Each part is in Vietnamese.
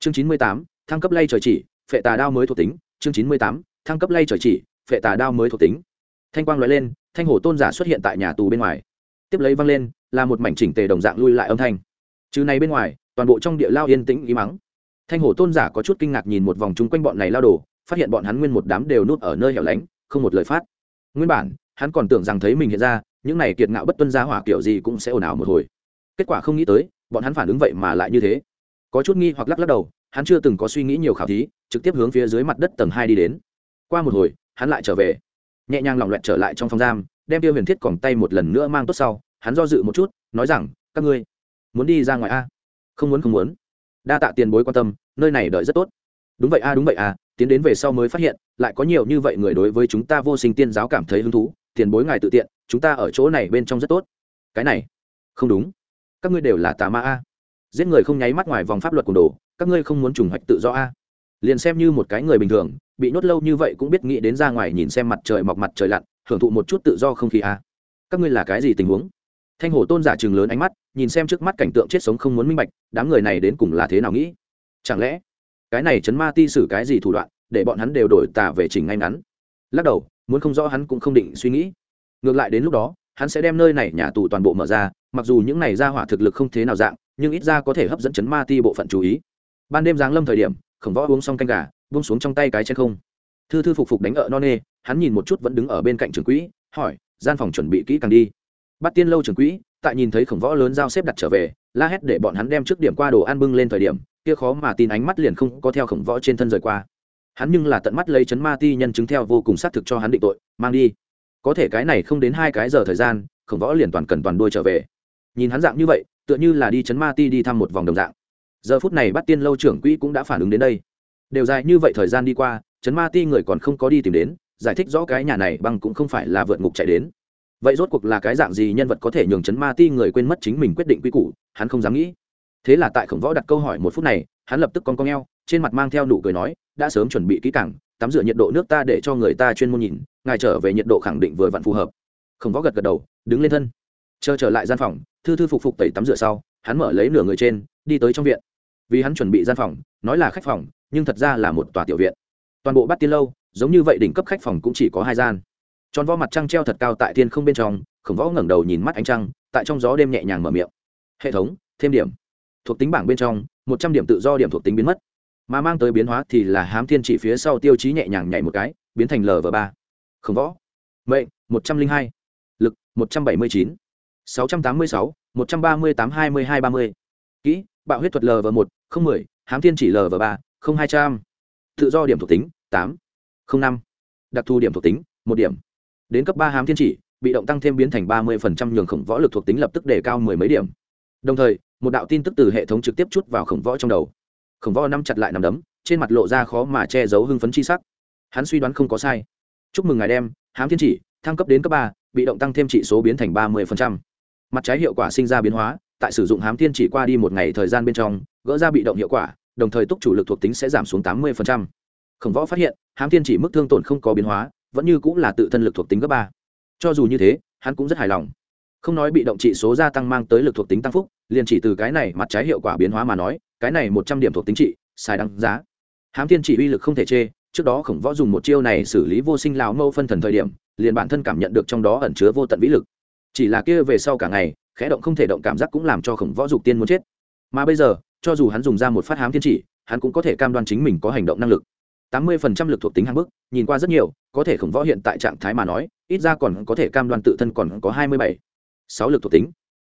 chương chín mươi tám, thăng cấp lay trời chỉ, phệ tà đao mới thuộc tính. Chương chín mươi tám, thăng cấp lay trời chỉ, phệ tà đao mới thuộc tính. Thanh quang loại lên, thanh hổ tôn giả xuất hiện tại nhà tù bên ngoài. Tiếp lấy văng lên, là một mảnh chỉnh tề đồng dạng lui lại âm thanh. Chứ này bên ngoài, toàn bộ trong địa lao yên tĩnh ý mắng thanh hổ tôn giả có chút kinh ngạc nhìn một vòng chung quanh bọn này lao đồ, phát hiện bọn hắn nguyên một đám đều núp ở nơi hẻo lánh, không một lời phát. Nguyên bản, hắn còn tưởng rằng thấy mình hiện ra, những này kiệt ngạo bất tuân ra hỏa kiểu gì cũng sẽ ồn ào một hồi. Kết quả không nghĩ tới, bọn hắn phản ứng vậy mà lại như thế có chút nghi hoặc lắc lắc đầu, hắn chưa từng có suy nghĩ nhiều khảo thí, trực tiếp hướng phía dưới mặt đất tầng hai đi đến. Qua một hồi, hắn lại trở về. Nhẹ nhàng lỏng loẹt trở lại trong phòng giam, đem tiêu huyền thiết còng tay một lần nữa mang tốt sau, hắn do dự một chút, nói rằng, các ngươi muốn đi ra ngoài a? Không muốn không muốn. Đa tạ tiền bối quan tâm, nơi này đợi rất tốt. Đúng vậy a, đúng vậy a, tiến đến về sau mới phát hiện, lại có nhiều như vậy người đối với chúng ta vô sinh tiên giáo cảm thấy hứng thú, tiền bối ngài tự tiện, chúng ta ở chỗ này bên trong rất tốt. Cái này? Không đúng. Các ngươi đều là tà ma a giết người không nháy mắt ngoài vòng pháp luật của đồ, các ngươi không muốn trùng hoạch tự do a? Liền xem như một cái người bình thường, bị nhốt lâu như vậy cũng biết nghĩ đến ra ngoài nhìn xem mặt trời mọc mặt trời lặn, hưởng thụ một chút tự do không khí a. Các ngươi là cái gì tình huống? Thanh hổ tôn giả chừng lớn ánh mắt, nhìn xem trước mắt cảnh tượng chết sống không muốn minh bạch, đám người này đến cùng là thế nào nghĩ? Chẳng lẽ, cái này chấn ma ti xử cái gì thủ đoạn, để bọn hắn đều đổi tả về trình ngay ngắn? Lắc đầu, muốn không rõ hắn cũng không định suy nghĩ. Ngược lại đến lúc đó, hắn sẽ đem nơi này nhà tù toàn bộ mở ra, mặc dù những này ra hỏa thực lực không thế nào dạng nhưng ít ra có thể hấp dẫn chấn ma ti bộ phận chú ý. Ban đêm giáng lâm thời điểm, khổng võ uống xong canh gà, buông xuống trong tay cái trên không. Thư thư phục phục đánh ở non nê, hắn nhìn một chút vẫn đứng ở bên cạnh trường quỹ, hỏi, gian phòng chuẩn bị kỹ càng đi. Bắt tiên lâu trường quỹ, tại nhìn thấy khổng võ lớn giao xếp đặt trở về, la hét để bọn hắn đem trước điểm qua đồ ăn bưng lên thời điểm, kia khó mà tin ánh mắt liền không có theo khổng võ trên thân rời qua. Hắn nhưng là tận mắt lấy chấn ma ti nhân chứng theo vô cùng xác thực cho hắn định tội, mang đi. Có thể cái này không đến hai cái giờ thời gian, khổng võ liền toàn cần toàn đuôi trở về. Nhìn hắn dạng như vậy tựa như là đi chấn ma ti đi thăm một vòng đồng dạng. Giờ phút này bắt tiên lâu trưởng quỹ cũng đã phản ứng đến đây. Đều dài như vậy thời gian đi qua, chấn ma ti người còn không có đi tìm đến, giải thích rõ cái nhà này băng cũng không phải là vượt ngục chạy đến. Vậy rốt cuộc là cái dạng gì nhân vật có thể nhường chấn ma ti người quên mất chính mình quyết định quy củ, hắn không dám nghĩ. Thế là tại khổng võ đặt câu hỏi một phút này, hắn lập tức con con g trên mặt mang theo nụ cười nói, đã sớm chuẩn bị kỹ càng, tắm rửa nhiệt độ nước ta để cho người ta chuyên môn nhìn, ngài trở về nhiệt độ khẳng định vừa vặn phù hợp. Khổng võ gật gật đầu, đứng lên thân chờ trở lại gian phòng, thư thư phục phục tẩy tắm rửa sau, hắn mở lấy nửa người trên, đi tới trong viện. Vì hắn chuẩn bị gian phòng, nói là khách phòng, nhưng thật ra là một tòa tiểu viện. Toàn bộ bát tiên lâu, giống như vậy đỉnh cấp khách phòng cũng chỉ có hai gian. Tròn vo mặt trăng treo thật cao tại thiên không bên trong, khổng võ ngẩng đầu nhìn mắt ánh trăng, tại trong gió đêm nhẹ nhàng mở miệng. Hệ thống, thêm điểm. Thuộc tính bảng bên trong, một trăm điểm tự do điểm thuộc tính biến mất. Mà mang tới biến hóa thì là hám thiên chỉ phía sau tiêu chí nhẹ nhàng nhảy một cái, biến thành lv ba. Khổng võ. Mệnh, một trăm linh hai. Lực, một trăm bảy mươi chín sáu trăm tám mươi sáu, một trăm ba mươi tám hai mươi hai ba mươi. Kỹ, bạo huyết thuật lv một, không mười, hám thiên chỉ lv ba, không hai trăm. Tự do điểm thuộc tính, tám, không năm. Đặc thù điểm thuộc tính, một điểm. Đến cấp ba hám thiên chỉ, bị động tăng thêm biến thành ba mươi phần trăm nhường khổng võ lực thuộc tính lập tức đề cao mười mấy điểm. Đồng thời, một đạo tin tức từ hệ thống trực tiếp chút vào khổng võ trong đầu. Khổng võ nắm chặt lại nắm đấm, trên mặt lộ ra khó mà che giấu hưng phấn chi sắc. Hắn suy đoán không có sai. Chúc mừng ngài đem, hám thiên chỉ, thăng cấp đến cấp ba, bị động tăng thêm trị số biến thành ba mươi mặt trái hiệu quả sinh ra biến hóa, tại sử dụng hám thiên chỉ qua đi một ngày thời gian bên trong, gỡ ra bị động hiệu quả, đồng thời túc chủ lực thuộc tính sẽ giảm xuống tám mươi khổng võ phát hiện, hám thiên chỉ mức thương tổn không có biến hóa, vẫn như cũng là tự thân lực thuộc tính gấp ba. Cho dù như thế, hắn cũng rất hài lòng. Không nói bị động trị số gia tăng mang tới lực thuộc tính tăng phúc, liền chỉ từ cái này mặt trái hiệu quả biến hóa mà nói, cái này một trăm điểm thuộc tính trị xài đăng giá. Hám thiên chỉ uy lực không thể chê, trước đó khổng võ dùng một chiêu này xử lý vô sinh lão mâu phân thần thời điểm, liền bản thân cảm nhận được trong đó ẩn chứa vô tận vĩ lực chỉ là kia về sau cả ngày, khẽ động không thể động cảm giác cũng làm cho khổng võ dục tiên muốn chết. Mà bây giờ, cho dù hắn dùng ra một phát hám thiên chỉ, hắn cũng có thể cam đoan chính mình có hành động năng lực. Tám mươi phần trăm lực thuộc tính hàng bức, nhìn qua rất nhiều, có thể khổng võ hiện tại trạng thái mà nói, ít ra còn có thể cam đoan tự thân còn có hai mươi bảy, sáu lực thuộc tính.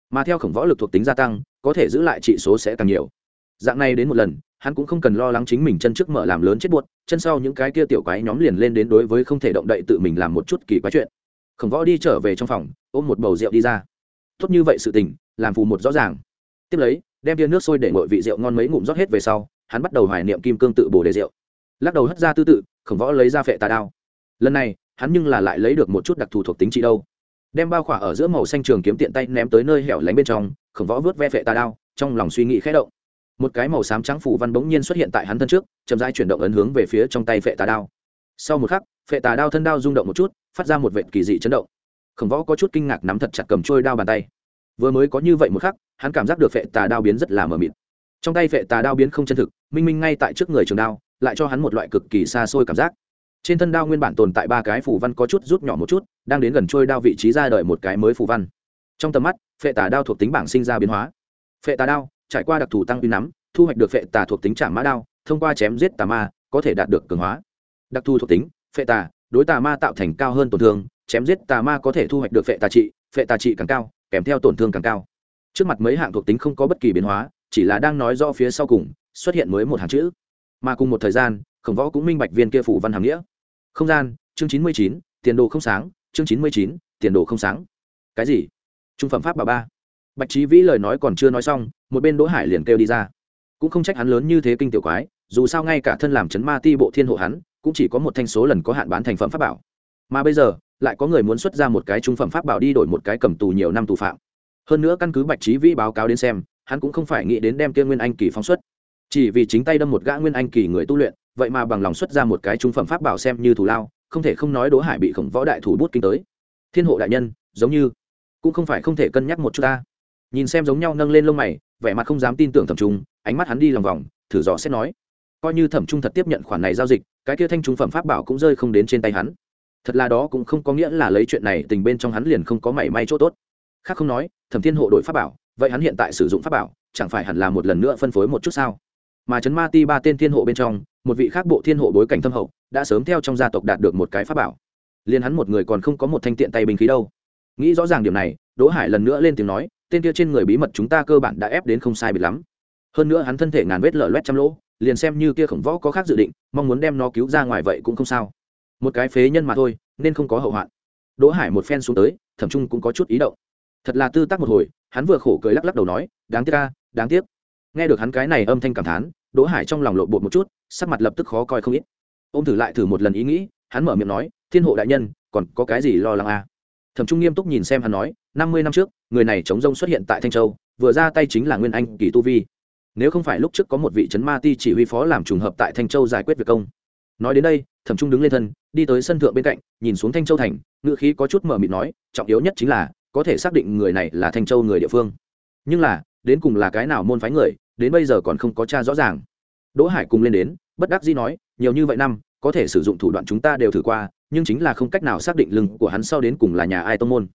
Mà theo khổng võ lực thuộc tính gia tăng, có thể giữ lại trị số sẽ càng nhiều. Dạng này đến một lần, hắn cũng không cần lo lắng chính mình chân trước mở làm lớn chết buốt chân sau những cái kia tiểu quái nhóm liền lên đến đối với không thể động đậy tự mình làm một chút kỳ quái chuyện khổng võ đi trở về trong phòng, ôm một bầu rượu đi ra. Tốt như vậy sự tình, làm phù một rõ ràng. Tiếp lấy, đem viên nước sôi để ngội vị rượu ngon mấy ngụm rót hết về sau, hắn bắt đầu hoài niệm kim cương tự bồ đề rượu. Lắc đầu hất ra tư tự, khổng võ lấy ra phệ tà đao. Lần này, hắn nhưng là lại lấy được một chút đặc thù thuộc tính trị đâu. Đem bao khỏa ở giữa màu xanh trường kiếm tiện tay ném tới nơi hẻo lánh bên trong, khổng võ vớt ve phệ tà đao, trong lòng suy nghĩ khẽ động. Một cái màu xám trắng phủ văn bỗng nhiên xuất hiện tại hắn thân trước, chậm rãi chuyển động ấn hướng về phía trong tay phệ tà đao sau một khắc, phệ tà đao thân đao rung động một chút, phát ra một vệt kỳ dị chấn động. Khổng võ có chút kinh ngạc nắm thật chặt cầm trôi đao bàn tay. Vừa mới có như vậy một khắc, hắn cảm giác được phệ tà đao biến rất là mờ mịt. Trong tay phệ tà đao biến không chân thực, minh minh ngay tại trước người trường đao, lại cho hắn một loại cực kỳ xa xôi cảm giác. Trên thân đao nguyên bản tồn tại ba cái phủ văn có chút rút nhỏ một chút, đang đến gần trôi đao vị trí ra đời một cái mới phủ văn. Trong tầm mắt, phệ tà đao thuộc tính bảng sinh ra biến hóa. Phệ tà đao, trải qua đặc thù tăng uy nắm, thu hoạch được phệ tà thuộc tính trả mã đao, thông qua chém giết tà ma, có thể đạt được cường hóa đặc thù thuộc tính, phệ tà, đối tà ma tạo thành cao hơn tổn thương, chém giết tà ma có thể thu hoạch được phệ tà trị, phệ tà trị càng cao, kèm theo tổn thương càng cao. Trước mặt mấy hạng thuộc tính không có bất kỳ biến hóa, chỉ là đang nói do phía sau cùng, xuất hiện mới một hàng chữ. Mà cùng một thời gian, khổng võ cũng minh bạch viên kia phủ văn hàm nghĩa. Không gian, chương chín mươi chín, tiền đồ không sáng, chương chín mươi chín, tiền đồ không sáng. Cái gì? Trung phẩm pháp bà ba. Bạch trí vĩ lời nói còn chưa nói xong, một bên đỗ hải liền kêu đi ra. Cũng không trách hắn lớn như thế kinh tiểu quái, dù sao ngay cả thân làm chấn ma ti bộ thiên hộ hắn cũng chỉ có một thanh số lần có hạn bán thành phẩm pháp bảo. Mà bây giờ, lại có người muốn xuất ra một cái trung phẩm pháp bảo đi đổi một cái cầm tù nhiều năm tù phạm. Hơn nữa căn cứ bạch trí vĩ báo cáo đến xem, hắn cũng không phải nghĩ đến đem kia nguyên anh kỳ phóng xuất. Chỉ vì chính tay đâm một gã nguyên anh kỳ người tu luyện, vậy mà bằng lòng xuất ra một cái trung phẩm pháp bảo xem như thù lao, không thể không nói đỗ hải bị khổng võ đại thủ bút kinh tới. Thiên hộ đại nhân, giống như, cũng không phải không thể cân nhắc một chút ta. Nhìn xem giống nhau nâng lên lông mày, vẻ mặt không dám tin tưởng thẩm trung, ánh mắt hắn đi lòng vòng, thử dò xét nói, coi như thẩm trung thật tiếp nhận khoản này giao dịch cái kia thanh trung phẩm pháp bảo cũng rơi không đến trên tay hắn. Thật là đó cũng không có nghĩa là lấy chuyện này tình bên trong hắn liền không có mảy may chỗ tốt. Khác không nói, thẩm thiên hộ đội pháp bảo, vậy hắn hiện tại sử dụng pháp bảo, chẳng phải hẳn là một lần nữa phân phối một chút sao? Mà chấn ma ti ba tên thiên hộ bên trong, một vị khác bộ thiên hộ bối cảnh thâm hậu, đã sớm theo trong gia tộc đạt được một cái pháp bảo. Liền hắn một người còn không có một thanh tiện tay binh khí đâu. Nghĩ rõ ràng điểm này, đỗ hải lần nữa lên tiếng nói, tên kia trên người bí mật chúng ta cơ bản đã ép đến không sai biệt lắm. Hơn nữa hắn thân thể ngàn vết lở loét trăm lỗ liền xem như kia khổng võ có khác dự định, mong muốn đem nó cứu ra ngoài vậy cũng không sao. Một cái phế nhân mà thôi, nên không có hậu hoạn. Đỗ hải một phen xuống tới, thẩm trung cũng có chút ý động. Thật là tư tác một hồi, hắn vừa khổ cười lắc lắc đầu nói, đáng tiếc ca đáng tiếc. Nghe được hắn cái này âm thanh cảm thán, đỗ hải trong lòng lộn bột một chút, sắc mặt lập tức khó coi không ít. Ô m thử lại thử một lần ý nghĩ, hắn mở miệng nói, thiên hộ đại nhân, còn có cái gì lo lắng à? thẩm trung nghiêm túc nhìn xem hắn nói, năm mươi năm trước, người này chống rông xuất hiện tại thanh châu, vừa ra tay chính là nguyên anh kỳ tu vi nếu không phải lúc trước có một vị trấn ma ti chỉ huy phó làm trùng hợp tại thanh châu giải quyết việc công. Nói đến đây, thẩm trung đứng lên thân, đi tới sân thượng bên cạnh, nhìn xuống thanh châu thành ngựa khí có chút mờ mịt nói, trọng yếu nhất chính là, có thể xác định người này là thanh châu người địa phương. Nhưng là, đến cùng là cái nào môn phái người, đến bây giờ còn không có cha rõ ràng. Đỗ hải cùng lên đến, bất đắc dĩ nói, nhiều như vậy năm, có thể sử dụng thủ đoạn chúng ta đều thử qua, nhưng chính là không cách nào xác định lưng của hắn sau đến cùng là nhà ai tông môn.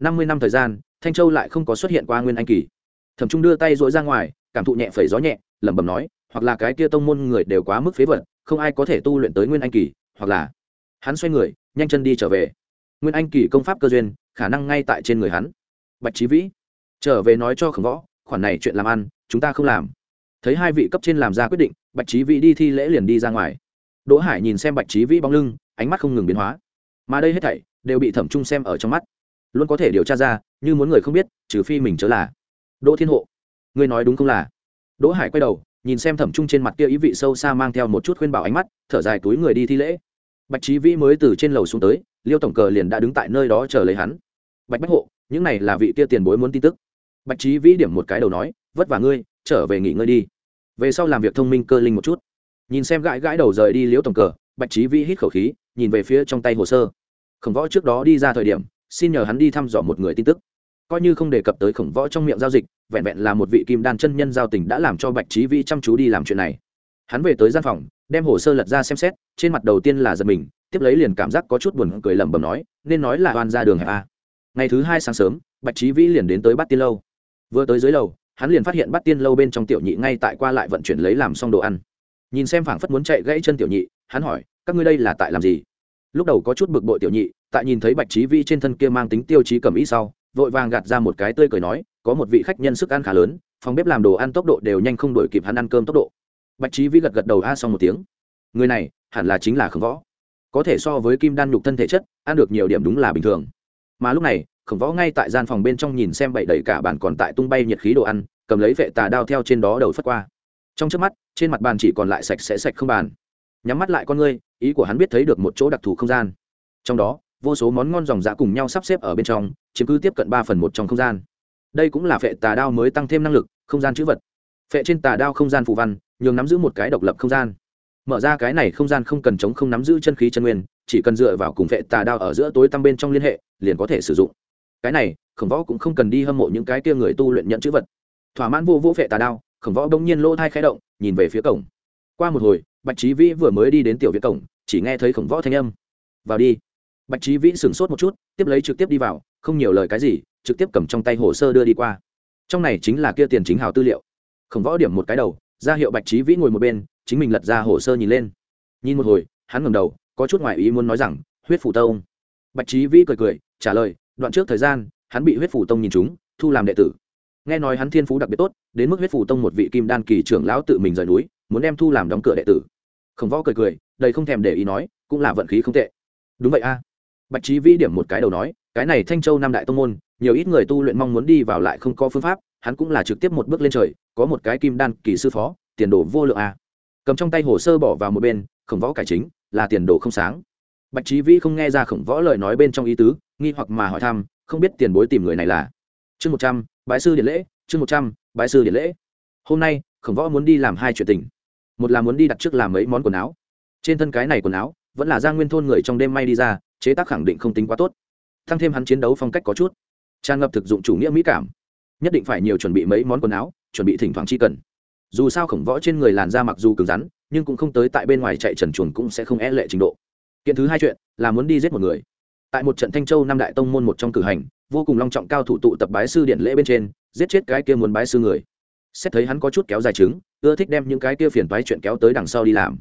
Năm mươi năm thời gian, thanh châu lại không có xuất hiện qua nguyên anh kỳ. Thẩm trung đưa tay dội ra ngoài cảm thụ nhẹ phẩy gió nhẹ, lẩm bẩm nói, hoặc là cái kia tông môn người đều quá mức phế vật, không ai có thể tu luyện tới nguyên anh kỳ, hoặc là hắn xoay người, nhanh chân đi trở về. Nguyên anh kỳ công pháp cơ duyên, khả năng ngay tại trên người hắn. Bạch trí vĩ, trở về nói cho khổng võ, khoản này chuyện làm ăn, chúng ta không làm. Thấy hai vị cấp trên làm ra quyết định, bạch trí vĩ đi thi lễ liền đi ra ngoài. Đỗ hải nhìn xem bạch trí vĩ bóng lưng, ánh mắt không ngừng biến hóa. Mà đây hết thảy đều bị thẩm trung xem ở trong mắt. Luôn có thể điều tra ra, như muốn người không biết, trừ phi mình chớ là. Đỗ thiên hộ ngươi nói đúng không là? Đỗ hải quay đầu, nhìn xem thẩm trung trên mặt kia ý vị sâu xa mang theo một chút khuyên bảo ánh mắt, thở dài túi người đi thi lễ. Bạch trí vĩ mới từ trên lầu xuống tới, liêu tổng cờ liền đã đứng tại nơi đó chờ lấy hắn. Bạch bách hộ, những này là vị kia tiền bối muốn tin tức. Bạch trí vĩ điểm một cái đầu nói, vất vả ngươi, trở về nghỉ ngơi đi. Về sau làm việc thông minh cơ linh một chút. Nhìn xem gãi gãi đầu rời đi liễu tổng cờ, bạch trí vĩ hít khẩu khí, nhìn về phía trong tay hồ sơ. Khổng võ trước đó đi ra thời điểm, xin nhờ hắn đi thăm dò một người tin tức. Coi như không đề cập tới khổng võ trong miệng giao dịch vẹn vẹn là một vị kim đan chân nhân giao tình đã làm cho bạch trí vĩ chăm chú đi làm chuyện này. Hắn về tới gian phòng, đem hồ sơ lật ra xem xét, trên mặt đầu tiên là giật mình, tiếp lấy liền cảm giác có chút buồn cười lẩm bẩm nói, nên nói là oan ra đường hẹp a. Ngày thứ hai sáng sớm, bạch trí vĩ liền đến tới bát tiên lâu. Vừa tới dưới lầu, hắn liền phát hiện bát tiên lâu bên trong tiểu nhị ngay tại qua lại vận chuyển lấy làm xong đồ ăn. Nhìn xem phảng phất muốn chạy gãy chân tiểu nhị, hắn hỏi, các ngươi đây là tại làm gì? Lúc đầu có chút bực bội tiểu nhị, tại nhìn thấy bạch trí vĩ trên thân kia mang tính tiêu chí cầm ý sau, vội vàng gạt ra một cái tươi cười nói có một vị khách nhân sức ăn khá lớn, phòng bếp làm đồ ăn tốc độ đều nhanh không đổi kịp hắn ăn cơm tốc độ. Bạch trí vĩ gật gật đầu a xong một tiếng. Người này, hẳn là chính là khổng võ. Có thể so với kim đan nhục thân thể chất, ăn được nhiều điểm đúng là bình thường. Mà lúc này, khổng võ ngay tại gian phòng bên trong nhìn xem bậy đầy cả bàn còn tại tung bay nhiệt khí đồ ăn, cầm lấy vệ tà đao theo trên đó đầu phất qua. Trong trước mắt, trên mặt bàn chỉ còn lại sạch sẽ sạch không bàn. Nhắm mắt lại con ngươi, ý của hắn biết thấy được một chỗ đặc thù không gian. Trong đó, vô số món ngon dòng dã cùng nhau sắp xếp ở bên trong, chiếm cứ tiếp cận ba phần một trong không gian đây cũng là phệ tà đao mới tăng thêm năng lực, không gian chữ vật. Phệ trên tà đao không gian phù văn, nhường nắm giữ một cái độc lập không gian. Mở ra cái này không gian không cần chống không nắm giữ chân khí chân nguyên, chỉ cần dựa vào cùng phệ tà đao ở giữa tối tăm bên trong liên hệ, liền có thể sử dụng. Cái này, khổng võ cũng không cần đi hâm mộ những cái kia người tu luyện nhận chữ vật. Thỏa mãn vô vô phệ tà đao, khổng võ bỗng nhiên lỗ thai khẽ động, nhìn về phía cổng. Qua một hồi, bạch trí vĩ vừa mới đi đến tiểu viện cổng, chỉ nghe thấy khổng võ thanh âm. Vào đi. Bạch trí vĩ sửng sốt một chút, tiếp lấy trực tiếp đi vào, không nhiều lời cái gì trực tiếp cầm trong tay hồ sơ đưa đi qua. Trong này chính là kia tiền chính hào tư liệu. Khổng võ điểm một cái đầu, ra hiệu bạch trí vĩ ngồi một bên, chính mình lật ra hồ sơ nhìn lên. Nhìn một hồi, hắn ngầm đầu, có chút ngoại ý muốn nói rằng, huyết phủ tông. Bạch trí vĩ cười cười, trả lời, đoạn trước thời gian, hắn bị huyết phủ tông nhìn chúng thu làm đệ tử. Nghe nói hắn thiên phú đặc biệt tốt, đến mức huyết phủ tông một vị kim đan kỳ trưởng lão tự mình rời núi, muốn đem thu làm đóng cửa đệ tử. Khổng võ cười cười, đầy không thèm để ý nói, cũng là vận khí không tệ. Đúng vậy a. Bạch trí vĩ điểm một cái đầu nói cái này thanh châu năm đại tông môn, nhiều ít người tu luyện mong muốn đi vào lại không có phương pháp, hắn cũng là trực tiếp một bước lên trời, có một cái kim đan kỳ sư phó, tiền đồ vô lượng a. Cầm trong tay hồ sơ bỏ vào một bên, khổng võ cải chính, là tiền đồ không sáng. Bạch trí vĩ không nghe ra khổng võ lời nói bên trong ý tứ, nghi hoặc mà hỏi thăm, không biết tiền bối tìm người này là. Chương một trăm, bái sư điện lễ, chương một trăm, bái sư điện lễ. Hôm nay, khổng võ muốn đi làm hai chuyện tình. Một là muốn đi đặt trước làm mấy món quần áo. Trên thân cái này quần áo, vẫn là gia nguyên thôn người trong đêm may đi ra, chế tác khẳng định không tính quá tốt tăng thêm hắn chiến đấu phong cách có chút. Tràn ngập thực dụng chủ nghĩa mỹ cảm. Nhất định phải nhiều chuẩn bị mấy món quần áo, chuẩn bị thỉnh thoảng chi cần. Dù sao khổng võ trên người làn da mặc dù cứng rắn, nhưng cũng không tới tại bên ngoài chạy trần chuồn cũng sẽ không e lệ trình độ. Kiện thứ hai chuyện là muốn đi giết một người. Tại một trận thanh châu năm đại tông môn một trong cử hành, vô cùng long trọng cao thủ tụ tập bái sư điện lễ bên trên, giết chết cái kia muốn bái sư người. Xét thấy hắn có chút kéo dài chứng, ưa thích đem những cái kia phiền toái chuyện kéo tới đằng sau đi làm.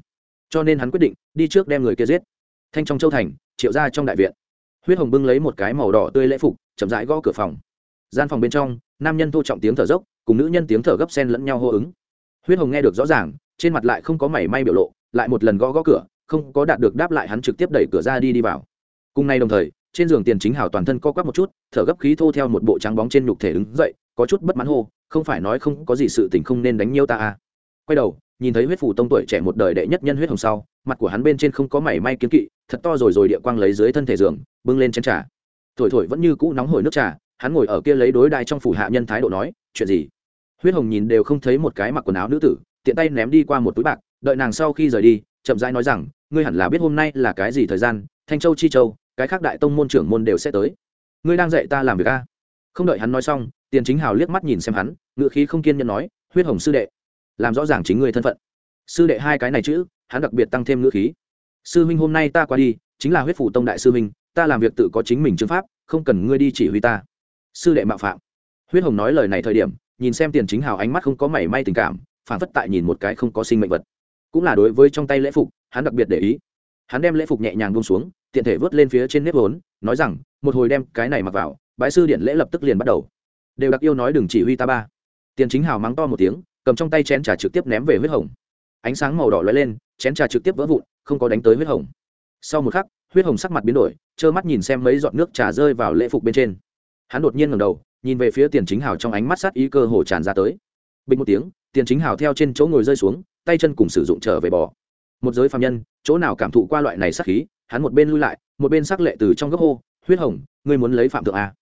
Cho nên hắn quyết định đi trước đem người kia giết. Thanh trong châu thành, triệu ra trong đại viện huyết hồng bưng lấy một cái màu đỏ tươi lễ phục, chậm rãi gõ cửa phòng. Gian phòng bên trong, nam nhân thô trọng tiếng thở dốc, cùng nữ nhân tiếng thở gấp sen lẫn nhau hô ứng. Huyết hồng nghe được rõ ràng, trên mặt lại không có mảy may biểu lộ, lại một lần gõ gõ cửa, không có đạt được đáp lại hắn trực tiếp đẩy cửa ra đi đi vào. Cùng nay đồng thời, trên giường tiền chính hào toàn thân co quắp một chút, thở gấp khí thô theo một bộ trắng bóng trên nhục thể đứng dậy, có chút bất mãn hô, không phải nói không có gì sự tình không nên đánh nhiêu ta à? Quay đầu, nhìn thấy huyết phủ tông tuổi trẻ một đời đệ nhất nhân huyết hồng sau mặt của hắn bên trên không có mảy may kiến kỵ, thật to rồi rồi địa quang lấy dưới thân thể giường, bưng lên chén trà. Thổi thổi vẫn như cũ nóng hổi nước trà, hắn ngồi ở kia lấy đối đại trong phủ hạ nhân thái độ nói, chuyện gì? Huyết hồng nhìn đều không thấy một cái mặc quần áo nữ tử, tiện tay ném đi qua một túi bạc, đợi nàng sau khi rời đi, chậm rãi nói rằng, ngươi hẳn là biết hôm nay là cái gì thời gian, thanh châu chi châu, cái khác đại tông môn trưởng môn đều sẽ tới. Ngươi đang dạy ta làm việc a? Không đợi hắn nói xong, tiền chính hào liếc mắt nhìn xem hắn ngựa khí không kiên nhẫn nói, huyết hồng sư đệ, làm rõ ràng chính ngươi thân phận. Sư đệ hai cái này chữ hắn đặc biệt tăng thêm ngữ khí. Sư huynh hôm nay ta qua đi, chính là huyết phủ tông đại sư huynh, ta làm việc tự có chính mình chứng pháp, không cần ngươi đi chỉ huy ta. Sư đệ mạo phạm. Huyết hồng nói lời này thời điểm, nhìn xem tiền chính hào ánh mắt không có mảy may tình cảm, phản phất tại nhìn một cái không có sinh mệnh vật. Cũng là đối với trong tay lễ phục, hắn đặc biệt để ý. Hắn đem lễ phục nhẹ nhàng buông xuống, tiện thể vớt lên phía trên nếp vốn, nói rằng, một hồi đem cái này mặc vào bãi sư điện lễ lập tức liền bắt đầu. Đều đặc yêu nói đừng chỉ huy ta ba. Tiền chính hào mắng to một tiếng, cầm trong tay chén trà trực tiếp ném về huyết hồng. Ánh sáng màu đỏ lóe lên chén trà trực tiếp vỡ vụn, không có đánh tới huyết hồng. Sau một khắc, huyết hồng sắc mặt biến đổi, trơ mắt nhìn xem mấy giọt nước trà rơi vào lễ phục bên trên. Hắn đột nhiên ngầm đầu, nhìn về phía tiền chính hào trong ánh mắt sát ý cơ hồ tràn ra tới. Bình một tiếng, tiền chính hào theo trên chỗ ngồi rơi xuống, tay chân cùng sử dụng trở về bò. Một giới phạm nhân, chỗ nào cảm thụ qua loại này sát khí, hắn một bên lui lại, một bên sắc lệ từ trong góc hô, huyết hồng, ngươi muốn lấy phạm thượng à?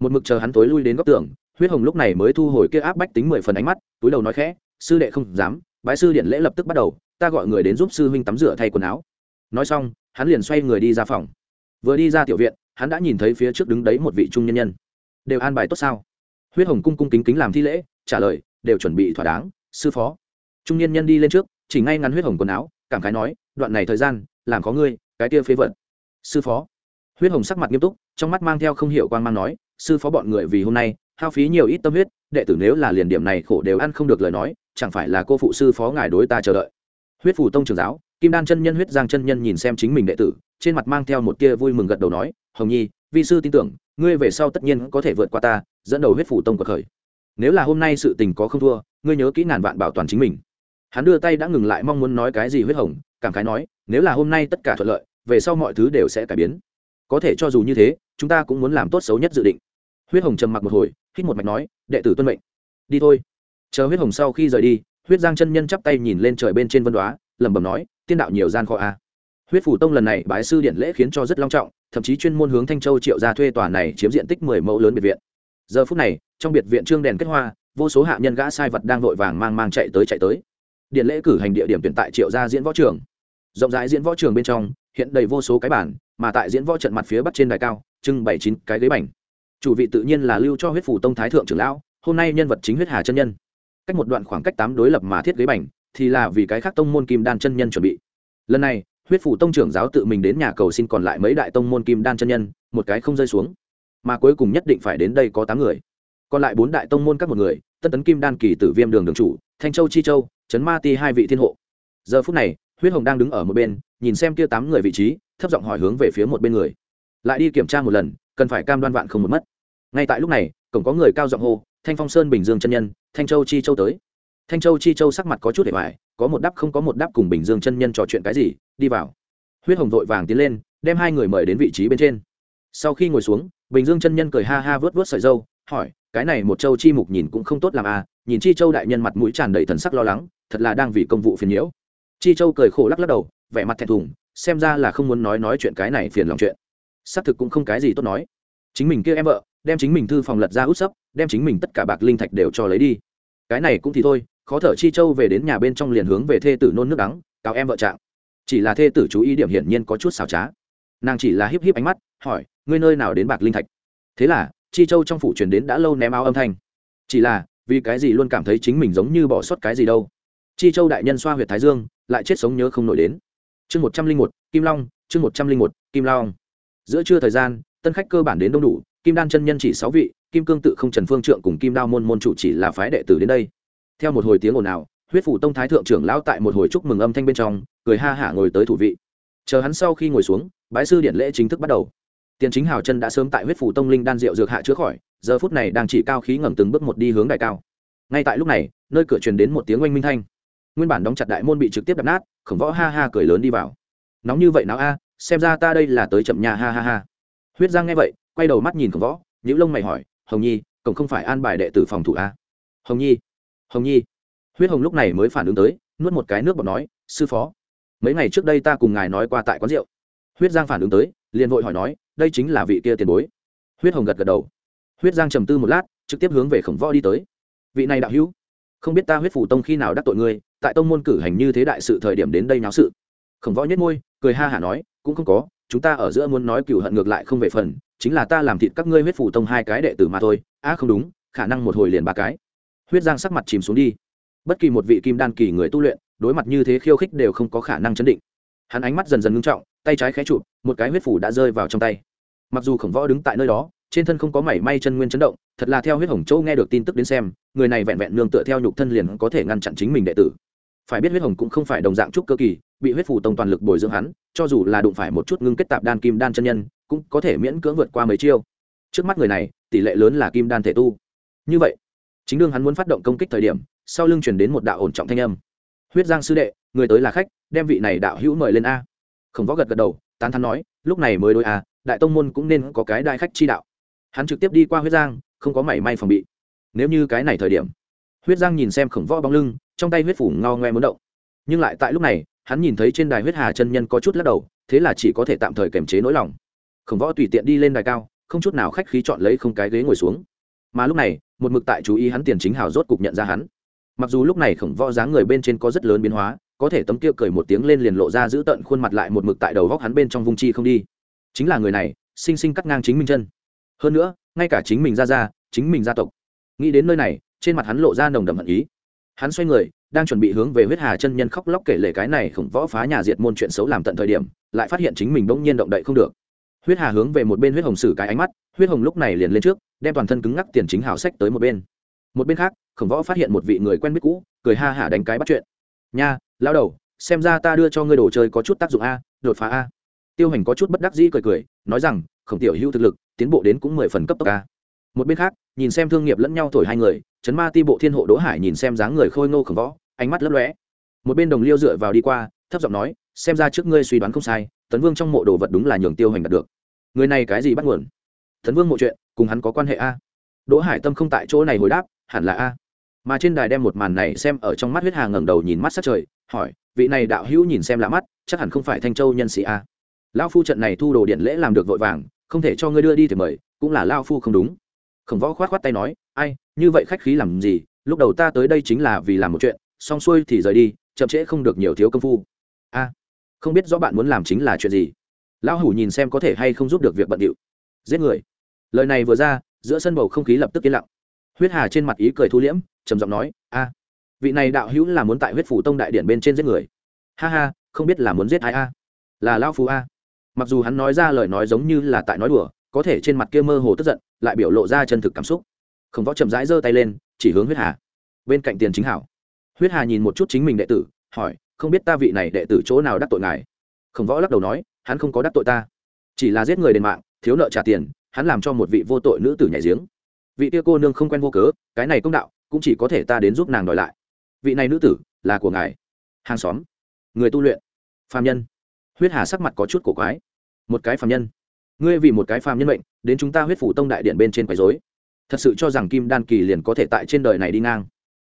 một mực chờ hắn tối lui đến góc tường, huyết hồng lúc này mới thu hồi kia áp bách tính mười phần ánh mắt, túi đầu nói khẽ, sư đệ không dám bái sư điện lễ lập tức bắt đầu, ta gọi người đến giúp sư huynh tắm rửa thay quần áo. Nói xong, hắn liền xoay người đi ra phòng. Vừa đi ra tiểu viện, hắn đã nhìn thấy phía trước đứng đấy một vị trung nhân nhân. Đều an bài tốt sao? Huyết hồng cung cung kính kính làm thi lễ, trả lời, đều chuẩn bị thỏa đáng, sư phó. Trung nhân nhân đi lên trước, chỉ ngay ngắn huyết hồng quần áo, cảm khái nói, đoạn này thời gian, làm có ngươi, cái kia phế vật. Sư phó. Huyết hồng sắc mặt nghiêm túc, trong mắt mang theo không hiểu quan mang nói, sư phó bọn người vì hôm nay, hao phí nhiều ít tâm huyết, đệ tử nếu là liền điểm này khổ đều ăn không được lời nói chẳng phải là cô phụ sư phó ngài đối ta chờ đợi. Huyết phủ tông trường giáo, kim đan chân nhân huyết giang chân nhân nhìn xem chính mình đệ tử, trên mặt mang theo một tia vui mừng gật đầu nói, hồng nhi, vi sư tin tưởng, ngươi về sau tất nhiên có thể vượt qua ta, dẫn đầu huyết phủ tông cuộc khởi. Nếu là hôm nay sự tình có không thua, ngươi nhớ kỹ ngàn vạn bảo toàn chính mình. Hắn đưa tay đã ngừng lại mong muốn nói cái gì huyết hồng, cảm khái nói, nếu là hôm nay tất cả thuận lợi, về sau mọi thứ đều sẽ cải biến. Có thể cho dù như thế, chúng ta cũng muốn làm tốt xấu nhất dự định. Huyết hồng trầm mặc một hồi, hít một mạch nói, đệ tử tuân mệnh. Đi thôi chờ huyết hồng sau khi rời đi, huyết giang chân nhân chắp tay nhìn lên trời bên trên vân đoá, lẩm bẩm nói, tiên đạo nhiều gian kho a. Huyết phủ tông lần này bái sư điện lễ khiến cho rất long trọng, thậm chí chuyên môn hướng thanh châu triệu ra thuê tòa này chiếm diện tích mười mẫu lớn biệt viện. Giờ phút này, trong biệt viện trương đèn kết hoa, vô số hạ nhân gã sai vật đang vội vàng mang mang chạy tới chạy tới. Điện lễ cử hành địa điểm tuyển tại triệu gia diễn võ trường. Rộng rãi diễn võ trường bên trong, hiện đầy vô số cái bản, mà tại diễn võ trận mặt phía bắc trên đài cao, trưng bảy chín cái ghế bành. Chủ vị tự nhiên là lưu cho huyết phủ tông thái thượng trưởng lão, hôm nay nhân vật chính huyết hà chân nhân cách một đoạn khoảng cách tám đối lập mà thiết ghế bành, thì là vì cái khác tông môn kim đan chân nhân chuẩn bị. Lần này, huyết phủ tông trưởng giáo tự mình đến nhà cầu xin còn lại mấy đại tông môn kim đan chân nhân, một cái không rơi xuống. Mà cuối cùng nhất định phải đến đây có tám người. Còn lại bốn đại tông môn các một người, tân tấn kim đan kỳ tử viêm đường đường chủ, thanh châu chi châu, trấn ma ti hai vị thiên hộ. Giờ phút này, huyết hồng đang đứng ở một bên, nhìn xem kia tám người vị trí, thấp giọng hỏi hướng về phía một bên người. Lại đi kiểm tra một lần, cần phải cam đoan vạn không một mất. Ngay tại lúc này, cổng có người cao giọng hô thanh phong sơn bình dương chân nhân, thanh châu chi châu tới. Thanh châu chi châu sắc mặt có chút để hoài, có một đáp không có một đáp cùng bình dương chân nhân trò chuyện cái gì, đi vào. Huyết hồng vội vàng tiến lên, đem hai người mời đến vị trí bên trên. Sau khi ngồi xuống, bình dương chân nhân cười ha ha vớt vớt sợi dâu, hỏi, cái này một châu chi mục nhìn cũng không tốt làm à nhìn chi châu đại nhân mặt mũi tràn đầy thần sắc lo lắng, thật là đang vì công vụ phiền nhiễu. Chi châu cười khổ lắc lắc đầu, vẻ mặt thẹn thùng, xem ra là không muốn nói nói chuyện cái này phiền lòng chuyện. Xác thực cũng không cái gì tốt nói. Chính mình kia em vợ, đem chính mình thư phòng lật ra út sấp đem chính mình tất cả bạc linh thạch đều cho lấy đi. Cái này cũng thì thôi, khó thở chi châu về đến nhà bên trong liền hướng về thê tử nôn nước đắng, cáo em vợ trạng. Chỉ là thê tử chú ý điểm hiển nhiên có chút xảo trá. Nàng chỉ là híp híp ánh mắt, hỏi, ngươi nơi nào đến bạc linh thạch? Thế là, chi châu trong phủ truyền đến đã lâu ném áo âm thanh. Chỉ là, vì cái gì luôn cảm thấy chính mình giống như bỏ sót cái gì đâu. Chi châu đại nhân xoa huyệt thái dương, lại chết sống nhớ không nổi đến. Chương một trăm linh một, kim long, chương một trăm linh một, kim long. Giữa trưa thời gian, tân khách cơ bản đến đông đủ kim đan chân nhân chỉ sáu vị, kim cương tự không trần phương trượng cùng kim đao môn môn chủ chỉ là phái đệ tử đến đây. Theo một hồi tiếng ồn ào, huyết phủ tông thái thượng trưởng lão tại một hồi chúc mừng âm thanh bên trong, cười ha hả ngồi tới thủ vị. Chờ hắn sau khi ngồi xuống, bái sư điện lễ chính thức bắt đầu. Tiền chính hào chân đã sớm tại huyết phủ tông linh đan rượu dược hạ chữa khỏi, giờ phút này đang chỉ cao khí ngẩng từng bước một đi hướng đại cao. Ngay tại lúc này, nơi cửa truyền đến một tiếng oanh minh thanh. Nguyên bản đóng chặt đại môn bị trực tiếp đập nát, khổng võ ha ha cười lớn đi vào. Nóng như vậy nào a, xem ra ta đây là tới chậm nhà, ha ha ha. Huyết giang nghe vậy quay đầu mắt nhìn khổng võ những lông mày hỏi, hồng nhi, cổng không phải an bài đệ tử phòng thủ a hồng nhi hồng nhi. Huyết hồng lúc này mới phản ứng tới, nuốt một cái nước bọt nói, sư phó, mấy ngày trước đây ta cùng ngài nói qua tại quán rượu. Huyết giang phản ứng tới, liền vội hỏi nói, đây chính là vị kia tiền bối. Huyết hồng gật gật đầu. Huyết giang trầm tư một lát, trực tiếp hướng về khổng võ đi tới. Vị này đạo hữu, không biết ta huyết phủ tông khi nào đắc tội ngươi, tại tông môn cử hành như thế đại sự thời điểm đến đây náo sự. Khổng võ nhất môi, cười ha hả nói, cũng không có, chúng ta ở giữa muốn nói cựu hận ngược lại không về phần chính là ta làm thịt các ngươi huyết phủ tông hai cái đệ tử mà thôi. À không đúng, khả năng một hồi liền ba cái. Huyết giang sắc mặt chìm xuống đi. Bất kỳ một vị kim đan kỳ người tu luyện, đối mặt như thế khiêu khích đều không có khả năng chấn định. Hắn ánh mắt dần dần ngưng trọng, tay trái khé chụp, một cái huyết phủ đã rơi vào trong tay. Mặc dù khổng võ đứng tại nơi đó, trên thân không có mảy may chân nguyên chấn động, thật là theo huyết hồng châu nghe được tin tức đến xem, người này vẹn vẹn nương tựa theo nhục thân liền có thể ngăn chặn chính mình đệ tử. Phải biết huyết hồng cũng không phải đồng dạng trúc cơ kỳ, bị huyết phủ tông toàn lực bồi dưỡng hắn, cho dù là đụng phải một chút ngưng kết tạp đan kim đan chân nhân cũng có thể miễn cưỡng vượt qua mấy chiêu. Trước mắt người này, tỷ lệ lớn là kim đan thể tu. Như vậy, chính đương hắn muốn phát động công kích thời điểm, sau lưng chuyển đến một đạo ổn trọng thanh âm. Huyết giang sư đệ, người tới là khách, đem vị này đạo hữu mời lên a. Khổng võ gật gật đầu, tán thắn nói, lúc này mới đôi a, đại tông môn cũng nên có cái đại khách chi đạo. Hắn trực tiếp đi qua huyết giang, không có mảy may phòng bị. Nếu như cái này thời điểm, huyết giang nhìn xem khổng võ bóng lưng, trong tay huyết phủ ngao ngoe muốn động. Nhưng lại tại lúc này, hắn nhìn thấy trên đài huyết hà chân nhân có chút lắc đầu, thế là chỉ có thể tạm thời kiềm chế nỗi lòng khổng võ tùy tiện đi lên đài cao, không chút nào khách khí chọn lấy không cái ghế ngồi xuống. Mà lúc này, một mực tại chú ý hắn tiền chính hào rốt cục nhận ra hắn. Mặc dù lúc này khổng võ dáng người bên trên có rất lớn biến hóa, có thể tấm kia cười một tiếng lên liền lộ ra giữ tận khuôn mặt lại một mực tại đầu góc hắn bên trong vung chi không đi. Chính là người này sinh sinh cắt ngang chính mình chân. Hơn nữa, ngay cả chính mình ra ra, chính mình gia tộc. Nghĩ đến nơi này, trên mặt hắn lộ ra nồng đậm hận ý. Hắn xoay người, đang chuẩn bị hướng về huyết hà chân nhân khóc lóc kể lể cái này khổng võ phá nhà diệt môn chuyện xấu làm tận thời điểm, lại phát hiện chính mình bỗng nhiên động đậy không được huyết hà hướng về một bên huyết hồng sử cái ánh mắt, huyết hồng lúc này liền lên trước, đem toàn thân cứng ngắc tiền chính hào sách tới một bên. Một bên khác, khổng võ phát hiện một vị người quen biết cũ, cười ha hả đánh cái bắt chuyện. Nha lao đầu, xem ra ta đưa cho ngươi đồ chơi có chút tác dụng a, đột phá a. Tiêu hành có chút bất đắc dĩ cười cười, nói rằng, khổng tiểu hữu thực lực, tiến bộ đến cũng mười phần cấp tốc a. Một bên khác, nhìn xem thương nghiệp lẫn nhau thổi hai người chấn ma ti bộ thiên hộ đỗ hải nhìn xem dáng người khôi ngô khổng võ, ánh mắt lấp lóe. Một bên đồng liêu dựa vào đi qua, thấp giọng nói, xem ra trước ngươi suy đoán không sai tấn vương trong mộ đồ vật đúng là nhường tiêu hành đạt được. Người này cái gì bắt nguồn? Tấn vương mộ chuyện, cùng hắn có quan hệ a? Đỗ hải tâm không tại chỗ này hồi đáp, hẳn là a. Mà trên đài đem một màn này xem ở trong mắt huyết hà ngẩng đầu nhìn mắt sát trời, hỏi, vị này đạo hữu nhìn xem lạ mắt, chắc hẳn không phải thanh châu nhân sĩ a. Lão phu trận này thu đồ điện lễ làm được vội vàng, không thể cho ngươi đưa đi thì mời, cũng là lao phu không đúng. Khổng võ khoát khoát tay nói, ai, như vậy khách khí làm gì, lúc đầu ta tới đây chính là vì làm một chuyện, xong xuôi thì rời đi, chậm trễ không được nhiều thiếu công phu. A không biết rõ bạn muốn làm chính là chuyện gì. Lão hủ nhìn xem có thể hay không giúp được việc bận điệu. Giết người. Lời này vừa ra, giữa sân bầu không khí lập tức yên lặng. Huyết hà trên mặt ý cười thu liễm, trầm giọng nói, a, vị này đạo hữu là muốn tại huyết phủ tông đại điện bên trên giết người. Ha ha, không biết là muốn giết ai a? Là lao phú a. Mặc dù hắn nói ra lời nói giống như là tại nói đùa, có thể trên mặt kia mơ hồ tức giận, lại biểu lộ ra chân thực cảm xúc. Không võ chậm rãi giơ tay lên, chỉ hướng huyết hà. Bên cạnh tiền chính hảo. Huyết hà nhìn một chút chính mình đệ tử, hỏi không biết ta vị này đệ tử chỗ nào đắc tội ngài. Khổng võ lắc đầu nói, hắn không có đắc tội ta. Chỉ là giết người đền mạng, thiếu nợ trả tiền, hắn làm cho một vị vô tội nữ tử nhảy giếng. Vị tia cô nương không quen vô cớ, cái này công đạo, cũng chỉ có thể ta đến giúp nàng đòi lại. Vị này nữ tử, là của ngài. Hàng xóm. Người tu luyện. Phạm nhân. Huyết hà sắc mặt có chút cổ quái. Một cái phạm nhân. Ngươi vì một cái phạm nhân mệnh, đến chúng ta huyết phủ tông đại điện bên trên quấy dối thật sự cho rằng kim đan kỳ liền có thể tại trên đời này đi ngang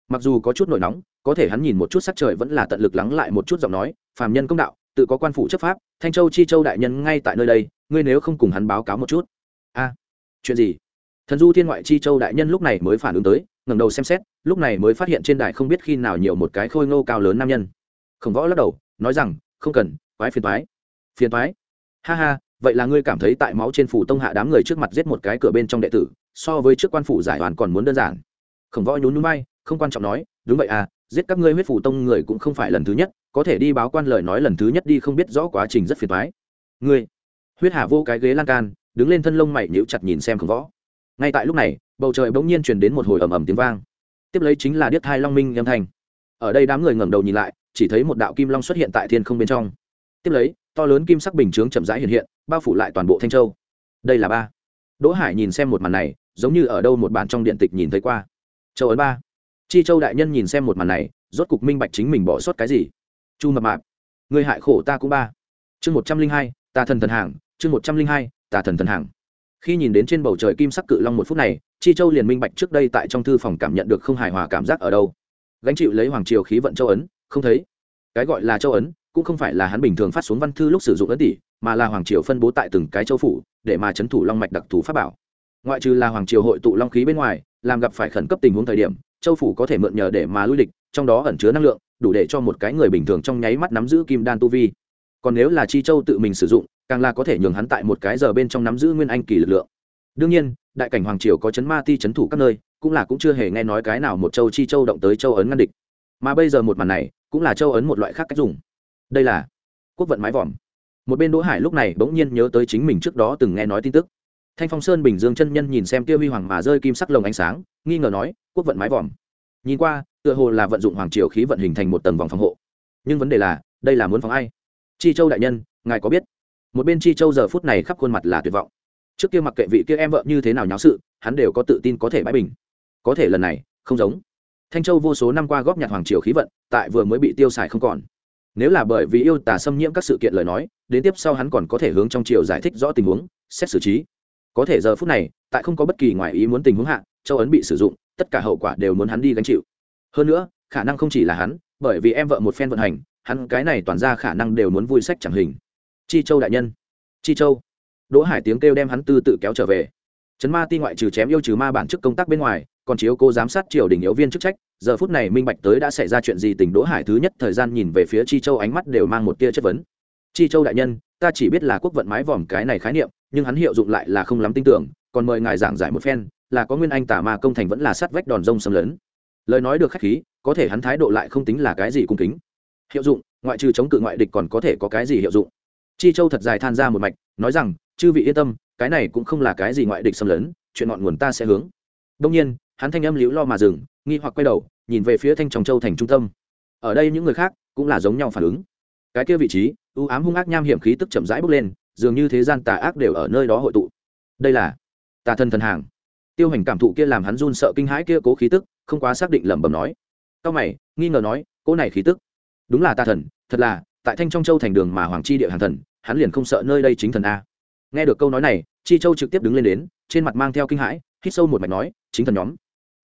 mặc dù có chút nổi nóng, có thể hắn nhìn một chút sắc trời vẫn là tận lực lắng lại một chút giọng nói, phàm nhân công đạo, tự có quan phủ chấp pháp, thanh châu chi châu đại nhân ngay tại nơi đây, ngươi nếu không cùng hắn báo cáo một chút. A, chuyện gì? Thần du thiên ngoại chi châu đại nhân lúc này mới phản ứng tới, ngẩng đầu xem xét, lúc này mới phát hiện trên đài không biết khi nào nhiều một cái khôi ngô cao lớn nam nhân. Khổng võ lắc đầu, nói rằng, không cần, quái phiền toái. Phiền toái? Ha ha, vậy là ngươi cảm thấy tại máu trên phủ tông hạ đám người trước mặt giết một cái cửa bên trong đệ tử, so với trước quan phủ giải hoàn còn muốn đơn giản. Khổng võ nhún núi bay không quan trọng nói, đúng vậy à giết các ngươi huyết phủ tông người cũng không phải lần thứ nhất, có thể đi báo quan lời nói lần thứ nhất đi không biết rõ quá trình rất phiền toái. Ngươi, huyết hà vô cái ghế lan can, đứng lên thân lông mày nhíu chặt nhìn xem không võ. Ngay tại lúc này, bầu trời bỗng nhiên truyền đến một hồi ầm ầm tiếng vang. Tiếp lấy chính là điếc thai long minh âm thanh. Ở đây đám người ngẩng đầu nhìn lại, chỉ thấy một đạo kim long xuất hiện tại thiên không bên trong. Tiếp lấy, to lớn kim sắc bình chướng chậm rãi hiện hiện, bao phủ lại toàn bộ thanh châu. Đây là ba. Đỗ hải nhìn xem một màn này, giống như ở đâu một bản trong điện tịch nhìn thấy qua. Châu ấn ba chi châu đại nhân nhìn xem một màn này, rốt cục minh bạch chính mình bỏ sót cái gì. Chu mập mạp, người hại khổ ta cũng ba. Chương một trăm linh hai tà thần thần hàng, chương một trăm linh hai tà thần thần hàng. Khi nhìn đến trên bầu trời kim sắc cự long một phút này, chi châu liền minh bạch trước đây tại trong thư phòng cảm nhận được không hài hòa cảm giác ở đâu. Gánh chịu lấy hoàng triều khí vận châu ấn, không thấy. Cái gọi là châu ấn, cũng không phải là hắn bình thường phát xuống văn thư lúc sử dụng ấn tỷ mà là hoàng triều phân bố tại từng cái châu phủ, để mà chấn thủ long mạch đặc thù pháp bảo. Ngoại trừ là hoàng triều hội tụ long khí bên ngoài, làm gặp phải khẩn cấp tình huống thời điểm châu phủ có thể mượn nhờ để mà lui địch trong đó ẩn chứa năng lượng, đủ để cho một cái người bình thường trong nháy mắt nắm giữ kim đan tu vi. Còn nếu là chi châu tự mình sử dụng, càng là có thể nhường hắn tại một cái giờ bên trong nắm giữ nguyên anh kỳ lực lượng. Đương nhiên, đại cảnh hoàng triều có chấn ma ti chấn thủ các nơi, cũng là cũng chưa hề nghe nói cái nào một châu chi châu động tới châu ấn ngăn địch. Mà bây giờ một màn này, cũng là châu ấn một loại khác cách dùng. Đây là quốc vận mái vòm. Một bên đỗ hải lúc này bỗng nhiên nhớ tới chính mình trước đó từng nghe nói tin tức. Thanh phong sơn bình dương chân nhân nhìn xem tiêu huy hoàng mà rơi kim sắc lồng ánh sáng nghi ngờ nói, quốc vận mái vòm. Nhìn qua, tựa hồ là vận dụng hoàng triều khí vận hình thành một tầng vòng phòng hộ. Nhưng vấn đề là, đây là muốn phòng ai? Chi châu đại nhân, ngài có biết? Một bên chi châu giờ phút này khắp khuôn mặt là tuyệt vọng. Trước kia mặc kệ vị kia em vợ như thế nào nháo sự, hắn đều có tự tin có thể bãi bình. Có thể lần này, không giống. Thanh châu vô số năm qua góp nhặt hoàng triều khí vận, tại vừa mới bị tiêu xài không còn. Nếu là bởi vì yêu tà xâm nhiễm các sự kiện lời nói, đến tiếp sau hắn còn có thể hướng trong triều giải thích rõ tình huống, xét xử trí. Có thể giờ phút này, tại không có bất kỳ ngoài ý muốn tình huống hạ châu ấn bị sử dụng, tất cả hậu quả đều muốn hắn đi gánh chịu. Hơn nữa, khả năng không chỉ là hắn, bởi vì em vợ một phen vận hành, hắn cái này toàn ra khả năng đều muốn vui sách chẳng hình. Chi châu đại nhân. Chi châu. Đỗ hải tiếng kêu đem hắn tư tự kéo trở về. Trấn ma ti ngoại trừ chém yêu trừ ma bản chức công tác bên ngoài, còn chiếu cô giám sát triều đình yếu viên chức trách. Giờ phút này minh bạch tới đã xảy ra chuyện gì tình đỗ hải thứ nhất thời gian nhìn về phía chi châu ánh mắt đều mang một tia chất vấn. Chi châu đại nhân, ta chỉ biết là quốc vận mái vòm cái này khái niệm, nhưng hắn hiệu dụng lại là không lắm tin tưởng, còn mời ngài giảng giải một phen là có nguyên anh tả ma công thành vẫn là sát vách đòn rông xâm lấn. Lời nói được khách khí, có thể hắn thái độ lại không tính là cái gì cung kính. Hiệu dụng, ngoại trừ chống cự ngoại địch còn có thể có cái gì hiệu dụng? Chi châu thật dài than ra một mạch, nói rằng, chư vị yên tâm, cái này cũng không là cái gì ngoại địch xâm lấn, chuyện ngọn nguồn ta sẽ hướng. Đông nhiên, hắn thanh âm liễu lo mà dừng, nghi hoặc quay đầu, nhìn về phía thanh tròng châu thành trung tâm. Ở đây những người khác cũng là giống nhau phản ứng. Cái kia vị trí ưu ám hung ác nham hiểm khí tức chậm rãi bốc lên, dường như thế gian tà ác đều ở nơi đó hội tụ. Đây là tà thân thần hàng tiêu hành cảm thụ kia làm hắn run sợ kinh hãi kia cố khí tức, không quá xác định lẩm bẩm nói. Cao mày, nghi ngờ nói, cố này khí tức? Đúng là ta thần, thật là, tại thanh trong châu thành đường mà hoàng chi địa hàng thần, hắn liền không sợ nơi đây chính thần a. Nghe được câu nói này, chi châu trực tiếp đứng lên đến, trên mặt mang theo kinh hãi, hít sâu một mạch nói, chính thần nhóm.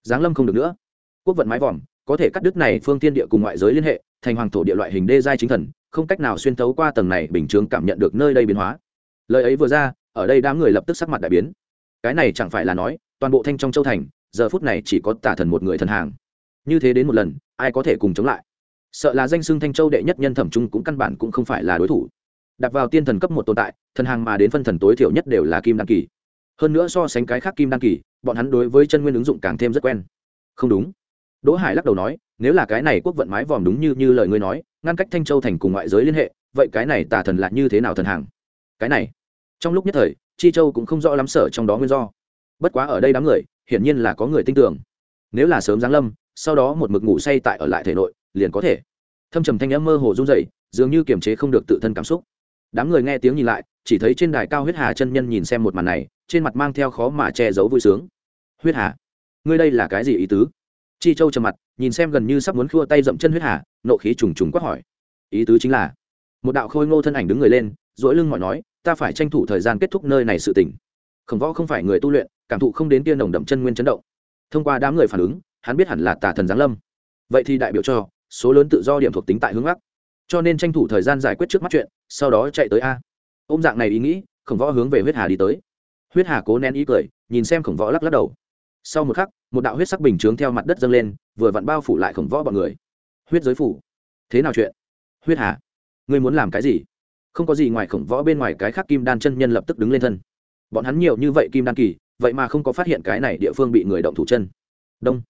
Giáng lâm không được nữa. Quốc vận mái vòm, có thể cắt đứt này phương tiên địa cùng ngoại giới liên hệ, thành hoàng thổ địa loại hình đê giai chính thần, không cách nào xuyên thấu qua tầng này bình thường cảm nhận được nơi đây biến hóa. Lời ấy vừa ra, ở đây đám người lập tức sắc mặt đại biến. Cái này chẳng phải là nói toàn bộ thanh trong châu thành, giờ phút này chỉ có tả thần một người thần hàng. Như thế đến một lần, ai có thể cùng chống lại? Sợ là danh xưng thanh châu đệ nhất nhân thẩm trung cũng căn bản cũng không phải là đối thủ. Đặt vào tiên thần cấp một tồn tại, thần hàng mà đến phân thần tối thiểu nhất đều là kim đăng kỳ. Hơn nữa so sánh cái khác kim đan kỳ, bọn hắn đối với chân nguyên ứng dụng càng thêm rất quen. Không đúng. Đỗ hải lắc đầu nói, nếu là cái này quốc vận mái vòm đúng như như lời ngươi nói, ngăn cách thanh châu thành cùng ngoại giới liên hệ, vậy cái này tà thần là như thế nào thần hàng? Cái này, trong lúc nhất thời, chi châu cũng không rõ lắm sở trong đó nguyên do bất quá ở đây đám người, hiển nhiên là có người tin tưởng. Nếu là sớm giáng lâm, sau đó một mực ngủ say tại ở lại thể nội, liền có thể. Thâm trầm thanh âm mơ hồ run dậy dường như kiềm chế không được tự thân cảm xúc. Đám người nghe tiếng nhìn lại, chỉ thấy trên đài cao huyết hà chân nhân nhìn xem một màn này, trên mặt mang theo khó mà che giấu vui sướng. Huyết hà, ngươi đây là cái gì ý tứ? Chi châu trầm mặt, nhìn xem gần như sắp muốn khua tay dậm chân huyết hà, nộ khí trùng trùng quát hỏi. Ý tứ chính là một đạo khôi ngô thân ảnh đứng người lên dỗi lưng mọi nói, ta phải tranh thủ thời gian kết thúc nơi này sự tỉnh khổng võ không phải người tu luyện, cảm thụ không đến tiên nồng đậm chân nguyên chấn động. Thông qua đám người phản ứng, hắn biết hẳn là tà thần giáng lâm. Vậy thì đại biểu cho, số lớn tự do điểm thuộc tính tại hướng bắc. Cho nên tranh thủ thời gian giải quyết trước mắt chuyện, sau đó chạy tới a. Ôm dạng này ý nghĩ, khổng võ hướng về huyết hà đi tới. Huyết hà cố nén ý cười, nhìn xem khổng võ lắc lắc đầu. Sau một khắc, một đạo huyết sắc bình chướng theo mặt đất dâng lên, vừa vặn bao phủ lại khổng võ bọn người. Huyết giới phủ. Thế nào chuyện? Huyết hà, ngươi muốn làm cái gì? Không có gì ngoài khổng võ bên ngoài cái khác kim đan chân nhân lập tức đứng lên thân bọn hắn nhiều như vậy kim đan kỳ, vậy mà không có phát hiện cái này địa phương bị người động thủ chân. Đông.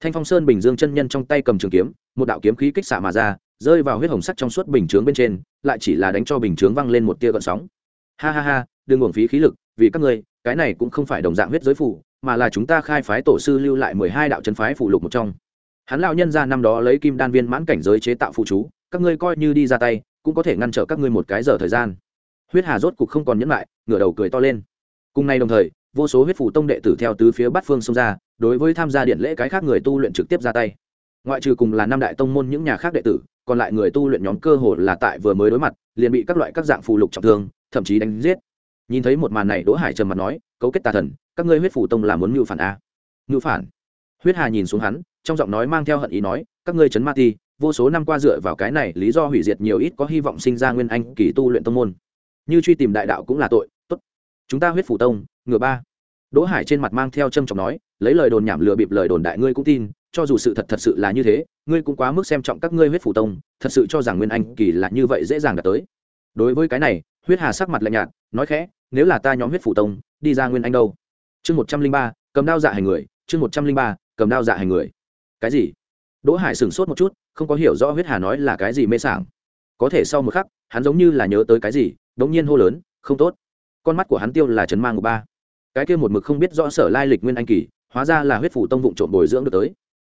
Thanh phong sơn bình dương chân nhân trong tay cầm trường kiếm, một đạo kiếm khí kích xạ mà ra, rơi vào huyết hồng sắc trong suốt bình chướng bên trên, lại chỉ là đánh cho bình chướng văng lên một tia gợn sóng. Ha ha ha, đừng uổng phí khí lực, vì các ngươi, cái này cũng không phải đồng dạng huyết giới phủ mà là chúng ta khai phái tổ sư lưu lại mười hai đạo chân phái phụ lục một trong. Hắn lão nhân ra năm đó lấy kim đan viên mãn cảnh giới chế tạo phụ chú, các ngươi coi như đi ra tay, cũng có thể ngăn trở các ngươi một cái giờ thời gian. Huyết hà rốt cục không còn nhẫn lại, ngửa đầu cười to lên cùng nay đồng thời, vô số huyết phủ tông đệ tử theo tứ phía bát phương xông ra, đối với tham gia điện lễ cái khác người tu luyện trực tiếp ra tay. Ngoại trừ cùng là năm đại tông môn những nhà khác đệ tử, còn lại người tu luyện nhóm cơ hồ là tại vừa mới đối mặt, liền bị các loại các dạng phù lục trọng thương, thậm chí đánh giết. Nhìn thấy một màn này, đỗ hải trầm mặt nói, cấu kết tà thần, các ngươi huyết phủ tông là muốn ngưu phản à? a ngưu phản? Huyết hà nhìn xuống hắn, trong giọng nói mang theo hận ý nói, các ngươi chấn ma ti, vô số năm qua dựa vào cái này, lý do hủy diệt nhiều ít có hy vọng sinh ra nguyên anh kỳ tu luyện tông môn. Như truy tìm đại đạo cũng là tội chúng ta huyết phủ tông, ngựa ba. Đỗ hải trên mặt mang theo trâm trọng nói, lấy lời đồn nhảm lừa bịp lời đồn đại ngươi cũng tin, cho dù sự thật thật sự là như thế, ngươi cũng quá mức xem trọng các ngươi huyết phủ tông, thật sự cho rằng nguyên anh kỳ là như vậy dễ dàng đạt tới. Đối với cái này, huyết hà sắc mặt lạnh nhạt, nói khẽ, nếu là ta nhóm huyết phủ tông, đi ra nguyên anh đâu? Chương một trăm linh ba, cầm đao dạ hành người, chương một trăm linh ba, cầm đao dạ hành người. Cái gì? Đỗ hải sửng sốt một chút, không có hiểu rõ huyết hà nói là cái gì mê sảng. Có thể sau một khắc, hắn giống như là nhớ tới cái gì, đống nhiên hô lớn, không tốt con mắt của hắn tiêu là trấn mang của ba. Cái kia một mực không biết rõ sở lai lịch nguyên anh kỳ, hóa ra là huyết phủ tông vụng trộm bồi dưỡng được tới.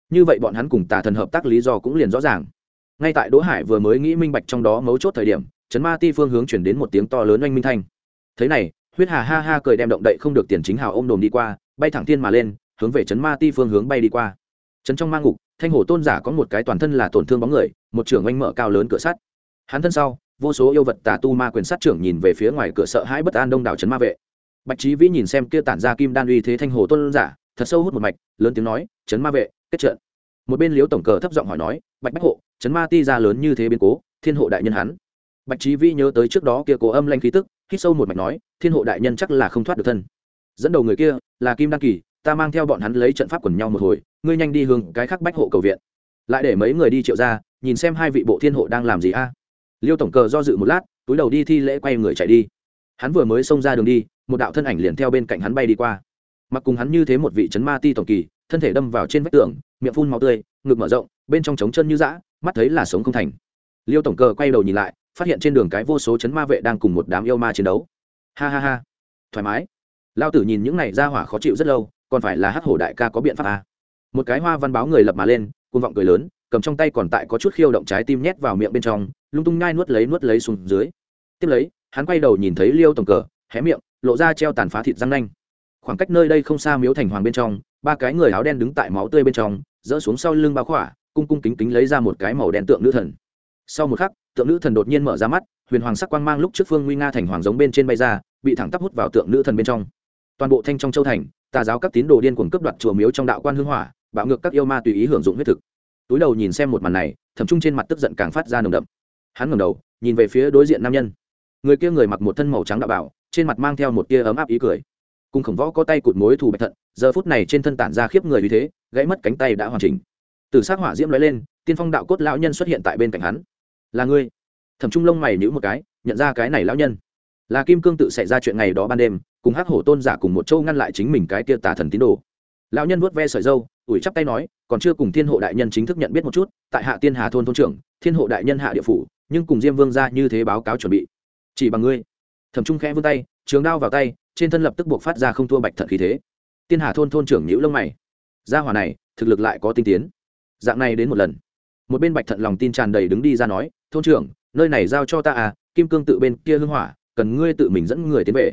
Như vậy bọn hắn cùng tà thần hợp tác lý do cũng liền rõ ràng. Ngay tại đỗ hải vừa mới nghĩ minh bạch trong đó mấu chốt thời điểm trấn ma ti phương hướng chuyển đến một tiếng to lớn oanh minh thanh. Thế này, huyết hà ha ha cười đem động đậy không được tiền chính hào ôm đồm đi qua, bay thẳng thiên mà lên, hướng về trấn ma ti phương hướng bay đi qua. Trấn trong mang ngục, thanh hổ tôn giả có một cái toàn thân là tổn thương bóng người, một trưởng oanh mở cao lớn cửa sắt. Hắn thân sau vô số yêu vật tà tu ma quyền sát trưởng nhìn về phía ngoài cửa sợ hãi bất an đông đảo chấn ma vệ. Bạch trí vĩ nhìn xem kia tản ra kim đan uy thế thanh hồ tôn giả, thật sâu hút một mạch, lớn tiếng nói chấn ma vệ, kết trận. Một bên liếu tổng cờ thấp giọng hỏi nói, bạch bách hộ chấn ma ti ra lớn như thế biến cố, thiên hộ đại nhân hắn? Bạch trí vĩ nhớ tới trước đó kia cố âm lanh khí tức, hít sâu một mạch nói, thiên hộ đại nhân chắc là không thoát được thân. Dẫn đầu người kia, là kim đan kỳ, ta mang theo bọn hắn lấy trận pháp quần nhau một hồi, ngươi nhanh đi hướng cái khắc bách hộ cầu viện. Lại để mấy người đi triệu ra nhìn xem hai vị bộ thiên hộ đang làm gì a liêu tổng cờ do dự một lát, túi đầu đi thi lễ quay người chạy đi. Hắn vừa mới xông ra đường đi, một đạo thân ảnh liền theo bên cạnh hắn bay đi qua. Mặc cùng hắn như thế một vị c ma ti tổng kỳ, thân thể đâm vào trên vách tường, miệng phun màu tươi, ngực mở rộng, bên trong trống chân như dã, mắt thấy là sống không thành. Liêu tổng cờ quay đầu nhìn lại, phát hiện trên đường cái vô số chấn ma vệ đang cùng một đám yêu ma chiến đấu. Ha ha ha. Thoải mái. Lao tử nhìn những này ra hỏa khó chịu rất lâu, còn phải là hát hổ đại ca có biện pháp à. một cái hoa văn báo người lập mà lên côn vọng cười lớn, cầm trong tay còn tại có chút khiêu động trái tim nhét vào miệng bên trong lung tung nhai nuốt lấy nuốt lấy xuống dưới. Tiếp lấy, hắn quay đầu nhìn thấy liêu tổng cờ, hé miệng, lộ ra treo tàn phá thịt răng nanh. Khoảng cách nơi đây không xa miếu thành hoàng bên trong, ba cái người áo đen đứng tại máu tươi bên trong, dỡ xuống sau lưng bao khỏa, cung cung kính kính lấy ra một cái màu đen tượng nữ thần. Sau một khắc, tượng nữ thần đột nhiên mở ra mắt, huyền hoàng sắc quang mang lúc trước phương nguy nga thành hoàng giống bên trên bay ra, bị thẳng tắp hút vào tượng nữ thần bên trong. Toàn bộ thanh trong châu thành, tà giáo các tín đồ điên cuồng cướp đoạt chùa miếu trong đạo quan hương hỏa, bạo ngược các yêu ma tùy ý hưởng dụng huyết thực. Túi đầu nhìn xem một màn này, thầm trung trên mặt tức giận càng phát ra nồng đậm hắn ngẩng đầu, nhìn về phía đối diện nam nhân. Người kia người mặc một thân màu trắng đạo bảo, trên mặt mang theo một tia ấm áp ý cười. Cùng khổng võ có tay cụt mối thù bạch thận, giờ phút này trên thân tản ra khiếp người vì thế, gãy mất cánh tay đã hoàn chỉnh. Từ s c hỏa diễm l lên, tiên phong đạo cốt lão nhân xuất hiện tại bên cạnh hắn. Là ngươi? Thẩm trung lông mày nhữ một cái, nhận ra cái này lão nhân. Là kim cương tự xảy ra chuyện ngày đó ban đêm, cùng hắc hổ tôn giả cùng một châu ngăn lại chính mình cái kia tà thần tín đồ. Lão nhân vuốt ve sợi dâu ủi chắp tay nói, còn chưa cùng thiên hộ đại nhân chính thức nhận biết một chút, tại hạ tiên hà thôn thôn trưởng, thiên hộ đại nhân hạ địa phủ nhưng cùng diêm vương ra như thế báo cáo chuẩn bị. Chỉ bằng ngươi. Thẩm trung khẽ vươn tay, trường đao vào tay, trên thân lập tức buộc phát ra không thua bạch thận khí thế. Tiên hà thôn thôn trưởng nhữ lông mày. Gia hỏa này, thực lực lại có tinh tiến. Dạng này đến một lần. Một bên bạch thận lòng tin tràn đầy đứng đi ra nói, thôn trưởng, nơi này giao cho ta à kim cương tự bên kia hưng hỏa, cần ngươi tự mình dẫn người tiến về.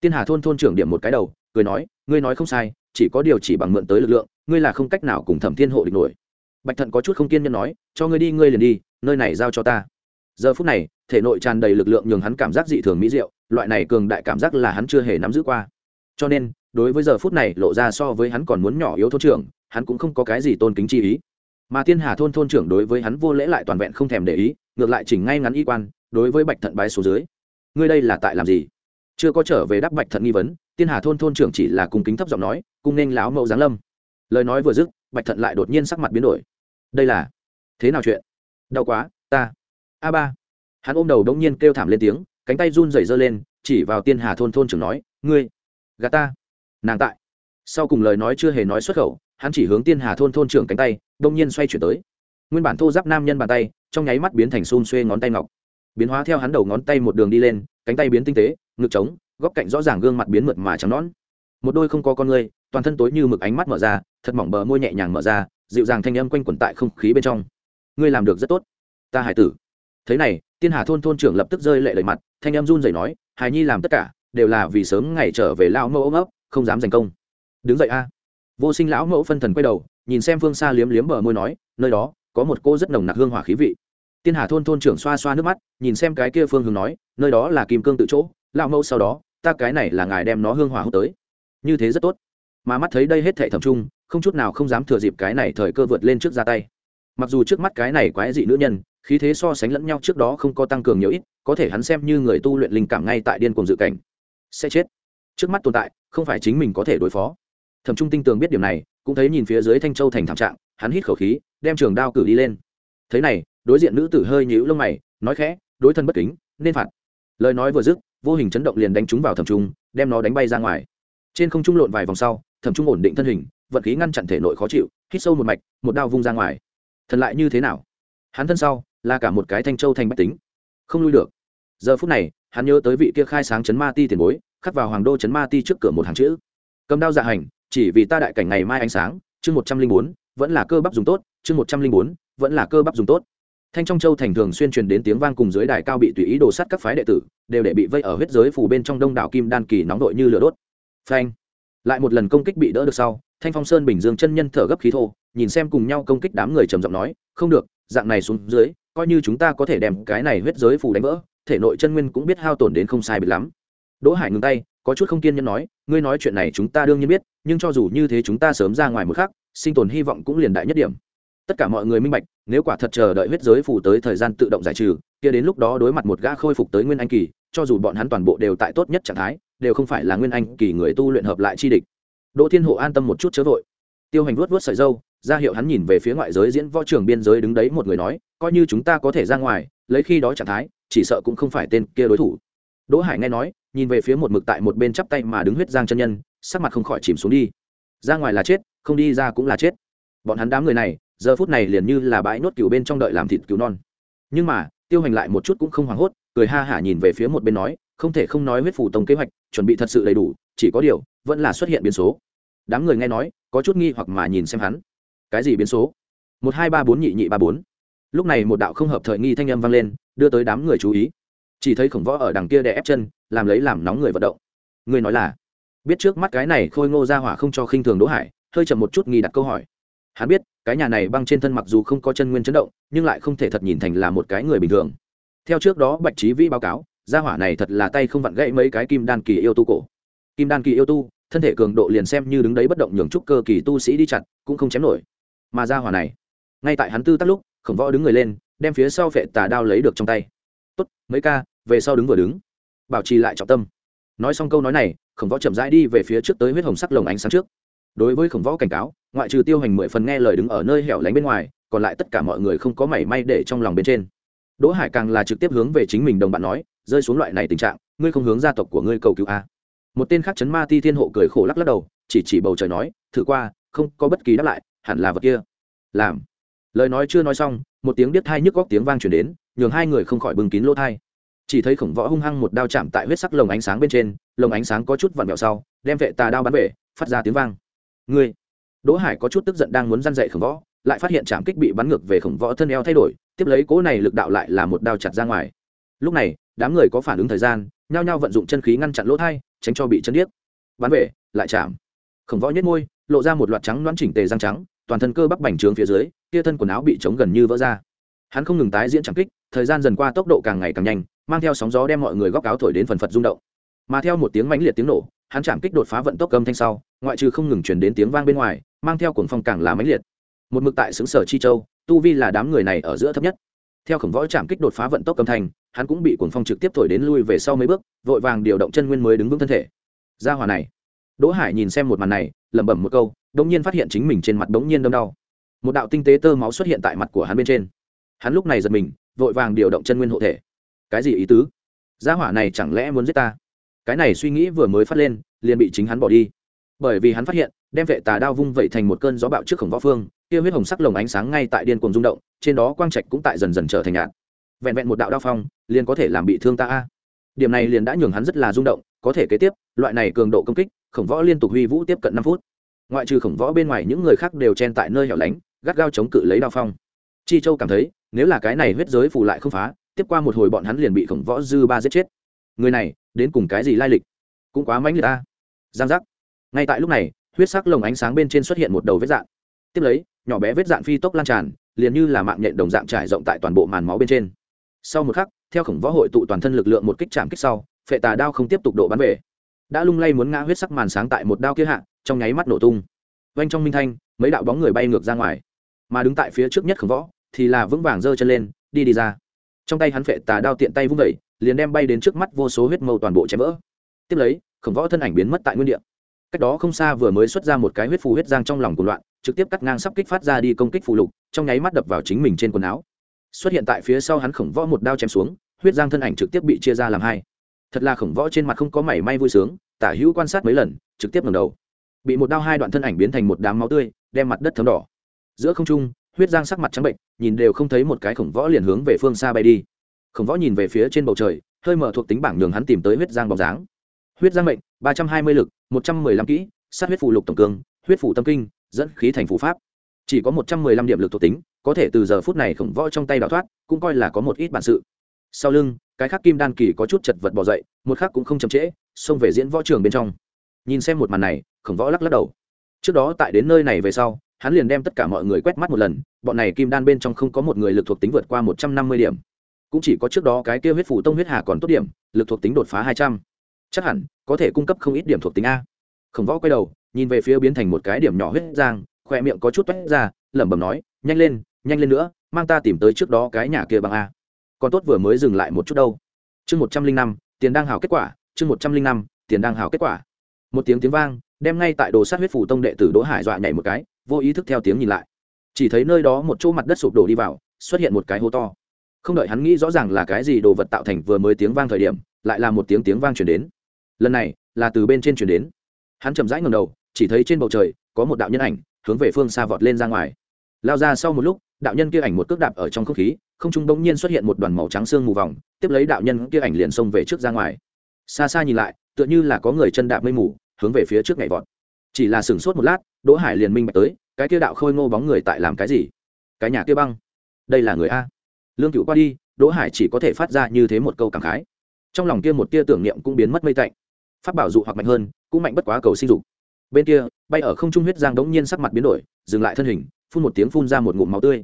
Tiên hà thôn thôn trưởng điểm một cái đầu, cười nói, ngươi nói không sai, chỉ có điều chỉ bằng mượn tới lực lượng, ngươi là không cách nào cùng thẩm thiên hộ địch nổi. Bạch thận có chút không kiên nhẫn nói, cho ngươi đi, ngươi liền đi, nơi này giao cho ta giờ phút này, thể nội tràn đầy lực lượng nhường hắn cảm giác dị thường mỹ diệu, loại này cường đại cảm giác là hắn chưa hề nắm giữ qua. Cho nên, đối với giờ phút này lộ ra so với hắn còn muốn nhỏ yếu thôn trưởng, hắn cũng không có cái gì tôn kính chi ý. Mà thiên hà thôn thôn trưởng đối với hắn vô lễ lại toàn vẹn không thèm để ý, ngược lại chỉnh ngay ngắn y quan, đối với bạch thận bái số dưới. Ngươi đây là tại làm gì? Chưa có trở về đáp bạch thận nghi vấn tiên hà thôn thôn trưởng chỉ là cung kính thấp giọng nói, cung nên lão mẫu giáng lâm. Lời nói vừa dứt, bạch thận lại đột nhiên sắc mặt biến đổi. Đây là, thế nào chuyện? Đau quá, ta a ba. Hắn ôm đầu đống nhiên kêu thảm lên tiếng, cánh tay run rẩy giơ lên, chỉ vào tiên hà thôn thôn trưởng nói, ngươi gà ta. Nàng tại. Sau cùng lời nói chưa hề nói xuất khẩu, hắn chỉ hướng tiên hà thôn thôn trưởng cánh tay đông nhiên xoay chuyển tới. Nguyên bản thô giáp nam nhân bàn tay, trong nháy mắt biến thành xun xuê ngón tay ngọc. Biến hóa theo hắn đầu ngón tay một đường đi lên, cánh tay biến tinh tế, ngực trống, góc cạnh rõ ràng gương mặt biến mượt mà trắng nón một đôi không có con ngươi, toàn thân tối như mực ánh mắt mở ra, thật mỏng bờ môi nhẹ nhàng mở ra, dịu dàng thanh âm quanh quẩn tại không khí bên trong. Ngươi làm được rất tốt, ta hải tử thế này, tiên hà thôn thôn trưởng lập tức rơi lệ lời mặt, thanh âm run rẩy nói, hài nhi làm tất cả, đều là vì sớm ngày trở về lão mẫu ôm ấp, không dám giành công. Đứng dậy a. Vô sinh lão mẫu phân thần quay đầu, nhìn xem phương xa liếm liếm bờ môi nói, nơi đó, có một cô rất nồng nặc hương hỏa khí vị. Tiên hà thôn thôn trưởng xoa xoa nước mắt, nhìn xem cái kia phương hướng nói, nơi đó là kim cương tự chỗ, lão mẫu sau đó, ta cái này là ngài đem nó hương hỏa hút tới. Như thế rất tốt. Mà mắt thấy đây hết thệ thầm trung, không chút nào không dám thừa dịp cái này thời cơ vượt lên trước ra tay. Mặc dù trước mắt cái này quái dị nữ nhân khí thế so sánh lẫn nhau trước đó không có tăng cường nhiều ít, có thể hắn xem như người tu luyện linh cảm ngay tại điên cùng dự cảnh. Sẽ chết. Trước mắt tồn tại, không phải chính mình có thể đối phó. Thẩm trung tinh tường biết điểm này, cũng thấy nhìn phía dưới thanh châu thành thảm trạng, hắn hít khẩu khí, đem trường đao cử đi lên. Thế này, đối diện nữ tử hơi nhíu lông mày, nói khẽ, đối thân bất kính, nên phạt. Lời nói vừa dứt, vô hình chấn động liền đánh trúng vào thẩm trung, đem nó đánh bay ra ngoài. Trên không trung lộn vài vòng sau, thẩm trung ổn định thân hình, vận khí ngăn chặn thể nội khó chịu, hít sâu một mạch, một đao vung ra ngoài. Thần lại như thế nào? Hắn thân sau là cả một cái thanh châu thành bách tính. Không lui được. Giờ phút này, hắn nhớ tới vị kia khai sáng chấn ma ti tiền bối, khắc vào hoàng đô chấn ma ti trước cửa một hàng chữ. Cầm đao dạ hành, chỉ vì ta đại cảnh ngày mai ánh sáng, chương một trăm linh bốn, vẫn là cơ bắp dùng tốt, chương một trăm linh bốn, vẫn là cơ bắp dùng tốt. Thanh trong châu thành thường xuyên truyền đến tiếng vang cùng dưới đài cao bị tùy ý đồ sắt các phái đệ tử, đều để bị vây ở huyết giới phủ bên trong đông đảo kim đan kỳ nóng đội như lửa đốt. Phanh. Lại một lần công kích bị đỡ được sau, thanh phong sơn bình dương chân nhân thở gấp khí thô, nhìn xem cùng nhau công kích đám người trầm giọng nói, không được, dạng này xuống dưới coi như chúng ta có thể đem cái này huyết giới phủ đánh vỡ, thể nội chân nguyên cũng biết hao tổn đến không sai biệt lắm. Đỗ hải ngừng tay, có chút không kiên nhẫn nói, ngươi nói chuyện này chúng ta đương nhiên biết, nhưng cho dù như thế chúng ta sớm ra ngoài một khắc, sinh tồn hy vọng cũng liền đại nhất điểm. Tất cả mọi người minh bạch, nếu quả thật chờ đợi huyết giới phủ tới thời gian tự động giải trừ, kia đến lúc đó đối mặt một gã khôi phục tới nguyên anh kỳ, cho dù bọn hắn toàn bộ đều tại tốt nhất trạng thái, đều không phải là nguyên anh kỳ người tu luyện hợp lại chi địch. Đỗ thiên hộ an tâm một chút chớ vội. Tiêu hành vuốt vuốt sợi dâu ra hiệu hắn nhìn về phía ngoại giới diễn võ trường biên giới đứng đấy một người nói, coi như chúng ta có thể ra ngoài, lấy khi đó trạng thái, chỉ sợ cũng không phải tên kia đối thủ. Đỗ hải nghe nói, nhìn về phía một mực tại một bên chắp tay mà đứng huyết giang chân nhân, sắc mặt không khỏi chìm xuống đi. Ra ngoài là chết, không đi ra cũng là chết. Bọn hắn đám người này, giờ phút này liền như là bãi nốt cừu bên trong đợi làm thịt cứu non. Nhưng mà, tiêu hành lại một chút cũng không hoảng hốt, cười ha hả nhìn về phía một bên nói, không thể không nói huyết phủ tông kế hoạch, chuẩn bị thật sự đầy đủ, chỉ có điều, vẫn là xuất hiện biến số. Đám người nghe nói, có chút nghi hoặc mà nhìn xem hắn cái gì biến số? Một hai ba bốn nhị nhị ba bốn. Lúc này một đạo không hợp thời nghi thanh âm vang lên, đưa tới đám người chú ý. Chỉ thấy khổng võ ở đằng kia đè ép chân, làm lấy làm nóng người vận động. Người nói là, biết trước mắt cái này khôi ngô ra hỏa không cho khinh thường đỗ hải, hơi chậm một chút nghi đặt câu hỏi. Hắn biết, cái nhà này băng trên thân mặc dù không có chân nguyên chấn động, nhưng lại không thể thật nhìn thành là một cái người bình thường. Theo trước đó bạch trí vĩ báo cáo, gia hỏa này thật là tay không vặn gãy mấy cái kim đan kỳ yêu tu cổ. Kim đan kỳ yêu tu, thân thể cường độ liền xem như đứng đấy bất động nhường trúc cơ kỳ tu sĩ đi chặt, cũng không chém nổi mà gia hỏa này. Ngay tại hắn tư tắt lúc, khổng võ đứng người lên, đem phía sau phệ tà đao lấy được trong tay. Tốt, mấy ca, về sau đứng vừa đứng. Bảo trì lại trọng tâm. Nói xong câu nói này, khổng võ chậm rãi đi về phía trước tới huyết hồng sắc lồng ánh sáng trước. Đối với khổng võ cảnh cáo, ngoại trừ tiêu hành mười phần nghe lời đứng ở nơi hẻo lánh bên ngoài, còn lại tất cả mọi người không có mảy may để trong lòng bên trên. Đỗ hải càng là trực tiếp hướng về chính mình đồng bạn nói, rơi xuống loại này tình trạng, ngươi không hướng gia tộc của ngươi cầu cứu a một tên khác chấn ma ti thiên hộ cười khổ lắc lắc đầu, chỉ chỉ bầu trời nói, thử qua, không có bất kỳ đáp lại hẳn là vật kia. Làm. Lời nói chưa nói xong, một tiếng biết thai nhức góc tiếng vang chuyển đến, nhường hai người không khỏi bưng kín lỗ thai. Chỉ thấy khổng võ hung hăng một đao chạm tại huyết sắc lồng ánh sáng bên trên, lồng ánh sáng có chút vặn vẹo sau, đem vệ tà đao bắn về, phát ra tiếng vang. Ngươi. Đỗ hải có chút tức giận đang muốn răn dậy khổng võ, lại phát hiện chạm kích bị bắn ngược về khổng võ thân eo thay đổi, tiếp lấy cỗ này lực đạo lại là một đao chặt ra ngoài. Lúc này, đám người có phản ứng thời gian, nhao nhao vận dụng chân khí ngăn chặn lỗ thai, tránh cho bị chân điếc. Bắn về, lại chạm. Khổng võ nhếch môi, lộ ra một loạt trắng loãng chỉnh tề răng trắng toàn thân cơ bắp bành trướng phía dưới, kia thân quần áo bị chống gần như vỡ ra. Hắn không ngừng tái diễn trảm kích, thời gian dần qua tốc độ càng ngày càng nhanh, mang theo sóng gió đem mọi người góc áo thổi đến phần phật rung động. Mà theo một tiếng mãnh liệt tiếng nổ, hắn chạm kích đột phá vận tốc âm thanh sau, ngoại trừ không ngừng chuyển đến tiếng vang bên ngoài, mang theo cuồng phong càng là mãnh liệt. Một mực tại xứng sở chi châu, tu vi là đám người này ở giữa thấp nhất. Theo khổng võ chạm kích đột phá vận tốc âm thanh, hắn cũng bị cuồng phong trực tiếp thổi đến lui về sau mấy bước, vội vàng điều động chân nguyên mới đứng vững thân thể. Ra hòa này. Đỗ hải nhìn xem một màn này, lẩm bẩm một câu đống nhiên phát hiện chính mình trên mặt đống nhiên đâm đau. Một đạo tinh tế tơ máu xuất hiện tại mặt của hắn bên trên. Hắn lúc này giật mình, vội vàng điều động chân nguyên hộ thể. Cái gì ý tứ? Gia hỏa này chẳng lẽ muốn giết ta? Cái này suy nghĩ vừa mới phát lên, liền bị chính hắn bỏ đi. Bởi vì hắn phát hiện, đem vệ tà đao vung vẩy thành một cơn gió bạo trước khổng võ phương, kia huyết hồng sắc lồng ánh sáng ngay tại điên cuồng rung động, trên đó quang trạch cũng tại dần dần trở thành nhạt. Vẹn vẹn một đạo đao phong, liền có thể làm bị thương ta a. Điểm này liền đã nhường hắn rất là rung động, có thể kế tiếp, loại này cường độ công kích, khổng võ liên tục huy vũ tiếp cận năm phút ngoại trừ khổng võ bên ngoài những người khác đều chen tại nơi hẻo lánh, gắt gao chống cự lấy đao phong. Chi châu cảm thấy, nếu là cái này huyết giới phù lại không phá, tiếp qua một hồi bọn hắn liền bị khổng võ dư ba giết chết. Người này, đến cùng cái gì lai lịch? Cũng quá mãnh liệt ta. Giang giác. Ngay tại lúc này, huyết sắc lồng ánh sáng bên trên xuất hiện một đầu vết dạn. Tiếp lấy, nhỏ bé vết dạn phi tốc lan tràn, liền như là mạng nhện đồng dạng trải rộng tại toàn bộ màn máu bên trên. Sau một khắc, theo khổng võ hội tụ toàn thân lực lượng một kích chạm kích sau, phệ tà đao không tiếp tục độ bắn về. Đã lung lay muốn ngã huyết sắc màn sáng tại một đao kia hạ trong nháy mắt nổ tung. Vanh trong minh thanh, mấy đạo bóng người bay ngược ra ngoài. Mà đứng tại phía trước nhất khổng võ thì là vững vàng giơ chân lên, đi đi ra. Trong tay hắn phệ tà đao tiện tay vung vẩy liền đem bay đến trước mắt vô số huyết mâu toàn bộ chém vỡ. Tiếp lấy, khổng võ thân ảnh biến mất tại nguyên địa. Cách đó không xa vừa mới xuất ra một cái huyết phù huyết giang trong lòng của loạn, trực tiếp cắt ngang sắp kích phát ra đi công kích phù lục, trong nháy mắt đập vào chính mình trên quần áo. Xuất hiện tại phía sau hắn khổng võ một đao chém xuống, huyết giang thân ảnh trực tiếp bị chia ra làm hai. Thật là khổng võ trên mặt không có mảy may vui sướng, tả hữu quan sát mấy lần, trực tiếp ngầm đầu bị một đao hai đoạn thân ảnh biến thành một đám máu tươi, đem mặt đất thấm đỏ. Giữa không trung, huyết giang sắc mặt trắng bệnh, nhìn đều không thấy một cái khổng võ liền hướng về phương xa bay đi. Khổng võ nhìn về phía trên bầu trời, hơi mở thuộc tính bảng nhường hắn tìm tới huyết giang bóng dáng. Huyết giang mệnh, ba trăm hai mươi lực, một trăm mười lăm kỹ, sát huyết phù lục tổng cương huyết phủ tâm kinh, dẫn khí thành phù pháp. Chỉ có một trăm mười lăm điểm lực thuộc tính, có thể từ giờ phút này khổng võ trong tay đào thoát, cũng coi là có một ít bản sự. Sau lưng, cái khác kim đan kỳ có chút chật vật bỏ dậy, một khác cũng không chậm trễ, xông về diễn võ trường bên trong. Nhìn xem một màn này khổng võ lắc lắc đầu. Trước đó tại đến nơi này về sau, hắn liền đem tất cả mọi người quét mắt một lần, bọn này kim đan bên trong không có một người lực thuộc tính vượt qua một trăm năm mươi điểm. Cũng chỉ có trước đó cái kia huyết phủ tông huyết hà còn tốt điểm, lực thuộc tính đột phá hai trăm. Chắc hẳn, có thể cung cấp không ít điểm thuộc tính a. Khổng võ quay đầu, nhìn về phía biến thành một cái điểm nhỏ huyết giang khoe miệng có chút toét ra, lẩm bẩm nói, nhanh lên nhanh lên nữa, mang ta tìm tới trước đó cái nhà kia bằng a. Còn tốt vừa mới dừng lại một chút đâu. Chương một trăm linh năm, tiền đang hào kết quả, chương một trăm linh năm, tiền đang hào kết quả. Một tiếng tiếng vang đem ngay tại đồ sát huyết phủ tông đệ tử đỗ hải dọa nhảy một cái, vô ý thức theo tiếng nhìn lại. Chỉ thấy nơi đó một chỗ mặt đất sụp đổ đi vào, xuất hiện một cái hố to. Không đợi hắn nghĩ rõ ràng là cái gì đồ vật tạo thành vừa mới tiếng vang thời điểm, lại là một tiếng tiếng vang chuyển đến. Lần này, là từ bên trên chuyển đến. Hắn chậm rãi ngầm đầu, chỉ thấy trên bầu trời, có một đạo nhân ảnh, hướng về phương xa vọt lên ra ngoài. Lao ra sau một lúc, đạo nhân kia ảnh một cước đạp ở trong không khí, không trung bỗng nhiên xuất hiện một đoàn màu trắng xương mù vòng, tiếp lấy đạo nhân kia ảnh liền xông về trước ra ngoài. Xa xa nhìn lại, tựa như là có người chân đạp mây mù hướng về phía trước nhảy vọt. Chỉ là sửng sốt một lát, đỗ hải liền minh bạch tới, cái kia đạo khôi ngô bóng người tại làm cái gì? Cái nhà kia băng. Đây là người a. Lương cựu qua đi, đỗ hải chỉ có thể phát ra như thế một câu cảm khái. Trong lòng kia một tia tưởng niệm cũng biến mất mây tạnh. Phát bảo dụ hoặc mạnh hơn, cũng mạnh bất quá cầu sinh dục. Bên kia, bay ở không trung huyết giang đống nhiên sắc mặt biến đổi, dừng lại thân hình, phun một tiếng phun ra một ngụm máu tươi.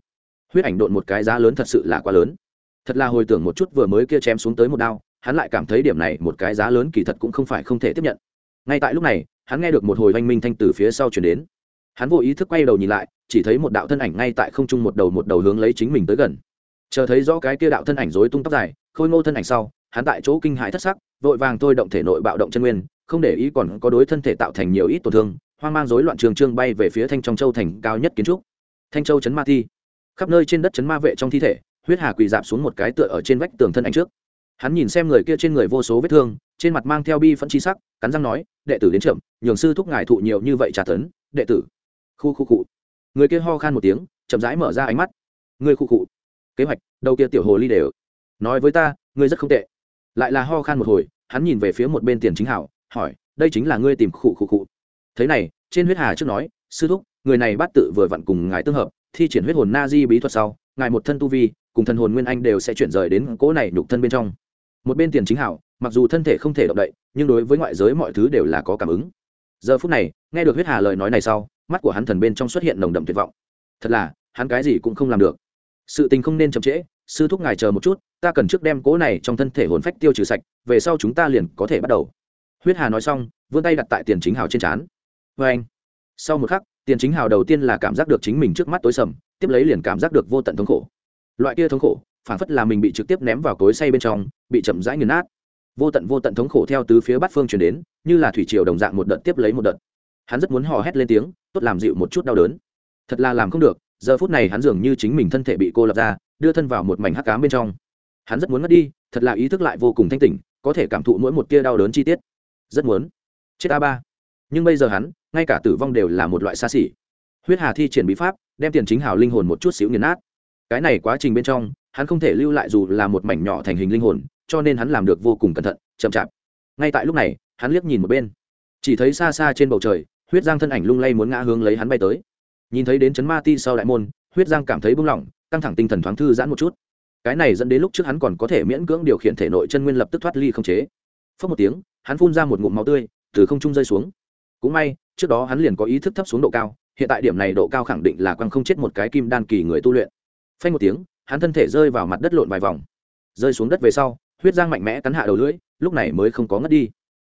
Huyết ảnh độn một cái giá lớn thật sự là quá lớn. Thật là hồi tưởng một chút vừa mới kia chém xuống tới một đao, hắn lại cảm thấy điểm này một cái giá lớn kỳ thật cũng không phải không thể tiếp nhận ngay tại lúc này, hắn nghe được một hồi oanh minh thanh từ phía sau chuyển đến. Hắn vô ý thức quay đầu nhìn lại, chỉ thấy một đạo thân ảnh ngay tại không trung một đầu một đầu hướng lấy chính mình tới gần. Chờ thấy rõ cái kia đạo thân ảnh rối tung tóc dài, khôi ngô thân ảnh sau, hắn tại chỗ kinh hãi thất sắc, vội vàng thôi động thể nội bạo động chân nguyên, không để ý còn có đối thân thể tạo thành nhiều ít tổn thương, hoang mang rối loạn trường trương bay về phía thanh trong châu thành cao nhất kiến trúc. Thanh châu chấn ma thi. Khắp nơi trên đất chấn ma vệ trong thi thể, huyết hà quỳ dạp xuống một cái tựa ở trên vách tường thân ảnh trước hắn nhìn xem người kia trên người vô số vết thương, trên mặt mang theo bi phẫn chi sắc, cắn răng nói, đệ tử đến chậm nhường sư thúc ngài thụ nhiều như vậy trả tấn, đệ tử. Khu khu cụ người kia ho khan một tiếng, chậm rãi mở ra ánh mắt. Người khu cụ kế hoạch, đầu kia tiểu hồ ly đều. Nói với ta, ngươi rất không tệ. Lại là ho khan một hồi, hắn nhìn về phía một bên tiền chính hảo, hỏi, đây chính là ngươi tìm khụ khụ khụ thế này, trên huyết hà trước nói, sư thúc, người này bắt tự vừa vặn cùng ngài tương hợp, thi triển huyết hồn na di bí thuật sau, ngài một thân tu vi, cùng thần hồn nguyên anh đều sẽ chuyển rời đến cỗ này nhục thân bên trong một bên tiền chính hảo, mặc dù thân thể không thể động đậy, nhưng đối với ngoại giới mọi thứ đều là có cảm ứng. Giờ phút này, nghe được huyết hà lời nói này sau, mắt của hắn thần bên trong xuất hiện nồng đậm tuyệt vọng. Thật là, hắn cái gì cũng không làm được. Sự tình không nên chậm trễ, sư thúc ngài chờ một chút, ta cần trước đem cỗ này trong thân thể hồn phách tiêu trừ sạch, về sau chúng ta liền có thể bắt đầu. Huyết hà nói xong, vươn tay đặt tại tiền chính hào trên trán. Vê anh. Sau một khắc, tiền chính hào đầu tiên là cảm giác được chính mình trước mắt tối sầm, tiếp lấy liền cảm giác được vô tận thống khổ. Loại kia thống khổ phản phất là mình bị trực tiếp ném vào cối say bên trong, bị chậm rãi nghiền nát. Vô tận vô tận thống khổ theo tứ phía bát phương chuyển đến, như là thủy triều đồng dạng một đợt tiếp lấy một đợt. Hắn rất muốn hò hét lên tiếng, tốt làm dịu một chút đau đớn. Thật là làm không được, giờ phút này hắn dường như chính mình thân thể bị cô lập ra, đưa thân vào một mảnh hắc cám bên trong. Hắn rất muốn mất đi, thật là ý thức lại vô cùng thanh tỉnh, có thể cảm thụ mỗi một tia đau đớn chi tiết. Rất muốn. Chết a ba. Nhưng bây giờ hắn, ngay cả tử vong đều là một loại xa xỉ. Huyết hà thi triển bí pháp, đem tiền chính hào linh hồn một chút xíu nghiền nát. Cái này quá trình bên trong hắn không thể lưu lại dù là một mảnh nhỏ thành hình linh hồn, cho nên hắn làm được vô cùng cẩn thận, chậm chạp. Ngay tại lúc này, hắn liếc nhìn một bên. Chỉ thấy xa xa trên bầu trời, huyết giang thân ảnh lung lay muốn ngã hướng lấy hắn bay tới. Nhìn thấy đến chấn ma ti sau đại môn, huyết giang cảm thấy buông lỏng căng thẳng tinh thần thoáng thư giãn một chút. Cái này dẫn đến lúc trước hắn còn có thể miễn cưỡng điều khiển thể nội chân nguyên lập tức thoát ly không chế. Phớt một tiếng, hắn phun ra một ngụm máu tươi, từ không trung rơi xuống. Cũng may, trước đó hắn liền có ý thức thấp xuống độ cao, hiện tại điểm này độ cao khẳng định là quăng không chết một cái kim đan kỳ người tu luyện. Phanh một tiếng hắn thân thể rơi vào mặt đất lộn vài vòng. Rơi xuống đất về sau, huyết giang mạnh mẽ cắn hạ đầu lưỡi, lúc này mới không có ngất đi.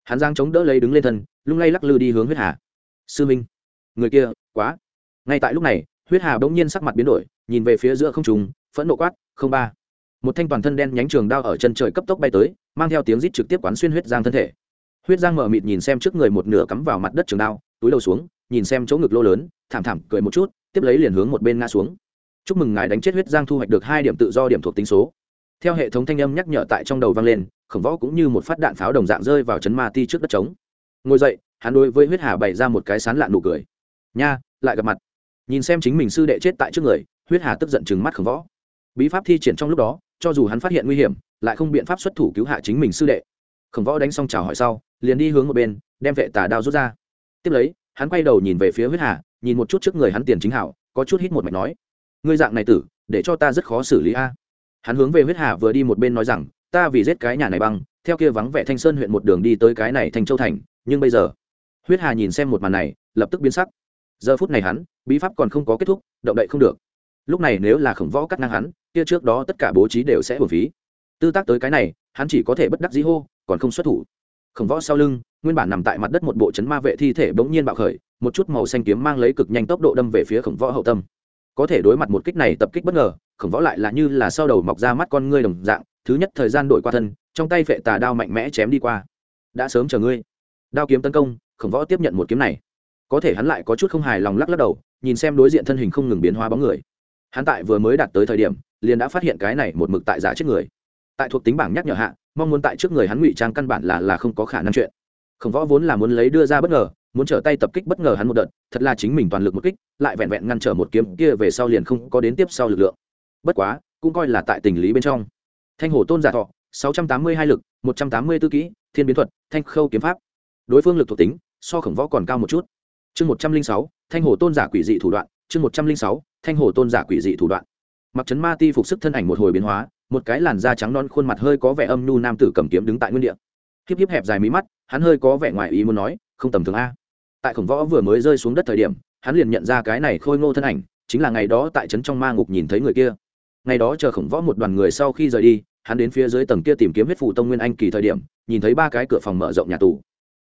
Hắn giang chống đỡ lấy đứng lên thân, lung lay lắc lư đi hướng huyết hà. Sư minh, người kia, quá. Ngay tại lúc này, huyết hà bỗng nhiên sắc mặt biến đổi, nhìn về phía giữa không trùng phẫn nộ quát, không ba. Một thanh toàn thân đen nhánh trường đao ở chân trời cấp tốc bay tới, mang theo tiếng rít trực tiếp quán xuyên huyết giang thân thể. Huyết giang mở mịt nhìn xem trước người một nửa cắm vào mặt đất trường đao, túi đầu xuống, nhìn xem chỗ ngực lô lớn, thảm thảm cười một chút, tiếp lấy liền hướng một bên ngã xuống chúc mừng ngài đánh chết huyết giang thu hoạch được hai điểm tự do, điểm thuộc tính số. Theo hệ thống thanh âm nhắc nhở tại trong đầu vang lên, khổng võ cũng như một phát đạn pháo đồng dạng rơi vào chấn ma ti trước đất trống. Ngồi dậy, hắn đối với huyết hà bày ra một cái sán lạn nụ cười. Nha, lại gặp mặt. Nhìn xem chính mình sư đệ chết tại trước người, huyết hà tức giận chừng mắt khổng võ. Bí pháp thi triển trong lúc đó, cho dù hắn phát hiện nguy hiểm, lại không biện pháp xuất thủ cứu hạ chính mình sư đệ. Khổng võ đánh xong chào hỏi sau, liền đi hướng một bên, đem vệ tà đao rút ra. Tiếp lấy, hắn quay đầu nhìn về phía huyết hà, nhìn một chút trước người hắn tiền chính hảo, có chút hít một mạch nói ngươi dạng này tử, để cho ta rất khó xử lý a. Hắn hướng về huyết hà vừa đi một bên nói rằng, ta vì giết cái nhà này băng, theo kia vắng vẻ thanh sơn huyện một đường đi tới cái này thành châu thành, nhưng bây giờ, huyết hà nhìn xem một màn này, lập tức biến sắc. Giờ phút này hắn, bí pháp còn không có kết thúc, động đậy không được. Lúc này nếu là khổng võ cắt ngang hắn, kia trước đó tất cả bố trí đều sẽ hồn phí. Tư tác tới cái này, hắn chỉ có thể bất đắc dĩ hô, còn không xuất thủ. Khổng võ sau lưng, nguyên bản nằm tại mặt đất một bộ chấn ma vệ thi thể bỗng nhiên bạo khởi, một chút màu xanh kiếm mang lấy cực nhanh tốc độ đâm về phía khổng võ hậu tâm có thể đối mặt một kích này tập kích bất ngờ, khổng võ lại là như là sau đầu mọc ra mắt con ngươi đồng dạng, thứ nhất thời gian đổi qua thân, trong tay vệ tà đao mạnh mẽ chém đi qua. Đã sớm chờ ngươi. Đao kiếm tấn công, khổng võ tiếp nhận một kiếm này. Có thể hắn lại có chút không hài lòng lắc lắc đầu, nhìn xem đối diện thân hình không ngừng biến hóa bóng người. Hắn tại vừa mới đạt tới thời điểm, liền đã phát hiện cái này một mực tại giả chết người. Tại thuộc tính bảng nhắc nhở hạ, mong muốn tại trước người hắn ngụy trang căn bản là là không có khả năng chuyện. Khổng võ vốn là muốn lấy đưa ra bất ngờ muốn trở tay tập kích bất ngờ hắn một đợt, thật là chính mình toàn lực một kích, lại vẹn vẹn ngăn trở một kiếm kia về sau liền không có đến tiếp sau lực lượng. Bất quá, cũng coi là tại tình lý bên trong. Thanh hồ tôn giả thọ, sáu trăm tám mươi hai lực, một trăm tám mươi tư kỹ, thiên biến thuật, thanh khâu kiếm pháp. Đối phương lực thuộc tính, so khổng võ còn cao một chút. Chương một trăm linh sáu, thanh hồ tôn giả quỷ dị thủ đoạn, chương một trăm linh sáu, thanh hồ tôn giả quỷ dị thủ đoạn. Mặc trấn ma ti phục sức thân ảnh một hồi biến hóa, một cái làn da trắng non khuôn mặt hơi có vẻ âm nhu nam tử cầm kiếm đứng tại nguyên địa. Hiếp hiếp hẹp dài mí mắt, hắn hơi có vẻ ngoài ý muốn nói, không tầm thường a tại khổng võ vừa mới rơi xuống đất thời điểm, hắn liền nhận ra cái này khôi ngô thân ảnh, chính là ngày đó tại trấn trong ma ngục nhìn thấy người kia. Ngày đó chờ khổng võ một đoàn người sau khi rời đi, hắn đến phía dưới tầng kia tìm kiếm huyết phụ tông nguyên anh kỳ thời điểm, nhìn thấy ba cái cửa phòng mở rộng nhà tù.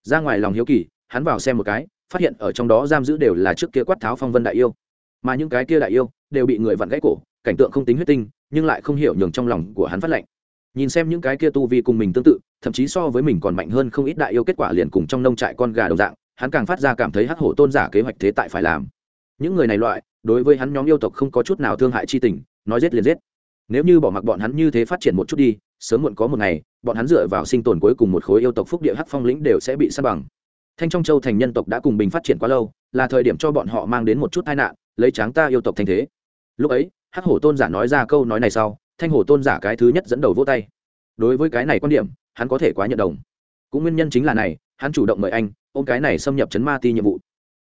Ra ngoài lòng hiếu kỳ, hắn vào xem một cái, phát hiện ở trong đó giam giữ đều là trước kia quát tháo phong vân đại yêu. Mà những cái kia đại yêu đều bị người vặn gãy cổ, cảnh tượng không tính huyết tinh, nhưng lại không hiểu nhường trong lòng của hắn phát lệnh. Nhìn xem những cái kia tu vi cùng mình tương tự, thậm chí so với mình còn mạnh hơn không ít đại yêu kết quả liền cùng trong nông trại con gà đồng dạng hắn càng phát ra cảm thấy hắc hổ tôn giả kế hoạch thế tại phải làm. Những người này loại, đối với hắn nhóm yêu tộc không có chút nào thương hại chi tình, nói giết liền giết. Nếu như bỏ mặc bọn hắn như thế phát triển một chút đi, sớm muộn có một ngày, bọn hắn dựa vào sinh tồn cuối cùng một khối yêu tộc phúc địa hắc phong lĩnh đều sẽ bị sa bằng. Thanh trong châu thành nhân tộc đã cùng bình phát triển quá lâu, là thời điểm cho bọn họ mang đến một chút tai nạn, lấy tráng ta yêu tộc thành thế. Lúc ấy, hắc hổ tôn giả nói ra câu nói này sau, thanh hổ tôn giả cái thứ nhất dẫn đầu vỗ tay. Đối với cái này quan điểm, hắn có thể quá nhận đồng. Cũng nguyên nhân chính là này, hắn chủ động mời anh ôm cái này xâm nhập chấn ma ti nhiệm vụ.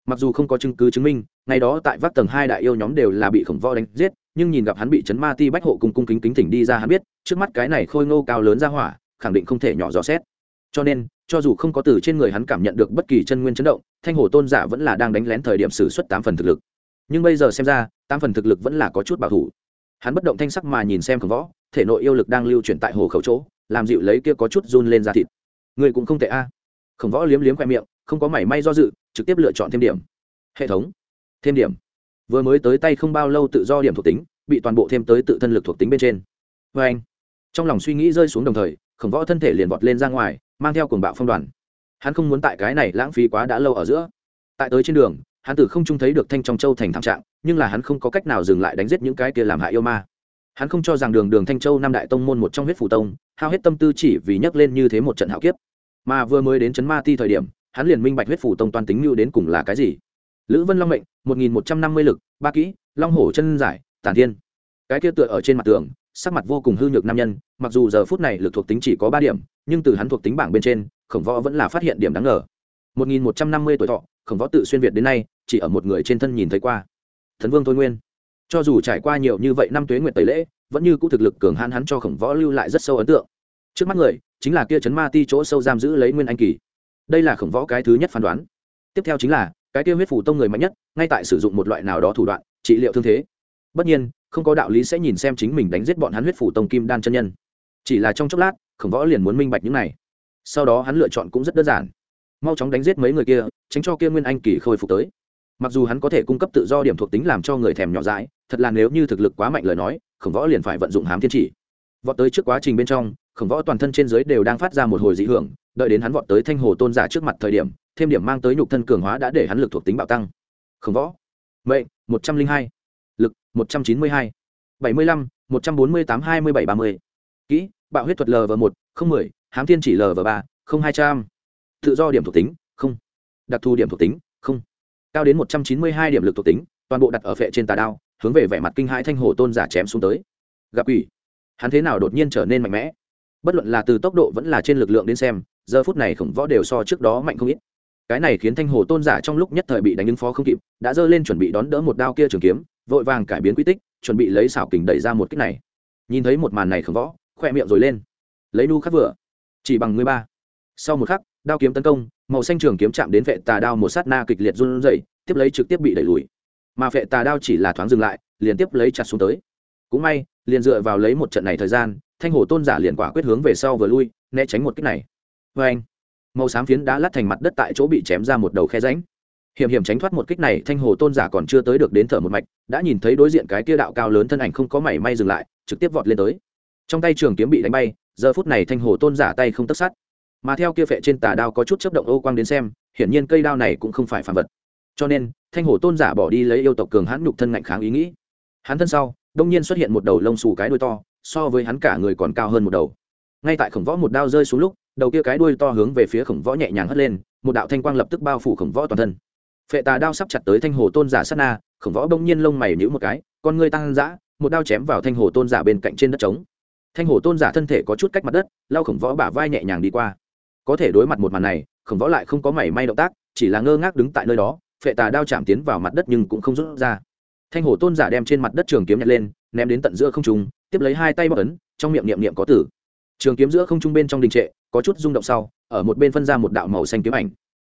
Mặc dù không có chứng cứ chứng minh, ngày đó tại vác tầng hai đại yêu nhóm đều là bị khổng võ đánh giết, nhưng nhìn gặp hắn bị chấn ma ti bách hộ cùng cung kính kính thỉnh đi ra hắn biết, trước mắt cái này khôi ngô cao lớn ra hỏa, khẳng định không thể nhỏ dò xét. Cho nên, cho dù không có từ trên người hắn cảm nhận được bất kỳ chân nguyên chấn động, thanh hồ tôn giả vẫn là đang đánh lén thời điểm xử suất tám phần thực lực. Nhưng bây giờ xem ra, tám phần thực lực vẫn là có chút bảo thủ. Hắn bất động thanh sắc mà nhìn xem khổng võ, thể nội yêu lực đang lưu chuyển tại hồ khẩu chỗ, làm dịu lấy kia có chút run lên da thịt. Người cũng không tệ a. Khổng võ liếm liếm khoe miệng không có mảy may do dự, trực tiếp lựa chọn thêm điểm. Hệ thống. Thêm điểm. Vừa mới tới tay không bao lâu tự do điểm thuộc tính, bị toàn bộ thêm tới tự thân lực thuộc tính bên trên. Vê anh, trong lòng suy nghĩ rơi xuống đồng thời, khổng võ thân thể liền vọt lên ra ngoài, mang theo cuồng bạo phong đoàn. Hắn không muốn tại cái này lãng phí quá đã lâu ở giữa. Tại tới trên đường, hắn tử không trung thấy được thanh trong châu thành thảm trạng, nhưng là hắn không có cách nào dừng lại đánh giết những cái kia làm hại yêu ma. Hắn không cho rằng đường đường thanh châu năm đại tông môn một trong huyết phủ tông, hao hết tâm tư chỉ vì nhắc lên như thế một trận hạo kiếp. Mà vừa mới đến chấn ma ti thời điểm hắn liền minh bạch huyết phủ tông toàn tính mưu đến cùng là cái gì. Lữ vân long mệnh, một nghìn một trăm năm mươi lực, ba kỹ, long hổ chân giải, tản thiên. Cái kia tựa ở trên mặt tường, sắc mặt vô cùng hư nhược nam nhân, mặc dù giờ phút này lực thuộc tính chỉ có ba điểm, nhưng từ hắn thuộc tính bảng bên trên, khổng võ vẫn là phát hiện điểm đáng ngờ. một nghìn một trăm năm mươi tuổi thọ, khổng võ tự xuyên việt đến nay, chỉ ở một người trên thân nhìn thấy qua. Thần vương thôi nguyên. Cho dù trải qua nhiều như vậy năm tuế nguyệt tẩy lễ, vẫn như cũ thực lực cường hãn hắn cho khổng võ lưu lại rất sâu ấn tượng. Trước mắt người, chính là kia chấn ma ti chỗ sâu giam giữ lấy nguyên anh kỳ đây là khổng võ cái thứ nhất phán đoán. Tiếp theo chính là, cái tiêu huyết phủ tông người mạnh nhất, ngay tại sử dụng một loại nào đó thủ đoạn, trị liệu thương thế. Bất nhiên, không có đạo lý sẽ nhìn xem chính mình đánh giết bọn hắn huyết phủ tông kim đan chân nhân. Chỉ là trong chốc lát, khổng võ liền muốn minh bạch những này. Sau đó hắn lựa chọn cũng rất đơn giản. Mau chóng đánh giết mấy người kia, tránh cho kia nguyên anh kỳ khôi phục tới. Mặc dù hắn có thể cung cấp tự do điểm thuộc tính làm cho người thèm nhỏ dãi, thật là nếu như thực lực quá mạnh lời nói, khổng võ liền phải vận dụng hám thiên chỉ. Vọt tới trước quá trình bên trong khổng võ toàn thân trên dưới đều đang phát ra một hồi dị hưởng, đợi đến hắn vọt tới thanh hồ tôn giả trước mặt thời điểm, thêm điểm mang tới nhục thân cường hóa đã để hắn lực thuộc tính bạo tăng. Khổng võ, mệnh, một trăm linh hai, lực, một trăm chín mươi hai, bảy mươi lăm, một trăm bốn mươi tám, hai mươi bảy, ba mươi. Kỹ, bạo huyết thuật l v một, không mười, hám thiên chỉ l v ba, không hai trăm. Tự do điểm thuộc tính, không. Đặc thù điểm thuộc tính, không. Cao đến một trăm chín mươi hai điểm lực thuộc tính, toàn bộ đặt ở phệ trên tà đao, hướng về vẻ mặt kinh hãi thanh hồ tôn giả chém xuống tới. Gặp ủy hắn thế nào đột nhiên trở nên mạnh mẽ? Bất luận là từ tốc độ vẫn là trên lực lượng đến xem, giờ phút này khổng võ đều so trước đó mạnh không ít. Cái này khiến thanh hồ tôn giả trong lúc nhất thời bị đánh ứng phó không kịp, đã dơ lên chuẩn bị đón đỡ một đao kia trường kiếm, vội vàng cải biến quy tích, chuẩn bị lấy xảo kình đẩy ra một kích này. Nhìn thấy một màn này khổng võ khoe miệng rồi lên. Lấy nu khắc vừa, chỉ bằng người ba. Sau một khắc, đao kiếm tấn công, màu xanh trường kiếm chạm đến vệ tà đao một sát na kịch liệt run rẩy, tiếp lấy trực tiếp bị đẩy lùi. Mà vệ tà đao chỉ là thoáng dừng lại, liền tiếp lấy chặt xuống tới. Cũng may, liền dựa vào lấy một trận này thời gian thanh hồ tôn giả liền quả quyết hướng về sau vừa lui, né tránh một kích này. Vê anh, màu xám phiến đã lát thành mặt đất tại chỗ bị chém ra một đầu khe ránh hiểm hiểm tránh thoát một kích này, thanh hồ tôn giả còn chưa tới được đến thở một mạch, đã nhìn thấy đối diện cái kia đạo cao lớn thân ảnh không có mảy may dừng lại, trực tiếp vọt lên tới. Trong tay trường kiếm bị đánh bay, giờ phút này thanh hồ tôn giả tay không tất sát. Mà theo kia phệ trên tà đao có chút chấp động ô quang đến xem, hiển nhiên cây đao này cũng không phải phản vật. Cho nên, thanh hồ tôn giả bỏ đi lấy yêu tộc cường hãn nhục thân ngạnh kháng ý nghĩ. Hắn thân sau, đông nhiên xuất hiện một đầu lông xù cái đuôi to so với hắn cả người còn cao hơn một đầu. Ngay tại khổng võ một đao rơi xuống lúc, đầu kia cái đuôi to hướng về phía khổng võ nhẹ nhàng hất lên, một đạo thanh quang lập tức bao phủ khổng võ toàn thân. Phệ tà đao sắp chặt tới thanh hồ tôn giả sát na, khổng võ bỗng nhiên lông mày nhíu một cái, con ngươi tăng dã, một đao chém vào thanh hồ tôn giả bên cạnh trên đất trống. Thanh hồ tôn giả thân thể có chút cách mặt đất lao khổng võ bả vai nhẹ nhàng đi qua. Có thể đối mặt một màn này, khổng võ lại không có mảy may động tác, chỉ là ngơ ngác đứng tại nơi đó, phệ tà đao chạm tiến vào mặt đất nhưng cũng không rút ra. Thanh hồ tôn giả đem trên mặt đất trường kiếm nhặt lên, ném đến tận giữa không trung tiếp lấy hai tay bóc ấn, trong miệng niệm niệm có tử. Trường kiếm giữa không trung bên trong đình trệ, có chút rung động sau, ở một bên phân ra một đạo màu xanh kiếm ảnh.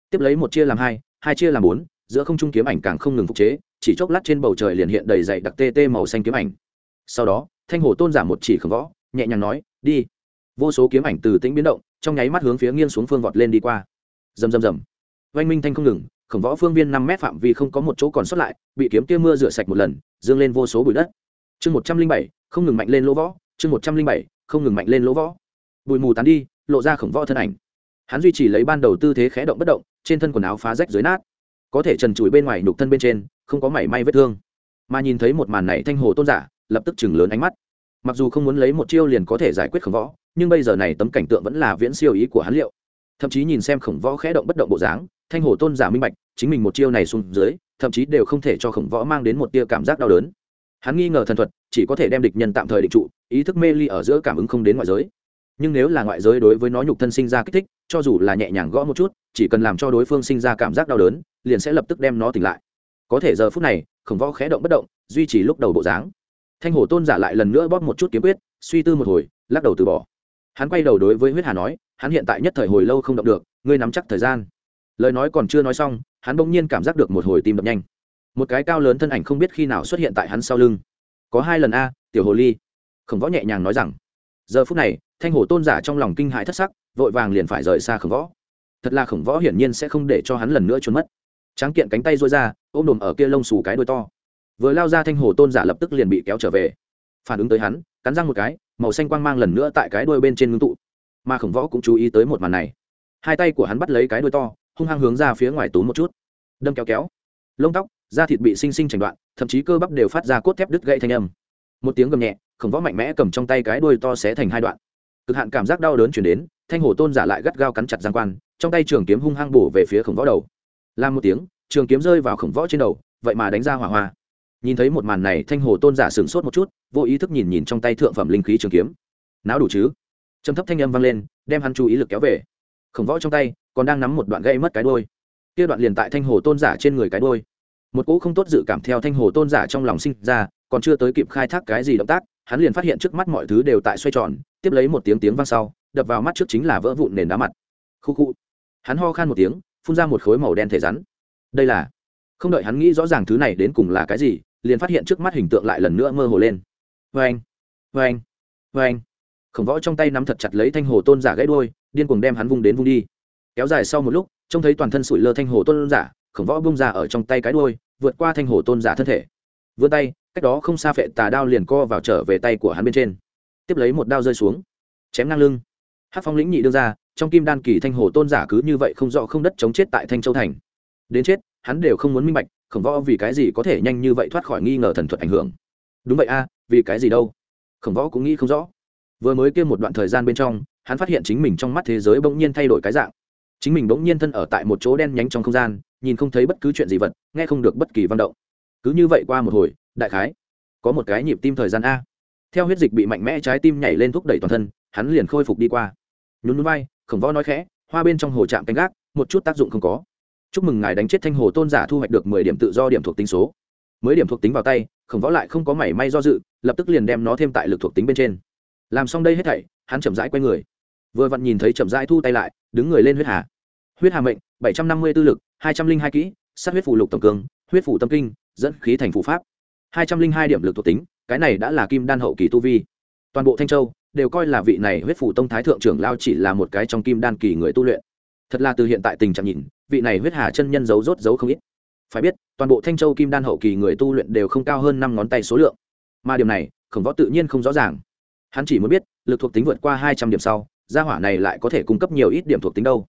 Tiếp lấy một chia làm hai hai chia làm bốn, giữa không trung kiếm ảnh càng không ngừng phục chế, chỉ chốc lát trên bầu trời liền hiện đầy dày đặc tê tê màu xanh kiếm ảnh. Sau đó, thanh hồ tôn giả một chỉ khổng võ, nhẹ nhàng nói, đi. Vô số kiếm ảnh từ tĩnh biến động, trong nháy mắt hướng phía nghiêng xuống phương vọt lên đi qua. Rầm rầm rầm. Oanh minh thanh không ngừng, khổng võ phương viên năm mét phạm vi không có một chỗ còn sót lại, bị kiếm tia mưa rửa sạch một lần, dương lên vô số bụi đất. Chương một trăm linh bảy không ngừng mạnh lên lỗ võ, chương một trăm linh bảy, không ngừng mạnh lên lỗ võ. Bụi mù tán đi, lộ ra khổng võ thân ảnh. Hắn duy trì lấy ban đầu tư thế khẽ động bất động, trên thân quần áo phá rách dưới nát. Có thể trần trụi bên ngoài nhục thân bên trên, không có mảy may vết thương. Mà nhìn thấy một màn này thanh hồ tôn giả, lập tức chừng lớn ánh mắt. Mặc dù không muốn lấy một chiêu liền có thể giải quyết khổng võ, nhưng bây giờ này tấm cảnh tượng vẫn là viễn siêu ý của hắn liệu. Thậm chí nhìn xem khổng võ khẽ động bất động bộ dáng, thanh hồ tôn giả minh bạch, chính mình một chiêu này xuống dưới, thậm chí đều không thể cho khổng võ mang đến một tia cảm giác đau đớn hắn nghi ngờ thần thuật, chỉ có thể đem địch nhân tạm thời định trụ, ý thức mê ly ở giữa cảm ứng không đến ngoại giới. Nhưng nếu là ngoại giới đối với nó nhục thân sinh ra kích thích, cho dù là nhẹ nhàng gõ một chút, chỉ cần làm cho đối phương sinh ra cảm giác đau đớn, liền sẽ lập tức đem nó tỉnh lại. Có thể giờ phút này, khổng võ khẽ động bất động, duy trì lúc đầu bộ dáng. Thanh hồ tôn giả lại lần nữa bóp một chút kiếm quyết, suy tư một hồi, lắc đầu từ bỏ. Hắn quay đầu đối với huyết hà nói, hắn hiện tại nhất thời hồi lâu không động được, ngươi nắm chắc thời gian. Lời nói còn chưa nói xong, hắn bỗng nhiên cảm giác được một hồi tim đập nhanh một cái cao lớn thân ảnh không biết khi nào xuất hiện tại hắn sau lưng. Có hai lần a, tiểu hồ ly. Khổng võ nhẹ nhàng nói rằng, giờ phút này, thanh hồ tôn giả trong lòng kinh hãi thất sắc, vội vàng liền phải rời xa khổng võ. Thật là khổng võ hiển nhiên sẽ không để cho hắn lần nữa trốn mất. Tráng kiện cánh tay dối ra, ôm đồm ở kia lông xù cái đôi to. Vừa lao ra thanh hồ tôn giả lập tức liền bị kéo trở về. Phản ứng tới hắn, cắn răng một cái, màu xanh quang mang lần nữa tại cái đuôi bên trên ngưng tụ. Mà khổng võ cũng chú ý tới một màn này. Hai tay của hắn bắt lấy cái đuôi to, hung hăng hướng ra phía ngoài túm một chút. Đâm kéo kéo. Lông tóc da thịt bị sinh sinh chảnh đoạn, thậm chí cơ bắp đều phát ra cốt thép đứt gãy thanh âm. Một tiếng gầm nhẹ, khổng võ mạnh mẽ cầm trong tay cái đuôi to xé thành hai đoạn. Cực hạn cảm giác đau đớn chuyển đến, thanh hồ tôn giả lại gắt gao cắn chặt giang quan, trong tay trường kiếm hung hăng bổ về phía khổng võ đầu. Làm một tiếng, trường kiếm rơi vào khổng võ trên đầu, vậy mà đánh ra hỏa hoa. Nhìn thấy một màn này, thanh hồ tôn giả sửng sốt một chút, vô ý thức nhìn nhìn trong tay thượng phẩm linh khí trường kiếm. Não đủ chứ? Trầm thấp thanh âm vang lên, đem hắn chú ý lực kéo về. Khổng võ trong tay còn đang nắm một đoạn gây mất cái đôi kia đoạn liền tại thanh hồ tôn giả trên người cái đôi một cỗ không tốt dự cảm theo thanh hồ tôn giả trong lòng sinh ra, còn chưa tới kịp khai thác cái gì động tác, hắn liền phát hiện trước mắt mọi thứ đều tại xoay tròn, tiếp lấy một tiếng tiếng vang sau, đập vào mắt trước chính là vỡ vụn nền đá mặt. Khu khu. Hắn ho khan một tiếng, phun ra một khối màu đen thể rắn. Đây là. Không đợi hắn nghĩ rõ ràng thứ này đến cùng là cái gì, liền phát hiện trước mắt hình tượng lại lần nữa mơ hồ lên. Vê anh vê anh vê anh khổng võ trong tay nắm thật chặt lấy thanh hồ tôn giả gãy đôi điên cuồng đem hắn vung đến vung đi. Kéo dài sau một lúc, trông thấy toàn thân sủi lơ thanh hồ tôn giả khổng võ bung ra ở trong tay cái đôi vượt qua thanh hồ tôn giả thân thể. Vươn tay, cách đó không xa phệ tà đao liền co vào trở về tay của hắn bên trên. Tiếp lấy một đao rơi xuống, chém ngang lưng. Hát phong lĩnh nhị đưa ra, trong kim đan kỳ thanh hồ tôn giả cứ như vậy không rõ không đất chống chết tại thanh châu thành. Đến chết, hắn đều không muốn minh bạch, khổng võ vì cái gì có thể nhanh như vậy thoát khỏi nghi ngờ thần thuật ảnh hưởng. Đúng vậy a, vì cái gì đâu? Khổng võ cũng nghĩ không rõ. Vừa mới kia một đoạn thời gian bên trong, hắn phát hiện chính mình trong mắt thế giới bỗng nhiên thay đổi cái dạng. Chính mình bỗng nhiên thân ở tại một chỗ đen nhánh trong không gian nhìn không thấy bất cứ chuyện gì vật, nghe không được bất kỳ văn động. Cứ như vậy qua một hồi, đại khái, có một cái nhịp tim thời gian a. Theo huyết dịch bị mạnh mẽ trái tim nhảy lên thúc đẩy toàn thân, hắn liền khôi phục đi qua. Nhún núi vai, khổng võ nói khẽ, hoa bên trong hồ trạm canh gác, một chút tác dụng không có. Chúc mừng ngài đánh chết thanh hồ tôn giả thu hoạch được mười điểm tự do điểm thuộc tính số. Mới điểm thuộc tính vào tay, khổng võ lại không có mảy may do dự, lập tức liền đem nó thêm tại lực thuộc tính bên trên. Làm xong đây hết thảy, hắn chậm rãi quay người. Vừa vặn nhìn thấy chậm rãi thu tay lại, đứng người lên huyết hà. Huyết hà mệnh bảy trăm năm mươi tư lực, hai trăm linh hai kỹ, sát huyết phủ lục tổng cường, huyết phủ tâm kinh, dẫn khí thành phủ pháp. hai trăm linh hai điểm lực thuộc tính, cái này đã là kim đan hậu kỳ tu vi. Toàn bộ thanh châu đều coi là vị này huyết phủ tông thái thượng trưởng lao chỉ là một cái trong kim đan kỳ người tu luyện. Thật là từ hiện tại tình trạng nhìn, vị này huyết hà chân nhân giấu rốt giấu không ít. Phải biết, toàn bộ thanh châu kim đan hậu kỳ người tu luyện đều không cao hơn năm ngón tay số lượng. Mà điểm này, khổng võ tự nhiên không rõ ràng. Hắn chỉ muốn biết, lực thuộc tính vượt qua hai trăm điểm sau, gia hỏa này lại có thể cung cấp nhiều ít điểm thuộc tính đâu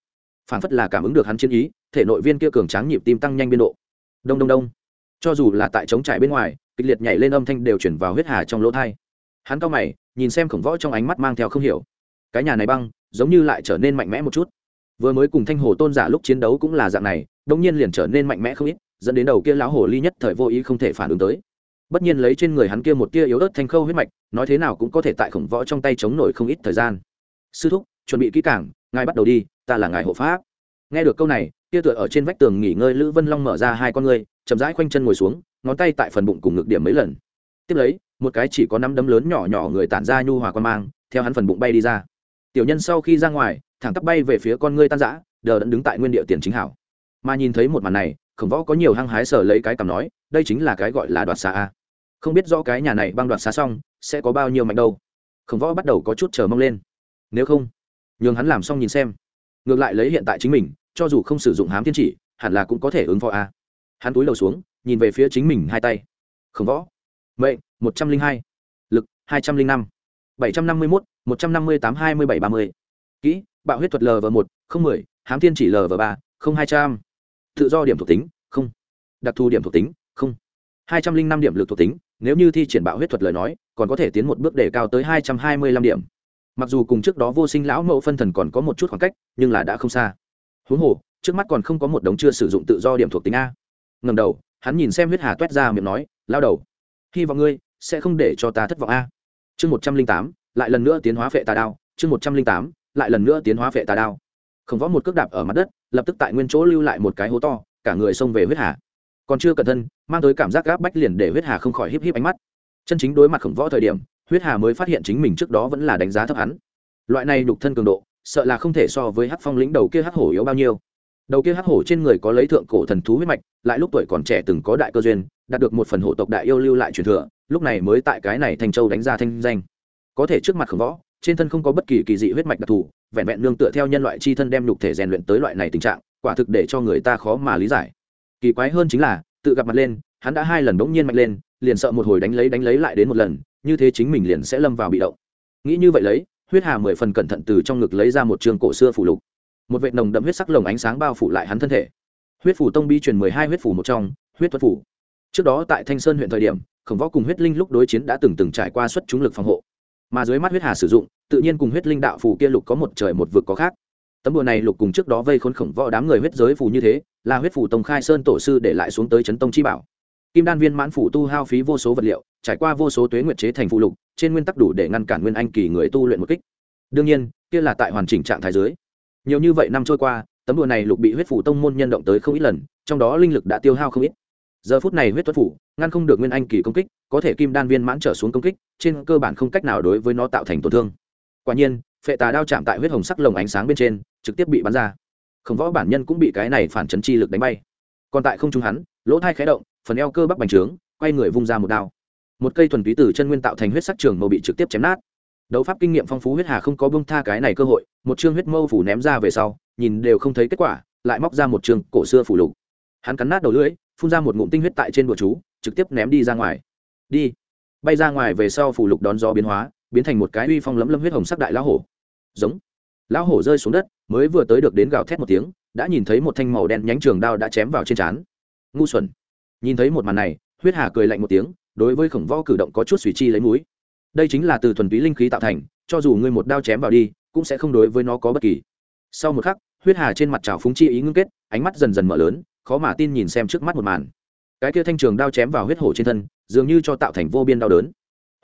phản phất là cảm ứng được hắn chiến ý, thể nội viên kia cường tráng nhịp tim tăng nhanh biên độ. Đông đông đông. Cho dù là tại trống trải bên ngoài, kịch liệt nhảy lên âm thanh đều chuyển vào huyết hà trong lỗ thai. Hắn cao mày, nhìn xem khổng võ trong ánh mắt mang theo không hiểu. Cái nhà này băng, giống như lại trở nên mạnh mẽ một chút. Vừa mới cùng thanh hồ tôn giả lúc chiến đấu cũng là dạng này đông nhiên liền trở nên mạnh mẽ không ít, dẫn đến đầu kia lão hồ ly nhất thời vô ý không thể phản ứng tới. Bất nhiên lấy trên người hắn kia một tia yếu ớt thanh khâu huyết mạch, nói thế nào cũng có thể tại khổng võ trong tay chống nổi không ít thời gian. Sư thúc, chuẩn bị kỹ cảng ngài bắt đầu đi, ta là ngài hộ pháp. Nghe được câu này, kia tựa ở trên vách tường nghỉ ngơi lữ vân long mở ra hai con ngươi, chậm rãi khoanh chân ngồi xuống, ngón tay tại phần bụng cùng ngực điểm mấy lần. Tiếp lấy, một cái chỉ có năm đấm lớn nhỏ nhỏ người tản ra nhu hòa quan mang, theo hắn phần bụng bay đi ra. Tiểu nhân sau khi ra ngoài, thẳng tắp bay về phía con ngươi tan rã, đờ đẫn đứng tại nguyên địa tiền chính hảo. Mà nhìn thấy một màn này, khổng võ có nhiều hăng hái sở lấy cái cảm nói, đây chính là cái gọi là đoạt xa a. Không biết rõ cái nhà này băng đoạt xa xong, sẽ có bao nhiêu mạnh đâu. Khổng võ bắt đầu có chút chờ mong lên. Nếu không nhường hắn làm xong nhìn xem. Ngược lại lấy hiện tại chính mình, cho dù không sử dụng hám thiên chỉ, hẳn là cũng có thể ứng phó a. Hắn túi đầu xuống, nhìn về phía chính mình hai tay. Khổng võ. Mệnh, một trăm linh hai. Lực, hai trăm linh năm. Bảy trăm năm mươi mốt, một trăm năm mươi tám, hai mươi bảy, ba mươi. Kỹ, bạo huyết thuật lv một, không mười, hám thiên chỉ lv ba, không hai trăm. Tự do điểm thuộc tính, không. Đặc thù điểm thuộc tính, không. Hai trăm linh năm điểm lực thuộc tính, nếu như thi triển bạo huyết thuật lời nói, còn có thể tiến một bước để cao tới hai trăm hai mươi lăm điểm mặc dù cùng trước đó vô sinh lão mẫu phân thần còn có một chút khoảng cách, nhưng là đã không xa. Huống hồ, trước mắt còn không có một đống chưa sử dụng tự do điểm thuộc tính a. Ngầm đầu, hắn nhìn xem huyết hà t u é t ra miệng nói, lao đầu, hy vọng ngươi sẽ không để cho ta thất vọng a. Chương một trăm linh tám, lại lần nữa tiến hóa phệ tà đao, chương một trăm linh tám, lại lần nữa tiến hóa phệ tà đao. Không võ một cước đạp ở mặt đất, lập tức tại nguyên chỗ lưu lại một cái hố to, cả người xông về huyết hà. Còn chưa cẩn thân, mang tới cảm giác gáp bách liền để huyết hà không khỏi híp híp ánh mắt. Chân chính đối mặt khổng võ thời điểm huyết hà mới phát hiện chính mình trước đó vẫn là đánh giá thấp hắn. Loại này đục thân cường độ, sợ là không thể so với hắc phong lĩnh đầu kia hắc hổ yếu bao nhiêu. Đầu kia hắc hổ trên người có lấy thượng cổ thần thú huyết mạch, lại lúc tuổi còn trẻ từng có đại cơ duyên, đạt được một phần hộ tộc đại yêu lưu lại truyền thừa, lúc này mới tại cái này Thanh châu đánh ra thanh danh. Có thể trước mặt khổng võ, trên thân không có bất kỳ kỳ dị huyết mạch đặc thù, vẹn vẹn nương tựa theo nhân loại chi thân đem nhục thể rèn luyện tới loại này tình trạng, quả thực để cho người ta khó mà lý giải. Kỳ quái hơn chính là, tự gặp mặt lên, hắn đã hai lần bỗng nhiên mạnh lên, liền sợ một hồi đánh lấy đánh lấy lại đến một lần như thế chính mình liền sẽ lâm vào bị động. Nghĩ như vậy lấy, huyết hà mười phần cẩn thận từ trong ngực lấy ra một trường cổ xưa phủ lục. Một vệt nồng đậm huyết sắc lồng ánh sáng bao phủ lại hắn thân thể. Huyết phủ tông bi truyền mười hai huyết phủ một trong, huyết thuật phủ. Trước đó tại thanh sơn huyện thời điểm, khổng võ cùng huyết linh lúc đối chiến đã từng từng trải qua xuất chúng lực phòng hộ. Mà dưới mắt huyết hà sử dụng, tự nhiên cùng huyết linh đạo phù kia lục có một trời một vực có khác. Tấm bùa này lục cùng trước đó vây khốn khổng võ đám người huyết giới phù như thế, là huyết phủ tông khai sơn tổ sư để lại xuống tới chấn tông chi bảo. Kim đan viên mãn phủ tu hao phí vô số vật liệu trải qua vô số tuế nguyệt chế thành phụ lục, trên nguyên tắc đủ để ngăn cản nguyên anh kỳ người tu luyện một kích. Đương nhiên, kia là tại hoàn chỉnh trạng thái dưới. Nhiều như vậy năm trôi qua, tấm đùa này lục bị huyết phủ tông môn nhân động tới không ít lần, trong đó linh lực đã tiêu hao không ít. Giờ phút này huyết tuất phủ, ngăn không được nguyên anh kỳ công kích, có thể kim đan viên mãn trở xuống công kích, trên cơ bản không cách nào đối với nó tạo thành tổn thương. Quả nhiên, phệ tà đao chạm tại huyết hồng sắc lồng ánh sáng bên trên, trực tiếp bị bắn ra. Khổng võ bản nhân cũng bị cái này phản chấn chi lực đánh bay. Còn tại không trung hắn, lỗ thai khé động, phần eo cơ bắp bành trướng, quay người vung ra một đao một cây thuần túy từ chân nguyên tạo thành huyết sắc trường màu bị trực tiếp chém nát. Đấu pháp kinh nghiệm phong phú huyết hà không có bông tha cái này cơ hội, một chương huyết mâu phủ ném ra về sau, nhìn đều không thấy kết quả, lại móc ra một chương cổ xưa phủ lục. Hắn cắn nát đầu lưỡi, phun ra một ngụm tinh huyết tại trên bùa chú, trực tiếp ném đi ra ngoài. Đi. Bay ra ngoài về sau phủ lục đón gió biến hóa, biến thành một cái uy phong lấm lâm huyết hồng sắc đại lão hổ. Giống. Lão hổ rơi xuống đất, mới vừa tới được đến gào thét một tiếng, đã nhìn thấy một thanh màu đen nhánh trường đao đã chém vào trên trán. Ngu xuẩn. Nhìn thấy một màn này, huyết hà cười lạnh một tiếng đối với khổng võ cử động có chút suy chi lấy mũi, đây chính là từ thuần túy linh khí tạo thành cho dù ngươi một đao chém vào đi cũng sẽ không đối với nó có bất kỳ. Sau một khắc huyết hà trên mặt trào phúng chi ý ngưng kết ánh mắt dần dần mở lớn khó mà tin nhìn xem trước mắt một màn. Cái kia thanh trường đao chém vào huyết hổ trên thân dường như cho tạo thành vô biên đau đớn.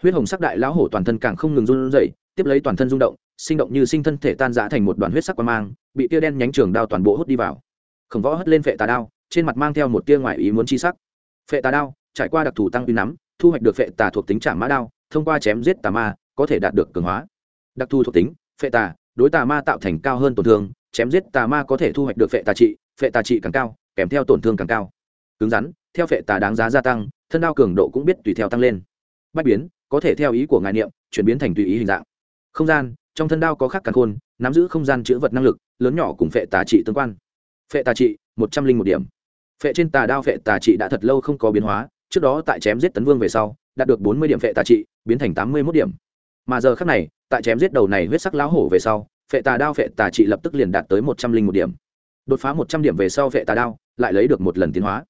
Huyết hồng sắc đại lão hổ toàn thân càng không ngừng run rẩy tiếp lấy toàn thân rung động sinh động như sinh thân thể tan rã thành một đoàn huyết sắc quang mang bị tia đen nhánh trường đao toàn bộ hút đi vào. Khổng võ hất lên phệ tà đao trên mặt mang theo một tia ngoại ý muốn chi sắc. Phệ tà đao trải qua đặc thù tăng uy nắm thu hoạch được phệ tà thuộc tính trảm mã đao, thông qua chém giết tà ma, có thể đạt được cường hóa. Đặc thù thuộc tính, phệ tà, đối tà ma tạo thành cao hơn tổn thương, chém giết tà ma có thể thu hoạch được phệ tà trị, phệ tà trị càng cao, kèm theo tổn thương càng cao. Cứng rắn, theo phệ tà đáng giá gia tăng, thân đao cường độ cũng biết tùy theo tăng lên. Bách biến, có thể theo ý của ngài niệm, chuyển biến thành tùy ý hình dạng. Không gian, trong thân đao có khắc càng khôn, nắm giữ không gian chữ vật năng lực, lớn nhỏ cùng phệ tà trị tương quan. Phệ tà trị, một trăm linh một điểm. Phệ trên tà đao phệ tà trị đã thật lâu không có biến hóa trước đó tại chém giết tấn vương về sau, đạt được bốn mươi điểm phệ tà trị, biến thành tám mươi mốt điểm. Mà giờ khác này, tại chém giết đầu này huyết sắc lão hổ về sau, phệ tà đao phệ tà trị lập tức liền đạt tới một trăm linh một điểm. Đột phá một trăm điểm về sau phệ tà đao lại lấy được một lần tiến hóa.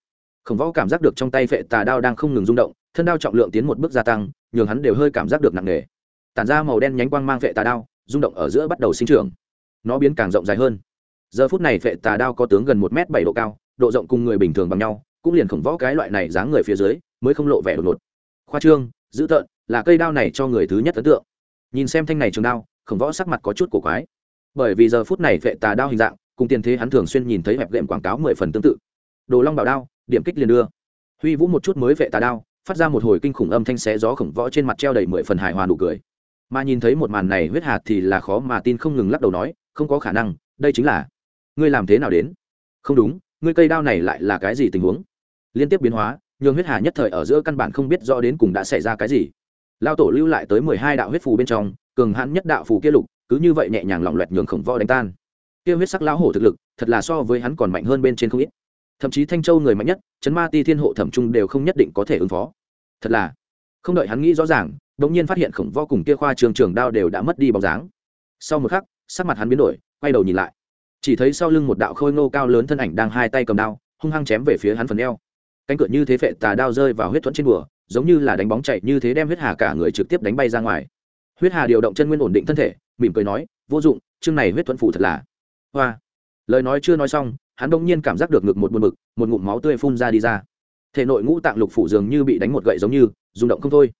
Khổng võ cảm giác được trong tay phệ tà đao đang không ngừng rung động, thân đao trọng lượng tiến một bước gia tăng, nhường hắn đều hơi cảm giác được nặng nề. Tản ra màu đen nhánh quang mang phệ tà đao, rung động ở giữa bắt đầu sinh trưởng. Nó biến càng rộng dài hơn. Giờ phút này phệ tà đao có tướng gần một m bảy độ cao, độ rộng cùng người bình thường bằng nhau cũng liền khổng võ cái loại này dáng người phía dưới, mới không lộ vẻ đột ngột. Khoa trương, dữ tợn, là cây đao này cho người thứ nhất ấn tượng. Nhìn xem thanh này trường đao, khổng võ sắc mặt có chút cổ quái. Bởi vì giờ phút này vệ tà đao hình dạng, cùng tiền thế hắn thường xuyên nhìn thấy hẹp đệm quảng cáo mười phần tương tự. Đồ long bảo đao, điểm kích liền đưa. Huy vũ một chút mới vệ tà đao, phát ra một hồi kinh khủng âm thanh xé gió khổng võ trên mặt treo đầy mười phần hài hòa nụ cười. Mà nhìn thấy một màn này huyết hạt thì là khó mà tin không ngừng lắc đầu nói, không có khả năng, đây chính là, ngươi làm thế nào đến? Không đúng, ngươi cây đao này lại là cái gì tình huống? Liên tiếp biến hóa, nhường huyết hà nhất thời ở giữa căn bản không biết rõ đến cùng đã xảy ra cái gì. Lao tổ lưu lại tới mười hai đạo huyết phù bên trong, cường hãn nhất đạo phù kia lục, cứ như vậy nhẹ nhàng lỏng loẹt nhường khổng võ đánh tan. Kia huyết sắc lão hổ thực lực, thật là so với hắn còn mạnh hơn bên trên không ít. Thậm chí thanh châu người mạnh nhất, chấn ma ti thiên hộ thẩm trung đều không nhất định có thể ứng phó. Thật là, không đợi hắn nghĩ rõ ràng, đột nhiên phát hiện khổng võ cùng kia khoa trường trường đao đều đã mất đi bóng dáng. Sau một khắc, sắc mặt hắn biến đổi, quay đầu nhìn lại. Chỉ thấy sau lưng một đạo khôi ngô cao lớn thân ảnh đang hai tay cầm đao, hung hăng chém về phía hắn phần eo cánh cửa như thế phệ tà đao rơi vào huyết thuẫn trên bùa, giống như là đánh bóng chạy như thế đem huyết hà cả người trực tiếp đánh bay ra ngoài. Huyết hà điều động chân nguyên ổn định thân thể, mỉm cười nói, vô dụng, chương này huyết thuẫn phủ thật là hoa. Lời nói chưa nói xong, hắn đông nhiên cảm giác được ngực một buồn bực, một ngụm máu tươi phun ra đi ra. Thể nội ngũ tạng lục phủ dường như bị đánh một gậy giống như, rung động không thôi.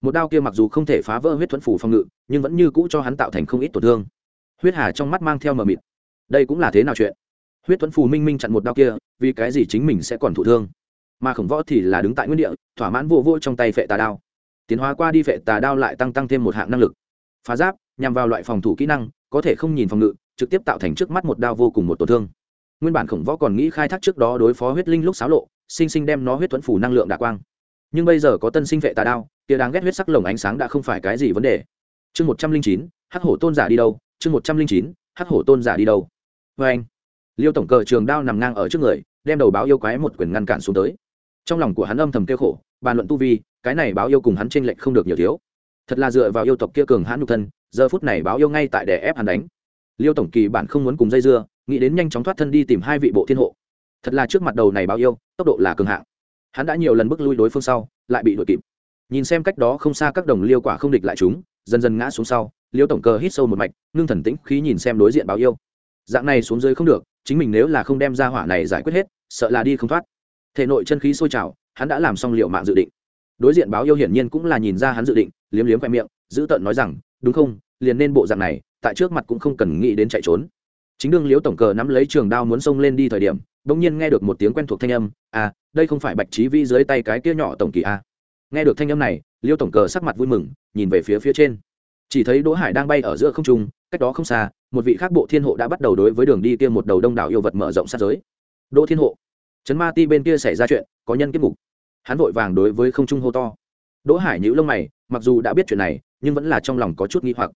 Một đao kia mặc dù không thể phá vỡ huyết thuẫn phủ phòng ngự, nhưng vẫn như cũ cho hắn tạo thành không ít tổn thương. Huyết hà trong mắt mang theo mờ mịt. Đây cũng là thế nào chuyện? Huyết thuẫn phù minh minh chặn một đao kia, vì cái gì chính mình sẽ còn thụ thương? Mà khổng võ thì là đứng tại nguyên địa, thỏa mãn vô vô trong tay phệ tà đao. Tiến hóa qua đi phệ tà đao lại tăng tăng thêm một hạng năng lực. Phá giáp, nhằm vào loại phòng thủ kỹ năng, có thể không nhìn phòng ngự, trực tiếp tạo thành trước mắt một đao vô cùng một tổn thương. Nguyên bản khổng võ còn nghĩ khai thác trước đó đối phó huyết linh lúc xáo lộ, sinh sinh đem nó huyết thuẫn phủ năng lượng đạ quang. Nhưng bây giờ có tân sinh vệ tà đao, kia đáng ghét huyết sắc lồng ánh sáng đã không phải cái gì vấn đề. Chương một trăm linh chín, hắc hổ tôn giả đi đâu? Chương một trăm linh chín, hắc hổ tôn giả đi đâu? Vê anh liêu tổng cờ trường đao nằm ngang ở trước người, đem đầu báo yêu quái một quyền ngăn cản xuống tới trong lòng của hắn âm thầm kêu khổ, bàn luận tu vi, cái này báo yêu cùng hắn tranh lệch không được nhiều thiếu. Thật là dựa vào yêu tộc kia cường hãn nhục thân, giờ phút này báo yêu ngay tại để ép hắn đánh. Liêu tổng kỳ bản không muốn cùng dây dưa, nghĩ đến nhanh chóng thoát thân đi tìm hai vị bộ thiên hộ. Thật là trước mặt đầu này báo yêu, tốc độ là cường hạng. Hắn đã nhiều lần bước lui đối phương sau, lại bị đuổi kịp. Nhìn xem cách đó không xa các đồng liêu quả không địch lại chúng, dần dần ngã xuống sau, liêu tổng cơ hít sâu một mạch, ngưng thần tĩnh khí nhìn xem đối diện báo yêu. Dạng này xuống dưới không được, chính mình nếu là không đem ra hỏa này giải quyết hết, sợ là đi không thoát thể nội chân khí sôi trào, hắn đã làm xong liệu mạng dự định. Đối diện báo yêu hiển nhiên cũng là nhìn ra hắn dự định, liếm liếm khoe miệng, giữ tợn nói rằng, đúng không, liền nên bộ dạng này, tại trước mặt cũng không cần nghĩ đến chạy trốn. Chính đương liễu tổng cờ nắm lấy trường đao muốn xông lên đi thời điểm, bỗng nhiên nghe được một tiếng quen thuộc thanh âm à đây không phải bạch trí vi dưới tay cái kia nhỏ tổng kỳ a nghe được thanh âm này liêu tổng cờ sắc mặt vui mừng, nhìn về phía phía trên. Chỉ thấy đỗ hải đang bay ở giữa không trung, cách đó không xa, một vị khác bộ thiên hộ đã bắt đầu đối với đường đi kia một đầu đông đảo yêu vật mở rộng sát giới. Đỗ thiên hộ trấn ma ti bên kia xảy ra chuyện, có nhân kiếp mục hắn vội vàng đối với không trung hô to. Đỗ hải nhíu lông mày, mặc dù đã biết chuyện này, nhưng vẫn là trong lòng có chút nghi hoặc.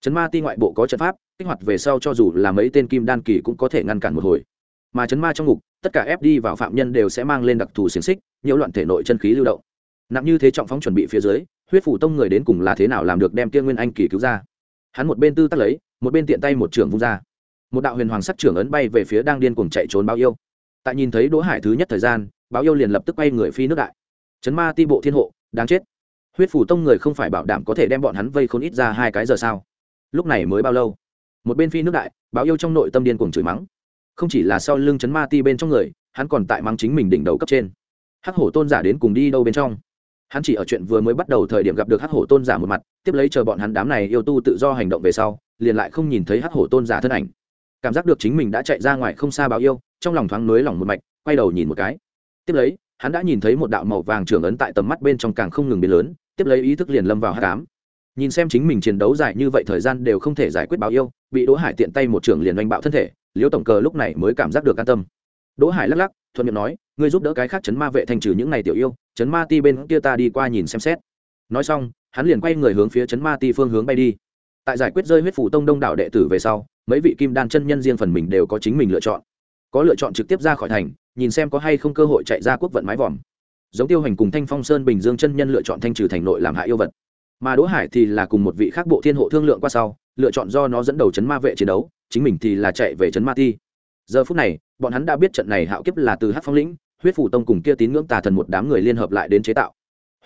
Trấn ma ti ngoại bộ có trận pháp, kích hoạt về sau cho dù là mấy tên kim đan kỳ cũng có thể ngăn cản một hồi. Mà chấn ma trong ngục, tất cả ép đi vào phạm nhân đều sẽ mang lên đặc thù xiềng xích, nhiễu loạn thể nội chân khí lưu động. Nặng như thế trọng phóng chuẩn bị phía dưới, huyết phủ tông người đến cùng là thế nào làm được đem tiên nguyên anh kỳ cứu ra. Hắn một bên tư tắc lấy, một bên tiện tay một trưởng vung ra. Một đạo huyền hoàng sắc trưởng ấn bay về phía đang điên cuồng chạy trốn bao yêu tại nhìn thấy đỗ hải thứ nhất thời gian, báo yêu liền lập tức bay người phi nước đại. Chấn ma ti bộ thiên hộ, đáng chết. Huyết phủ tông người không phải bảo đảm có thể đem bọn hắn vây khốn ít ra hai cái giờ sao? Lúc này mới bao lâu? Một bên phi nước đại, báo yêu trong nội tâm điên cuồng chửi mắng. Không chỉ là sau lưng chấn ma ti bên trong người, hắn còn tại mắng chính mình đỉnh đầu cấp trên. Hắc hổ tôn giả đến cùng đi đâu bên trong? Hắn chỉ ở chuyện vừa mới bắt đầu thời điểm gặp được hắc hổ tôn giả một mặt, tiếp lấy chờ bọn hắn đám này yêu tu tự do hành động về sau, liền lại không nhìn thấy hắc hổ tôn giả thân ảnh. Cảm giác được chính mình đã chạy ra ngoài không xa báo yêu trong lòng thoáng nới lỏng một mạch, quay đầu nhìn một cái. Tiếp lấy, hắn đã nhìn thấy một đạo màu vàng trưởng ấn tại tầm mắt bên trong càng không ngừng biến lớn, tiếp lấy ý thức liền lâm vào hát cám nhìn xem chính mình chiến đấu dài như vậy thời gian đều không thể giải quyết báo yêu bị đỗ hải tiện tay một trưởng liền oanh bạo thân thể, liễu tổng cờ lúc này mới cảm giác được an tâm. Đỗ hải lắc lắc, thuận miệng nói, ngươi giúp đỡ cái khác chấn ma vệ thành trừ những này tiểu yêu, chấn ma ti bên kia ta đi qua nhìn xem xét. Nói xong, hắn liền quay người hướng phía chấn ma ti phương hướng bay đi. Tại giải quyết rơi huyết phủ tông đông đảo đệ tử về sau, mấy vị kim đan chân nhân riêng phần mình đều có chính mình lựa chọn có lựa chọn trực tiếp ra khỏi thành, nhìn xem có hay không cơ hội chạy ra quốc vận mái vòm. Giống tiêu hành cùng thanh phong sơn bình dương chân nhân lựa chọn thanh trừ thành nội làm hại yêu vật. Mà đỗ hải thì là cùng một vị khác bộ thiên hộ thương lượng qua sau, lựa chọn do nó dẫn đầu chấn ma vệ chiến đấu, chính mình thì là chạy về chấn ma ti. Giờ phút này, bọn hắn đã biết trận này hạo kiếp là từ hát phong lĩnh, huyết phủ tông cùng kia tín ngưỡng tà thần một đám người liên hợp lại đến chế tạo.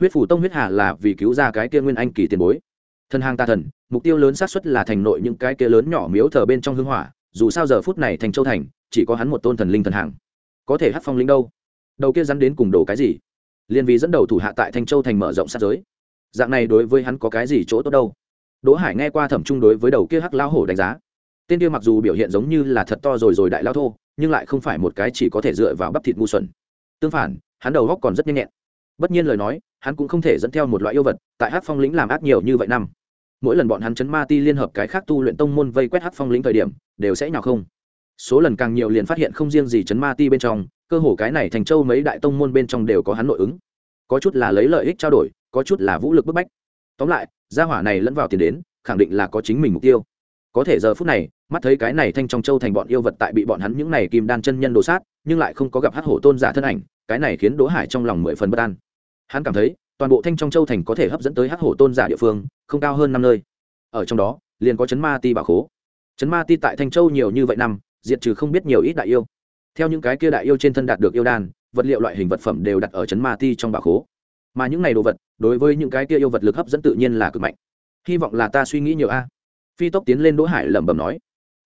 Huyết phủ tông huyết hà là vì cứu ra cái kia nguyên anh kỳ tiền bối. Thần hàng tà thần, mục tiêu lớn xác suất là thành nội những cái kia lớn nhỏ miếu thờ bên trong hưng hỏa dù sao giờ phút này thành châu thành, chỉ có hắn một tôn thần linh thần hàng có thể hát phong linh đâu? Đầu kia rắn đến cùng đổ cái gì? Liên vì dẫn đầu thủ hạ tại thanh châu thành mở rộng sát giới. Dạng này đối với hắn có cái gì chỗ tốt đâu? Đỗ hải nghe qua thẩm trung đối với đầu kia hắc lao hổ đánh giá. Tên kia mặc dù biểu hiện giống như là thật to rồi rồi đại lao thô, nhưng lại không phải một cái chỉ có thể dựa vào bắp thịt ngu xuẩn. Tương phản, hắn đầu góc còn rất nhanh nhẹn. Bất nhiên lời nói, hắn cũng không thể dẫn theo một loại yêu vật, tại hát phong lĩnh làm ác nhiều như vậy năm. Mỗi lần bọn hắn chấn ma ti liên hợp cái khác tu luyện tông môn vây quét hát phong lĩnh thời điểm đều sẽ nhào không. Số lần càng nhiều liền phát hiện không riêng gì chấn ma ti bên trong, cơ hồ cái này thành châu mấy đại tông môn bên trong đều có hắn nội ứng. Có chút là lấy lợi ích trao đổi, có chút là vũ lực bức bách. Tóm lại, gia hỏa này lẫn vào tiền đến, khẳng định là có chính mình mục tiêu. Có thể giờ phút này, mắt thấy cái này thanh trong châu thành bọn yêu vật tại bị bọn hắn những này kim đan chân nhân đồ sát, nhưng lại không có gặp hát hổ tôn giả thân ảnh, cái này khiến đỗ hải trong lòng mười phần bất an. Hắn cảm thấy, toàn bộ thanh trong châu thành có thể hấp dẫn tới hát hổ tôn giả địa phương, không cao hơn năm nơi. Ở trong đó, liền có chấn ma ti bảo khố chấn ma ti tại thanh châu nhiều như vậy năm, diệt trừ không biết nhiều ít đại yêu. Theo những cái kia đại yêu trên thân đạt được yêu đan, vật liệu loại hình vật phẩm đều đặt ở chấn ma ti trong bảo khố. Mà những này đồ vật, đối với những cái kia yêu vật lực hấp dẫn tự nhiên là cực mạnh. Hy vọng là ta suy nghĩ nhiều a. Phi tốc tiến lên đỗ hải lẩm bẩm nói,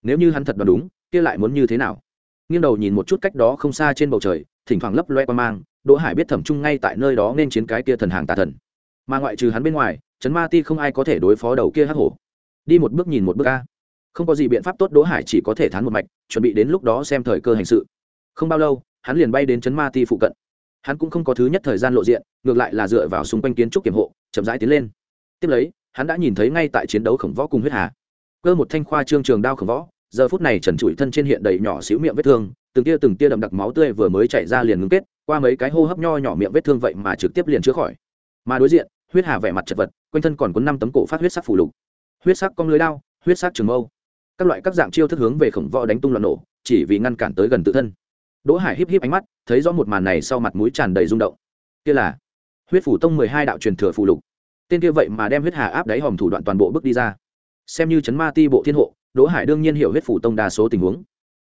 nếu như hắn thật đoán đúng, kia lại muốn như thế nào? Nghiêng đầu nhìn một chút cách đó không xa trên bầu trời, thỉnh thoảng lấp loe qua mang, đỗ hải biết thẩm trung ngay tại nơi đó nên chiến cái kia thần hàng tà thần. Mà ngoại trừ hắn bên ngoài, trấn ma ti không ai có thể đối phó đầu kia hắc hổ. Đi một bước nhìn một bước a không có gì biện pháp tốt, đỗ hải chỉ có thể thán một mạch, chuẩn bị đến lúc đó xem thời cơ hành sự. Không bao lâu, hắn liền bay đến trấn ma ti phụ cận. Hắn cũng không có thứ nhất thời gian lộ diện, ngược lại là dựa vào xung quanh kiến trúc kiểm hộ, chậm rãi tiến lên. Tiếp lấy, hắn đã nhìn thấy ngay tại chiến đấu khổng võ cùng huyết hà. Cơ một thanh khoa trương trường đao khổng võ, giờ phút này trần trụi thân trên hiện đầy nhỏ xíu miệng vết thương, từng tia từng tia đậm đặc máu tươi vừa mới chảy ra liền ngưng kết, qua mấy cái hô hấp nho nhỏ miệng vết thương vậy mà trực tiếp liền chữa khỏi. Mà đối diện, huyết hà vẻ mặt chật vật, quanh thân còn có năm tấm cổ phát huyết sắc phủ lục. Huyết sắc cong lưới đao, huyết sắc trường mâu các loại các dạng chiêu thức hướng về khổng võ đánh tung loạn nổ, chỉ vì ngăn cản tới gần tự thân. Đỗ hải híp híp ánh mắt, thấy rõ một màn này sau mặt mũi tràn đầy rung động. Kia là huyết phủ tông mười hai đạo truyền thừa phù lục. Tên kia vậy mà đem huyết hà áp đáy hòm thủ đoạn toàn bộ bước đi ra. Xem như chấn ma ti bộ thiên hộ, đỗ hải đương nhiên hiểu huyết phủ tông đa số tình huống.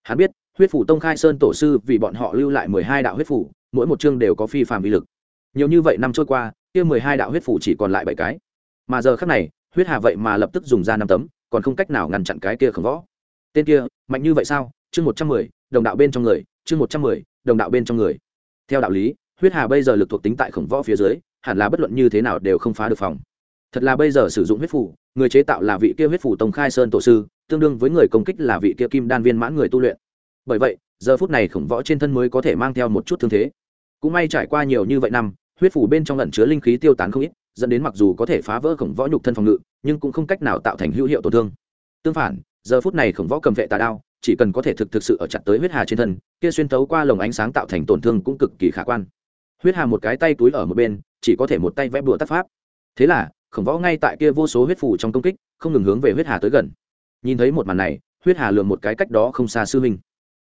Hắn biết, huyết phủ tông khai sơn tổ sư vì bọn họ lưu lại mười hai đạo huyết phủ, mỗi một chương đều có phi phàm vi lực. Nhiều như vậy năm trôi qua, kia mười hai đạo huyết phủ chỉ còn lại bảy cái. Mà giờ khác này, huyết hà vậy mà lập tức dùng ra năm tấm còn không cách nào ngăn chặn cái kia khổng võ. Tên kia, mạnh như vậy sao? Chương một trăm mười, đồng đạo bên trong người. Chương một trăm mười, đồng đạo bên trong người. Theo đạo lý, huyết hà bây giờ lực thuộc tính tại khổng võ phía dưới, hẳn là bất luận như thế nào đều không phá được phòng. Thật là bây giờ sử dụng huyết phủ người chế tạo là vị kia huyết phủ tông khai sơn tổ sư, tương đương với người công kích là vị kia kim đan viên mãn người tu luyện. Bởi vậy, giờ phút này khổng võ trên thân mới có thể mang theo một chút thương thế. Cũng may trải qua nhiều như vậy năm, huyết phủ bên trong lẩn chứa linh khí tiêu tán không ít, dẫn đến mặc dù có thể phá vỡ khổng võ nhục thân phòng ngự nhưng cũng không cách nào tạo thành hữu hiệu tổn thương. Tương phản, giờ phút này khổng võ cầm vệ tà đao, chỉ cần có thể thực thực sự ở chặt tới huyết hà trên thân, kia xuyên tấu qua lồng ánh sáng tạo thành tổn thương cũng cực kỳ khả quan. Huyết hà một cái tay túi ở một bên, chỉ có thể một tay vẽ bùa tác pháp. Thế là, khổng võ ngay tại kia vô số huyết phủ trong công kích, không ngừng hướng về huyết hà tới gần. Nhìn thấy một màn này, huyết hà lường một cái cách đó không xa sư huynh.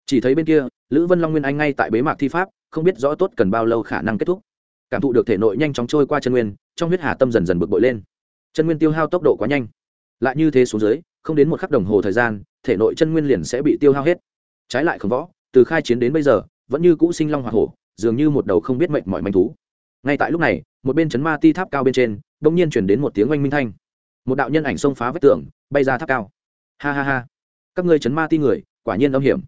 Chỉ thấy bên kia, lữ vân long nguyên anh ngay tại bế mạc thi pháp, không biết rõ tốt cần bao lâu khả năng kết thúc. Cảm thụ được thể nội nhanh chóng trôi qua chân nguyên, trong huyết hà tâm dần dần bực bội lên chân nguyên tiêu hao tốc độ quá nhanh. Lại như thế xuống dưới, không đến một khắc đồng hồ thời gian, thể nội chân nguyên liền sẽ bị tiêu hao hết. Trái lại khổng võ, từ khai chiến đến bây giờ, vẫn như cũ sinh long hoa hổ, dường như một đầu không biết mệnh mọi manh thú. Ngay tại lúc này, một bên chấn ma ti tháp cao bên trên đ ỗ n g nhiên chuyển đến một tiếng oanh minh thanh. Một đạo nhân ảnh xông phá vách tường, bay ra tháp cao. Ha ha ha. Các ngươi chấn ma ti người, quả nhiên âm hiểm.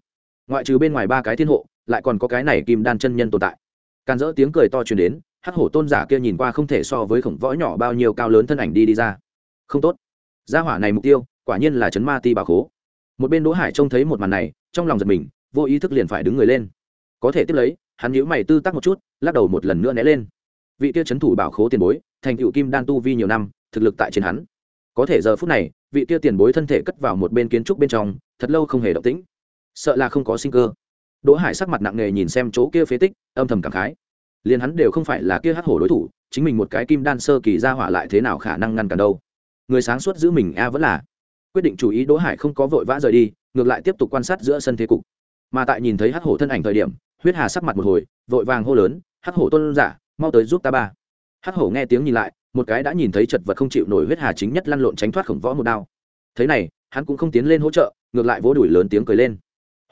Ngoại trừ bên ngoài ba cái thiên hộ, lại còn có cái này kim đan chân nhân tồn tại. Càn dỡ tiếng cười to chuyển đến hắc hổ tôn giả kia nhìn qua không thể so với khổng võ nhỏ bao nhiêu cao lớn thân ảnh đi đi ra. Không tốt. Gia hỏa này mục tiêu, quả nhiên là chấn ma ti bà khố. Một bên đỗ hải trông thấy một màn này, trong lòng giật mình, vô ý thức liền phải đứng người lên. Có thể tiếp lấy, hắn nhíu mày tư tắc một chút, lắc đầu một lần nữa né lên. Vị kia chấn thủ bảo khố tiền bối, thành cựu kim đan tu vi nhiều năm, thực lực tại trên hắn. Có thể giờ phút này, vị kia tiền bối thân thể cất vào một bên kiến trúc bên trong, thật lâu không hề động tĩnh. Sợ là không có sinh cơ. Đỗ hải sắc mặt nặng nề nhìn xem chỗ kia phế tích, âm thầm cảm khái liền hắn đều không phải là kia hắc hổ đối thủ, chính mình một cái kim đan sơ kỳ ra hỏa lại thế nào khả năng ngăn cản đâu. Người sáng suốt giữ mình a vẫn là. Quyết định chú ý đỗ hải không có vội vã rời đi, ngược lại tiếp tục quan sát giữa sân thế cục. Mà tại nhìn thấy hắc hổ thân ảnh thời điểm, huyết hà sắc mặt một hồi, vội vàng hô lớn, hắc hổ tôn giả, mau tới giúp ta ba. Hắc hổ nghe tiếng nhìn lại, một cái đã nhìn thấy chật vật không chịu nổi huyết hà chính nhất lăn lộn tránh thoát khổng võ một đao. Thế này, hắn cũng không tiến lên hỗ trợ, ngược lại vỗ đùi lớn tiếng cười lên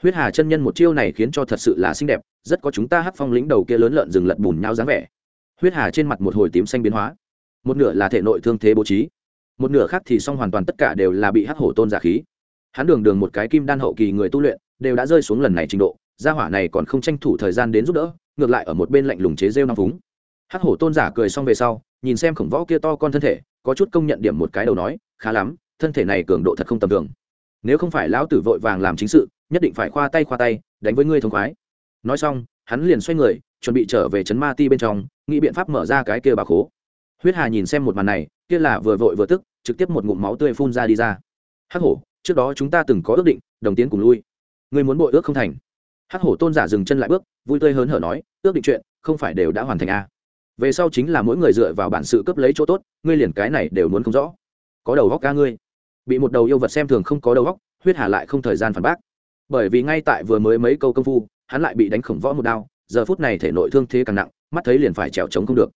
huyết hà chân nhân một chiêu này khiến cho thật sự là xinh đẹp, rất có chúng ta hắc phong lĩnh đầu kia lớn lợn rừng lật bùn nhau dáng vẻ. Huyết hà trên mặt một hồi tím xanh biến hóa. Một nửa là thể nội thương thế bố trí, một nửa khác thì xong hoàn toàn tất cả đều là bị hắc hổ tôn giả khí. Hắn đường đường một cái kim đan hậu kỳ người tu luyện, đều đã rơi xuống lần này trình độ, gia hỏa này còn không tranh thủ thời gian đến giúp đỡ, ngược lại ở một bên lạnh lùng chế rêu năm phúng. Hắc hổ tôn giả cười xong về sau, nhìn xem khổng võ kia to con thân thể, có chút công nhận điểm một cái đầu nói, khá lắm, thân thể này cường độ thật không tầm thường. Nếu không phải lão tử vội vàng làm chính sự nhất định phải khoa tay khoa tay, đánh với ngươi thông khoái. Nói xong, hắn liền xoay người, chuẩn bị trở về trấn ma ti bên trong, nghĩ biện pháp mở ra cái kia bà khố. Huyết hà nhìn xem một màn này, kia là vừa vội vừa tức, trực tiếp một ngụm máu tươi phun ra đi ra. Hắc hổ, trước đó chúng ta từng có ước định, đồng tiến cùng lui. Ngươi muốn bội ước không thành. Hắc hổ tôn giả dừng chân lại bước, vui tươi hớn hở nói, ước định chuyện, không phải đều đã hoàn thành a à. về sau chính là mỗi người dựa vào bản sự cấp lấy chỗ tốt, ngươi liền cái này đều muốn không rõ. Có đầu góc ca ngươi. Bị một đầu yêu vật xem thường không có đầu góc, huyết hà lại không thời gian phản bác bởi vì ngay tại vừa mới mấy câu công phu, hắn lại bị đánh khổng võ một đao, giờ phút này thể nội thương thế càng nặng, mắt thấy liền phải trèo trống không được.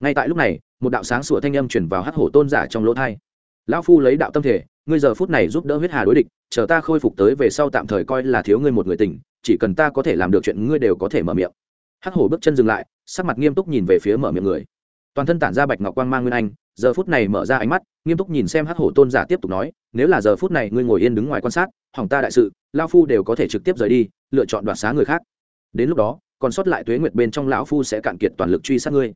Ngay tại lúc này, một đạo sáng sủa thanh âm chuyển vào hắc hổ tôn giả trong lỗ thai. Lão phu lấy đạo tâm thể, ngươi giờ phút này giúp đỡ huyết hà đối địch, chờ ta khôi phục tới về sau tạm thời coi là thiếu ngươi một người tình chỉ cần ta có thể làm được chuyện ngươi đều có thể mở miệng. Hắc hổ bước chân dừng lại, sắc mặt nghiêm túc nhìn về phía mở miệng người toàn thân tản ra bạch ngọc quang mang nguyên anh, giờ phút này mở ra ánh mắt, nghiêm túc nhìn xem hắc hổ tôn giả tiếp tục nói, nếu là giờ phút này ngươi ngồi yên đứng ngoài quan sát, hỏng ta đại sự lao phu đều có thể trực tiếp rời đi, lựa chọn đoạt xá người khác. Đến lúc đó, còn sót lại tuế nguyệt bên trong lão phu sẽ cạn kiệt toàn lực truy sát ngươi.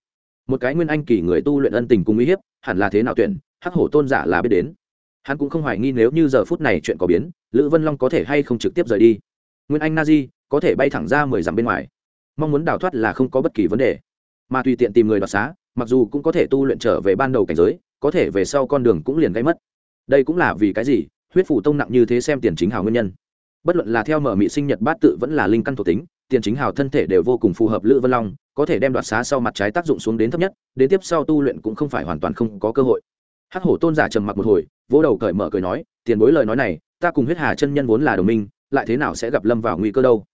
Một cái nguyên anh kỳ người tu luyện ân tình cùng uy hiếp, hẳn là thế nào tuyển, hắc hổ tôn giả là biết đến. Hắn cũng không hoài nghi nếu như giờ phút này chuyện có biến, lữ vân long có thể hay không trực tiếp rời đi. Nguyên anh na di có thể bay thẳng ra mười dặm bên ngoài. Mong muốn đào thoát là không có bất kỳ vấn đề. Mà tùy tiện tìm người đoạt xá mặc dù cũng có thể tu luyện trở về ban đầu cảnh giới, có thể về sau con đường cũng liền gây mất. Đây cũng là vì cái gì? Huyết phủ tông nặng như thế xem tiền chính hào nguyên nhân. Bất luận là theo mở mị sinh nhật bát tự vẫn là linh căn thuộc tính, tiền chính hào thân thể đều vô cùng phù hợp lữ vân long, có thể đem đoạt xá sau mặt trái tác dụng xuống đến thấp nhất, đến tiếp sau tu luyện cũng không phải hoàn toàn không có cơ hội. Hắc hổ tôn giả trầm mặc một hồi, vỗ đầu cởi mở cười nói, tiền bối lời nói này, ta cùng huyết hà chân nhân vốn là đồng minh, lại thế nào sẽ gặp lâm vào nguy cơ đâu?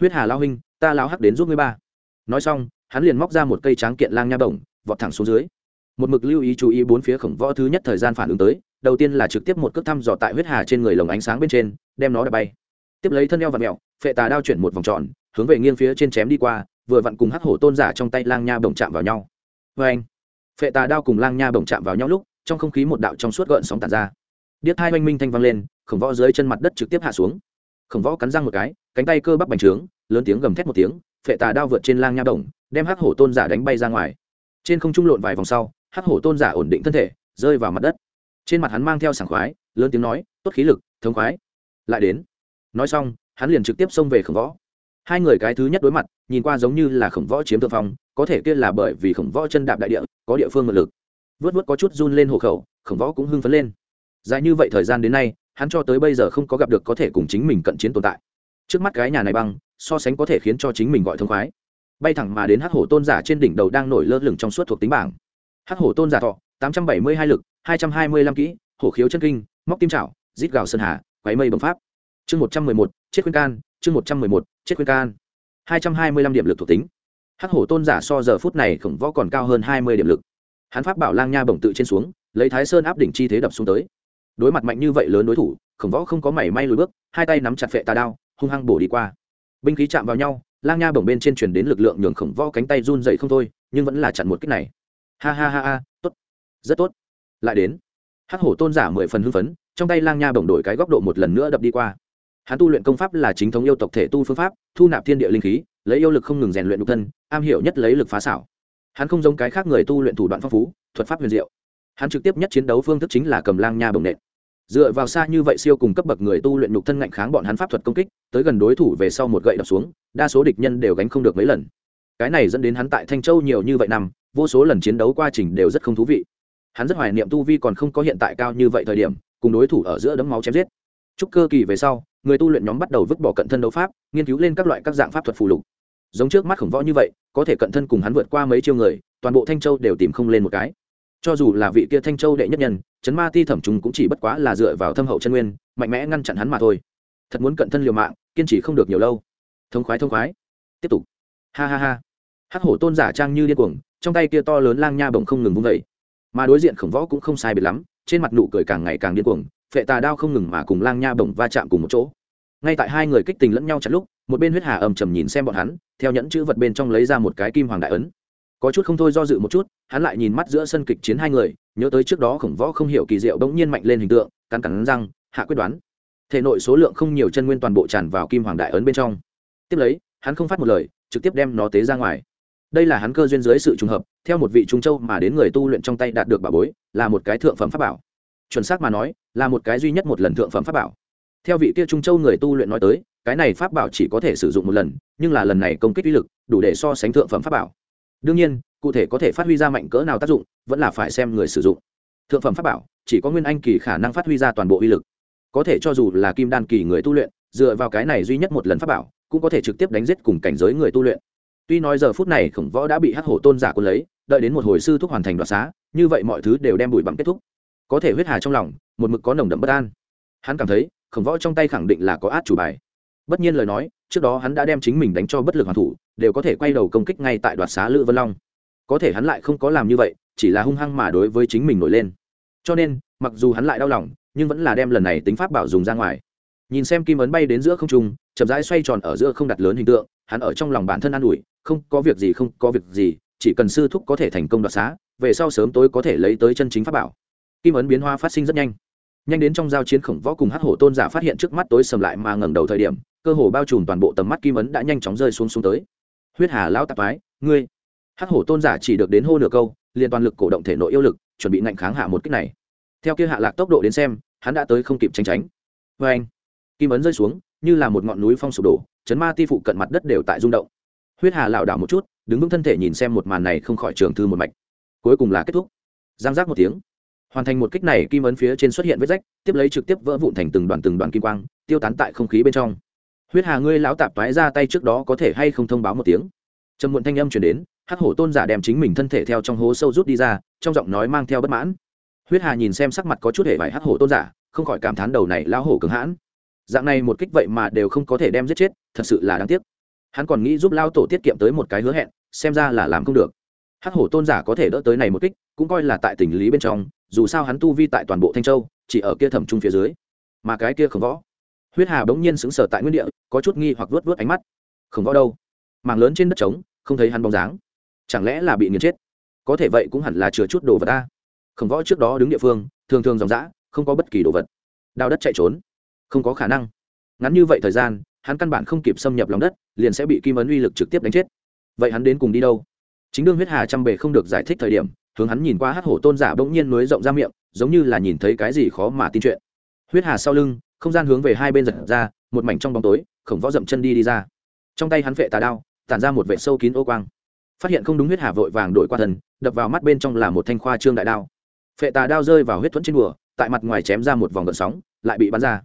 Huyết hà lao huynh, ta lao hắc đến giúp ngươi ba. Nói xong, hắn liền móc ra một cây tráng kiện lang nha bổng vọt thẳng xuống dưới. Một mực lưu ý chú ý bốn phía khổng võ thứ nhất thời gian phản ứng tới, đầu tiên là trực tiếp một cước thăm dò tại huyết hà trên người lồng ánh sáng bên trên, đem nó đập bay. Tiếp lấy thân eo và mẹo, phệ tà đao chuyển một vòng tròn, hướng về nghiêng phía trên chém đi qua, vừa vặn cùng hắc hổ tôn giả trong tay lang nha bổng chạm vào nhau. Vê anh, phệ tà đao cùng lang nha bổng chạm vào nhau lúc, trong không khí một đạo trong suốt gợn sóng tàn ra. Điếc hai oanh minh thanh vang lên, khổng võ dưới chân mặt đất trực tiếp hạ xuống. Khổng võ cắn răng một cái, cánh tay cơ bắp bành trướng, lớn tiếng gầm thét một tiếng, phệ tà đao vượt trên lang nha bổng, đem hắc hổ tôn giả đánh bay ra ngoài trên không trung lộn vài vòng sau, hắc hổ tôn giả ổn định thân thể, rơi vào mặt đất. Trên mặt hắn mang theo sảng khoái, lớn tiếng nói, tốt khí lực, thống khoái. Lại đến. Nói xong, hắn liền trực tiếp xông về khổng võ. Hai người cái thứ nhất đối mặt, nhìn qua giống như là khổng võ chiếm thượng phong, có thể kia là bởi vì khổng võ chân đạp đại địa, có địa phương ngự lực. Vớt vớt có chút run lên hộ khẩu, khổng võ cũng hưng phấn lên. Dài như vậy thời gian đến nay, hắn cho tới bây giờ không có gặp được có thể cùng chính mình cận chiến tồn tại. Trước mắt cái nhà này băng, so sánh có thể khiến cho chính mình gọi thông khoái bay thẳng mà đến hắc hổ tôn giả trên đỉnh đầu đang nổi lơ lửng trong suốt thuộc tính bảng. Hắc hổ tôn giả thọ, tám trăm bảy mươi hai lực, hai trăm hai mươi lăm kỹ, hổ khiếu chân kinh, móc tim trảo rít gào sơn hà quáy mây bấm pháp. Chương một trăm mười một, chết khuyên can, chương một trăm mười một, chết khuyên can. hai trăm hai mươi lăm điểm lực thuộc tính. Hắc hổ tôn giả so giờ phút này khổng võ còn cao hơn hai mươi điểm lực. Hắn pháp bảo lang nha bổng tự trên xuống, lấy thái sơn áp đỉnh chi thế đập xuống tới. Đối mặt mạnh như vậy lớn đối thủ, khổng võ không có mảy may lùi bước, hai tay nắm chặt phệ tà đao, hung hăng bổ đi qua. Binh khí chạm vào nhau lang nha bổng bên trên truyền đến lực lượng nhường khổng võ cánh tay run dậy không thôi, nhưng vẫn là chặn một kích này. Ha ha ha ha, tốt. Rất tốt. Lại đến. Hắc hổ tôn giả mười phần hưng phấn, trong tay lang nha bổng đổi cái góc độ một lần nữa đập đi qua. Hắn tu luyện công pháp là chính thống yêu tộc thể tu phương pháp, thu nạp thiên địa linh khí, lấy yêu lực không ngừng rèn luyện nhục thân, am hiểu nhất lấy lực phá xảo. Hắn không giống cái khác người tu luyện thủ đoạn phong phú, thuật pháp huyền diệu. Hắn trực tiếp nhất chiến đấu phương thức chính là cầm lang nha bồng nện dựa vào xa như vậy siêu cùng cấp bậc người tu luyện nhục thân ngạnh kháng bọn hắn pháp thuật công kích, tới gần đối thủ về sau một gậy đập xuống, đa số địch nhân đều gánh không được mấy lần. Cái này dẫn đến hắn tại thanh châu nhiều như vậy năm, vô số lần chiến đấu quá trình đều rất không thú vị. Hắn rất hoài niệm tu vi còn không có hiện tại cao như vậy thời điểm, cùng đối thủ ở giữa đấm máu chém giết. Chúc cơ kỳ về sau, người tu luyện nhóm bắt đầu vứt bỏ cận thân đấu pháp, nghiên cứu lên các loại các dạng pháp thuật phù lục. Giống trước mắt khổng võ như vậy, có thể cận thân cùng hắn vượt qua mấy chiêu người, toàn bộ thanh châu đều tìm không lên một cái. Cho dù là vị kia thanh châu đệ nhất nhân chấn ma ti thẩm trùng cũng chỉ bất quá là dựa vào thâm hậu chân nguyên, mạnh mẽ ngăn chặn hắn mà thôi. Thật muốn cận thân liều mạng, kiên trì không được nhiều lâu. Thông khoái thông khoái. Tiếp tục. Ha ha ha. Hắc hổ tôn giả trang như điên cuồng, trong tay kia to lớn lang nha bồng không ngừng vung vẩy mà đối diện khổng võ cũng không sai biệt lắm, trên mặt nụ cười càng ngày càng điên cuồng, phệ tà đao không ngừng mà cùng lang nha bồng va chạm cùng một chỗ. Ngay tại hai người kích tình lẫn nhau chặt lúc, một bên huyết hà ầm trầm nhìn xem bọn hắn, theo nhẫn chữ vật bên trong lấy ra một cái kim hoàng đại ấn. Có chút không thôi do dự một chút, hắn lại nhìn mắt giữa sân kịch chiến hai người nhớ tới trước đó khổng võ không hiểu kỳ diệu bỗng nhiên mạnh lên hình tượng, cắn cắn răng, hạ quyết đoán. Thể nội số lượng không nhiều chân nguyên toàn bộ tràn vào kim hoàng đại ấn bên trong. Tiếp lấy, hắn không phát một lời, trực tiếp đem nó tế ra ngoài. Đây là hắn cơ duyên dưới sự trùng hợp, theo một vị trung châu mà đến người tu luyện trong tay đạt được bảo bối, là một cái thượng phẩm pháp bảo. Chuẩn xác mà nói, là một cái duy nhất một lần thượng phẩm pháp bảo. Theo vị kia trung châu người tu luyện nói tới, cái này pháp bảo chỉ có thể sử dụng một lần, nhưng là lần này công kích uy lực, đủ để so sánh thượng phẩm pháp bảo đương nhiên, cụ thể có thể phát huy ra mạnh cỡ nào tác dụng, vẫn là phải xem người sử dụng. Thượng phẩm pháp bảo, chỉ có nguyên anh kỳ khả năng phát huy ra toàn bộ uy lực. Có thể cho dù là kim đan kỳ người tu luyện, dựa vào cái này duy nhất một lần pháp bảo, cũng có thể trực tiếp đánh giết cùng cảnh giới người tu luyện. Tuy nói giờ phút này khổng võ đã bị hắc hổ tôn giả quân lấy, đợi đến một hồi sư thúc hoàn thành đoạt xá, như vậy mọi thứ đều đem bụi bặm kết thúc. Có thể huyết hà trong lòng, một mực có nồng đậm bất an. Hắn cảm thấy, khổng võ trong tay khẳng định là có át chủ bài bất nhiên lời nói, trước đó hắn đã đem chính mình đánh cho bất lực hoàn thủ, đều có thể quay đầu công kích ngay tại đoạt xá lữ vân long. Có thể hắn lại không có làm như vậy, chỉ là hung hăng mà đối với chính mình nổi lên. Cho nên, mặc dù hắn lại đau lòng, nhưng vẫn là đem lần này tính pháp bảo dùng ra ngoài. Nhìn xem kim ấn bay đến giữa không trung, chậm rãi xoay tròn ở giữa không đặt lớn hình tượng, hắn ở trong lòng bản thân an ủi, không có việc gì, không có việc gì, chỉ cần sư thúc có thể thành công đoạt xá, về sau sớm tối có thể lấy tới chân chính pháp bảo. Kim ấn biến hoa phát sinh rất nhanh. Nhanh đến trong giao chiến khổng võ cùng hắc hổ tôn giả phát hiện trước mắt tối sầm lại mà ngẩng đầu thời điểm cơ hồ bao trùm toàn bộ tầm mắt kim ấn đã nhanh chóng rơi xuống xuống tới. Huyết hà lão tạp ái ngươi. Hắc hổ tôn giả chỉ được đến hô nửa câu, liền toàn lực cổ động thể nội yêu lực, chuẩn bị ngạnh kháng hạ một kích này. Theo kia hạ lạc tốc độ đến xem, hắn đã tới không kịp tránh tránh. Vê anh kim ấn rơi xuống, như là một ngọn núi phong sụp đổ, chấn ma ti phụ cận mặt đất đều tại rung động. Huyết hà lảo đảo một chút, đứng vững thân thể nhìn xem một màn này không khỏi trường thư một mạch. Cuối cùng là kết thúc. Giang giác một tiếng. Hoàn thành một kích này, kim ấn phía trên xuất hiện vết rách, tiếp lấy trực tiếp vỡ vụn thành từng đoàn từng đoàn kim quang, tiêu tán tại không khí bên trong huyết hà ngươi lão tạp toái ra tay trước đó có thể hay không thông báo một tiếng? Trầm muộn thanh âm chuyển đến, hắc hổ tôn giả đem chính mình thân thể theo trong hố sâu rút đi ra, trong giọng nói mang theo bất mãn. Huyết hà nhìn xem sắc mặt có chút hề vải hắc hổ tôn giả, không khỏi cảm thán đầu này lão hổ cứng hãn. Dạng này một kích vậy mà đều không có thể đem giết chết, thật sự là đáng tiếc. Hắn còn nghĩ giúp lao tổ tiết kiệm tới một cái hứa hẹn, xem ra là làm không được. Hắc hổ tôn giả có thể đỡ tới này một kích, cũng coi là tại tình lý bên trong, dù sao hắn tu vi tại toàn bộ thanh châu, chỉ ở kia thẩm trung phía dưới. Mà cái kia không võ huyết hà bỗng nhiên sững sờ tại nguyên địa, có chút nghi hoặc vớt vớt ánh mắt. Không võ đâu. Mảng lớn trên đất trống, không thấy hắn bóng dáng. Chẳng lẽ là bị nghiền chết? Có thể vậy cũng hẳn là chừa chút đồ vật ta. Khổng võ trước đó đứng địa phương, thường thường dòng dã, không có bất kỳ đồ vật. Đào đất chạy trốn. Không có khả năng. Ngắn như vậy thời gian, hắn căn bản không kịp xâm nhập lòng đất, liền sẽ bị kim ấn uy lực trực tiếp đánh chết. Vậy hắn đến cùng đi đâu? Chính đương huyết hà trăm bề không được giải thích thời điểm, hướng hắn nhìn qua hát hổ tôn giả bỗng nhiên nối rộng ra miệng, giống như là nhìn thấy cái gì khó mà tin chuyện. Huyết hà sau lưng không gian hướng về hai bên giật ra, một mảnh trong bóng tối, khổng võ dậm chân đi đi ra. Trong tay hắn vệ tà đao, tản ra một vệ sâu kín ô quang. Phát hiện không đúng huyết hà vội vàng đổi qua thần, đập vào mắt bên trong là một thanh khoa trương đại đao. Phệ tà đao rơi vào huyết thuẫn trên đùa tại mặt ngoài chém ra một vòng gợn sóng, lại bị bắn ra.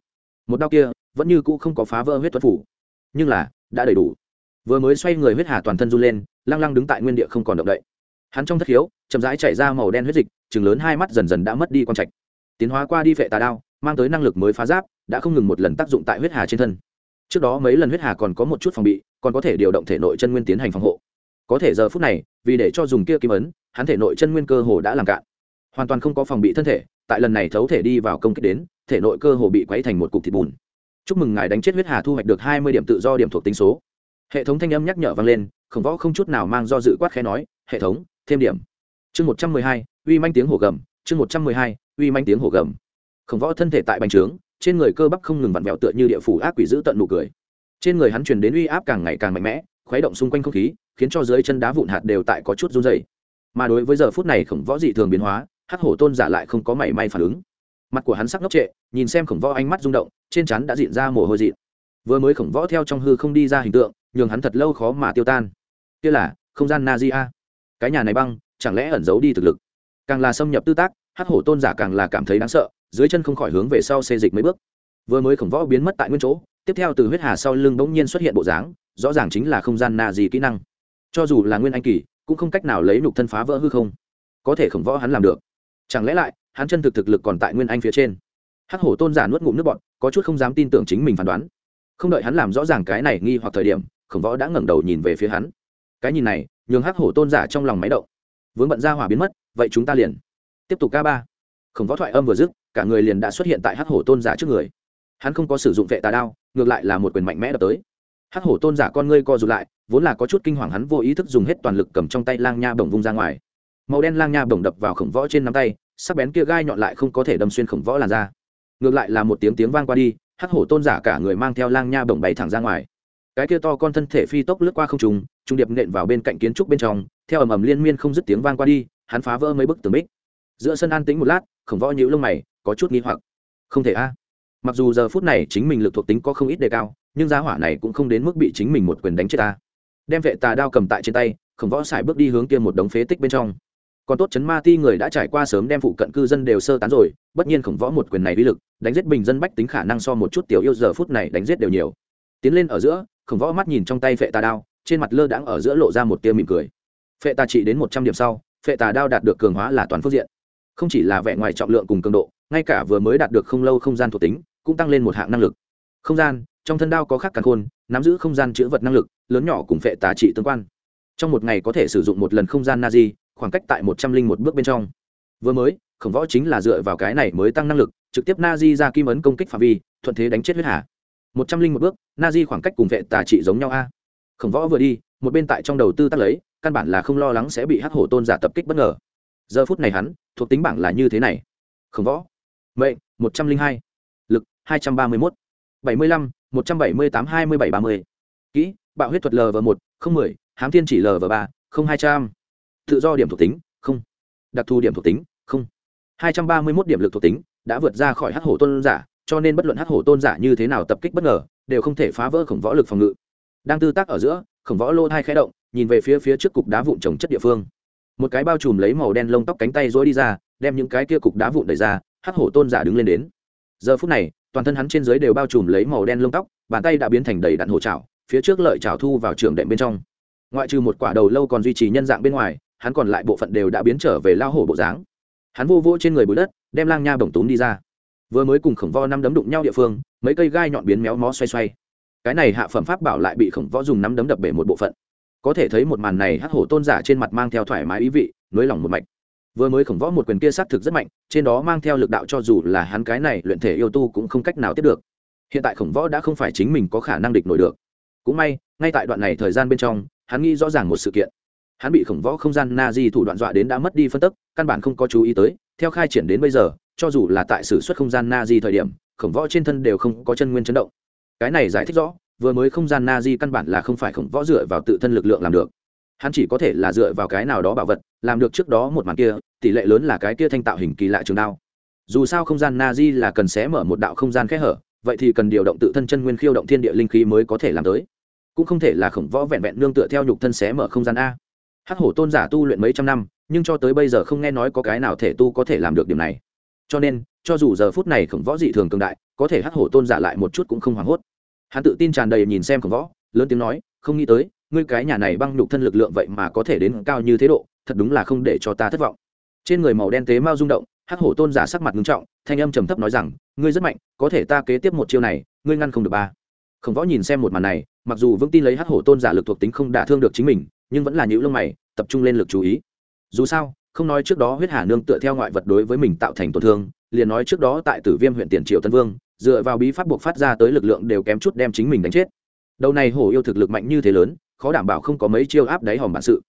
Một đao kia, vẫn như cũ không có phá vỡ huyết thuẫn phủ, nhưng là, đã đầy đủ. Vừa mới xoay người huyết hà toàn thân run lên, lăng lăng đứng tại nguyên địa không còn động đậy. Hắn trong thất khiếu, chậm rãi chảy ra màu đen huyết dịch chừng lớn hai mắt dần dần đã mất đi quan trạch. Tiến hóa qua đi phệ tà đao mang tới năng lực mới phá giáp, đã không ngừng một lần tác dụng tại huyết hà trên thân. Trước đó mấy lần huyết hà còn có một chút phòng bị, còn có thể điều động thể nội chân nguyên tiến hành phòng hộ. Có thể giờ phút này, vì để cho dùng kia kim ấn, hắn thể nội chân nguyên cơ hồ đã làm cạn. Hoàn toàn không có phòng bị thân thể, tại lần này thấu thể đi vào công kích đến, thể nội cơ hồ bị quấy thành một cục thịt bùn. Chúc mừng ngài đánh chết huyết hà thu hoạch được hai mươi điểm tự do điểm thuộc tính số. Hệ thống thanh âm nhắc nhở vang lên, khổng võ không chút nào mang do dự quát khẽ nói, hệ thống, thêm điểm. Chương một trăm mười hai, uy manh tiếng hổ gầm, chương một trăm mười hai, uy manh tiếng hổ gầm khổng võ thân thể tại bành trướng, trên người cơ bắp không ngừng vặn vẹo tựa như địa phủ ác quỷ giữ tận nụ cười. Trên người hắn truyền đến uy áp càng ngày càng mạnh mẽ, khuấy động xung quanh không khí, khiến cho dưới chân đá vụn hạt đều tại có chút run dày mà đối với giờ phút này khổng võ dị thường biến hóa, hắc hổ tôn giả lại không có mảy may phản ứng. Mặt của hắn sắc ngốc trệ, nhìn xem khổng võ ánh mắt rung động, trên chắn đã diện ra mồ hôi dịn. Vừa mới khổng võ theo trong hư không đi ra hình tượng, nhường hắn thật lâu khó mà tiêu tan. Kia là, không gian na di a cái nhà này băng, chẳng lẽ ẩn giấu đi thực lực? Càng là xâm nhập tư tác, hắc hổ tôn giả càng là cảm thấy đáng sợ dưới chân không khỏi hướng về sau xê dịch mấy bước. Vừa mới khổng võ biến mất tại nguyên chỗ, tiếp theo từ huyết hà sau lưng bỗng nhiên xuất hiện bộ dáng, rõ ràng chính là không gian na gì kỹ năng. Cho dù là nguyên anh kỳ, cũng không cách nào lấy nục thân phá vỡ hư không. Có thể khổng võ hắn làm được. Chẳng lẽ lại, hắn chân thực thực lực còn tại nguyên anh phía trên? Hắc hổ tôn giả nuốt ngụm nước bọn có chút không dám tin tưởng chính mình phán đoán. Không đợi hắn làm rõ ràng cái này nghi hoặc thời điểm, khổng võ đã ngẩng đầu nhìn về phía hắn. Cái nhìn này, nhường hắc hổ tôn giả trong lòng máy động. Vướng bận ra hỏa biến mất, vậy chúng ta liền tiếp tục ca ba. Khổng võ thoại âm vừa dứt cả người liền đã xuất hiện tại hắc hổ tôn giả trước người. Hắn không có sử dụng vệ tà đao, ngược lại là một quyền mạnh mẽ đập tới. Hắc hổ tôn giả con ngươi co rụt lại, vốn là có chút kinh hoàng hắn vô ý thức dùng hết toàn lực cầm trong tay lang nha bổng vung ra ngoài. Màu đen lang nha bổng đập vào khổng võ trên nắm tay, sắc bén kia gai nhọn lại không có thể đâm xuyên khổng võ làn ra ngược lại là một tiếng tiếng vang qua đi, hắc hổ tôn giả cả người mang theo lang nha bổng bày thẳng ra ngoài. Cái kia to con thân thể phi tốc lướt qua không trùng trung điệp nện vào bên cạnh kiến trúc bên trong, theo ầm ầm liên miên không dứt tiếng vang qua đi, hắn phá vỡ mấy bức tường bích. Giữa sân an tĩnh một lát, khổng võ nhíu lông mày có chút nghi hoặc. Không thể a. Mặc dù giờ phút này chính mình lực thuộc tính có không ít đề cao, nhưng giá hỏa này cũng không đến mức bị chính mình một quyền đánh chết ta. Đem vệ tà đao cầm tại trên tay khổng võ xài bước đi hướng kia một đống phế tích bên trong. Còn tốt chấn ma ti người đã trải qua sớm đem phụ cận cư dân đều sơ tán rồi, bất nhiên khổng võ một quyền này uy lực, đánh giết bình dân bách tính khả năng so một chút tiểu yêu giờ phút này đánh giết đều nhiều. Tiến lên ở giữa, khổng võ mắt nhìn trong tay phệ tà đao, trên mặt lơ đãng ở giữa lộ ra một tia mỉm cười. Phệ tà trị đến một trăm điểm sau phệ tà đao đạt được cường hóa là toàn phương diện không chỉ là vẻ ngoài trọng lượng cùng cường độ, ngay cả vừa mới đạt được không lâu không gian thuộc tính, cũng tăng lên một hạng năng lực. Không gian, trong thân đao có khắc càn khôn, nắm giữ không gian chữ vật năng lực, lớn nhỏ cùng phệ tá trị tương quan. Trong một ngày có thể sử dụng một lần không gian na di khoảng cách tại một trăm linh một bước bên trong. Vừa mới, khổng võ chính là dựa vào cái này mới tăng năng lực, trực tiếp na di ra kim ấn công kích phạm vi, thuận thế đánh chết huyết hà. Một trăm linh một bước na di khoảng cách cùng vệ tà trị giống nhau a. Khổng võ vừa đi, một bên tại trong đầu tư tắt lấy, căn bản là không lo lắng sẽ bị hắc hổ tôn giả tập kích bất ngờ. Giờ phút này hắn thuộc tính bảng là như thế này. Khổng võ. Mệnh, một trăm linh hai. Lực, hai trăm ba mươi mốt. bảy mươi lăm, một trăm bảy mươi tám, hai mươi bảy, ba mươi. Kỹ, bạo huyết thuật lv một, không mười. Hám thiên chỉ lv ba, không hai trăm. Tự do điểm thuộc tính, không. Đặc thù điểm thuộc tính, không. hai trăm ba mươi mốt điểm lực thuộc tính đã vượt ra khỏi hắc hổ tôn giả, cho nên bất luận hắc hổ tôn giả như thế nào tập kích bất ngờ, đều không thể phá vỡ khổng võ lực phòng ngự. Đang tư tác ở giữa, khổng võ lô thai khẽ động, nhìn về phía phía trước cục đá vụn trồng chất địa phương một cái bao trùm lấy màu đen lông tóc cánh tay rối đi ra, đem những cái kia cục đá vụn đẩy ra, hắc hổ tôn giả đứng lên đến. Giờ phút này, toàn thân hắn trên dưới đều bao trùm lấy màu đen lông tóc, bàn tay đã biến thành đầy đạn hổ trào phía trước lợi trào thu vào trường đệm bên trong. Ngoại trừ một quả đầu lâu còn duy trì nhân dạng bên ngoài, hắn còn lại bộ phận đều đã biến trở về lao hổ bộ dáng. Hắn vô vô trên người bụi đất, đem lang nha bổng túm đi ra. Vừa mới cùng khổng vo năm đấm đụng nhau địa phương, mấy cây gai nhọn biến méo mó xoay xoay. Cái này hạ phẩm pháp bảo lại bị khổng võ dùng nắm đấm đập bể một bộ phận có thể thấy một màn này hắc hổ tôn giả trên mặt mang theo thoải mái ý vị, nới lỏng một mạch. Vừa mới khổng võ một quyền kia xác thực rất mạnh, trên đó mang theo lực đạo cho dù là hắn cái này luyện thể yêu tu cũng không cách nào tiếp được. Hiện tại khổng võ đã không phải chính mình có khả năng địch nổi được. Cũng may, ngay tại đoạn này thời gian bên trong, hắn nghĩ rõ ràng một sự kiện. Hắn bị khổng võ không gian na di thủ đoạn dọa đến đã mất đi phân tức, căn bản không có chú ý tới, theo khai triển đến bây giờ, cho dù là tại sử xuất không gian na di thời điểm, khổng võ trên thân đều không có chân nguyên chấn động. Cái này giải thích rõ vừa mới không gian na di căn bản là không phải khổng võ dựa vào tự thân lực lượng làm được. Hắn chỉ có thể là dựa vào cái nào đó bảo vật, làm được trước đó một màn kia, tỷ lệ lớn là cái kia thanh tạo hình kỳ lạ trường đao. Dù sao không gian na di là cần xé mở một đạo không gian khẽ hở, vậy thì cần điều động tự thân chân nguyên khiêu động thiên địa linh khí mới có thể làm tới. Cũng không thể là khổng võ vẹn vẹn nương tựa theo nhục thân xé mở không gian a. Hắc hổ tôn giả tu luyện mấy trăm năm, nhưng cho tới bây giờ không nghe nói có cái nào thể tu có thể làm được điểm này. Cho nên, cho dù giờ phút này khổng võ dị thường cường đại, có thể hắc hổ tôn giả lại một chút cũng không hoảng hốt hắn tự tin tràn đầy nhìn xem khổng võ, lớn tiếng nói, không nghĩ tới, ngươi cái nhà này băng nhục thân lực lượng vậy mà có thể đến cao như thế độ, thật đúng là không để cho ta thất vọng. Trên người màu đen tế mao rung động, hắc hổ tôn giả sắc mặt nghiêm trọng, thanh âm trầm thấp nói rằng, ngươi rất mạnh, có thể ta kế tiếp một chiêu này, ngươi ngăn không được ba. Khổng võ nhìn xem một màn này, mặc dù vững tin lấy hắc hổ tôn giả lực thuộc tính không đả thương được chính mình, nhưng vẫn là những lông mày, tập trung lên lực chú ý. Dù sao, không nói trước đó huyết hà nương tựa theo ngoại vật đối với mình tạo thành tổn thương, liền nói trước đó tại tử viêm huyện tiền triệu tân vương dựa vào bí pháp buộc phát ra tới lực lượng đều kém chút đem chính mình đánh chết. Đầu này hổ yêu thực lực mạnh như thế lớn, khó đảm bảo không có mấy chiêu áp đáy hòm bản sự.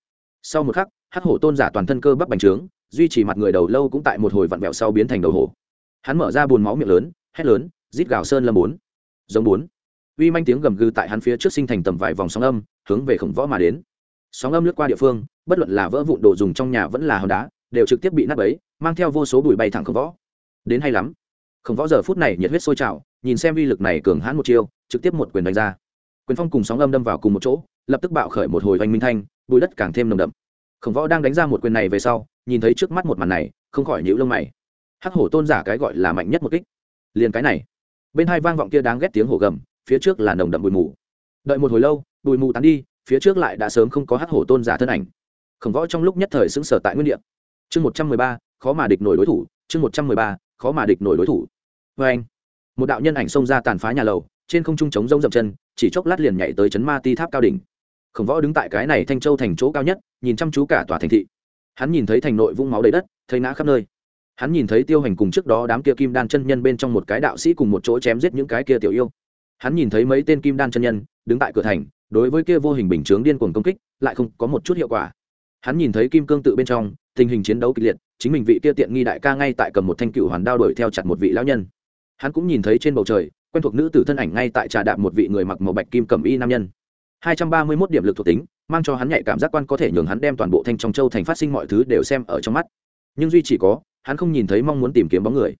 Sau một khắc, hắc hổ tôn giả toàn thân cơ bắp bành trướng, duy trì mặt người đầu lâu cũng tại một hồi vặn vẹo sau biến thành đầu hổ. Hắn mở ra bùn máu miệng lớn, hét lớn, rít gào sơn lâm bốn. Giống bốn. Uy manh tiếng gầm gừ tại hắn phía trước sinh thành tầm vài vòng sóng âm, hướng về khổng võ mà đến. Sóng âm lướt qua địa phương, bất luận là vỡ vụn đồ dùng trong nhà vẫn là hòn đá, đều trực tiếp bị nát bấy, mang theo vô số bụi bay thẳng khổng võ. Đến hay lắm khổng võ giờ phút này nhiệt huyết sôi trào, nhìn xem uy lực này cường hãn một chiêu, trực tiếp một quyền đánh ra. Quyền phong cùng sóng âm đâm vào cùng một chỗ, lập tức bạo khởi một hồi oanh minh thanh, bụi đất càng thêm nồng đậm. Khổng võ đang đánh ra một quyền này về sau, nhìn thấy trước mắt một màn này, không khỏi nhíu lông mày. Hắc hổ tôn giả cái gọi là mạnh nhất một kích. Liền cái này. Bên hai vang vọng kia đáng ghét tiếng hổ gầm, phía trước là nồng đậm bụi mù. Đợi một hồi lâu, bụi mù tán đi, phía trước lại đã sớm không có hắc hổ tôn giả thân ảnh. Khổng võ trong lúc nhất thời xứng sở tại nguyên địa. Chương một trăm mười ba, khó mà địch nổi đối thủ, chương một trăm mười ba, khó mà địch nổi đối thủ vê anh. Một đạo nhân ảnh xông ra tàn phá nhà lầu, trên không trung trống rông dậm chân, chỉ chốc lát liền nhảy tới chấn ma ti tháp cao đỉnh. Khổng võ đứng tại cái này thanh châu thành chỗ cao nhất, nhìn chăm chú cả tòa thành thị. Hắn nhìn thấy thành nội vũng máu đầy đất, thấy ngã khắp nơi. Hắn nhìn thấy tiêu hành cùng trước đó đám kia kim đan chân nhân bên trong một cái đạo sĩ cùng một chỗ chém giết những cái kia tiểu yêu. Hắn nhìn thấy mấy tên kim đan chân nhân, đứng tại cửa thành, đối với kia vô hình bình chướng điên cuồng công kích, lại không có một chút hiệu quả. Hắn nhìn thấy kim cương tự bên trong, tình hình chiến đấu kịch liệt, chính mình vị kia tiện nghi đại ca ngay tại cầm một thanh cựu hoàn đao đuổi theo chặt một vị lão nhân hắn cũng nhìn thấy trên bầu trời, quen thuộc nữ tử thân ảnh ngay tại trà đạp một vị người mặc màu bạch kim cẩm y nam nhân. Hai trăm ba mươi 231 điểm lực thuộc tính, mang cho hắn nhạy cảm giác quan có thể nhường hắn đem toàn bộ thanh trong châu thành phát sinh mọi thứ đều xem ở trong mắt. Nhưng duy chỉ có, hắn không nhìn thấy mong muốn tìm kiếm bóng người.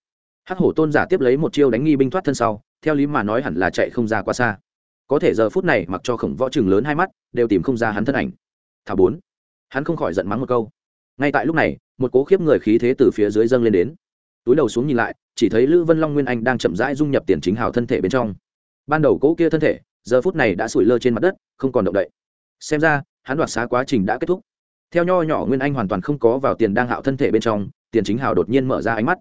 Hắc hổ tôn giả tiếp lấy một chiêu đánh nghi binh thoát thân sau, theo lý mà nói hẳn là chạy không ra quá xa. Có thể giờ phút này mặc cho khổng võ trường lớn hai mắt, đều tìm không ra hắn thân ảnh. Thả bốn. Hắn không khỏi giận mắng một câu. Ngay tại lúc này, một cố khiếp người khí thế từ phía dưới dâng lên đến túi đầu xuống nhìn lại, chỉ thấy lữ vân long nguyên anh đang chậm rãi dung nhập tiền chính hào thân thể bên trong. Ban đầu cỗ kia thân thể, giờ phút này đã sủi lơ trên mặt đất, không còn động đậy. Xem ra, hắn đoạt xá quá trình đã kết thúc. Theo nho nhỏ nguyên anh hoàn toàn không có vào tiền đang hạo thân thể bên trong, tiền chính hào đột nhiên mở ra ánh mắt.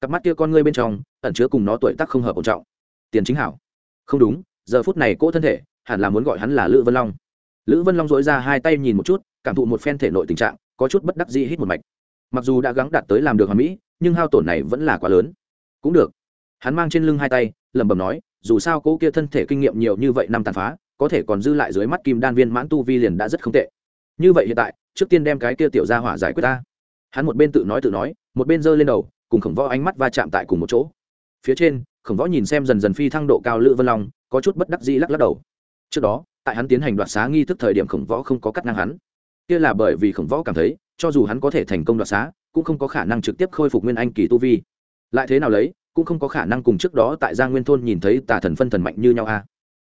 Cặp mắt kia con ngươi bên trong, ẩn chứa cùng nó tuổi tác không hợp ổn trọng. Tiền chính hảo không đúng, giờ phút này cỗ thân thể, hẳn là muốn gọi hắn là lữ vân long. Lữ vân long dối ra hai tay nhìn một chút, cảm thụ một phen thể nội tình trạng, có chút bất đắc dĩ hít một mạch. Mặc dù đã gắng đạt tới làm được hoàn mỹ nhưng hao tổn này vẫn là quá lớn. Cũng được. Hắn mang trên lưng hai tay, lẩm bẩm nói, dù sao cỗ kia thân thể kinh nghiệm nhiều như vậy năm tàn phá, có thể còn dư lại dưới mắt kim đan viên mãn tu vi liền đã rất không tệ. Như vậy hiện tại, trước tiên đem cái kia tiểu ra hỏa giải quyết ta. Hắn một bên tự nói tự nói, một bên giơ lên đầu, cùng khổng võ ánh mắt va chạm tại cùng một chỗ. Phía trên, khổng võ nhìn xem dần dần phi thăng độ cao lữ vân long, có chút bất đắc dĩ lắc lắc đầu. Trước đó, tại hắn tiến hành đoạt xá nghi thức thời điểm khổng võ không có cắt ngang hắn. Kia là bởi vì khổng võ cảm thấy, cho dù hắn có thể thành công đoạt xá cũng không có khả năng trực tiếp khôi phục nguyên anh kỳ tu vi. Lại thế nào lấy, cũng không có khả năng cùng trước đó tại gia nguyên thôn nhìn thấy tà thần phân thần mạnh như nhau a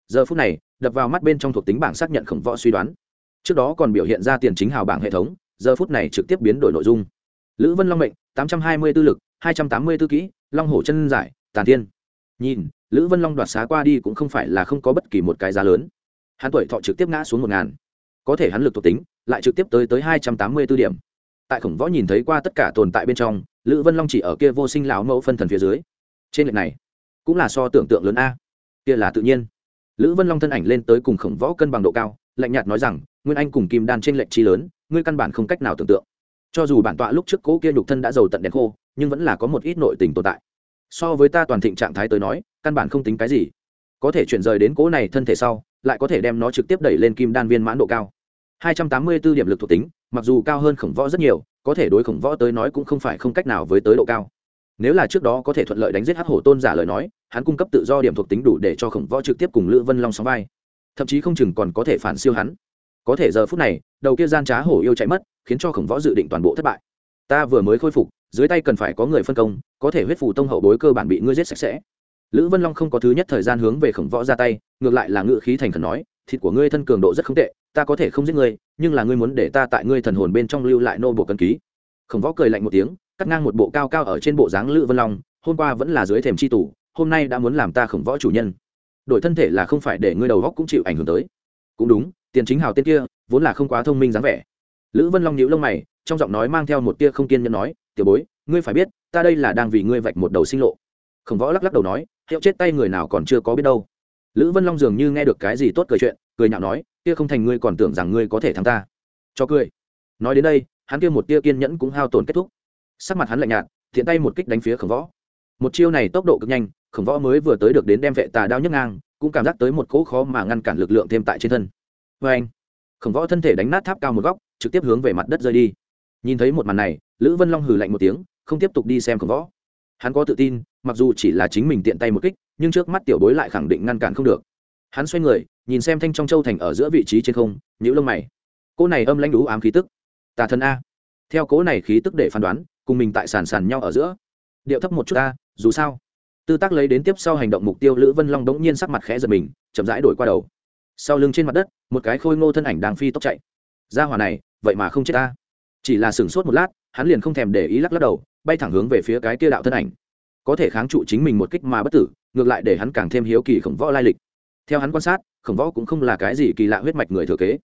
giờ phút này, đập vào mắt bên trong thuộc tính bảng xác nhận khổng võ suy đoán. Trước đó còn biểu hiện ra tiền chính hào bảng hệ thống, giờ phút này trực tiếp biến đổi nội dung. Lữ vân long mệnh, tám trăm hai mươi tư lực, hai trăm tám mươi tư kỹ, long hổ chân giải tàn thiên. Nhìn, lữ vân long đoạt xá qua đi cũng không phải là không có bất kỳ một cái giá lớn. Hắn tuổi thọ trực tiếp ngã xuống một ngàn. Có thể hắn lực thuộc tính, lại trực tiếp tới tới hai trăm tám mươi b ố điểm tại khổng võ nhìn thấy qua tất cả tồn tại bên trong, lữ vân long chỉ ở kia vô sinh lão mẫu phân thần phía dưới. Trên lệch này, cũng là so tưởng tượng lớn a. Kia là tự nhiên. Lữ vân long thân ảnh lên tới cùng khổng võ cân bằng độ cao, lạnh nhạt nói rằng, nguyên anh cùng kim đan trên lệnh chi lớn, ngươi căn bản không cách nào tưởng tượng. Cho dù bản tọa lúc trước cố kia nhục thân đã giàu tận đèn khô, nhưng vẫn là có một ít nội tình tồn tại. So với ta toàn thịnh trạng thái tới nói, căn bản không tính cái gì. Có thể chuyển rời đến cố này thân thể sau, lại có thể đem nó trực tiếp đẩy lên kim đan viên mãn độ cao. 284 điểm lực thuộc tính, mặc dù cao hơn khổng võ rất nhiều, có thể đối khổng võ tới nói cũng không phải không cách nào với tới độ cao. Nếu là trước đó có thể thuận lợi đánh giết hắc hổ tôn giả lời nói, hắn cung cấp tự do điểm thuộc tính đủ để cho khổng võ trực tiếp cùng lữ vân long sóng vai. Thậm chí không chừng còn có thể phản siêu hắn. Có thể giờ phút này, đầu kia gian trá hổ yêu chạy mất, khiến cho khổng võ dự định toàn bộ thất bại. Ta vừa mới khôi phục, dưới tay cần phải có người phân công, có thể huyết phù tông hậu bối cơ bản bị ngươi giết sạch sẽ. Lữ vân long không có thứ nhất thời gian hướng về khổng võ ra tay, ngược lại là ngự khí thành khẩn nói thịt của ngươi thân cường độ rất không tệ, ta có thể không giết ngươi, nhưng là ngươi muốn để ta tại ngươi thần hồn bên trong lưu lại nô bộ cân ký. Khổng võ cười lạnh một tiếng, cắt ngang một bộ cao cao ở trên bộ dáng lữ vân long, hôm qua vẫn là dưới thềm c h i tủ hôm nay đã muốn làm ta khổng võ chủ nhân. Đổi thân thể là không phải để ngươi đầu góc cũng chịu ảnh hưởng tới. Cũng đúng, tiền chính hào tên kia, vốn là không quá thông minh dáng vẻ. Lữ vân long nhíu lông mày, trong giọng nói mang theo một tia không kiên nhẫn nói, tiểu bối, ngươi phải biết, ta đây là đang vì ngươi vạch một đầu sinh lộ. Khổng võ lắc lắc đầu nói, hiệu chết tay người nào còn chưa có biết đâu. Lữ vân long dường như nghe được cái gì tốt cười chuyện cười nhạo nói, kia không thành ngươi còn tưởng rằng ngươi có thể thắng ta. Cho cười. Nói đến đây, hắn kia một tia kiên nhẫn cũng hao tổn kết thúc. Sắc mặt hắn lạnh nhạt, thiện tay một kích đánh phía khổng võ. Một chiêu này tốc độ cực nhanh, khổng võ mới vừa tới được đến đem vệ tà đao nhấc ngang, cũng cảm giác tới một cỗ khó mà ngăn cản lực lượng thêm tại trên thân. Vê anh, khổng võ thân thể đánh nát tháp cao một góc, trực tiếp hướng về mặt đất rơi đi. Nhìn thấy một màn này, lữ vân long hừ lạnh một tiếng, không tiếp tục đi xem khổng võ. Hắn có tự tin, mặc dù chỉ là chính mình tiện tay một kích, nhưng trước mắt tiểu bối lại khẳng định ngăn cản không được. Hắn xoay người nhìn xem thanh trong châu thành ở giữa vị trí trên không nhữ lông mày. Cô này âm lãnh đú ám khí tức. Tà thần a. Theo cố này khí tức để phán đoán, cùng mình tại sàn sàn nhau ở giữa. Điệu thấp một chút a, dù sao. Tư tác lấy đến tiếp sau hành động mục tiêu lữ vân long đống nhiên sắc mặt khẽ giật mình, chậm rãi đổi qua đầu. Sau lưng trên mặt đất, một cái khôi ngô thân ảnh đang phi tốc chạy. Ra hỏa này, vậy mà không chết ta chỉ là sửng sốt một lát, hắn liền không thèm để ý lắc lắc đầu, bay thẳng hướng về phía cái kia đạo thân ảnh. Có thể kháng trụ chính mình một kích mà bất tử, ngược lại để hắn càng thêm hiếu kỳ khổng võ lai lịch theo hắn quan sát, khổng võ cũng không là cái gì kỳ lạ huyết mạch người thừa kế.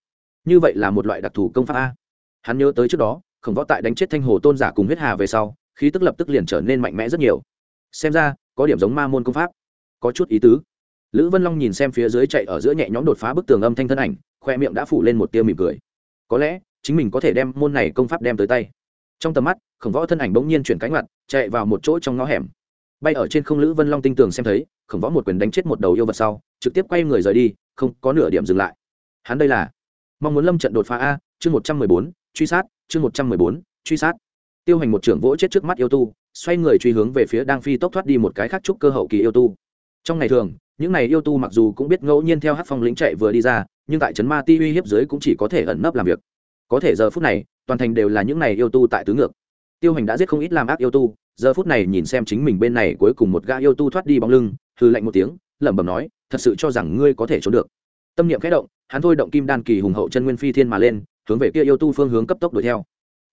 Như vậy là một loại đặc thù công pháp a. Hắn nhớ tới trước đó, khổng võ tại đánh chết thanh hồ tôn giả cùng huyết hà về sau, khí tức lập tức liền trở nên mạnh mẽ rất nhiều. Xem ra, có điểm giống ma môn công pháp. Có chút ý tứ. Lữ vân long nhìn xem phía dưới chạy ở giữa nhẹ nhõm đột phá bức tường âm thanh thân ảnh, khoe miệng đã phủ lên một tia mỉm cười. Có lẽ, chính mình có thể đem môn này công pháp đem tới tay. Trong tầm mắt, khổng võ thân ảnh bỗng nhiên chuyển cánh mặt, chạy vào một chỗ trong ngõ hẻm bay ở trên không lữ vân long tinh tường xem thấy, khổng võ một quyền đánh chết một đầu yêu vật sau, trực tiếp quay người rời đi, không có nửa điểm dừng lại. Hắn đây là mong muốn lâm trận đột phá a, chương một trăm mười bốn, truy sát, chương một trăm mười bốn, truy sát. Tiêu hành một trưởng vỗ chết trước mắt yêu tu, xoay người truy hướng về phía đang phi tốc thoát đi một cái khác trúc cơ hậu kỳ yêu tu. Trong ngày thường, những này yêu tu mặc dù cũng biết ngẫu nhiên theo hát phong lính chạy vừa đi ra, nhưng tại trấn ma ti uy hiếp dưới cũng chỉ có thể ẩn nấp làm việc. Có thể giờ phút này, toàn thành đều là những này yêu tu tại tứ ngược. Tiêu hành đã giết không ít làm ác yêu tu giờ phút này nhìn xem chính mình bên này cuối cùng một gã yêu tu thoát đi bóng lưng hư lạnh một tiếng, lẩm bẩm nói, thật sự cho rằng ngươi có thể trốn được. Tâm niệm khẽ động, hắn thôi động kim đan kỳ hùng hậu chân nguyên phi thiên mà lên, hướng về kia yêu tu phương hướng cấp tốc đuổi theo.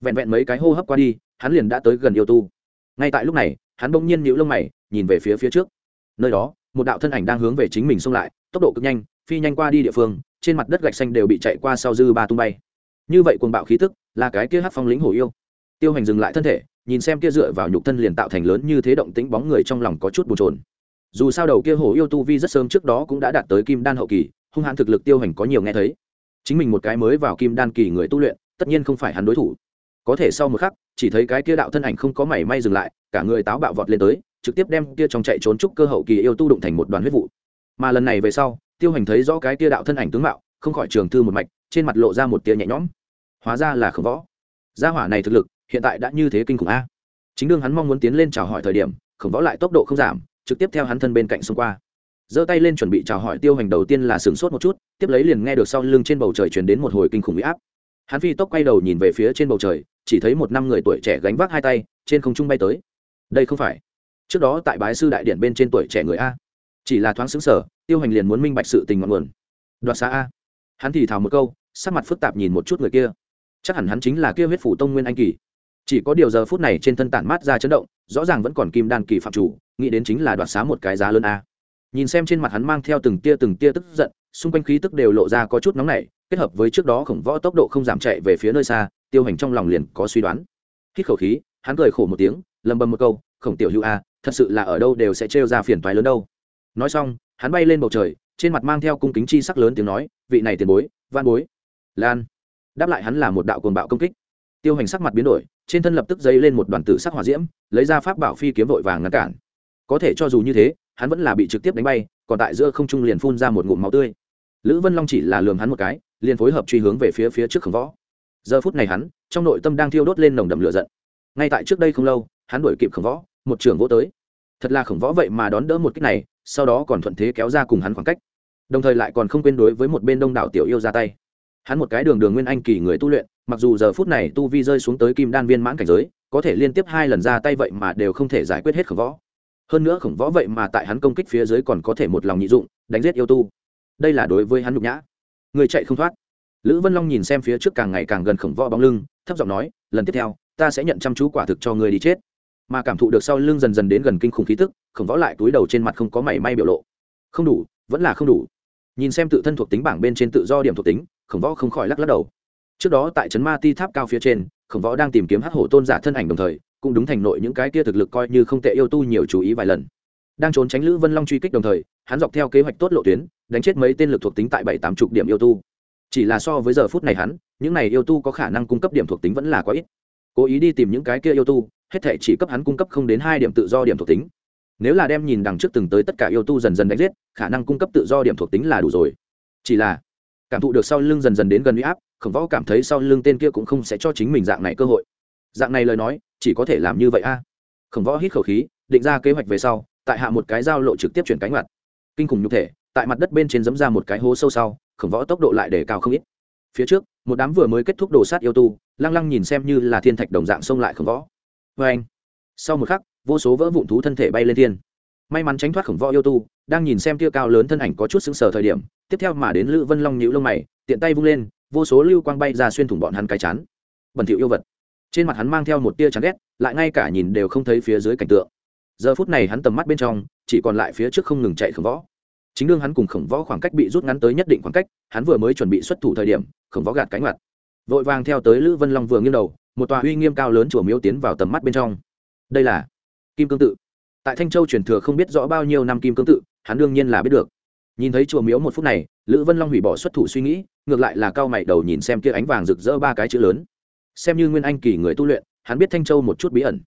Vẹn vẹn mấy cái hô hấp qua đi, hắn liền đã tới gần yêu tu. Ngay tại lúc này, hắn bỗng nhiên nhíu lông mày, nhìn về phía phía trước. Nơi đó, một đạo thân ảnh đang hướng về chính mình xông lại, tốc độ cực nhanh, phi nhanh qua đi địa phương, trên mặt đất gạch xanh đều bị chạy qua sau dư ba tung bay. Như vậy cuồng bạo khí tức, là cái kia hát phong lĩnh hổ yêu. Tiêu hành dừng lại thân thể nhìn xem kia dựa vào nhục thân liền tạo thành lớn như thế động tĩnh bóng người trong lòng có chút bồn chồn. Dù sao đầu kia hổ yêu tu vi rất sớm trước đó cũng đã đạt tới kim đan hậu kỳ, hung hãn thực lực tiêu hành có nhiều nghe thấy. Chính mình một cái mới vào kim đan kỳ người tu luyện, tất nhiên không phải hắn đối thủ. Có thể sau một khắc, chỉ thấy cái kia đạo thân ảnh không có mảy may dừng lại, cả người táo bạo vọt lên tới, trực tiếp đem kia trong chạy trốn trúc cơ hậu kỳ yêu tu đụng thành một đoàn huyết vụ. Mà lần này về sau, tiêu hành thấy rõ cái kia đạo thân ảnh tướng mạo, không khỏi trường thư một mạch, trên mặt lộ ra một tia nhẹ nhõm. Hóa ra là khổng võ. Gia hỏa này thực lực hiện tại đã như thế kinh khủng a. Chính đương hắn mong muốn tiến lên chào hỏi thời điểm, khổng võ lại tốc độ không giảm, trực tiếp theo hắn thân bên cạnh xông qua. Giơ tay lên chuẩn bị chào hỏi tiêu hành đầu tiên là sửng sốt một chút, tiếp lấy liền nghe được sau lưng trên bầu trời chuyển đến một hồi kinh khủng bị áp. Hắn phi tốc quay đầu nhìn về phía trên bầu trời, chỉ thấy một năm người tuổi trẻ gánh vác hai tay, trên không trung bay tới. Đây không phải. Trước đó tại bái sư đại điện bên trên tuổi trẻ người a. Chỉ là thoáng xứng sở tiêu hành liền muốn minh bạch sự tình ngọn nguồn. Đoạt xa a. Hắn thì thào một câu, sắc mặt phức tạp nhìn một chút người kia. Chắc hẳn hắn chính là kia huyết phủ tông nguyên anh kỳ chỉ có điều giờ phút này trên thân tản mát ra chấn động, rõ ràng vẫn còn kim đan kỳ phạm chủ, nghĩ đến chính là đoạt xá một cái giá lớn a. Nhìn xem trên mặt hắn mang theo từng tia từng tia tức giận, xung quanh khí tức đều lộ ra có chút nóng nảy, kết hợp với trước đó khổng võ tốc độ không giảm chạy về phía nơi xa, tiêu hành trong lòng liền có suy đoán. Hít khẩu khí, hắn cười khổ một tiếng, lầm bầm một câu, khổng tiểu hữu a, thật sự là ở đâu đều sẽ trêu ra phiền toái lớn đâu. Nói xong, hắn bay lên bầu trời, trên mặt mang theo cung kính chi sắc lớn tiếng nói, vị này tiền bối van bối. Lan, đáp lại hắn là một đạo cuồng bạo công kích tiêu hành sắc mặt biến đổi, trên thân lập tức dấy lên một đoàn tử sắc hỏa diễm, lấy ra pháp bảo phi kiếm vội vàng ngăn cản. Có thể cho dù như thế, hắn vẫn là bị trực tiếp đánh bay, còn tại giữa không trung liền phun ra một ngụm máu tươi. Lữ vân long chỉ là lường hắn một cái, liền phối hợp truy hướng về phía phía trước khổng võ. Giờ phút này hắn, trong nội tâm đang thiêu đốt lên nồng đậm lửa giận. Ngay tại trước đây không lâu, hắn đuổi kịp khổng võ, một trường vỗ tới. Thật là khổng võ vậy mà đón đỡ một cách này, sau đó còn thuận thế kéo ra cùng hắn khoảng cách. Đồng thời lại còn không quên đối với một bên đông đảo tiểu yêu ra tay. Hắn một cái đường đường nguyên anh kỳ người tu luyện mặc dù giờ phút này tu vi rơi xuống tới kim đan viên mãn cảnh giới, có thể liên tiếp hai lần ra tay vậy mà đều không thể giải quyết hết khổng võ. Hơn nữa khổng võ vậy mà tại hắn công kích phía dưới còn có thể một lòng nhị dụng, đánh giết yêu tu. Đây là đối với hắn nhục nhã. Người chạy không thoát. Lữ vân long nhìn xem phía trước càng ngày càng gần khổng võ bóng lưng, thấp giọng nói, lần tiếp theo, ta sẽ nhận chăm chú quả thực cho người đi chết. Mà cảm thụ được sau lưng dần dần đến gần kinh khủng khí tức, khổng võ lại túi đầu trên mặt không có mảy may biểu lộ. Không đủ, vẫn là không đủ. Nhìn xem tự thân thuộc tính bảng bên trên tự do điểm thuộc tính, khổng võ không khỏi lắc lắc đầu trước đó tại trấn ma ti tháp cao phía trên, khổng võ đang tìm kiếm hắc hổ tôn giả thân ảnh đồng thời, cũng đúng thành nội những cái kia thực lực coi như không tệ yêu tu nhiều chú ý vài lần. Đang trốn tránh lữ vân long truy kích đồng thời, hắn dọc theo kế hoạch tốt lộ tuyến, đánh chết mấy tên lực thuộc tính tại bảy tám chục điểm yêu tu. Chỉ là so với giờ phút này hắn, những này yêu tu có khả năng cung cấp điểm thuộc tính vẫn là quá ít. Cố ý đi tìm những cái kia yêu tu, hết thể chỉ cấp hắn cung cấp không đến hai điểm tự do điểm thuộc tính. Nếu là đem nhìn đằng trước từng tới tất cả yêu tu dần dần đánh giết, khả năng cung cấp tự do điểm thuộc tính là đủ rồi. Chỉ là cảm thụ được sau lưng dần dần đến gần u áp khổng võ cảm thấy sau lưng tên kia cũng không sẽ cho chính mình dạng này cơ hội. Dạng này lời nói, chỉ có thể làm như vậy a. Khổng võ hít khẩu khí, định ra kế hoạch về sau, tại hạ một cái giao lộ trực tiếp chuyển cánh mặt. Kinh khủng nhục thể, tại mặt đất bên trên dẫm ra một cái hố sâu sau, khổng võ tốc độ lại để cao không ít. Phía trước, một đám vừa mới kết thúc đồ sát yêu tu, lăng lăng nhìn xem như là thiên thạch đồng dạng xông lại khổng võ. Vê anh, sau một khắc, vô số vỡ vụn thú thân thể bay lên thiên. May mắn tránh thoát khổng võ yêu tu, đang nhìn xem tia cao lớn thân ảnh có chút xứng sờ thời điểm, tiếp theo mà đến lữ vân long nhữ lông mày, tiện tay vung lên vô số lưu quang bay ra xuyên thủng bọn hắn cái chán. Bẩn thỉu yêu vật. Trên mặt hắn mang theo một tia chán ghét, lại ngay cả nhìn đều không thấy phía dưới cảnh tượng. Giờ phút này hắn tầm mắt bên trong, chỉ còn lại phía trước không ngừng chạy khổng võ. Chính đương hắn cùng khổng võ khoảng cách bị rút ngắn tới nhất định khoảng cách, hắn vừa mới chuẩn bị xuất thủ thời điểm, khổng võ gạt cánh mặt vội vàng theo tới lữ vân long vừa nghiêng đầu, một tòa uy nghiêm cao lớn chùa miếu tiến vào tầm mắt bên trong. Đây là kim cương tự. Tại thanh châu truyền thừa không biết rõ bao nhiêu năm kim cương tự, hắn đương nhiên là biết được nhìn thấy chùa miếu một phút này, lữ vân long hủy bỏ xuất thủ suy nghĩ, ngược lại là cao mày đầu nhìn xem kia ánh vàng rực rỡ ba cái chữ lớn. Xem như nguyên anh kỳ người tu luyện, hắn biết thanh châu một chút bí ẩn.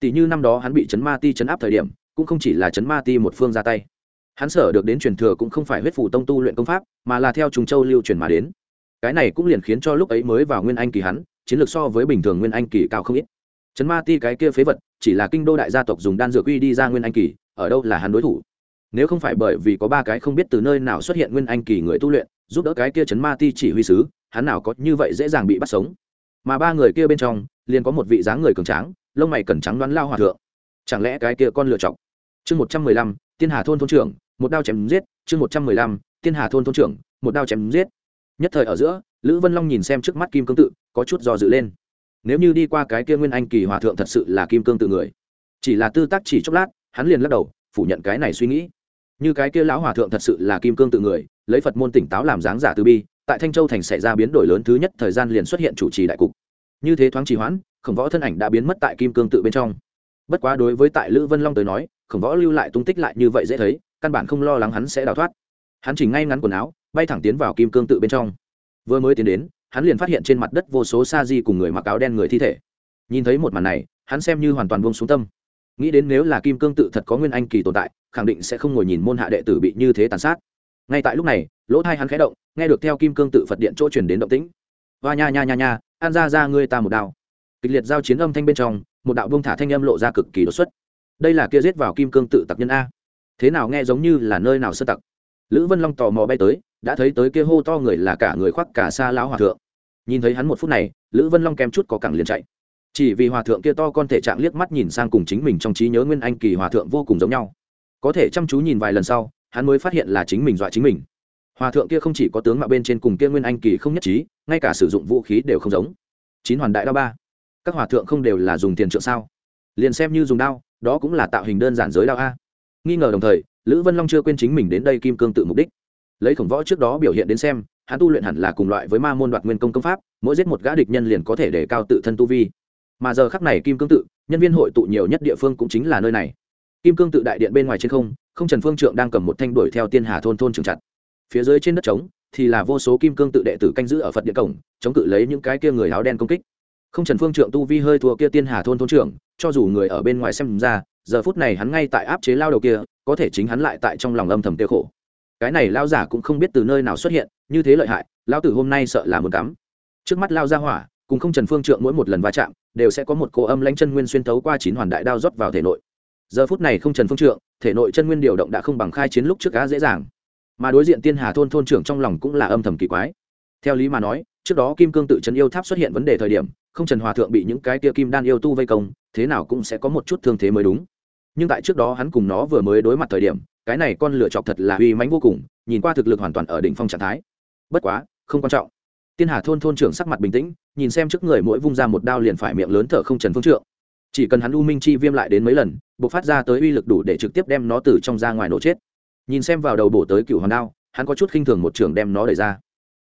Tỷ như năm đó hắn bị chấn ma ti chấn áp thời điểm, cũng không chỉ là chấn ma ti một phương ra tay. Hắn sở được đến truyền thừa cũng không phải huyết phủ tông tu luyện công pháp, mà là theo trùng châu lưu truyền mà đến. Cái này cũng liền khiến cho lúc ấy mới vào nguyên anh kỳ hắn, chiến lược so với bình thường nguyên anh kỳ cao không ít. Chấn ma ti cái kia phế vật, chỉ là kinh đô đại gia tộc dùng đan dược uy đi ra nguyên anh kỳ, ở đâu là hắn đối thủ? Nếu không phải bởi vì có ba cái không biết từ nơi nào xuất hiện nguyên anh kỳ người tu luyện, giúp đỡ cái kia chấn ma ti chỉ huy sứ, hắn nào có như vậy dễ dàng bị bắt sống. Mà ba người kia bên trong, liền có một vị dáng người cường tráng, lông mày cẩn trắng đoán lao hòa thượng. Chẳng lẽ cái kia con lựa chọc chương một trăm mười lăm, tiên hà thôn thôn trưởng, một đao chém giết, chương một trăm mười lăm, tiên hà thôn thôn trưởng, một đao chém giết. Nhất thời ở giữa, lữ vân long nhìn xem trước mắt kim cương tự, có chút dò dự lên. Nếu như đi qua cái kia nguyên anh kỳ hòa thượng thật sự là kim cương tự người, chỉ là tư tác chỉ chốc lát, hắn liền lắc đầu, phủ nhận cái này suy nghĩ như cái kia lão hòa thượng thật sự là kim cương tự người, lấy phật môn tỉnh táo làm dáng giả từ bi, tại thanh châu thành xảy ra biến đổi lớn thứ nhất, thời gian liền xuất hiện chủ trì đại cục. Như thế thoáng trì hoãn, khổng võ thân ảnh đã biến mất tại kim cương tự bên trong. Bất quá đối với tại lữ vân long tới nói, khổng võ lưu lại tung tích lại như vậy dễ thấy, căn bản không lo lắng hắn sẽ đào thoát. Hắn chỉnh ngay ngắn quần áo, bay thẳng tiến vào kim cương tự bên trong. Vừa mới tiến đến, hắn liền phát hiện trên mặt đất vô số sa di cùng người mặc áo đen người thi thể. Nhìn thấy một màn này, hắn xem như hoàn toàn buông xuống tâm. Nghĩ đến nếu là kim cương tự thật có nguyên anh kỳ tồn tại khẳng định sẽ không ngồi nhìn môn hạ đệ tử bị như thế tàn sát. Ngay tại lúc này, lỗ thai hắn khẽ động, nghe được theo kim cương tự phật điện chỗ truyền đến động tĩnh. Và nha nha nha nha, an ra ra ngươi ta một đao. Kịch liệt giao chiến âm thanh bên trong, một đạo bông thả thanh âm lộ ra cực kỳ đột xuất. Đây là kia giết vào kim cương tự tặc nhân a. Thế nào nghe giống như là nơi nào sơ tặc? Lữ vân long tò mò bay tới, đã thấy tới kia hô to người là cả người khoác cả xa lão hòa thượng. Nhìn thấy hắn một phút này, lữ vân long kém chút có cẳng liền chạy. Chỉ vì hòa thượng kia to con thể trạng liếc mắt nhìn sang cùng chính mình trong trí nhớ nguyên anh kỳ hòa thượng vô cùng giống nhau có thể chăm chú nhìn vài lần sau, hắn mới phát hiện là chính mình dọa chính mình. Hòa thượng kia không chỉ có tướng mạo bên trên cùng kia nguyên anh kỳ không nhất trí, ngay cả sử dụng vũ khí đều không giống. Chín hoàn đại đao ba. Các hòa thượng không đều là dùng tiền trượng sao? Liền xem như dùng đao, đó cũng là tạo hình đơn giản giới đao a. Nghi ngờ đồng thời, lữ vân long chưa quên chính mình đến đây kim cương tự mục đích. Lấy khổng võ trước đó biểu hiện đến xem, hắn tu luyện hẳn là cùng loại với ma môn đoạt nguyên công công pháp, mỗi giết một gã địch nhân liền có thể để cao tự thân tu vi. Mà giờ khắc này kim cương tự, nhân viên hội tụ nhiều nhất địa phương cũng chính là nơi này kim cương tự đại điện bên ngoài trên không không trần phương trượng đang cầm một thanh đuổi theo tiên hà thôn thôn trường chặt. Phía dưới trên đất trống thì là vô số kim cương tự đệ tử canh giữ ở phật điện cổng, chống cự lấy những cái kia người áo đen công kích. Không trần phương trượng tu vi hơi thua kia tiên hà thôn thôn trưởng, cho dù người ở bên ngoài xem ra, giờ phút này hắn ngay tại áp chế lao đầu kia, có thể chính hắn lại tại trong lòng âm thầm tiêu khổ. Cái này lao giả cũng không biết từ nơi nào xuất hiện, như thế lợi hại, lao tử hôm nay sợ là một cắm. Trước mắt lao ra hỏa, cùng không trần phương trượng mỗi một lần va chạm, đều sẽ có một cô âm lãnh chân nguyên xuyên thấu qua chín hoàn đại đao rót vào thể nội giờ phút này không trần phương trượng, thể nội chân nguyên điều động đã không bằng khai chiến lúc trước cá dễ dàng. Mà đối diện tiên hà thôn thôn trưởng trong lòng cũng là âm thầm kỳ quái. Theo lý mà nói, trước đó kim cương tự trấn yêu tháp xuất hiện vấn đề thời điểm, không trần hòa thượng bị những cái kia kim đan yêu tu vây công, thế nào cũng sẽ có một chút thương thế mới đúng. Nhưng tại trước đó hắn cùng nó vừa mới đối mặt thời điểm, cái này con lựa chọc thật là uy mãnh vô cùng, nhìn qua thực lực hoàn toàn ở đỉnh phong trạng thái. Bất quá, không quan trọng. Tiên hà thôn thôn trưởng sắc mặt bình tĩnh, nhìn xem trước người mỗi vung ra một đao liền phải miệng lớn thở không trần phương trượng chỉ cần hắn u minh chi viêm lại đến mấy lần b ộ c phát ra tới uy lực đủ để trực tiếp đem nó từ trong ra ngoài nổ chết. Nhìn xem vào đầu bổ tới cựu hoàng đao, hắn có chút khinh thường một trường đem nó đẩy ra.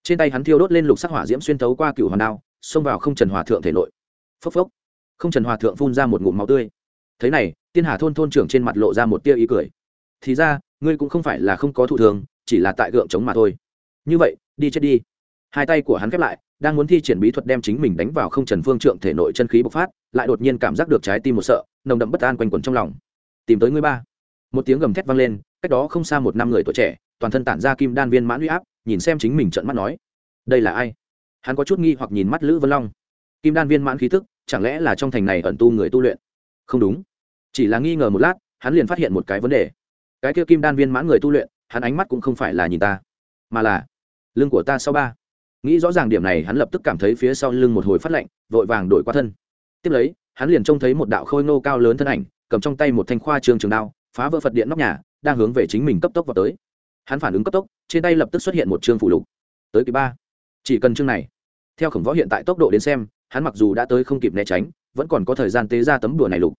Trên tay hắn thiêu đốt lên lục sắc hỏa diễm xuyên thấu qua cựu hoàng đao, xông vào không trần hòa thượng thể nội. Phốc phốc. Không trần hòa thượng phun ra một ngụm máu tươi. Thế này, tiên hà thôn thôn trưởng trên mặt lộ ra một tia ý cười. Thì ra, ngươi cũng không phải là không có thụ thường, chỉ là tại gượng chống mà thôi. Như vậy, đi chết đi hai tay của hắn khép lại, đang muốn thi triển bí thuật đem chính mình đánh vào không trần phương trượng thể nội chân khí bộc phát, lại đột nhiên cảm giác được trái tim một sợ, nồng đậm bất an quanh quẩn trong lòng. Tìm tới ngươi ba. Một tiếng gầm thét vang lên, cách đó không xa một năm người tuổi trẻ, toàn thân tản ra kim đan viên mãn huy áp, nhìn xem chính mình trận mắt nói, đây là ai? Hắn có chút nghi hoặc nhìn mắt lữ vân long. Kim đan viên mãn khí thức chẳng lẽ là trong thành này ẩn tu người tu luyện? Không đúng. Chỉ là nghi ngờ một lát, hắn liền phát hiện một cái vấn đề. Cái kia kim đan viên mãn người tu luyện, hắn ánh mắt cũng không phải là nhìn ta, mà là lưng của ta sau ba nghĩ rõ ràng điểm này, hắn lập tức cảm thấy phía sau lưng một hồi phát lạnh, vội vàng đổi qua thân. Tiếp lấy, hắn liền trông thấy một đạo khôi nô cao lớn thân ảnh, cầm trong tay một thanh khoa trường trường đao, phá vỡ phật điện nóc nhà, đang hướng về chính mình cấp tốc vào tới. Hắn phản ứng cấp tốc, trên tay lập tức xuất hiện một chương phủ lục. Tới kỳ ba. Chỉ cần chương này. Theo khổng võ hiện tại tốc độ đến xem, hắn mặc dù đã tới không kịp né tránh, vẫn còn có thời gian tế ra tấm đùa này lục.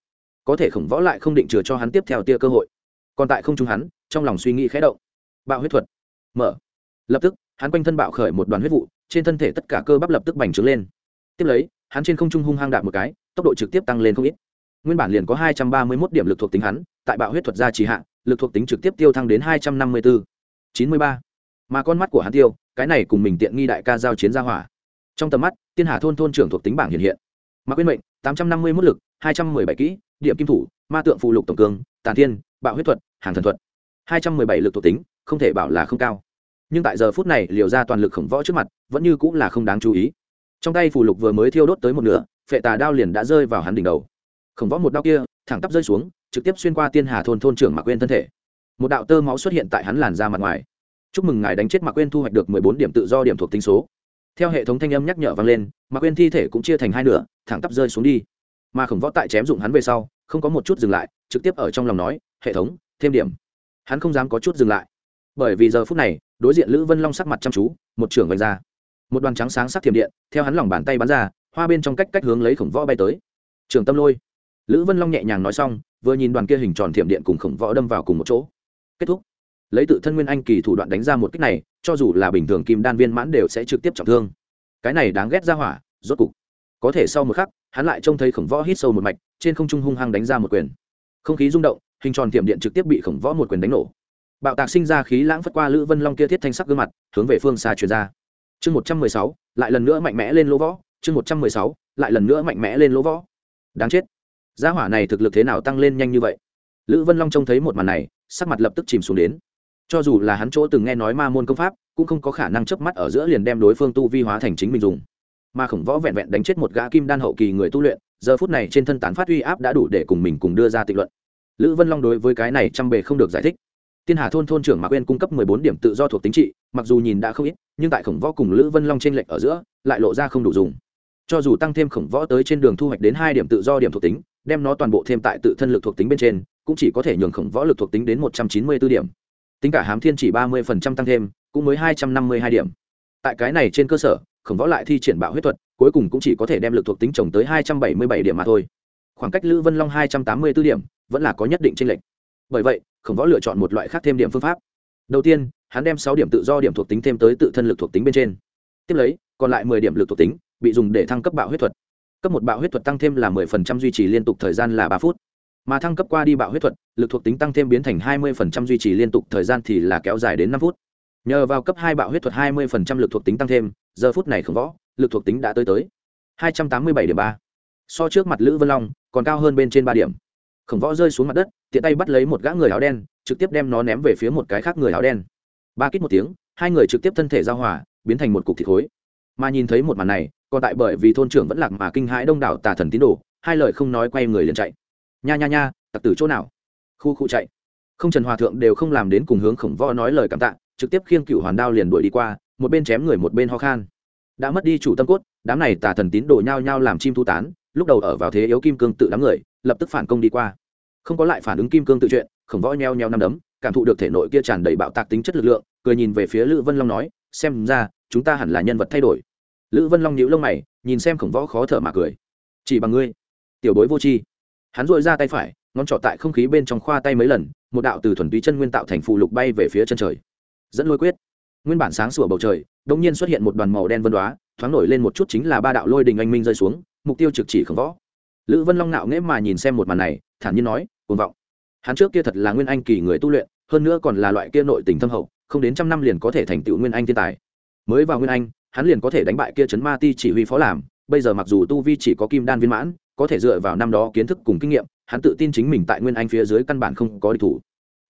Có thể khổng võ lại không định chừa cho hắn tiếp theo tia cơ hội. Còn tại không trung hắn, trong lòng suy nghĩ khẽ động. Bạo huyết thuật. Mở. Lập tức, hắn quanh thân bạo khởi một đoàn huyết vụ trên thân thể tất cả cơ bắp lập tức bành trướng lên. Tiếp lấy, hắn trên không trung hung hăng đạp một cái, tốc độ trực tiếp tăng lên không ít. Nguyên bản liền có hai trăm ba mươi mốt điểm lực thuộc tính hắn, tại bạo huyết thuật gia trì hạ, lực thuộc tính trực tiếp tiêu thăng đến hai trăm năm mươi bốn chín mươi ba. Mà con mắt của hắn tiêu, cái này cùng mình tiện nghi đại ca giao chiến gia hỏa. Trong tầm mắt, tiên hà thôn thôn trưởng thuộc tính bảng hiện hiện. Mà quyên mệnh, tám trăm năm mươi mốt lực, hai trăm mười bảy kỹ, điểm kim thủ, ma tượng phụ lục tổng cường tàn thiên, bạo huyết thuật, hàng thần thuật. hai trăm mười bảy lực thuộc tính, không thể bảo là không cao nhưng tại giờ phút này liều ra toàn lực khổng võ trước mặt, vẫn như cũng là không đáng chú ý. Trong tay phù lục vừa mới thiêu đốt tới một nửa, phệ tà đao liền đã rơi vào hắn đỉnh đầu. Khổng võ một đao kia, thẳng tắp rơi xuống, trực tiếp xuyên qua tiên hà thôn thôn trưởng mạc quên thân thể. Một đạo tơ máu xuất hiện tại hắn làn ra mặt ngoài. Chúc mừng ngài đánh chết mạc quên thu hoạch được mười bốn điểm tự do điểm thuộc tính số. Theo hệ thống thanh âm nhắc nhở vang lên mạc quên thi thể cũng chia thành hai nửa, thẳng tắp rơi xuống đi. Mà khổng võ tại chém dụng hắn về sau, không có một chút dừng lại, trực tiếp ở trong lòng nói, hệ thống, thêm điểm. Hắn không dám có chút dừng lại bởi vì giờ phút này, đối diện lữ vân long sắc mặt chăm chú, một trưởng vạch ra. Một đoàn trắng sáng sắc thiểm điện, theo hắn lòng bàn tay bắn ra, hoa bên trong cách cách hướng lấy khổng võ bay tới. Trường tâm lôi. Lữ vân long nhẹ nhàng nói xong, vừa nhìn đoàn kia hình tròn thiểm điện cùng khổng võ đâm vào cùng một chỗ. Kết thúc. Lấy tự thân nguyên anh kỳ thủ đoạn đánh ra một cách này, cho dù là bình thường kim đan viên mãn đều sẽ trực tiếp trọng thương. Cái này đáng ghét ra hỏa, rốt cục. Có thể sau một khắc, hắn lại trông thấy khổng võ hít sâu một mạch, trên không trung hung hăng đánh ra một quyền. Không khí rung động, hình tròn thiểm điện trực tiếp bị khổng võ một quyền đánh nổ bạo tạc sinh ra khí lãng phất qua lữ vân long kia thiết thanh sắc gương mặt, hướng về phương xa truyền ra. Chương một trăm mười sáu, lại lần nữa mạnh mẽ lên lỗ võ. Chương một trăm mười sáu, lại lần nữa mạnh mẽ lên lỗ võ. Đáng chết. Gia hỏa này thực lực thế nào tăng lên nhanh như vậy? Lữ vân long trông thấy một màn này, sắc mặt lập tức chìm xuống đến. Cho dù là hắn chỗ từng nghe nói ma môn công pháp, cũng không có khả năng chớp mắt ở giữa liền đem đối phương tu vi hóa thành chính mình dùng. Mà khổng võ vẹn vẹn đánh chết một gã kim đan hậu kỳ người tu luyện, giờ phút này trên thân tán phát uy áp đã đủ để cùng mình cùng đưa ra tịch luận. Lữ vân long đối với cái này trăm bề không được giải thích tiên hà thôn thôn trưởng mạc quên cung cấp mười bốn điểm tự do thuộc tính trị, mặc dù nhìn đã không ít, nhưng tại khổng võ cùng lữ vân long t r ê n lệch ở giữa, lại lộ ra không đủ dùng. Cho dù tăng thêm khổng võ tới trên đường thu hoạch đến hai điểm tự do điểm thuộc tính, đem nó toàn bộ thêm tại tự thân lực thuộc tính bên trên, cũng chỉ có thể nhường khổng võ lực thuộc tính đến một trăm chín mươi b ố điểm. Tính cả hám thiên chỉ ba mươi phần trăm tăng thêm, cũng mới hai trăm năm mươi hai điểm. Tại cái này trên cơ sở, khổng võ lại thi triển bạo huyết thuật, cuối cùng cũng chỉ có thể đem lực thuộc tính trồng tới hai trăm bảy mươi bảy điểm mà thôi. Khoảng cách lữ vân long hai trăm tám mươi b ố điểm, vẫn là có nhất định tranh lệch. Bởi vậy khổng võ lựa chọn một loại khác thêm điểm phương pháp. Đầu tiên, hắn đem sáu điểm tự do điểm thuộc tính thêm tới tự thân lực thuộc tính bên trên. Tiếp lấy, còn lại mười điểm lực thuộc tính bị dùng để thăng cấp bạo huyết thuật. Cấp một bạo huyết thuật tăng thêm là mười phần trăm duy trì liên tục thời gian là ba phút. Mà thăng cấp qua đi bạo huyết thuật, lực thuộc tính tăng thêm biến thành hai mươi phần trăm duy trì liên tục thời gian thì là kéo dài đến năm phút. Nhờ vào cấp hai bạo huyết thuật hai mươi phần trăm lực thuộc tính tăng thêm, giờ phút này khổng võ, lực thuộc tính đã tới tới hai trăm tám mươi bảy điểm ba. So trước mặt lữ vân long còn cao hơn bên trên ba điểm. Khổng võ rơi xuống mặt đất tiện tay bắt lấy một gã người áo đen, trực tiếp đem nó ném về phía một cái khác người áo đen. Ba kít một tiếng, hai người trực tiếp thân thể giao hòa, biến thành một cục thịt khối. Mà nhìn thấy một màn này, còn tại bởi vì thôn trưởng vẫn lạc mà kinh hãi đông đảo tà thần tín đồ, hai lời không nói quay người liền chạy. Nha nha nha, tặc tử chỗ nào? Khu khu chạy. Không trần hòa thượng đều không làm đến cùng hướng khổng võ nói lời cảm tạ, trực tiếp khiêng cựu hoàn đao liền đuổi đi qua, một bên chém người một bên ho khan. Đã mất đi chủ tâm cốt, đám này tà thần tín đồ nhao nhao làm chim thu tán, lúc đầu ở vào thế yếu kim cương tự đám người, lập tức phản công đi qua không có lại phản ứng kim cương tự chuyện, khổng võ nheo nheo năm đấm, cảm thụ được thể nội kia tràn đầy bạo tạc tính chất lực lượng, cười nhìn về phía lữ vân long nói, xem ra, chúng ta hẳn là nhân vật thay đổi. Lữ vân long nhíu lông mày, nhìn xem khổng võ khó thở mà cười. Chỉ bằng ngươi, tiểu bối vô tri. Hắn dội ra tay phải, ngón trỏ tại không khí bên trong khoa tay mấy lần, một đạo từ thuần túy chân nguyên tạo thành phụ lục bay về phía chân trời. Dẫn lôi quyết. Nguyên bản sáng sủa bầu trời, đột nhiên xuất hiện một đoàn màu đen vân đoá thoáng nổi lên một chút chính là ba đạo lôi đình anh minh rơi xuống, mục tiêu trực chỉ khổng võ. Lữ vân long nạo nghễ mà nhìn xem một màn này, thản nhiên nói cuồng vọng. Hắn trước kia thật là nguyên anh kỳ người tu luyện, hơn nữa còn là loại kia nội tình thâm hậu, không đến trăm năm liền có thể thành tựu nguyên anh thiên tài. Mới vào nguyên anh, hắn liền có thể đánh bại kia chấn ma ti chỉ huy phó làm, bây giờ mặc dù tu vi chỉ có kim đan viên mãn, có thể dựa vào năm đó kiến thức cùng kinh nghiệm, hắn tự tin chính mình tại nguyên anh phía dưới căn bản không có địch thủ.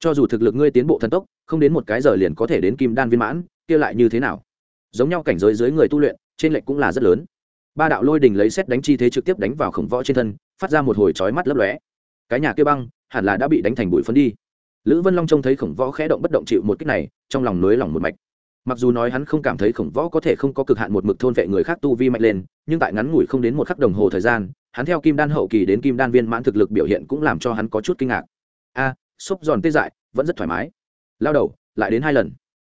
Cho dù thực lực ngươi tiến bộ thần tốc, không đến một cái giờ liền có thể đến kim đan viên mãn, kia lại như thế nào? Giống nhau cảnh giới dưới người tu luyện, trên lệnh cũng là rất lớn. Ba đạo lôi đình lấy xét đánh chi thế trực tiếp đánh vào khổng võ trên thân, phát ra một hồi chói mắt lấp lóe cái nhà kia băng hẳn là đã bị đánh thành bụi phấn đi. Lữ vân long trông thấy khổng võ khẽ động bất động chịu một cách này trong lòng nới lòng một mạch. Mặc dù nói hắn không cảm thấy khổng võ có thể không có cực hạn một mực thôn vệ người khác tu vi mạnh lên nhưng tại ngắn ngủi không đến một khắc đồng hồ thời gian hắn theo kim đan hậu kỳ đến kim đan viên mãn thực lực biểu hiện cũng làm cho hắn có chút kinh ngạc. A à, xốp giòn tê dại vẫn rất thoải mái. Lao đầu lại đến hai lần.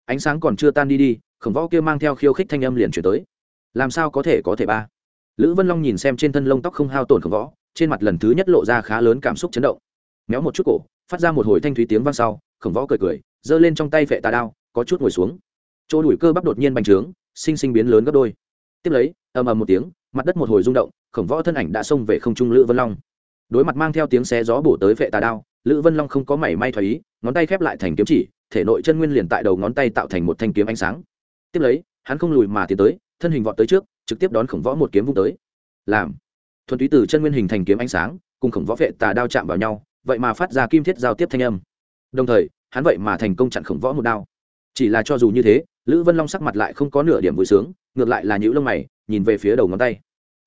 Ánh sáng còn chưa tan đi đi khổng võ kia mang theo khiêu khích thanh âm liền chuyển tới. Làm sao có thể có thể ba? Lữ vân long nhìn xem trên thân lông tóc không hao tổn khổng võ trên mặt lần thứ nhất lộ ra khá lớn cảm xúc chấn động. Méo một chút cổ, phát ra một hồi thanh thúy tiếng vang sau, khổng võ cười cười, giơ lên trong tay vệ tà đao, có chút ngồi xuống. Chỗ đuổi cơ bắp đột nhiên bành trướng, sinh sinh biến lớn gấp đôi. Tiếp lấy, ầm ầm một tiếng, mặt đất một hồi rung động, khổng võ thân ảnh đã xông về không trung lữ vân long. Đối mặt mang theo tiếng xé gió bổ tới vệ tà đao, lữ vân long không có mảy may thoái ý, ngón tay khép lại thành kiếm chỉ, thể nội chân nguyên liền tại đầu ngón tay tạo thành một thanh kiếm ánh sáng. Tiếp lấy, hắn không lùi mà tiến tới, thân hình vọt tới trước, trực tiếp đón khổng võ một kiếm vung tới. Làm thuần túy từ chân nguyên hình thành kiếm ánh sáng, cùng khổng võ vệ tà đao chạm vào nhau, vậy mà phát ra kim thiết giao tiếp thanh âm. Đồng thời, hắn vậy mà thành công chặn khổng võ một đao. Chỉ là cho dù như thế, lữ vân long sắc mặt lại không có nửa điểm vui sướng, ngược lại là những lông mày, nhìn về phía đầu ngón tay.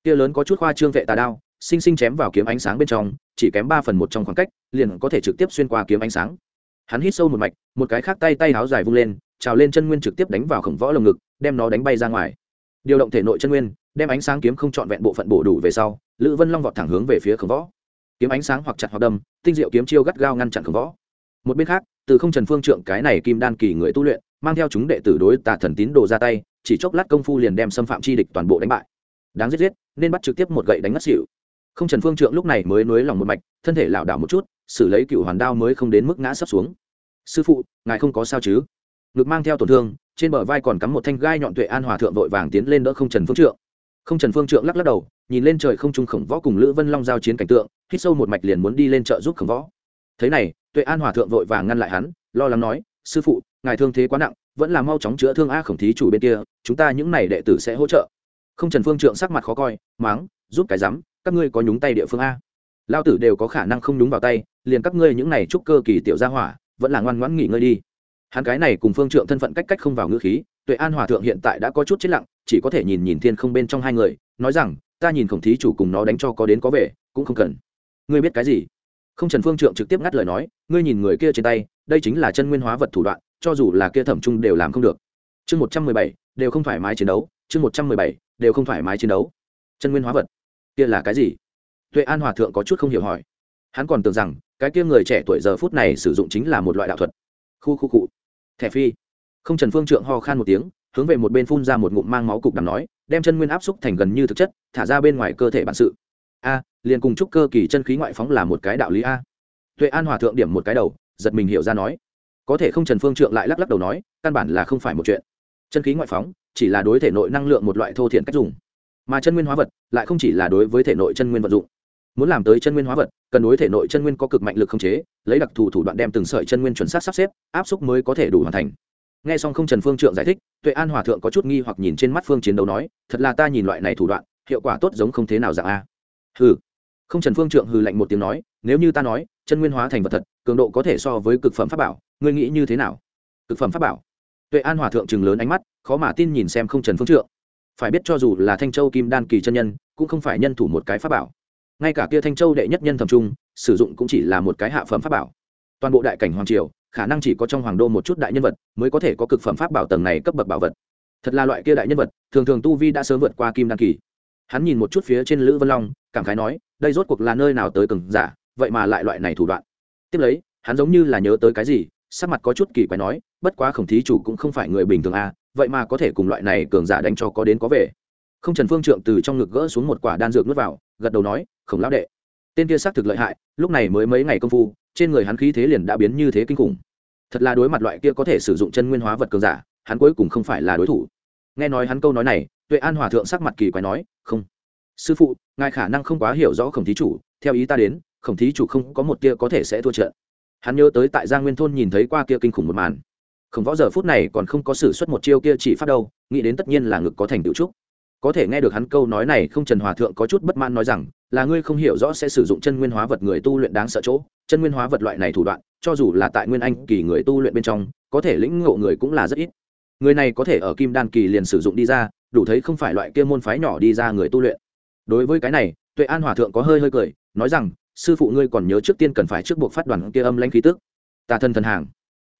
Kia lớn có chút khoa trương vệ tà đao sinh sinh chém vào kiếm ánh sáng bên trong, chỉ kém ba phần một trong khoảng cách, liền có thể trực tiếp xuyên qua kiếm ánh sáng. Hắn hít sâu một mạch, một cái khác tay tay áo dài vung lên, trào lên chân nguyên trực tiếp đánh vào khổng võ lồng ngực, đem nó đánh bay ra ngoài điều động thể nội chân nguyên, đem ánh sáng kiếm không trọn vẹn bộ phận bổ đủ về sau, lữ vân long vọt thẳng hướng về phía khổng võ. Kiếm ánh sáng hoặc chặt hoặc đâm, tinh diệu kiếm chiêu gắt gao ngăn chặn khổng võ. Một bên khác, từ không trần phương trượng cái này kim đan kỳ người tu luyện, mang theo chúng đệ tử đối tà thần tín đồ ra tay, chỉ chốc lát công phu liền đem xâm phạm chi địch toàn bộ đánh bại. Đáng giết giết, nên bắt trực tiếp một gậy đánh ngất xỉu. Không trần phương trượng lúc này mới nối lòng một mạch, thân thể lảo đảo một chút, xử lấy cựu hoàn đao mới không đến mức ngã sấp xuống. Sư phụ, ngài không có sao chứ? Ngực mang theo tổn thương trên bờ vai còn cắm một thanh gai nhọn tuệ an hòa thượng vội vàng tiến lên đỡ không trần phương trượng. Không trần phương trượng lắc lắc đầu, nhìn lên trời không trung khổng võ cùng lữ vân long giao chiến cảnh tượng, hít sâu một mạch liền muốn đi lên chợ giúp khổng võ. Thế này, tuệ an hòa thượng vội vàng ngăn lại hắn, lo lắng nói, sư phụ, ngài thương thế quá nặng, vẫn là mau chóng chữa thương a khổng thí chủ bên kia, chúng ta những này đệ tử sẽ hỗ trợ. Không trần phương trượng sắc mặt khó coi, máng, giúp cái rắm các ngươi có nhúng tay địa phương a. Lao tử đều có khả năng không nhúng vào tay, liền các ngươi những này chúc cơ kỳ tiểu gia hỏa, vẫn là ngoan ngoãn nghỉ ngơi đi hắn cái này cùng phương trượng thân phận cách cách không vào ngữ khí, tuệ an hòa thượng hiện tại đã có chút chết lặng, chỉ có thể nhìn nhìn thiên không bên trong hai người, nói rằng, ta nhìn khổng thí chủ cùng nó đánh cho có đến có về, cũng không cần. Ngươi biết cái gì? Không trần phương trượng trực tiếp ngắt lời nói, ngươi nhìn người kia trên tay, đây chính là chân nguyên hóa vật thủ đoạn, cho dù là kia thẩm trung đều làm không được. Chương một trăm mười bảy, đều không thoải mái chiến đấu, chương một trăm mười bảy, đều không thoải mái chiến đấu. Chân nguyên hóa vật, kia là cái gì? Tuệ an hòa thượng có chút không hiểu hỏi. Hắn còn tưởng rằng, cái kia người trẻ tuổi giờ phút này sử dụng chính là một loại đạo thuật. Khu khu cụ thẻ phi. Không trần phương trượng ho khan một tiếng, hướng về một bên phun ra một ngụm mang máu cục đàm nói, đem chân nguyên áp xúc thành gần như thực chất, thả ra bên ngoài cơ thể bản sự. A, liền cùng chúc cơ kỳ chân khí ngoại phóng là một cái đạo lý a. Tuệ an hòa thượng điểm một cái đầu, giật mình hiểu ra nói. Có thể không trần phương trượng lại lắc lắc đầu nói, căn bản là không phải một chuyện. Chân khí ngoại phóng, chỉ là đối thể nội năng lượng một loại thô thiện cách dùng. Mà chân nguyên hóa vật, lại không chỉ là đối với thể nội chân nguyên vật dụng muốn làm tới chân nguyên hóa vật, cần đối thể nội chân nguyên có cực mạnh lực không chế, lấy đặc thù thủ đoạn đem từng sợi chân nguyên chuẩn xác sắp xếp, áp xúc mới có thể đủ hoàn thành. Nghe xong không trần phương trượng giải thích, tuệ an hòa thượng có chút nghi hoặc nhìn trên mắt phương chiến đấu nói, thật là ta nhìn loại này thủ đoạn, hiệu quả tốt giống không thế nào dạng a. Hừ. Không trần phương trượng hừ lạnh một tiếng nói, nếu như ta nói, chân nguyên hóa thành vật thật, cường độ có thể so với cực phẩm pháp bảo, ngươi nghĩ như thế nào? Cực phẩm pháp bảo? Tuệ an hòa thượng chừng lớn ánh mắt, khó mà tin nhìn xem không trần phương trượng. Phải biết cho dù là thanh châu kim đan kỳ chân nhân, cũng không phải nhân thủ một cái pháp bảo ngay cả kia thanh châu đệ nhất nhân thầm trung, sử dụng cũng chỉ là một cái hạ phẩm pháp bảo. Toàn bộ đại cảnh hoàng triều, khả năng chỉ có trong hoàng đô một chút đại nhân vật mới có thể có cực phẩm pháp bảo tầng này cấp bậc bảo vật. Thật là loại kia đại nhân vật, thường thường tu vi đã sớm vượt qua kim đăng kỳ. Hắn nhìn một chút phía trên lữ vân long, cảm khái nói, đây rốt cuộc là nơi nào tới cường giả, vậy mà lại loại này thủ đoạn. Tiếp lấy, hắn giống như là nhớ tới cái gì, sắc mặt có chút kỳ quái nói, bất quá khổng thí chủ cũng không phải người bình thường à vậy mà có thể cùng loại này cường giả đánh cho có đến có về. Không trần phương trượng từ trong ngực gỡ xuống một quả đan dược nuốt vào, gật đầu nói khổng lão đệ. Tên kia xác thực lợi hại, lúc này mới mấy ngày công phu, trên người hắn khí thế liền đã biến như thế kinh khủng. Thật là đối mặt loại kia có thể sử dụng chân nguyên hóa vật cường giả, hắn cuối cùng không phải là đối thủ. Nghe nói hắn câu nói này, tuệ an hòa thượng sắc mặt kỳ quái nói, không. Sư phụ, ngài khả năng không quá hiểu rõ khổng thí chủ, theo ý ta đến, khổng thí chủ không có một kia có thể sẽ thua trận. Hắn nhớ tới tại gia nguyên thôn nhìn thấy qua kia kinh khủng một màn. Khổng võ giờ phút này còn không có s ử suất một chiêu kia chỉ phát đâu, nghĩ đến tất nhiên là ngực có thành tựu trúc. Có thể nghe được hắn câu nói này không trần hòa thượng có chút bất mãn nói rằng là ngươi không hiểu rõ sẽ sử dụng chân nguyên hóa vật người tu luyện đáng sợ chỗ, chân nguyên hóa vật loại này thủ đoạn, cho dù là tại nguyên anh kỳ người tu luyện bên trong, có thể lĩnh ngộ người cũng là rất ít. Người này có thể ở kim đan kỳ liền sử dụng đi ra, đủ thấy không phải loại kia môn phái nhỏ đi ra người tu luyện. Đối với cái này, tuệ an hòa thượng có hơi hơi cười, nói rằng, sư phụ ngươi còn nhớ trước tiên cần phải trước buộc phát đoàn kia âm lãnh khí tức. Tà thân thần hàng.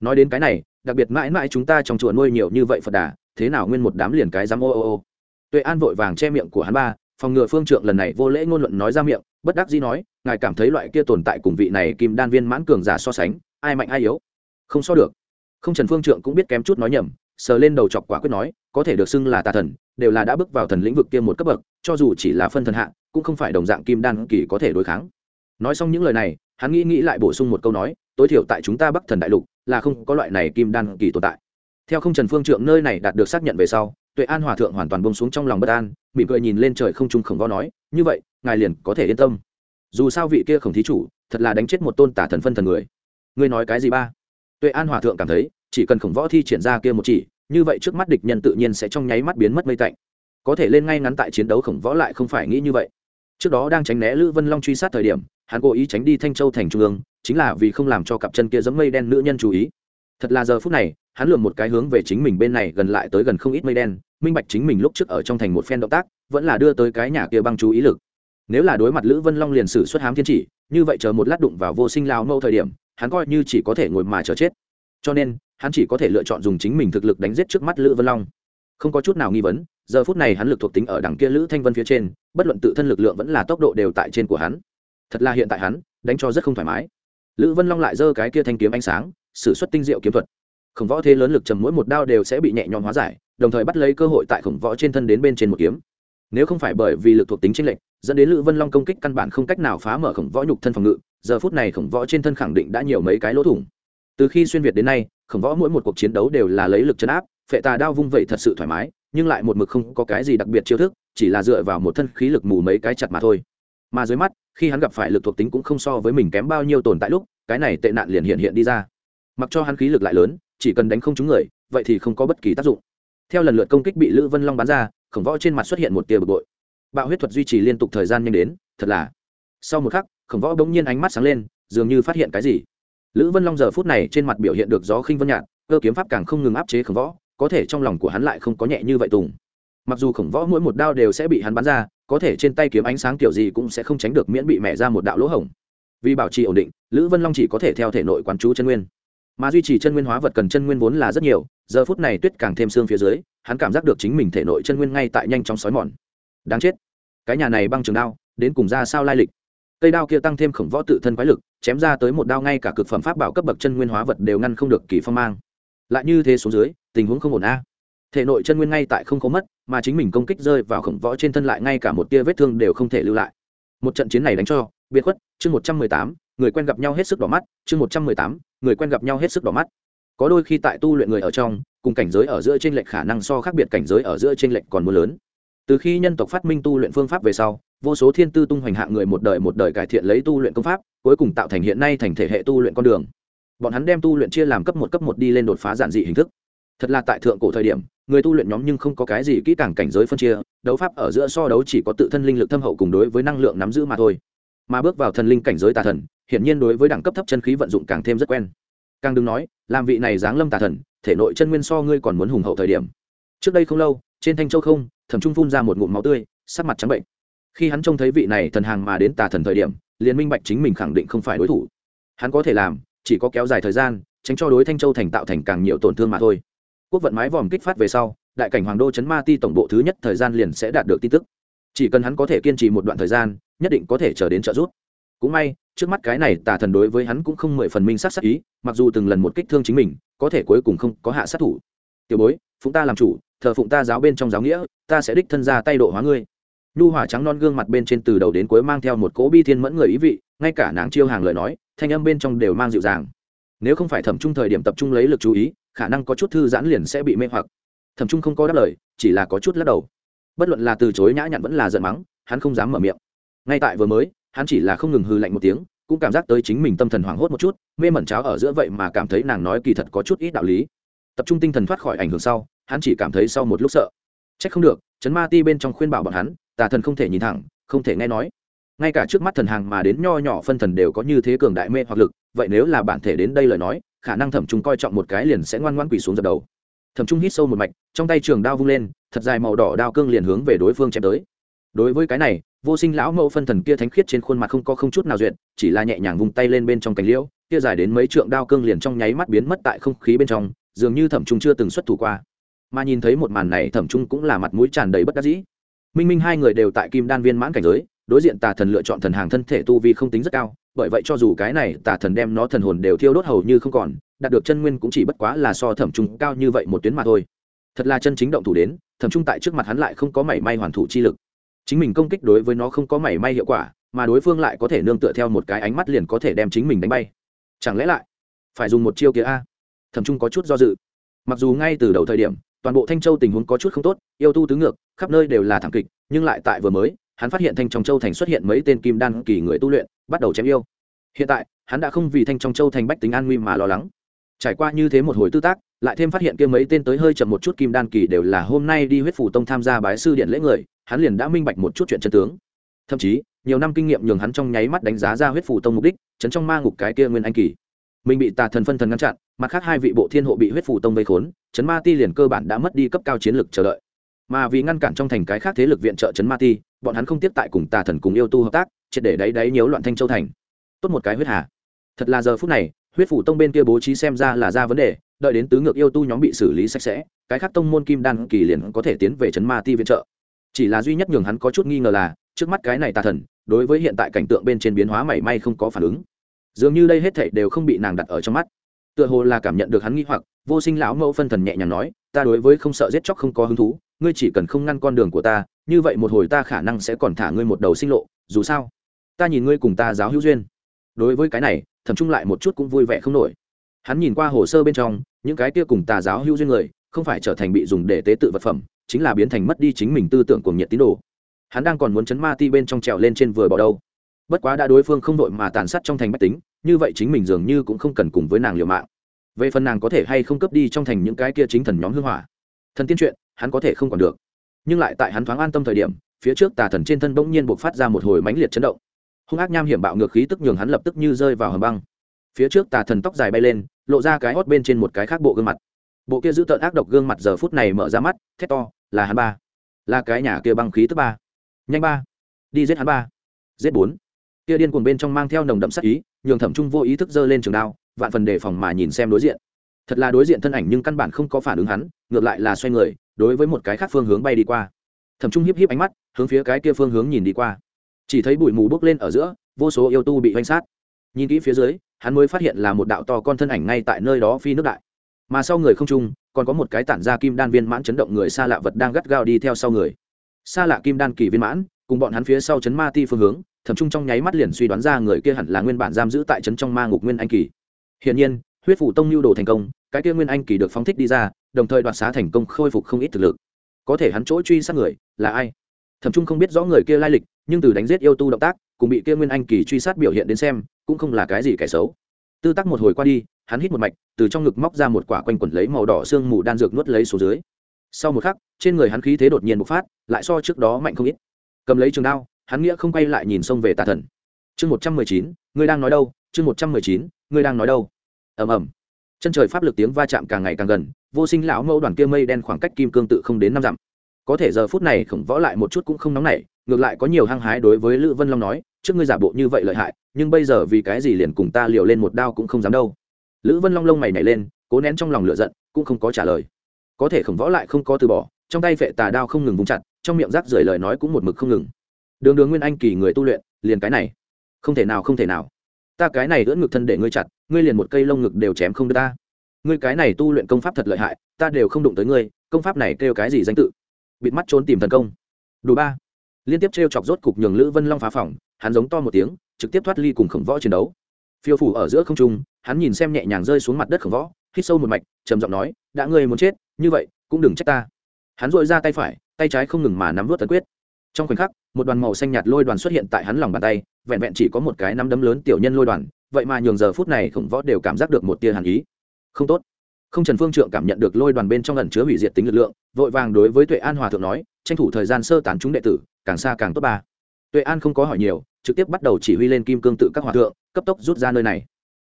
Nói đến cái này, đặc biệt mãi mãi chúng ta trong chùa nuôi nhiều như vậy phật đà, thế nào nguyên một đám liền cái dám ô ô ô. Tuệ an vội vàng che miệng của hắn ba phòng ngừa phương trượng lần này vô lễ ngôn luận nói ra miệng, bất đắc dĩ nói, ngài cảm thấy loại kia tồn tại cùng vị này kim đan viên mãn cường giả so sánh, ai mạnh ai yếu? Không so được. Không trần phương trượng cũng biết kém chút nói nhầm, sờ lên đầu chọc quả quyết nói, có thể được xưng là tà thần, đều là đã bước vào thần lĩnh vực kia một cấp bậc, cho dù chỉ là phân thần hạ, cũng không phải đồng dạng kim đan kỳ có thể đối kháng. Nói xong những lời này, hắn nghĩ nghĩ lại bổ sung một câu nói, tối thiểu tại chúng ta bắc thần đại lục, là không có loại này kim đan kỳ tồn tại. Theo không trần phương trượng nơi này đạt được xác nhận về sau tuệ an hòa thượng hoàn toàn bông xuống trong lòng bất an, mỉm cười nhìn lên trời không trung khổng võ nói, như vậy, ngài liền có thể yên tâm. Dù sao vị kia khổng thí chủ, thật là đánh chết một tôn tả thần phân thần người. Ngươi nói cái gì ba? Tuệ an hòa thượng cảm thấy, chỉ cần khổng võ thi triển ra kia một chỉ, như vậy trước mắt địch nhân tự nhiên sẽ trong nháy mắt biến mất mây tạnh. Có thể lên ngay ngắn tại chiến đấu khổng võ lại không phải nghĩ như vậy. Trước đó đang tránh né lữ vân long truy sát thời điểm, hắn cố ý tránh đi thanh châu thành trung ương, chính là vì không làm cho cặp chân kia giống mây đen nữ nhân chú ý. Thật là giờ phút này hắn lượm một cái hướng về chính mình bên này gần lại tới gần không ít mây đen, minh bạch chính mình lúc trước ở trong thành một phen động tác, vẫn là đưa tới cái nhà kia băng chú ý lực. Nếu là đối mặt lữ vân long liền sử xuất hám thiên chỉ, như vậy chờ một lát đụng vào vô sinh lao mâu thời điểm, hắn coi như chỉ có thể ngồi mà chờ chết. Cho nên, hắn chỉ có thể lựa chọn dùng chính mình thực lực đánh giết trước mắt lữ vân long. Không có chút nào nghi vấn, giờ phút này hắn lực thuộc tính ở đằng kia lữ thanh vân phía trên, bất luận tự thân lực lượng vẫn là tốc độ đều tại trên của hắn. Thật là hiện tại hắn, đánh cho rất không thoải mái. Lữ vân long lại giơ cái kia thanh kiếm ánh sáng s ử suất tinh diệu kiếm thuật khổng võ thế lớn lực trầm mỗi một đao đều sẽ bị nhẹ nhõm hóa giải, đồng thời bắt lấy cơ hội tại khổng võ trên thân đến bên trên một kiếm. Nếu không phải bởi vì lực thuộc tính tranh lệch, dẫn đến lữ vân long công kích căn bản không cách nào phá mở khổng võ nhục thân phòng ngự, giờ phút này khổng võ trên thân khẳng định đã nhiều mấy cái lỗ thủng. Từ khi xuyên việt đến nay, khổng võ mỗi một cuộc chiến đấu đều là lấy lực chấn áp, phệ tà đao vung vẩy thật sự thoải mái, nhưng lại một mực không có cái gì đặc biệt chiêu thức, chỉ là dựa vào một thân khí lực mù mấy cái chặt mà thôi. Mà dưới mắt, khi hắn gặp phải lực thuộc tính cũng không so với mình kém bao nhiêu tồn tại lúc, cái này tệ nạn liền hiện hiện đi ra. Mặc cho hắn khí lực lại lớn chỉ cần đánh không trúng người, vậy thì không có bất kỳ tác dụng. Theo lần lượt công kích bị lữ vân long bắn ra, khổng võ trên mặt xuất hiện một tia bực bội. Bạo huyết thuật duy trì liên tục thời gian nhanh đến, thật là. Sau một khắc, khổng võ bỗng nhiên ánh mắt sáng lên, dường như phát hiện cái gì. Lữ vân long giờ phút này trên mặt biểu hiện được gió khinh vân nhạt, cơ kiếm pháp càng không ngừng áp chế khổng võ, có thể trong lòng của hắn lại không có nhẹ như vậy tùng. Mặc dù khổng võ mỗi một đao đều sẽ bị hắn bắn ra, có thể trên tay kiếm ánh sáng kiểu gì cũng sẽ không tránh được miễn bị mẹ ra một đạo lỗ hổng. Vì bảo trì ổn định, lữ vân long chỉ có thể theo thể nội quán chú chân nguyên mà duy trì chân nguyên hóa vật cần chân nguyên vốn là rất nhiều, giờ phút này tuyết càng thêm xương phía dưới, hắn cảm giác được chính mình thể nội chân nguyên ngay tại nhanh chóng sói mòn. Đáng chết, cái nhà này băng trường đao, đến cùng ra sao lai lịch? Cây đao kia tăng thêm khổng võ tự thân quái lực, chém ra tới một đao ngay cả cực phẩm pháp bảo cấp bậc chân nguyên hóa vật đều ngăn không được kỳ phong mang. Lại như thế xuống dưới, tình huống không ổn a. Thể nội chân nguyên ngay tại không có mất, mà chính mình công kích rơi vào khổng võ trên thân lại ngay cả một tia vết thương đều không thể lưu lại. Một trận chiến này đánh cho, biệt khuất, chương một trăm mười tám người quen gặp nhau hết sức đỏ mắt, chương một trăm mười tám, người quen gặp nhau hết sức đỏ mắt. Có đôi khi tại tu luyện người ở trong, cùng cảnh giới ở giữa trên lệch khả năng so khác biệt cảnh giới ở giữa trên lệch còn mưa lớn. Từ khi nhân tộc phát minh tu luyện phương pháp về sau, vô số thiên tư tung hoành hạ người một đời một đời cải thiện lấy tu luyện công pháp, cuối cùng tạo thành hiện nay thành thể hệ tu luyện con đường. Bọn hắn đem tu luyện chia làm cấp một cấp một đi lên đột phá giản dị hình thức. Thật là tại thượng cổ thời điểm, người tu luyện nhóm nhưng không có cái gì kỹ càng cảnh giới phân chia, đấu pháp ở giữa so đấu chỉ có tự thân linh lực thâm hậu cùng đối với năng lượng nắm giữ mà thôi mà bước vào thần linh cảnh giới tà thần, hiển nhiên đối với đẳng cấp thấp chân khí vận dụng càng thêm rất quen. Càng đừng nói, làm vị này giáng lâm tà thần, thể nội chân nguyên so ngươi còn muốn hùng hậu thời điểm. Trước đây không lâu, trên thanh châu không, thẩm trung phun ra một ngụm máu tươi, sắc mặt trắng bệnh. Khi hắn trông thấy vị này thần hàng mà đến tà thần thời điểm, liền minh bạch chính mình khẳng định không phải đối thủ. Hắn có thể làm, chỉ có kéo dài thời gian, tránh cho đối thanh châu thành tạo thành càng nhiều tổn thương mà thôi. Quốc vận mái vòm kích phát về sau, đại cảnh hoàng đô chấn ma ti tổng bộ thứ nhất thời gian liền sẽ đạt được tin tức. Chỉ cần hắn có thể kiên trì một đoạn thời gian nhất định có thể chờ đến trợ giúp. Cũng may, trước mắt cái này tà thần đối với hắn cũng không mười phần minh sát sát ý, mặc dù từng lần một kích thương chính mình, có thể cuối cùng không có hạ sát thủ. Tiểu bối, phụng ta làm chủ, thờ phụng ta giáo bên trong giáo nghĩa, ta sẽ đích thân ra tay độ hóa ngươi. Nhu hỏa trắng non gương mặt bên trên từ đầu đến cuối mang theo một cỗ bi thiên mẫn người ý vị, ngay cả nàng chiêu hàng lời nói, thanh âm bên trong đều mang dịu dàng. Nếu không phải thẩm trung thời điểm tập trung lấy lực chú ý, khả năng có chút thư giãn liền sẽ bị mê hoặc. Thẩm trung không có đáp lời, chỉ là có chút lắc đầu. Bất luận là từ chối nhã nhặn vẫn là giận mắng, hắn không dám mở miệng ngay tại vừa mới, hắn chỉ là không ngừng hư lạnh một tiếng, cũng cảm giác tới chính mình tâm thần hoảng hốt một chút, mê mẩn cháo ở giữa vậy mà cảm thấy nàng nói kỳ thật có chút ít đạo lý. Tập trung tinh thần thoát khỏi ảnh hưởng sau, hắn chỉ cảm thấy sau một lúc sợ. C h ắ c không được chấn ma ti bên trong khuyên bảo bọn hắn, tà thần không thể nhìn thẳng, không thể nghe nói. Ngay cả trước mắt thần hàng mà đến nho nhỏ phân thần đều có như thế cường đại mê hoặc lực, vậy nếu là bản thể đến đây lời nói, khả năng thẩm trung coi trọng một cái liền sẽ ngoan ngoan quỳ xuống dập đầu. Thẩm trung hít sâu một mạch, trong tay trường đao vung lên, thật dài màu đỏ đao cương liền hướng về đối phương chém tới đối với cái này, vô sinh lão mẫu phân thần kia thánh khiết trên khuôn mặt không có không chút nào duyệt, chỉ là nhẹ nhàng vung tay lên bên trong cánh liễu, kia dài đến mấy trượng đao cương liền trong nháy mắt biến mất tại không khí bên trong, dường như thẩm trung chưa từng xuất thủ qua. Mà nhìn thấy một màn này, thẩm trung cũng là mặt mũi tràn đầy bất đắc dĩ. Minh minh hai người đều tại kim đan viên mãn cảnh giới, đối diện tà thần lựa chọn thần hàng thân thể tu vi không tính rất cao, bởi vậy cho dù cái này, tà thần đem nó thần hồn đều thiêu đốt hầu như không còn, đạt được chân nguyên cũng chỉ bất quá là so thẩm trung cao như vậy một tuyến mà thôi. Thật là chân chính động thủ đến, thẩm trung tại trước mặt hắn lại không có mảy may hoàn thủ chi lực chính mình công kích đối với nó không có mảy may hiệu quả, mà đối phương lại có thể nương tựa theo một cái ánh mắt liền có thể đem chính mình đánh bay. Chẳng lẽ lại phải dùng một chiêu kia a? Thầm trung có chút do dự. Mặc dù ngay từ đầu thời điểm, toàn bộ thanh châu tình huống có chút không tốt, yêu tu tứ ngược, khắp nơi đều là thảm kịch, nhưng lại tại vừa mới, hắn phát hiện thanh trong châu thành xuất hiện mấy tên kim đan kỳ người tu luyện, bắt đầu chém yêu. Hiện tại, hắn đã không vì thanh trong châu thành bách tính an nguy mà lo lắng. Trải qua như thế một hồi tư tác lại thêm phát hiện kia mấy tên tới hơi chậm một chút kim đan kỳ đều là hôm nay đi huyết phủ tông tham gia bái sư điện lễ người, hắn liền đã minh bạch một chút chuyện chân tướng. Thậm chí, nhiều năm kinh nghiệm nhường hắn trong nháy mắt đánh giá ra huyết phủ tông mục đích, chấn trong ma ngục cái kia nguyên anh kỳ. Mình bị tà thần phân thần ngăn chặn, mặt khác hai vị bộ thiên hộ bị huyết phủ tông vây khốn, chấn ma ti liền cơ bản đã mất đi cấp cao chiến lược chờ đợi. Mà vì ngăn cản trong thành cái khác thế lực viện trợ chấn ma ti, bọn hắn không tiếp tại cùng tà thần cùng yêu tu hợp tác, triệt để đáy đáy nhiễu loạn thanh châu thành. Tốt một cái huyết hà. Thật là giờ phút này, huyết phủ tông bên kia bố trí xem ra là ra vấn đề đợi đến tứ ngược yêu tu nhóm bị xử lý sạch sẽ, cái khác tông môn kim đan kỳ liền có thể tiến về chấn ma ti viện trợ. Chỉ là duy nhất nhường hắn có chút nghi ngờ là, trước mắt cái này tà thần, đối với hiện tại cảnh tượng bên trên biến hóa mảy may không có phản ứng. Dường như đây hết thảy đều không bị nàng đặt ở trong mắt. Tựa hồ là cảm nhận được hắn nghi hoặc, vô sinh lão mẫu phân thần nhẹ nhàng nói, ta đối với không sợ giết chóc không có hứng thú, ngươi chỉ cần không ngăn con đường của ta, như vậy một hồi ta khả năng sẽ còn thả ngươi một đầu sinh lộ, dù sao, ta nhìn ngươi cùng ta giáo hữu duyên. Đối với cái này thầm trung lại một chút cũng vui vẻ không nổi hắn nhìn qua hồ sơ bên trong, những cái kia cùng tà giáo hữu duyên người, không phải trở thành bị dùng để tế tự vật phẩm, chính là biến thành mất đi chính mình tư tưởng cuồng nhiệt tín đồ. Hắn đang còn muốn chấn ma ti bên trong trèo lên trên vừa bỏ đâu. Bất quá đã đối phương không đội mà tàn sát trong thành bách tính, như vậy chính mình dường như cũng không cần cùng với nàng liều mạng. Về phần nàng có thể hay không cấp đi trong thành những cái kia chính thần nhóm hư hỏa, thần tiên chuyện, hắn có thể không còn được. Nhưng lại tại hắn thoáng an tâm thời điểm, phía trước tà thần trên thân bỗng nhiên buộc phát ra một hồi mãnh liệt chấn động. Hung ác nham hiểm bạo ngược khí tức nhường hắn lập tức như rơi vào hầm băng phía trước tà thần tóc dài bay lên, lộ ra cái hót bên trên một cái khác bộ gương mặt. Bộ kia giữ tợn ác độc gương mặt giờ phút này mở ra mắt, thét to, là hắn ba. Là cái nhà kia băng khí thứ ba. Nhanh ba. Đi giết hắn ba. Giết bốn. Kia điên cuồng bên trong mang theo nồng đậm sắc ý, nhường thẩm trung vô ý thức giơ lên trường đao, vạn phần đề phòng mà nhìn xem đối diện. Thật là đối diện thân ảnh nhưng căn bản không có phản ứng hắn, ngược lại là xoay người, đối với một cái khác phương hướng bay đi qua. Thẩm trung hiếp hiếp ánh mắt, hướng phía cái kia phương hướng nhìn đi qua. Chỉ thấy bụi mù bốc lên ở giữa, vô số yêu tu bị oanh sát nhìn kỹ phía dưới, hắn mới phát hiện là một đạo to con thân ảnh ngay tại nơi đó phi nước đại. Mà sau người không trung, còn có một cái tản ra kim đan viên mãn chấn động người xa lạ vật đang gắt gao đi theo sau người. Xa lạ kim đan kỳ viên mãn, cùng bọn hắn phía sau chấn ma ti phương hướng thẩm trung trong nháy mắt liền suy đoán ra người kia hẳn là nguyên bản giam giữ tại chấn trong ma ngục nguyên anh kỳ. Hiện nhiên, huyết phủ tông lưu đồ thành công, cái kia nguyên anh kỳ được phóng thích đi ra, đồng thời đoạt xá thành công khôi phục không ít thực lực. Có thể hắn chỗ truy sát người là ai? Thẩm trung không biết rõ người kia lai lịch, nhưng từ đánh giết yêu tu động tác, cùng bị kia nguyên anh kỳ truy sát biểu hiện đến xem cũng không là cái gì kẻ xấu. Tư tắc một hồi qua đi, hắn hít một mạch, từ trong ngực móc ra một quả quanh quẩn lấy màu đỏ sương mù đan dược nuốt lấy xuống dưới. Sau một khắc, trên người hắn khí thế đột nhiên bộc phát, lại so trước đó mạnh không ít. Cầm lấy trường đao, hắn nghĩa không quay lại nhìn xông về tà thần. Chương một trăm mười chín, ngươi đang nói đâu? Chương một trăm mười chín, ngươi đang nói đâu? Ầm ầm. Chân trời pháp lực tiếng va chạm càng ngày càng gần, vô sinh lão mẫu đoàn kia mây đen khoảng cách kim cương tự không đến năm dặm. Có thể giờ phút này khổng võ lại một chút cũng không nóng nảy ngược lại có nhiều hăng hái đối với lữ vân long nói, trước ngươi giả bộ như vậy lợi hại, nhưng bây giờ vì cái gì liền cùng ta liều lên một đao cũng không dám đâu. Lữ vân long lông mày nhảy lên, cố nén trong lòng lửa giận, cũng không có trả lời. Có thể khổng võ lại không có từ bỏ, trong tay vệ tà đao không ngừng vung chặt, trong miệng rác rưởi lời nói cũng một mực không ngừng. Đường đường nguyên anh kỳ người tu luyện, liền cái này. Không thể nào, không thể nào. Ta cái này ưỡn ngực thân để ngươi chặt, ngươi liền một cây lông ngực đều chém không được ta. Ngươi cái này tu luyện công pháp thật lợi hại, ta đều không đụng tới ngươi, công pháp này kêu cái gì danh tự? Bịt mắt trốn tìm thần công. Đủ ba liên tiếp t r e o chọc rốt cục nhường lữ vân long phá phòng, hắn giống to một tiếng, trực tiếp thoát ly cùng khổng võ chiến đấu. Phiêu phủ ở giữa không trung, hắn nhìn xem nhẹ nhàng rơi xuống mặt đất khổng võ, hít sâu một mạch, trầm giọng nói, đã ngươi muốn chết, như vậy, cũng đừng trách ta. Hắn dội ra tay phải, tay trái không ngừng mà nắm vớt tấn quyết. Trong khoảnh khắc, một đoàn màu xanh nhạt lôi đoàn xuất hiện tại hắn lòng bàn tay, vẹn vẹn chỉ có một cái nắm đấm lớn tiểu nhân lôi đoàn, vậy mà nhường giờ phút này khổng võ đều cảm giác được một tia hàn ý. Không tốt. Không trần phương trượng cảm nhận được lôi đoàn bên trong ẩn chứa hủy diệt tính lực lượng, vội vàng đối với tuệ an hòa thượng nói, tranh thủ thời gian sơ tán chúng đệ tử càng xa càng tốt ba. Tuệ an không có hỏi nhiều, trực tiếp bắt đầu chỉ huy lên kim cương tự các hòa thượng, cấp tốc rút ra nơi này.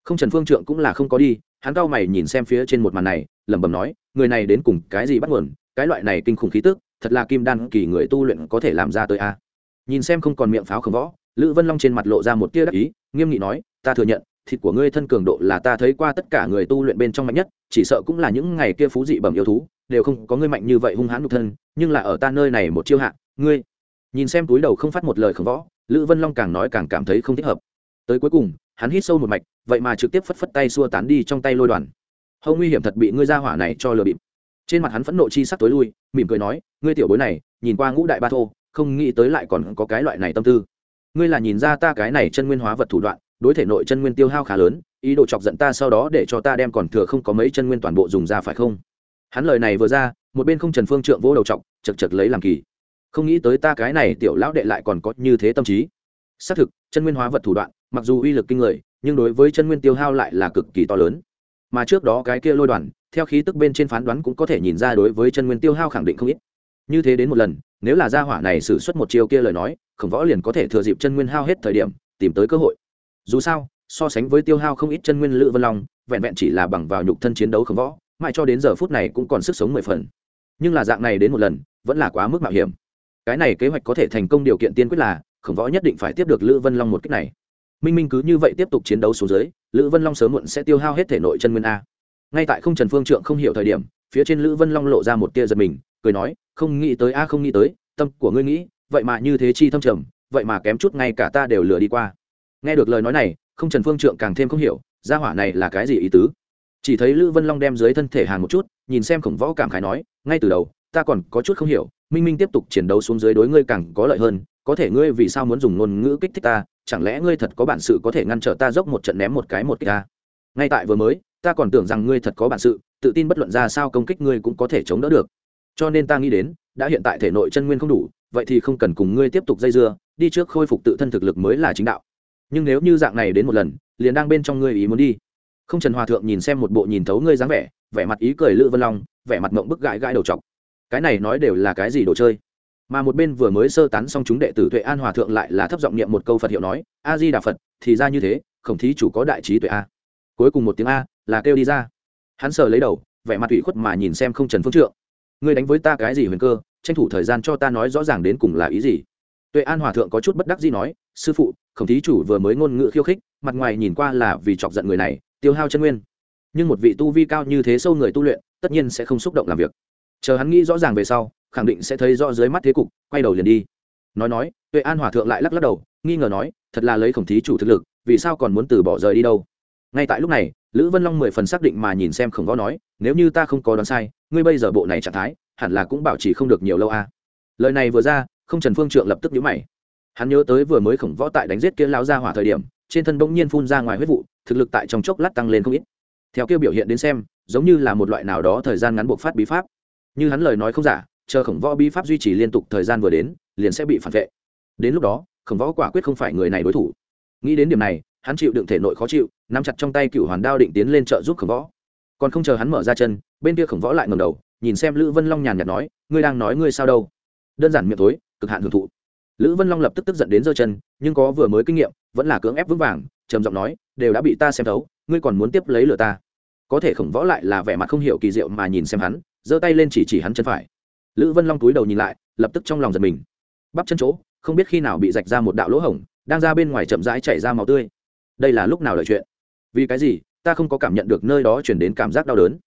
Không trần phương trượng cũng là không có đi, hắn cao mày nhìn xem phía trên một màn này, lẩm bẩm nói, người này đến cùng cái gì bắt nguồn, cái loại này kinh khủng khí tức, thật là kim đan kỳ người tu luyện có thể làm ra tới a. Nhìn xem không còn miệng pháo khổng võ, lữ vân long trên mặt lộ ra một tia đắc ý, nghiêm nghị nói, ta thừa nhận, thịt của ngươi thân cường độ là ta thấy qua tất cả người tu luyện bên trong mạnh nhất, chỉ sợ cũng là những ngày kia phú dị bẩm yêu thú, đều không có ngươi mạnh như vậy hung hãn nhục thân, nhưng là ở ta nơi này một chiêu hạ, ngươi nhìn xem túi đầu không phát một lời khổng võ, lữ vân long càng nói càng cảm thấy không thích hợp. Tới cuối cùng, hắn hít sâu một mạch, vậy mà trực tiếp phất phất tay xua tán đi trong tay lôi đoàn. Hầu nguy hiểm thật bị ngươi ra hỏa này cho lừa bịp. Trên mặt hắn phẫn nộ chi sắc tối lui, mỉm cười nói, ngươi tiểu bối này, nhìn qua ngũ đại ba thô, không nghĩ tới lại còn có cái loại này tâm tư. Ngươi là nhìn ra ta cái này chân nguyên hóa vật thủ đoạn, đối thể nội chân nguyên tiêu hao khá lớn, ý đồ chọc giận ta sau đó để cho ta đem còn thừa không có mấy chân nguyên toàn bộ dùng ra phải không? Hắn lời này vừa ra, một bên không trần phương trượng vỗ đầu chọc, chật chật lấy làm kỳ không nghĩ tới ta cái này tiểu lão đệ lại còn có như thế tâm trí. Xác thực, chân nguyên hóa vật thủ đoạn, mặc dù uy lực kinh người, nhưng đối với chân nguyên tiêu hao lại là cực kỳ to lớn. Mà trước đó cái kia lôi đoàn, theo khí tức bên trên phán đoán cũng có thể nhìn ra đối với chân nguyên tiêu hao khẳng định không ít. Như thế đến một lần, nếu là gia hỏa này xử suất một chiêu kia lời nói, khổng võ liền có thể thừa dịp chân nguyên hao hết thời điểm, tìm tới cơ hội. Dù sao, so sánh với tiêu hao không ít chân nguyên lữ vân long, vẹn vẹn chỉ là bằng vào nhục thân chiến đấu khổng võ, mãi cho đến giờ phút này cũng còn sức sống mười phần. Nhưng là dạng này đến một lần, vẫn là quá mức mạo hiểm cái này kế hoạch có thể thành công điều kiện tiên quyết là, khổng võ nhất định phải tiếp được lữ vân long một cách này. Minh minh cứ như vậy tiếp tục chiến đấu xuống dưới, lữ vân long sớm muộn sẽ tiêu hao hết thể nội chân nguyên a. Ngay tại không trần phương trượng không hiểu thời điểm, phía trên lữ vân long lộ ra một tia giật mình, cười nói, không nghĩ tới a, không nghĩ tới, tâm của ngươi nghĩ, vậy mà như thế chi thâm trầm, vậy mà kém chút ngay cả ta đều lừa đi qua. Nghe được lời nói này, không trần phương trượng càng thêm không hiểu, gia hỏa này là cái gì ý tứ? Chỉ thấy lữ vân long đem dưới thân thể hàng một chút, nhìn xem khổng võ cảm khái nói, ngay từ đầu, ta còn có chút không hiểu minh minh tiếp tục chiến đấu xuống dưới đối ngươi càng có lợi hơn, có thể ngươi vì sao muốn dùng ngôn ngữ kích thích ta, chẳng lẽ ngươi thật có bản sự có thể ngăn trở ta dốc một trận ném một cái một kích ta? Ngay tại vừa mới, ta còn tưởng rằng ngươi thật có bản sự, tự tin bất luận ra sao công kích ngươi cũng có thể chống đỡ được. Cho nên ta nghĩ đến, đã hiện tại thể nội chân nguyên không đủ, vậy thì không cần cùng ngươi tiếp tục dây dưa, đi trước khôi phục tự thân thực lực mới là chính đạo. Nhưng nếu như dạng này đến một lần, liền đang bên trong ngươi ý muốn đi. Không trần hòa thượng nhìn xem một bộ nhìn thấu ngươi dáng vẻ vẻ mặt ý cười lữ vân long, vẻ mặt mộng bức gãi gãi đầu chọc cái này nói đều là cái gì đồ chơi? Mà một bên vừa mới sơ tán xong chúng đệ tử tuệ an hòa thượng lại là thấp giọng niệm một câu phật hiệu nói, a di đà phật, thì ra như thế, khổng thí chủ có đại trí tuệ a. Cuối cùng một tiếng a, là kêu đi ra. Hắn sờ lấy đầu, vẻ mặt ủy khuất mà nhìn xem không trần phương trượng. Ngươi đánh với ta cái gì huyền cơ? Tranh thủ thời gian cho ta nói rõ ràng đến cùng là ý gì? Tuệ an hòa thượng có chút bất đắc gì nói, sư phụ, khổng thí chủ vừa mới ngôn ngữ khiêu khích, mặt ngoài nhìn qua là vì chọc giận người này, tiêu hao chân nguyên. Nhưng một vị tu vi cao như thế sâu người tu luyện, tất nhiên sẽ không xúc động làm việc chờ hắn nghĩ rõ ràng về sau, khẳng định sẽ thấy rõ dưới mắt thế cục, quay đầu liền đi. Nói nói, tuệ an hòa thượng lại lắc lắc đầu, nghi ngờ nói, thật là lấy khổng thí chủ thực lực, vì sao còn muốn từ bỏ rời đi đâu? Ngay tại lúc này, lữ vân long mười phần xác định mà nhìn xem khổng võ nói, nếu như ta không có đoán sai, ngươi bây giờ bộ này trạng thái, hẳn là cũng bảo trì không được nhiều lâu a à. lời này vừa ra, không trần phương trượng lập tức nhíu mày. Hắn nhớ tới vừa mới khổng võ tại đánh giết kia lao ra hỏa thời điểm, trên thân bỗng nhiên phun ra ngoài huyết vụ, thực lực tại trong chốc lát tăng lên không ít. Theo kia biểu hiện đến xem, giống như là một loại nào đó thời gian ngắn buộc phát bí pháp như hắn lời nói không giả, chờ khổng võ bi pháp duy trì liên tục thời gian vừa đến, liền sẽ bị phản vệ. Đến lúc đó, khổng võ quả quyết không phải người này đối thủ. Nghĩ đến điểm này, hắn chịu đựng thể nội khó chịu, nắm chặt trong tay cựu hoàn đao định tiến lên trợ giúp khổng võ. Còn không chờ hắn mở ra chân, bên kia khổng võ lại ngầm đầu, nhìn xem lữ vân long nhàn nhạt nói, ngươi đang nói ngươi sao đâu? Đơn giản miệng tối cực hạn hưởng thụ. Lữ vân long lập tức tức giận đến giơ chân, nhưng có vừa mới kinh nghiệm, vẫn là cưỡng ép vững vàng, trầm giọng nói, đều đã bị ta xem thấu, ngươi còn muốn tiếp lấy lừa ta? Có thể khổng võ lại là vẻ mặt không hiểu kỳ diệu mà nhìn xem hắn giơ tay lên chỉ chỉ hắn chân phải. Lữ vân long túi đầu nhìn lại, lập tức trong lòng giật mình. Bắp chân chỗ, không biết khi nào bị rạch ra một đạo lỗ hổng, đang ra bên ngoài chậm rãi chảy ra máu tươi. Đây là lúc nào lời chuyện? Vì cái gì, ta không có cảm nhận được nơi đó chuyển đến cảm giác đau đớn.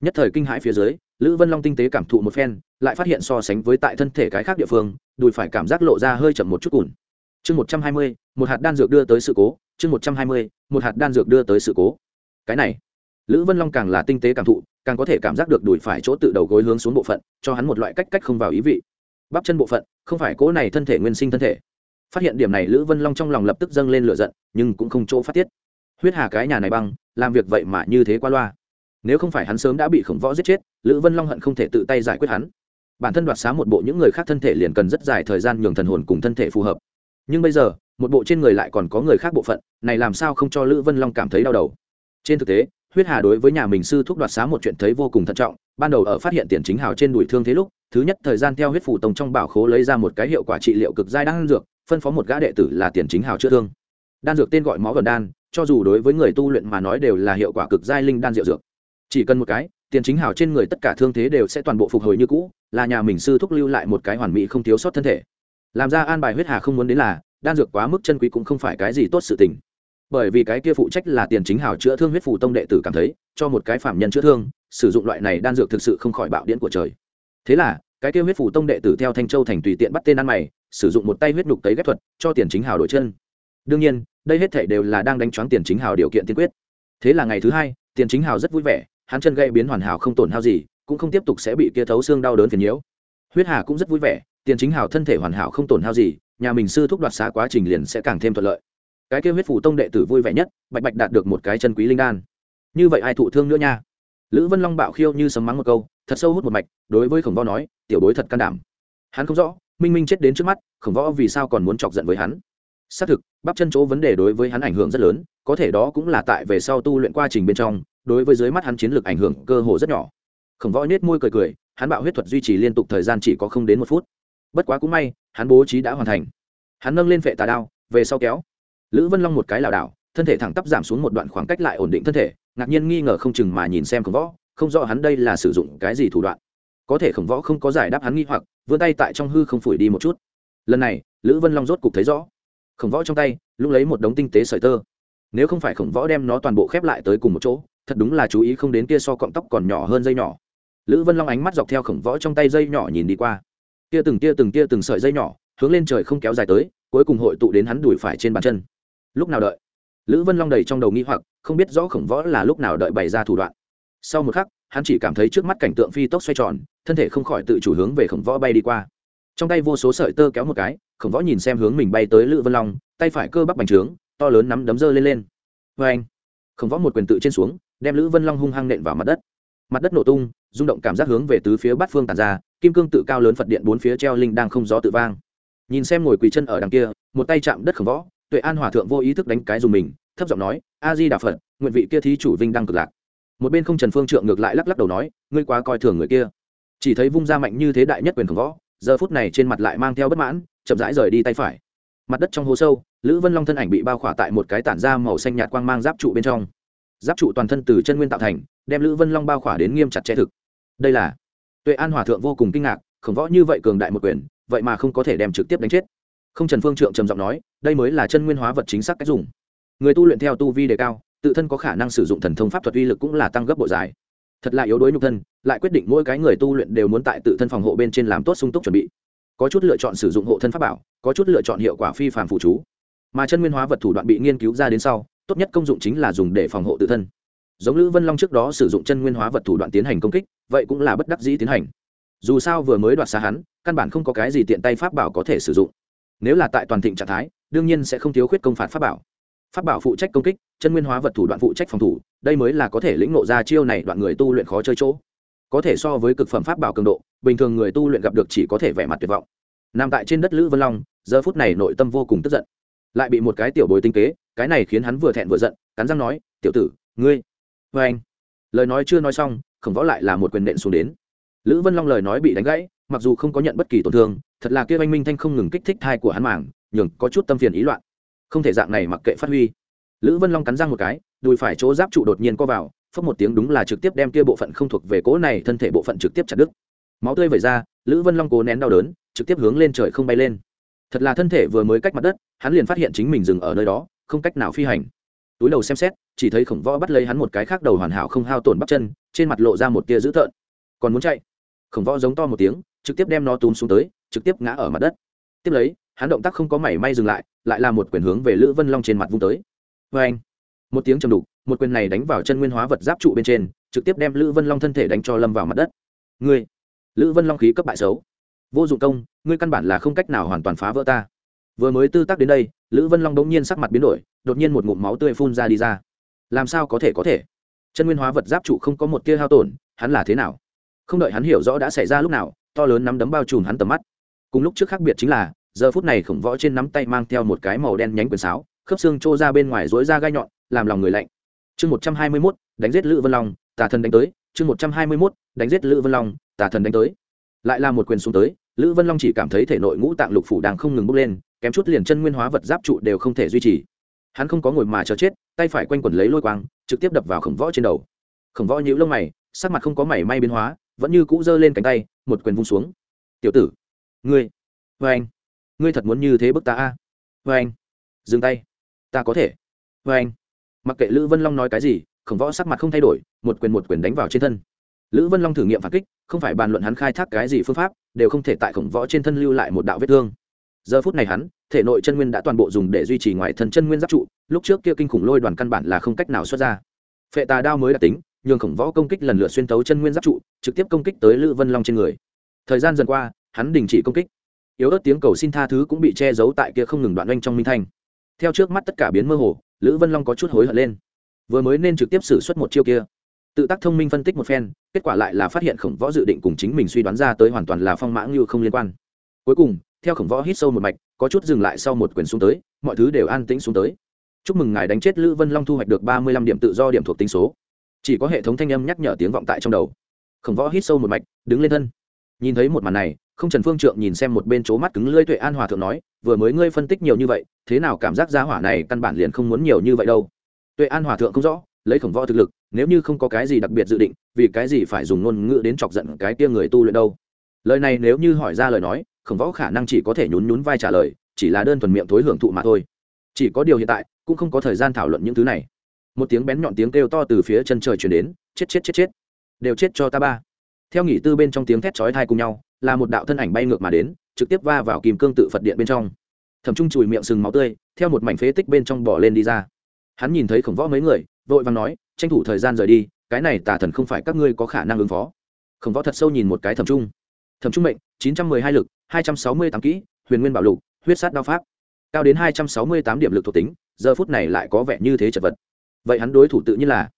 Nhất thời kinh hãi phía dưới, lữ vân long tinh tế cảm thụ một phen, lại phát hiện so sánh với tại thân thể cái khác địa phương, đùi phải cảm giác lộ ra hơi chậm một chút cùn. Chương một trăm hai mươi, một hạt đan dược đưa tới sự cố. Chương một trăm hai mươi, một hạt đan dược đưa tới sự cố. Cái này, lữ vân long càng là tinh tế cảm thụ càng có thể cảm giác được đùi phải chỗ tự đầu gối hướng xuống bộ phận, cho hắn một loại cách cách không vào ý vị. Bắp chân bộ phận, không phải cố này thân thể nguyên sinh thân thể. Phát hiện điểm này, lữ vân long trong lòng lập tức dâng lên lửa giận, nhưng cũng không chỗ phát tiết. Huyết hà cái nhà này băng, làm việc vậy mà như thế qua loa. Nếu không phải hắn sớm đã bị khổng võ giết chết, lữ vân long hận không thể tự tay giải quyết hắn. Bản thân đoạt xá một bộ những người khác thân thể liền cần rất dài thời gian nhường thần hồn cùng thân thể phù hợp. Nhưng bây giờ, một bộ trên người lại còn có người khác bộ phận, này làm sao không cho lữ vân long cảm thấy đau đầu? Trên thực tế huyết hà đối với nhà mình sư thúc đoạt xá một chuyện thấy vô cùng thận trọng, ban đầu ở phát hiện tiền chính hào trên đùi thương thế lúc, thứ nhất thời gian theo huyết phủ tông trong bảo khố lấy ra một cái hiệu quả trị liệu cực giai đan dược, phân phó một gã đệ tử là tiền chính hào chữa thương. Đan dược tên gọi máu gần đan, cho dù đối với người tu luyện mà nói đều là hiệu quả cực giai linh đan diệu dược. Chỉ cần một cái, tiền chính hào trên người tất cả thương thế đều sẽ toàn bộ phục hồi như cũ, là nhà mình sư thúc lưu lại một cái hoàn mỹ không thiếu sót thân thể. Làm ra an bài huyết hà không muốn đến là, đan dược quá mức chân quý cũng không phải cái gì tốt sự tình bởi vì cái kia phụ trách là tiền chính hào chữa thương huyết phù tông đệ tử cảm thấy, cho một cái phạm nhân chữa thương, sử dụng loại này đan dược thực sự không khỏi bạo điển của trời. Thế là, cái kia huyết phù tông đệ tử theo thanh châu thành tùy tiện bắt tên ăn mày, sử dụng một tay huyết nhục tấy ghép thuật, cho tiền chính hào đổi chân. Đương nhiên, đây hết thể đều là đang đánh choáng tiền chính hào điều kiện tiên quyết. Thế là ngày thứ hai, tiền chính hào rất vui vẻ, hắn chân gây biến hoàn hảo không tổn hao gì, cũng không tiếp tục sẽ bị kia thấu xương đau đớn phiền nhiễu. Huyết hà cũng rất vui vẻ, tiền chính hào thân thể hoàn hảo không tổn hao gì, nhà mình sư thúc đoạt xá quá trình liền sẽ càng thêm thuận lợi cái kêu huyết phủ tông đệ tử vui vẻ nhất, bạch bạch đạt được một cái chân quý linh đan. Như vậy ai thụ thương nữa nha? Lữ vân long bạo khiêu như sấm mắng một câu, thật sâu hút một mạch, đối với khổng võ nói, tiểu bối thật can đảm. Hắn không rõ, minh minh chết đến trước mắt, khổng võ vì sao còn muốn chọc giận với hắn? Xác thực, bắp chân chỗ vấn đề đối với hắn ảnh hưởng rất lớn, có thể đó cũng là tại về sau tu luyện quá trình bên trong, đối với dưới mắt hắn chiến lược ảnh hưởng cơ hồ rất nhỏ. Khổng võ nết môi cười cười, hắn bạo huyết thuật duy trì liên tục thời gian chỉ có không đến một phút. Bất quá cũng may, hắn bố trí đã hoàn thành. Hắn nâng lên phệ tà đao, về sau kéo lữ vân long một cái lảo đảo, thân thể thẳng tắp giảm xuống một đoạn khoảng cách lại ổn định thân thể, ngạc nhiên nghi ngờ không chừng mà nhìn xem khổng võ, không rõ hắn đây là sử dụng cái gì thủ đoạn. Có thể khổng võ không có giải đáp hắn nghi hoặc, vươn tay tại trong hư không phủi đi một chút. Lần này, lữ vân long rốt cục thấy rõ. Khổng võ trong tay, lúc lấy một đống tinh tế sợi tơ. Nếu không phải khổng võ đem nó toàn bộ khép lại tới cùng một chỗ, thật đúng là chú ý không đến kia so cọng tóc còn nhỏ hơn dây nhỏ. Lữ vân long ánh mắt dọc theo khổng võ trong tay dây nhỏ nhìn đi qua. Kia từng tia từng tia từng sợi dây nhỏ, hướng lên trời không kéo dài tới, cuối cùng hội tụ đến hắn đùi phải trên bàn chân lúc nào đợi? Lữ vân long đầy trong đầu nghĩ hoặc, không biết rõ khổng võ là lúc nào đợi bày ra thủ đoạn. Sau một khắc, hắn chỉ cảm thấy trước mắt cảnh tượng phi tốc xoay tròn, thân thể không khỏi tự chủ hướng về khổng võ bay đi qua. Trong tay vô số sợi tơ kéo một cái, khổng võ nhìn xem hướng mình bay tới lữ vân long, tay phải cơ bắp bành trướng, to lớn nắm đấm dơ lên lên. Vê anh, khổng võ một quyền tự trên xuống, đem lữ vân long hung hăng nện vào mặt đất. Mặt đất nổ tung, rung động cảm giác hướng về tứ phía bát phương tàn ra, kim cương tự cao lớn phật điện bốn phía treo linh đang không gió tự vang. Nhìn xem ngồi quỳ chân ở đằng kia, một tay chạm đất khổng võ tuệ an hòa thượng vô ý thức đánh cái dùng mình, thấp giọng nói, a di đà phật, nguyện vị kia thí chủ vinh đăng cực lạc. Một bên không trần phương trượng ngược lại lắc lắc đầu nói, ngươi quá coi thường người kia. Chỉ thấy vung ra mạnh như thế đại nhất quyền khổng võ, giờ phút này trên mặt lại mang theo bất mãn, chậm rãi rời đi tay phải. Mặt đất trong hố sâu, lữ vân long thân ảnh bị bao khỏa tại một cái tản da màu xanh nhạt quang mang giáp trụ bên trong. Giáp trụ toàn thân từ chân nguyên tạo thành, đem lữ vân long bao khỏa đến nghiêm chặt che thực. Đây là tuệ an hòa thượng vô cùng kinh ngạc, khổng võ như vậy cường đại một quyền, vậy mà không có thể đem trực tiếp đánh chết không trần phương trượng trầm giọng nói, đây mới là chân nguyên hóa vật chính xác cách dùng. Người tu luyện theo tu vi đề cao, tự thân có khả năng sử dụng thần thông pháp thuật uy lực cũng là tăng gấp bộ dài. Thật là yếu đuối nhục thân, lại quyết định mỗi cái người tu luyện đều muốn tại tự thân phòng hộ bên trên làm tốt sung túc chuẩn bị. Có chút lựa chọn sử dụng hộ thân pháp bảo, có chút lựa chọn hiệu quả phi phàm phụ chú. Mà chân nguyên hóa vật thủ đoạn bị nghiên cứu ra đến sau, tốt nhất công dụng chính là dùng để phòng hộ tự thân. Giống lữ vân long trước đó sử dụng chân nguyên hóa vật thủ đoạn tiến hành công kích, vậy cũng là bất đắc dĩ tiến hành. Dù sao vừa mới đoạt xa hắn, căn bản không có cái gì tiện tay pháp bảo có thể sử dụng nếu là tại toàn thịnh trạng thái, đương nhiên sẽ không thiếu khuyết công phạt pháp bảo. Pháp bảo phụ trách công kích, chân nguyên hóa vật thủ đoạn phụ trách phòng thủ, đây mới là có thể lĩnh nộ ra chiêu này đoạn người tu luyện khó chơi chỗ. Có thể so với cực phẩm pháp bảo cường độ, bình thường người tu luyện gặp được chỉ có thể vẻ mặt tuyệt vọng. Nằm tại trên đất lữ vân long, giờ phút này nội tâm vô cùng tức giận. Lại bị một cái tiểu bồi tinh kế, cái này khiến hắn vừa thẹn vừa giận, cắn răng nói, tiểu tử, ngươi vê anh lời nói chưa nói xong, khổng võ lại là một quyền nện xuống đến. Lữ vân long lời nói bị đánh gãy mặc dù không có nhận bất kỳ tổn thương, thật là kia anh minh thanh không ngừng kích thích thai của hắn mảng nhường có chút tâm phiền ý loạn. Không thể dạng này mặc kệ phát huy. Lữ vân long cắn răng một cái, đùi phải chỗ giáp trụ đột nhiên co vào phất một tiếng đúng là trực tiếp đem kia bộ phận không thuộc về cố này, thân thể bộ phận trực tiếp chặt đứt. Máu tươi vẩy ra, lữ vân long cố nén đau đớn, trực tiếp hướng lên trời không bay lên. Thật là thân thể vừa mới cách mặt đất, hắn liền phát hiện chính mình dừng ở nơi đó, không cách nào phi hành. Túi đầu xem xét, chỉ thấy khổng võ bắt lấy hắn một cái khác đầu hoàn hảo không hao tổn bắp chân, trên mặt lộ ra một tia dữ tợn. Còn muốn chạy? Khổng võ giống to một tiếng trực tiếp đem nó túm xuống tới, trực tiếp ngã ở mặt đất. Tiếp lấy, hắn động tác không có mảy may dừng lại lại là một quyền hướng về lữ vân long trên mặt vung tới. Vê anh, một tiếng trầm đục, một quyền này đánh vào chân nguyên hóa vật giáp trụ bên trên, trực tiếp đem lữ vân long thân thể đánh cho lâm vào mặt đất. Ngươi, lữ vân long khí cấp bại xấu. Vô dụng công, ngươi căn bản là không cách nào hoàn toàn phá vỡ ta. Vừa mới tư tác đến đây, lữ vân long đống nhiên sắc mặt biến đổi, đột nhiên một ngụm máu tươi phun ra đi ra. Làm sao có thể có thể? Chân nguyên hóa vật giáp trụ không có một tia hao tổn, hắn là thế nào? Không đợi hắn hiểu rõ đã xảy ra lúc nào to lớn nắm đấm bao trùm hắn tầm mắt. Cùng lúc trước khác biệt chính là, giờ phút này khổng võ trên nắm tay mang theo một cái màu đen nhánh quyền sáo, khớp xương trô ra bên ngoài dối ra gai nhọn, làm lòng người lạnh. Chương một trăm hai mươi mốt, đánh giết lữ vân long, tà thần đánh tới. Chương một trăm hai mươi mốt, đánh giết lữ vân long, tà thần đánh tới. Lại là một quyền xuống tới, lữ vân long chỉ cảm thấy thể nội ngũ tạng lục phủ đang không ngừng bốc lên, kém chút liền chân nguyên hóa vật giáp trụ đều không thể duy trì. Hắn không có ngồi mà chờ chết, tay phải quanh quần lấy lôi quang, trực tiếp đập vào khổng võ trên đầu. Khổng võ nhíu lông mày, sắc mặt không có mảy may biến hóa vẫn như cũ giơ lên cánh tay, một quyền vung xuống. Tiểu tử, ngươi vê anh ngươi thật muốn như thế bức ta a? À? vê anh dừng tay, ta có thể. Vê anh mặc kệ lữ vân long nói cái gì, khổng võ sắc mặt không thay đổi, một quyền một quyền đánh vào trên thân. Lữ vân long thử nghiệm phản kích, không phải bàn luận hắn khai thác cái gì phương pháp, đều không thể tại khổng võ trên thân lưu lại một đạo vết thương. Giờ phút này hắn, thể nội chân nguyên đã toàn bộ dùng để duy trì ngoài thân chân nguyên giáp trụ, lúc trước kia kinh khủng lôi đoàn căn bản là không cách nào xuất ra. Phệ tà đao mới đã tính nhường khổng võ công kích lần lượt xuyên tấu chân nguyên giáp trụ, trực tiếp công kích tới lữ vân long trên người. Thời gian dần qua, hắn đình chỉ công kích. Yếu ớt tiếng cầu xin tha thứ cũng bị che giấu tại kia không ngừng đoạn oanh trong minh thanh. Theo trước mắt tất cả biến mơ hồ, lữ vân long có chút hối hận lên. Vừa mới nên trực tiếp xử suất một chiêu kia. Tự tác thông minh phân tích một phen, kết quả lại là phát hiện khổng võ dự định cùng chính mình suy đoán ra tới hoàn toàn là phong mãng ngưu không liên quan. Cuối cùng, theo khổng võ hít sâu một mạch, có chút dừng lại sau một quyền xuống tới, mọi thứ đều an tĩnh xuống tới. Chúc mừng ngài đánh chết lữ vân long thu hoạch được ba mươi lăm điểm tự do điểm thuộc tính số chỉ có hệ thống thanh âm nhắc nhở tiếng vọng tại trong đầu. Khổng võ hít sâu một mạch, đứng lên thân. Nhìn thấy một màn này, không trần phương trượng nhìn xem một bên chỗ mắt cứng lưỡi tuệ an hòa thượng nói, vừa mới ngươi phân tích nhiều như vậy, thế nào cảm giác gia hỏa này căn bản liền không muốn nhiều như vậy đâu? Tuệ an hòa thượng không rõ, lấy khổng võ thực lực, nếu như không có cái gì đặc biệt dự định, vì cái gì phải dùng ngôn ngữ đến chọc giận cái tia người tu luyện đâu? Lời này nếu như hỏi ra lời nói, khổng võ khả năng chỉ có thể nhún nhún vai trả lời, chỉ là đơn thuần miệng thối hưởng thụ mà thôi. Chỉ có điều hiện tại, cũng không có thời gian thảo luận những thứ này một tiếng bén nhọn tiếng kêu to từ phía chân trời chuyển đến, chết chết chết chết, đều chết cho ta ba. Theo nghỉ tư bên trong tiếng thét chói thai cùng nhau, là một đạo thân ảnh bay ngược mà đến, trực tiếp va vào kìm cương tự phật điện bên trong. Thẩm trung chùi miệng sừng máu tươi, theo một mảnh phế tích bên trong bỏ lên đi ra. Hắn nhìn thấy khổng võ mấy người, vội vàng nói, tranh thủ thời gian rời đi, cái này tà thần không phải các ngươi có khả năng ứng phó. Khổng võ thật sâu nhìn một cái thẩm trung. Thẩm trung mệnh, chín trăm mười hai lực, hai trăm sáu mươi tám kỹ, huyền nguyên bảo lục, huyết sát đao pháp. Cao đến hai trăm sáu mươi tám điểm lực thuộc tính, giờ phút này lại có vẻ như thế chật vật vậy hắn đối thủ tự nhiên là.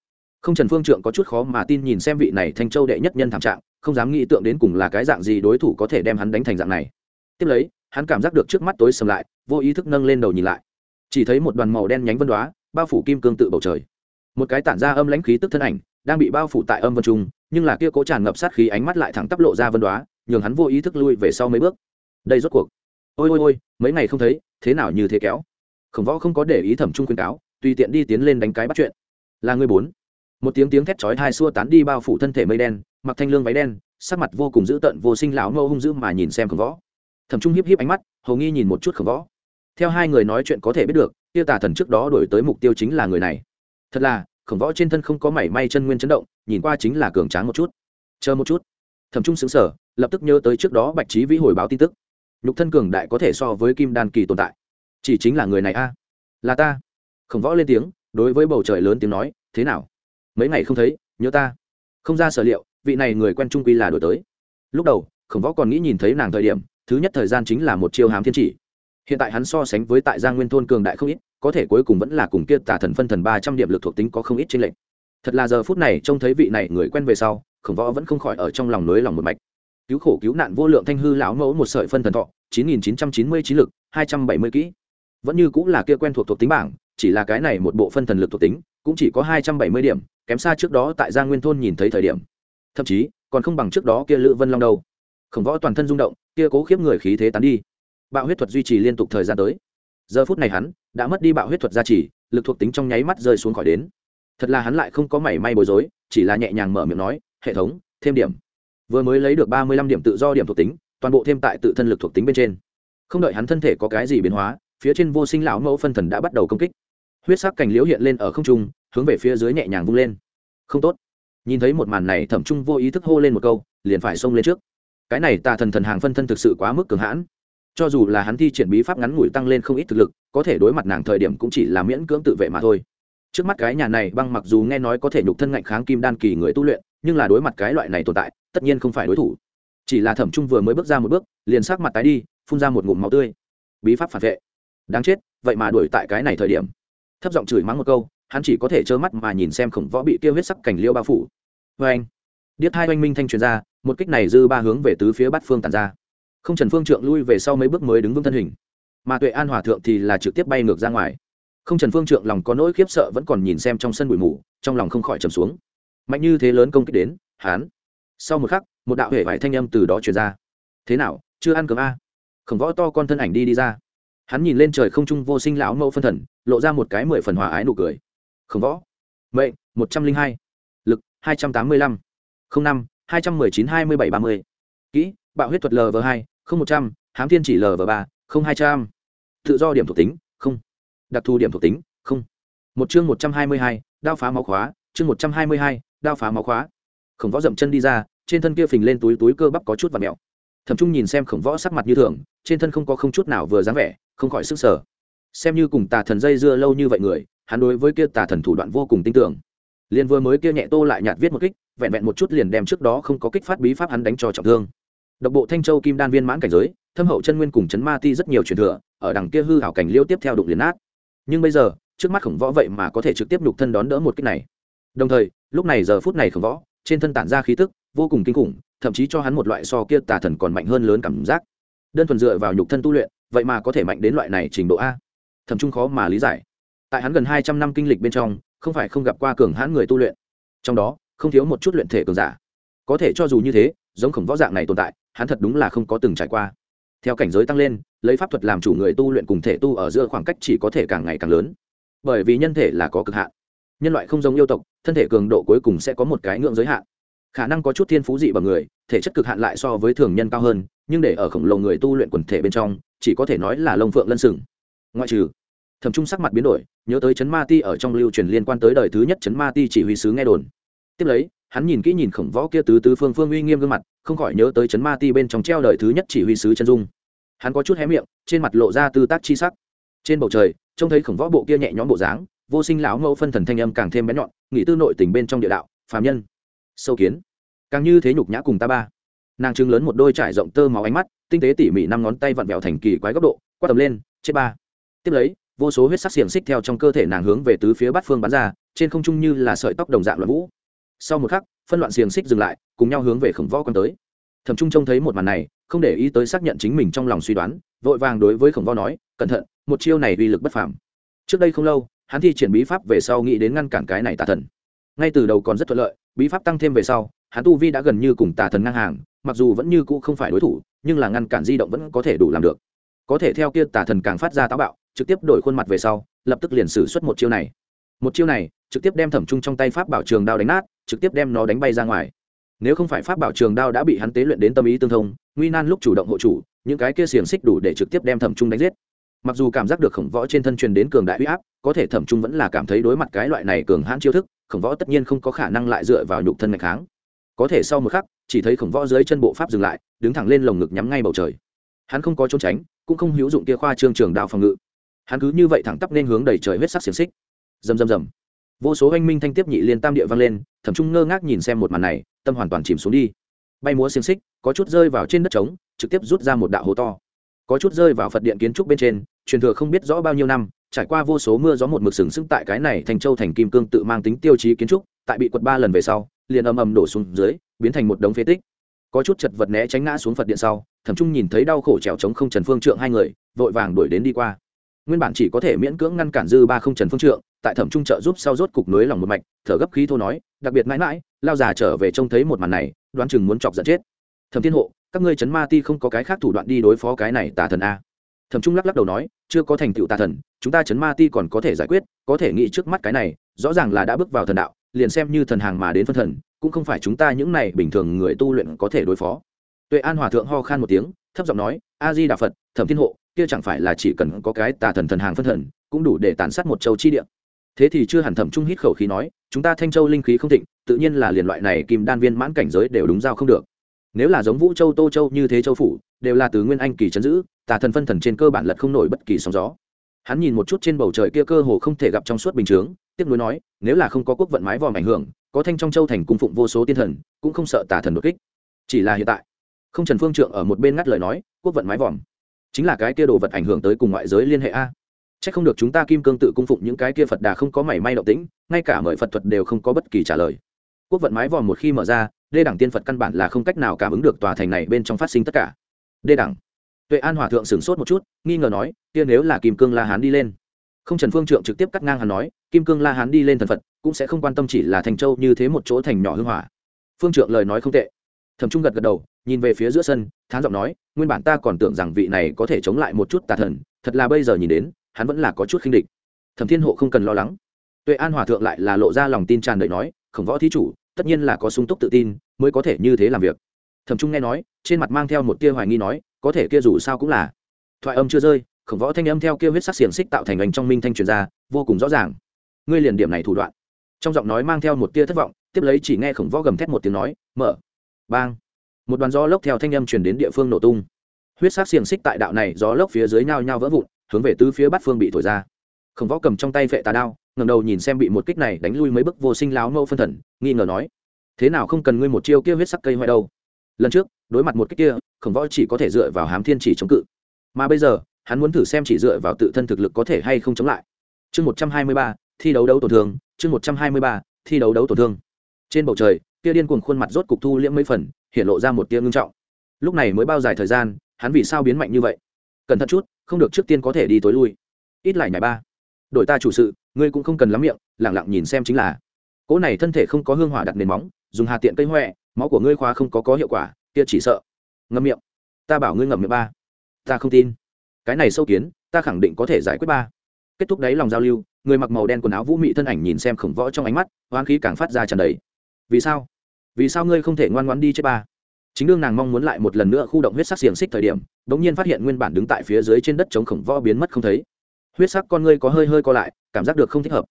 Không trần phương trượng có chút khó mà tin nhìn xem vị này thanh châu đệ nhất nhân thảm trạng, không dám nghĩ tượng đến cùng là cái dạng gì đối thủ có thể đem hắn đánh thành dạng này. Tiếp lấy, hắn cảm giác được trước mắt tối sầm lại, vô ý thức nâng lên đầu nhìn lại. Chỉ thấy một đoàn màu đen nhánh vân đoá bao phủ kim cương tự bầu trời. Một cái tản ra âm lãnh khí tức thân ảnh, đang bị bao phủ tại âm vân trung, nhưng là kia cố tràn ngập sát khí ánh mắt lại thẳng tắp lộ ra vân đoá nhường hắn vô ý thức lui về sau mấy bước. Đây rốt cuộc. Ôi ôi ôi, mấy ngày không thấy, thế nào như thế kéo. Khổng võ không có để ý thẩm trung khuyên cáo tùy tiện đi tiến lên đánh cái bắt chuyện. Là người bốn. Một tiếng tiếng thét chói hai xua tán đi bao phủ thân thể mây đen, mặc thanh lương váy đen, sắc mặt vô cùng dữ tợn, vô sinh lão ngô hung dữ mà nhìn xem khổng võ. Thẩm trung hiếp hiếp ánh mắt, hầu nghi nhìn một chút khổng võ. Theo hai người nói chuyện có thể biết được tiêu tà thần trước đó đổi tới mục tiêu chính là người này. Thật là, khổng võ trên thân không có mảy may chân nguyên chấn động, nhìn qua chính là cường tráng một chút. Chờ một chút. Thẩm trung xứng sở lập tức nhớ tới trước đó bạch trí vĩ hồi báo tin tức. Nhục thân cường đại có thể so với kim đan kỳ tồn tại. Chỉ chính là người này a. Là ta khổng võ lên tiếng, đối với bầu trời lớn tiếng nói, thế nào? Mấy ngày không thấy, nhớ ta. Không ra sở liệu, vị này người quen trung quy là đổi tới. Lúc đầu, khổng võ còn nghĩ nhìn thấy nàng thời điểm, thứ nhất thời gian chính là một chiêu hám thiên chỉ. Hiện tại hắn so sánh với tại giang nguyên thôn cường đại không ít, có thể cuối cùng vẫn là cùng kia tả thần phân thần ba trăm điểm lực thuộc tính có không ít trên lệnh thật là giờ phút này, trông thấy vị này người quen về sau, khổng võ vẫn không khỏi ở trong lòng nới lòng một mạch. Cứu khổ cứu nạn vô lượng thanh hư lão mẫu một sợi phân thần thọ, chín nghìn chín trăm chín mươi chín lực, hai trăm bảy mươi kỹ. Vẫn như cũng là kia quen thuộc thuộc tính bảng chỉ là cái này một bộ phân thần lực thuộc tính, cũng chỉ có hai trăm bảy mươi điểm, kém xa trước đó tại giang nguyên thôn nhìn thấy thời điểm. Thậm chí, còn không bằng trước đó kia lữ vân long đâu. Khổng võ toàn thân rung động, kia cố khiếp người khí thế tán đi. Bạo huyết thuật duy trì liên tục thời gian tới. Giờ phút này hắn đã mất đi bạo huyết thuật gia trì, lực thuộc tính trong nháy mắt rơi xuống khỏi đến. Thật là hắn lại không có mảy may bối rối, chỉ là nhẹ nhàng mở miệng nói, hệ thống, thêm điểm. Vừa mới lấy được ba mươi lăm điểm tự do điểm thuộc tính, toàn bộ thêm tại tự thân lực thuộc tính bên trên. Không đợi hắn thân thể có cái gì biến hóa, phía trên vô sinh lão mẫu phân thần đã bắt đầu công kích huyết sắc cành liễu hiện lên ở không trung, hướng về phía dưới nhẹ nhàng vung lên. Không tốt. Nhìn thấy một màn này thẩm trung vô ý thức hô lên một câu, liền phải xông lên trước. Cái này tà thần thần hàng phân thân thực sự quá mức cường hãn. Cho dù là hắn thi triển bí pháp ngắn ngủi tăng lên không ít thực lực, có thể đối mặt nàng thời điểm cũng chỉ là miễn cưỡng tự vệ mà thôi. Trước mắt cái nhà này băng mặc dù nghe nói có thể nhục thân ngạnh kháng kim đan kỳ người tu luyện, nhưng là đối mặt cái loại này tồn tại, tất nhiên không phải đối thủ. Chỉ là thẩm trung vừa mới bước ra một bước, liền sắc mặt tái đi, phun ra một ngụm máu tươi. Bí pháp phản vệ. Đáng chết, vậy mà đuổi tại cái này thời điểm thấp giọng chửi mắng một câu, hắn chỉ có thể trơ mắt mà nhìn xem khổng võ bị kia huyết sắc cảnh liêu bao phủ. Vê anh. Điếc hai oanh minh thanh truyền ra, một kích này dư ba hướng về tứ phía bát phương tàn ra. Không trần phương trượng lui về sau mấy bước mới đứng vững thân hình. Mà tuệ an hòa thượng thì là trực tiếp bay ngược ra ngoài. Không trần phương trượng lòng có nỗi khiếp sợ vẫn còn nhìn xem trong sân bụi mù, trong lòng không khỏi trầm xuống. Mạnh như thế lớn công kích đến hán sau một khắc, một đạo hệ vải thanh âm từ đó truyền ra. Thế nào, chưa ăn cơm a khổng võ to con thân ảnh đi đi ra hắn nhìn lên trời không trung vô sinh lão mẫu phân thần, lộ ra một cái mười phần hòa ái nụ cười. Khổng võ. Mệnh, một trăm linh hai. Lực, hai trăm tám mươi lăm. Không năm, hai trăm mười chín, hai mươi bảy, ba mươi. Kỹ, bạo huyết thuật lv hai, không một trăm, hám thiên chỉ lv ba, không hai trăm. Tự do điểm thuộc tính, không. Đặc thù điểm thuộc tính, không. Một chương một trăm hai mươi hai, đao phá máu khóa, chương một trăm hai mươi hai, đao phá máu khóa. Khổng võ dậm chân đi ra, trên thân kia phình lên túi túi cơ bắp có chút và mẹo thầm trung nhìn xem khổng võ sắc mặt như thường, trên thân không có không chút nào vừa dáng vẻ, không khỏi sức sở xem như cùng tà thần dây dưa lâu như vậy người, hắn đối với kia tà thần thủ đoạn vô cùng tin tưởng. Liền vừa mới kia nhẹ tô lại nhạt viết một kích, vẹn vẹn một chút liền đem trước đó không có kích phát bí pháp hắn đánh cho trọng thương. Độc bộ thanh châu kim đan viên mãn cảnh giới, thâm hậu chân nguyên cùng chấn ma ti rất nhiều truyền thừa, ở đằng kia hư hảo cảnh liêu tiếp theo đụng liền nát. Nhưng bây giờ, trước mắt khổng võ vậy mà có thể trực tiếp đục thân đón đỡ một kích này. Đồng thời, lúc này giờ phút này khổng võ, trên thân tản ra khí tức vô cùng kinh khủng thậm chí cho hắn một loại so kia tà thần còn mạnh hơn lớn cảm giác. Đơn thuần dựa vào nhục thân tu luyện, vậy mà có thể mạnh đến loại này trình độ a? Thầm trung khó mà lý giải. Tại hắn gần hai trăm năm kinh lịch bên trong, không phải không gặp qua cường hãn người tu luyện. Trong đó, không thiếu một chút luyện thể cường giả. Có thể cho dù như thế, giống khổng võ dạng này tồn tại, hắn thật đúng là không có từng trải qua. Theo cảnh giới tăng lên, lấy pháp thuật làm chủ người tu luyện cùng thể tu ở giữa khoảng cách chỉ có thể càng ngày càng lớn. Bởi vì nhân thể là có cực hạn. Nhân loại không giống yêu tộc, thân thể cường độ cuối cùng sẽ có một cái ngưỡng giới hạn khả năng có chút thiên phú dị bằng người, thể chất cực hạn lại so với thường nhân cao hơn, nhưng để ở khổng lồ người tu luyện quần thể bên trong, chỉ có thể nói là lông phượng lân sừng. Ngoại trừ thầm trung sắc mặt biến đổi, nhớ tới chấn ma ti ở trong lưu truyền liên quan tới đời thứ nhất chấn ma ti chỉ huy sứ nghe đồn. Tiếp lấy, hắn nhìn kỹ nhìn khổng võ kia tứ tứ phương phương uy nghiêm gương mặt, không khỏi nhớ tới chấn ma ti bên trong treo đời thứ nhất chỉ huy sứ chân dung. Hắn có chút hé miệng, trên mặt lộ ra tư tác chi sắc. Trên bầu trời, trông thấy khổng võ bộ kia nhẹ nhõm bộ dáng, vô sinh lão mẫu phân thần thanh âm càng thêm bén nhọn nghĩ tư nội tình bên trong địa đạo, phàm nhân sâu kiến. Càng như thế nhục nhã cùng ta ba. Nàng trưng lớn một đôi trải rộng tơ máu ánh mắt, tinh tế tỉ mỉ năm ngón tay vặn vẹo thành kỳ quái góc độ, quát tầm lên, chết ba. Tiếp lấy, vô số huyết sắc xiềng xích theo trong cơ thể nàng hướng về tứ phía bát phương bắn ra, trên không trung như là sợi tóc đồng dạng loạn vũ. Sau một khắc, phân loạn xiềng xích dừng lại, cùng nhau hướng về khổng võ quan tới. Thẩm trung trông thấy một màn này, không để ý tới xác nhận chính mình trong lòng suy đoán, vội vàng đối với khổng võ nói, cẩn thận, một chiêu này uy lực bất phàm. Trước đây không lâu, hắn thi triển bí pháp về sau nghĩ đến ngăn cản cái này tà thần. Ngay từ đầu còn rất thuận lợi bí pháp tăng thêm về sau, hắn tu vi đã gần như cùng tà thần ngang hàng, mặc dù vẫn như cũ không phải đối thủ, nhưng là ngăn cản di động vẫn có thể đủ làm được. Có thể theo kia tà thần càng phát ra táo bạo, trực tiếp đổi khuôn mặt về sau, lập tức liền xử suất một chiêu này. Một chiêu này, trực tiếp đem thẩm trung trong tay pháp bảo trường đao đánh nát, trực tiếp đem nó đánh bay ra ngoài. Nếu không phải pháp bảo trường đao đã bị hắn tế luyện đến tâm ý tương thông, nguy nan lúc chủ động hộ chủ, những cái kia xiềng xích đủ để trực tiếp đem thẩm trung đánh giết. Mặc dù cảm giác được khổng võ trên thân truyền đến cường đại huy áp, có thể thẩm trung vẫn là cảm thấy đối mặt cái loại này cường hãn chiêu thức khổng võ tất nhiên không có khả năng lại dựa vào nhục thân ngày kháng. Có thể sau một khắc, chỉ thấy khổng võ dưới chân bộ pháp dừng lại, đứng thẳng lên lồng ngực nhắm ngay bầu trời. Hắn không có trốn tránh, cũng không hữu dụng kia khoa trương trường đạo phòng ngự. Hắn cứ như vậy thẳng tắp nên hướng đầy trời huyết sắc xiềng xích. Rầm rầm rầm. Vô số anh minh thanh tiếp nhị liên tam địa vang lên, thẩm trung ngơ ngác nhìn xem một màn này, tâm hoàn toàn chìm xuống đi. Bay múa xiềng xích, có chút rơi vào trên đất trống, trực tiếp rút ra một đạo hố to. Có chút rơi vào phật điện kiến trúc bên trên, truyền thừa không biết rõ bao nhiêu năm trải qua vô số mưa gió một mực sừng sững tại cái này thành châu thành kim cương tự mang tính tiêu chí kiến trúc, tại bị quật ba lần về sau, liền ầm ầm đổ xuống dưới, biến thành một đống phế tích. Có chút chật vật né tránh ngã xuống phật điện sau, thẩm trung nhìn thấy đau khổ trèo trống không trần phương trượng hai người, vội vàng đuổi đến đi qua. Nguyên bản chỉ có thể miễn cưỡng ngăn cản dư ba không trần phương trượng, tại thẩm trung trợ giúp sau rốt cục núi lòng một mạch, thở gấp khí thô nói, đặc biệt mãi mãi, lao già trở về trông thấy một màn này, đoán chừng muốn chọc giận chết. Thẩm thiên hộ, các ngươi chấn ma ti không có cái khác thủ đoạn đi đối phó cái này tà thần a thẩm trung lắc lắc đầu nói, chưa có thành tựu tà thần, chúng ta chấn ma ti còn có thể giải quyết, có thể nghĩ trước mắt cái này, rõ ràng là đã bước vào thần đạo, liền xem như thần hàng mà đến phân thần, cũng không phải chúng ta những này bình thường người tu luyện có thể đối phó. Tuệ an hòa thượng ho khan một tiếng, thấp giọng nói, a di đà phật, thẩm thiên hộ, kia chẳng phải là chỉ cần có cái tà thần thần hàng phân thần, cũng đủ để tàn sát một châu chi địa. Thế thì chưa hẳn thẩm trung hít khẩu khí nói, chúng ta thanh châu linh khí không thịnh, tự nhiên là liền loại này kim đan viên mãn cảnh giới đều đúng giao không được. Nếu là giống vũ châu, tô châu như thế châu phủ, đều là từ nguyên anh kỳ chấn giữ tà thần phân thần trên cơ bản lật không nổi bất kỳ sóng gió hắn nhìn một chút trên bầu trời kia cơ hồ không thể gặp trong suốt bình chướng tiếc nuối nói nếu là không có quốc vận mái vòm ảnh hưởng có thanh trong châu thành cung phụng vô số tiên thần cũng không sợ tà thần đột kích chỉ là hiện tại không trần phương trượng ở một bên ngắt lời nói quốc vận mái vòm chính là cái kia đồ vật ảnh hưởng tới cùng ngoại giới liên hệ a Chắc không được chúng ta kim cương tự cung phụng những cái kia Phật đà không có mảy may động tĩnh, ngay cả mời Phật thuật đều không có bất kỳ trả lời. Quốc vận mái vòm một khi mở ra, đê đẳng tiên Phật căn bản là không cách nào cảm ứng được tòa thành này bên trong phát sinh tất cả. Đê đẳng. Tuệ An Hòa thượng sửng sốt một chút, nghi ngờ nói, kia nếu là Kim Cương La Hán đi lên. Không Trần Phương Trượng trực tiếp cắt ngang hắn nói, Kim Cương La Hán đi lên thần Phật, cũng sẽ không quan tâm chỉ là thành châu như thế một chỗ thành nhỏ hương hỏa. Phương Trượng lời nói không tệ. Thẩm Trung gật gật đầu, nhìn về phía giữa sân, thán giọng nói, nguyên bản ta còn tưởng rằng vị này có thể chống lại một chút tà thần, thật là bây giờ nhìn đến, hắn vẫn là có chút khinh địch thẩm thiên hộ không cần lo lắng tuệ an hòa thượng lại là lộ ra lòng tin tràn đầy nói khổng võ thí chủ tất nhiên là có sung túc tự tin mới có thể như thế làm việc thẩm trung nghe nói trên mặt mang theo một tia hoài nghi nói có thể kia dù sao cũng là. Thoại âm chưa rơi, khổng võ thanh âm theo kia huyết sắc xiềng xích tạo thành ảnh trong minh thanh truyền ra, vô cùng rõ ràng. Ngươi liền điểm này thủ đoạn. Trong giọng nói mang theo một tia thất vọng, tiếp lấy chỉ nghe khổng võ gầm thét một tiếng nói, mở. Bang. Một đoàn gió lốc theo thanh âm truyền đến địa phương nổ tung. Huyết sắc xiềng xích tại đạo này gió lốc phía dưới nhao nhao vỡ vụn, hướng về tứ phía bát phương bị thổi ra. Khổng võ cầm trong tay vệ tà đao, ngẩng đầu nhìn xem bị một kích này đánh lui mấy bức vô sinh láo mâu phân thần, nghi ngờ nói, thế nào không cần ngươi một chiêu kia huyết sắc cây hoại đâu? Lần trước đối mặt một cách kia, khổng võ chỉ có thể dựa vào hám thiên chỉ chống cự. Mà bây giờ, hắn muốn thử xem chỉ dựa vào tự thân thực lực có thể hay không chống lại. Chương một trăm hai mươi ba, thi đấu đấu tổn thương, chương một trăm hai mươi ba, thi đấu đấu tổn thương. Trên bầu trời, kia điên cuồng khuôn mặt rốt cục thu liễm mấy phần, hiện lộ ra một tia ngưng trọng. Lúc này mới bao dài thời gian, hắn vì sao biến mạnh như vậy? Cẩn thận chút, không được trước tiên có thể đi tối lui. Ít lại nhảy ba. Đội ta chủ sự, ngươi cũng không cần lắm miệng lẳng lặng nhìn xem chính là. Cỗ này thân thể không có hương hỏa đặt nền móng, dùng hà tiện cây huệ máu của ngươi khoa không có có hiệu quả kia chỉ sợ. Ngậm miệng. Ta bảo ngươi ngậm miệng ba. Ta không tin. Cái này sâu kiến, ta khẳng định có thể giải quyết ba. Kết thúc đấy lòng giao lưu, người mặc màu đen quần áo vũ mị thân ảnh nhìn xem khổng võ trong ánh mắt, hoang khí càng phát ra tràn đầy. Vì sao? Vì sao ngươi không thể ngoan ngoãn đi chết ba? Chính đương nàng mong muốn lại một lần nữa khu động huyết sắc xiềng xích thời điểm đ ỗ n g nhiên phát hiện nguyên bản đứng tại phía dưới trên đất chống khổng võ biến mất không thấy. Huyết sắc con ngươi có hơi hơi co lại, cảm giác được không thích hợp.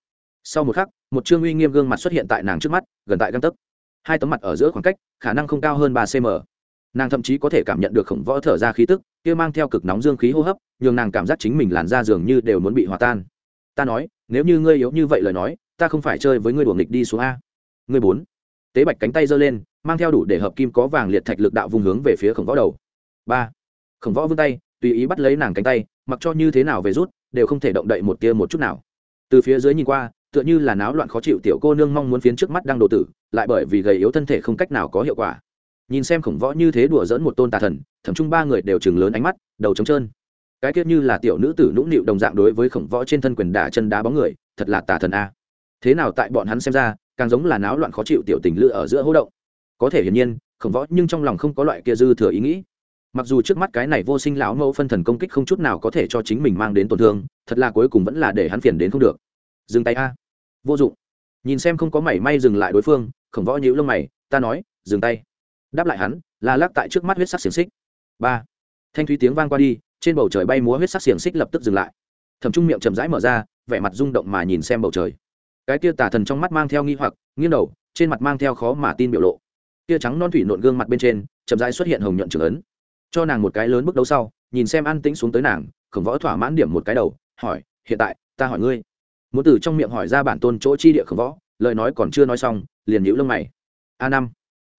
Sau một khắc, một chương uy nghiêm gương mặt xuất hiện tại nàng trước mắt, gần tại găng tấc. Hai tấm mặt ở giữa khoảng cách, khả năng không cao hơn ba cm nàng thậm chí có thể cảm nhận được khổng võ thở ra khí tức, kia mang theo cực nóng dương khí hô hấp, nhường nàng cảm giác chính mình làn ra dường như đều muốn bị hòa tan. Ta nói, nếu như ngươi yếu như vậy lời nói, ta không phải chơi với ngươi đuổi nghịch đi xuống a. Ngươi bốn. Tế bạch cánh tay giơ lên, mang theo đủ để hợp kim có vàng liệt thạch lực đạo vùng hướng về phía khổng võ đầu. Ba. Khổng võ vươn tay, tùy ý bắt lấy nàng cánh tay, mặc cho như thế nào về rút, đều không thể động đậy một tia một chút nào. Từ phía dưới nhìn qua, tựa như là náo loạn khó chịu tiểu cô nương mong muốn phiến trước mắt đang đồ tử, lại bởi vì gầy yếu thân thể không cách nào có hiệu quả nhìn xem khổng võ như thế đùa dỡn một tôn tà thần thậm chung ba người đều chừng lớn ánh mắt, đầu trống trơn. Cái tiết như là tiểu nữ tử nũng nịu đồng dạng đối với khổng võ trên thân quyền đả chân đá bóng người, thật là tà thần a. Thế nào tại bọn hắn xem ra, càng giống là náo loạn khó chịu tiểu tình lự ở giữa hỗ động. Có thể hiển nhiên, khổng võ nhưng trong lòng không có loại kia dư thừa ý nghĩ. Mặc dù trước mắt cái này vô sinh lão mẫu phân thần công kích không chút nào có thể cho chính mình mang đến tổn thương, thật là cuối cùng vẫn là để hắn phiền đến không được. Dừng tay a. Vô dụng. Nhìn xem không có mảy may dừng lại đối phương, khổng võ nhíu lông mày, ta nói, dừng tay đáp lại hắn là lắc tại trước mắt huyết sắc xiềng xích. Ba. Thanh thúy tiếng vang qua đi, trên bầu trời bay múa huyết sắc xiềng xích lập tức dừng lại. Thầm trung miệng chậm rãi mở ra, vẻ mặt rung động mà nhìn xem bầu trời. Cái kia tà thần trong mắt mang theo nghi hoặc, nghiêng đầu, trên mặt mang theo khó mà tin biểu lộ. Kia trắng non thủy nộn gương mặt bên trên, chậm rãi xuất hiện hồng nhuận trưởng ấn. Cho nàng một cái lớn bước đấu sau, nhìn xem an tĩnh xuống tới nàng, khổng võ thỏa mãn điểm một cái đầu, hỏi, hiện tại, ta hỏi ngươi. Muốn từ trong miệng hỏi ra bản tôn chỗ chi địa khổng võ, lời nói còn chưa nói xong, liền nhíu lông mày. A năm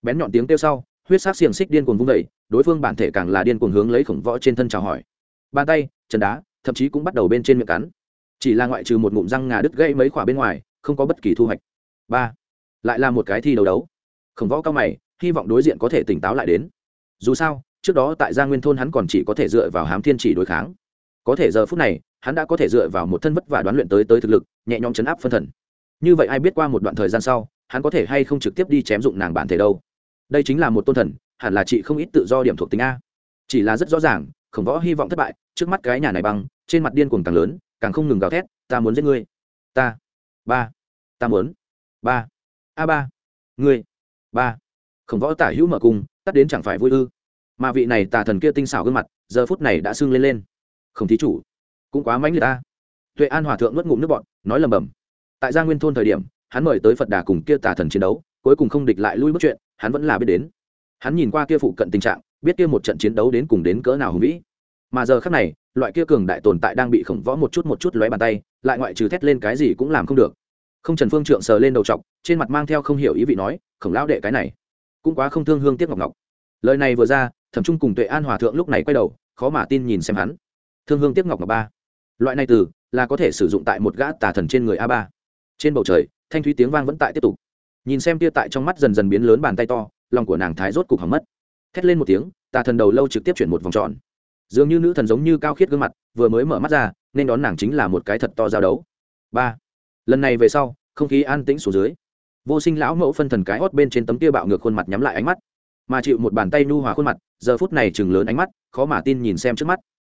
bén nhọn tiếng kêu sau, huyết sắc xiềng xích điên cuồng vung vẩy đối phương bản thể càng là điên cuồng hướng lấy khổng võ trên thân chào hỏi. Bàn tay, chân đá, thậm chí cũng bắt đầu bên trên miệng cắn. Chỉ là ngoại trừ một ngụm răng ngà đứt gãy mấy khỏa bên ngoài, không có bất kỳ thu hoạch. Ba, lại là một cái thi đấu đấu. Khổng võ cao mày, hy vọng đối diện có thể tỉnh táo lại đến. Dù sao, trước đó tại gia nguyên thôn hắn còn chỉ có thể dựa vào hám thiên chỉ đối kháng. Có thể giờ phút này, hắn đã có thể dựa vào một thân vất và đoán luyện tới tới thực lực, nhẹ nhõm chấn áp phân thần. Như vậy ai biết qua một đoạn thời gian sau, hắn có thể hay không trực tiếp đi chém dụng nàng bản thể đâu? Đây chính là một tôn thần, hẳn là chị không ít tự do điểm thuộc tính a. Chỉ là rất rõ ràng, khổng võ hy vọng thất bại, trước mắt cái nhà này băng trên mặt điên cuồng càng lớn, càng không ngừng gào thét, ta muốn giết ngươi. Ta. Ba. Ta muốn. Ba. A ba. Ngươi. Ba. Khổng võ tả hữu mở cung, tắt đến chẳng phải vui ư. Mà vị này tà thần kia tinh xảo gương mặt, giờ phút này đã sưng lên lên. Không thí chủ, cũng quá mãnh liệt ta. Tuệ an hòa thượng nuốt ngụm nước bọn nói lầm bầm tại gia nguyên thôn thời điểm, hắn mời tới phật đà cùng kia tà thần chiến đấu cuối cùng không địch lại lui bước chuyện, hắn vẫn là biết đến. Hắn nhìn qua kia phụ cận tình trạng, biết kia một trận chiến đấu đến cùng đến cỡ nào hùng vĩ. Mà giờ khác này, loại kia cường đại tồn tại đang bị khổng võ một chút một chút lóe bàn tay, lại ngoại trừ thét lên cái gì cũng làm không được. Không trần phương trượng sờ lên đầu t trên mặt mang theo không hiểu ý vị nói, khổng lão đệ cái này, cũng quá không thương hương tiếc ngọc ngọc. Lời này vừa ra, thẩm trung cùng tuệ an hòa thượng lúc này quay đầu, khó mà tin nhìn xem hắn. Thương hương tiếc ngọc ngọc ba. Loại này từ, là có thể sử dụng tại một gã tà thần trên người a ba. Trên bầu trời, thanh thúy tiếng vang vẫn tại tiếp tục nhìn xem tia tại trong mắt dần dần biến lớn bàn tay to, lòng của nàng thái rốt cục hỏng mất. Thét lên một tiếng, tà thần đầu lâu trực tiếp chuyển một vòng tròn. Dường như nữ thần giống như cao khiết gương mặt, vừa mới mở mắt ra, nên đón nàng chính là một cái thật to giao đấu. Ba. Lần này về sau, không khí an tĩnh xuống dưới. Vô sinh lão mẫu phân thần cái hót bên trên tấm tia bạo ngược khuôn mặt nhắm lại ánh mắt. Mà chịu một bàn tay nu hòa khuôn mặt, giờ phút này chừng lớn ánh mắt, khó mà tin nhìn xem trước mắt.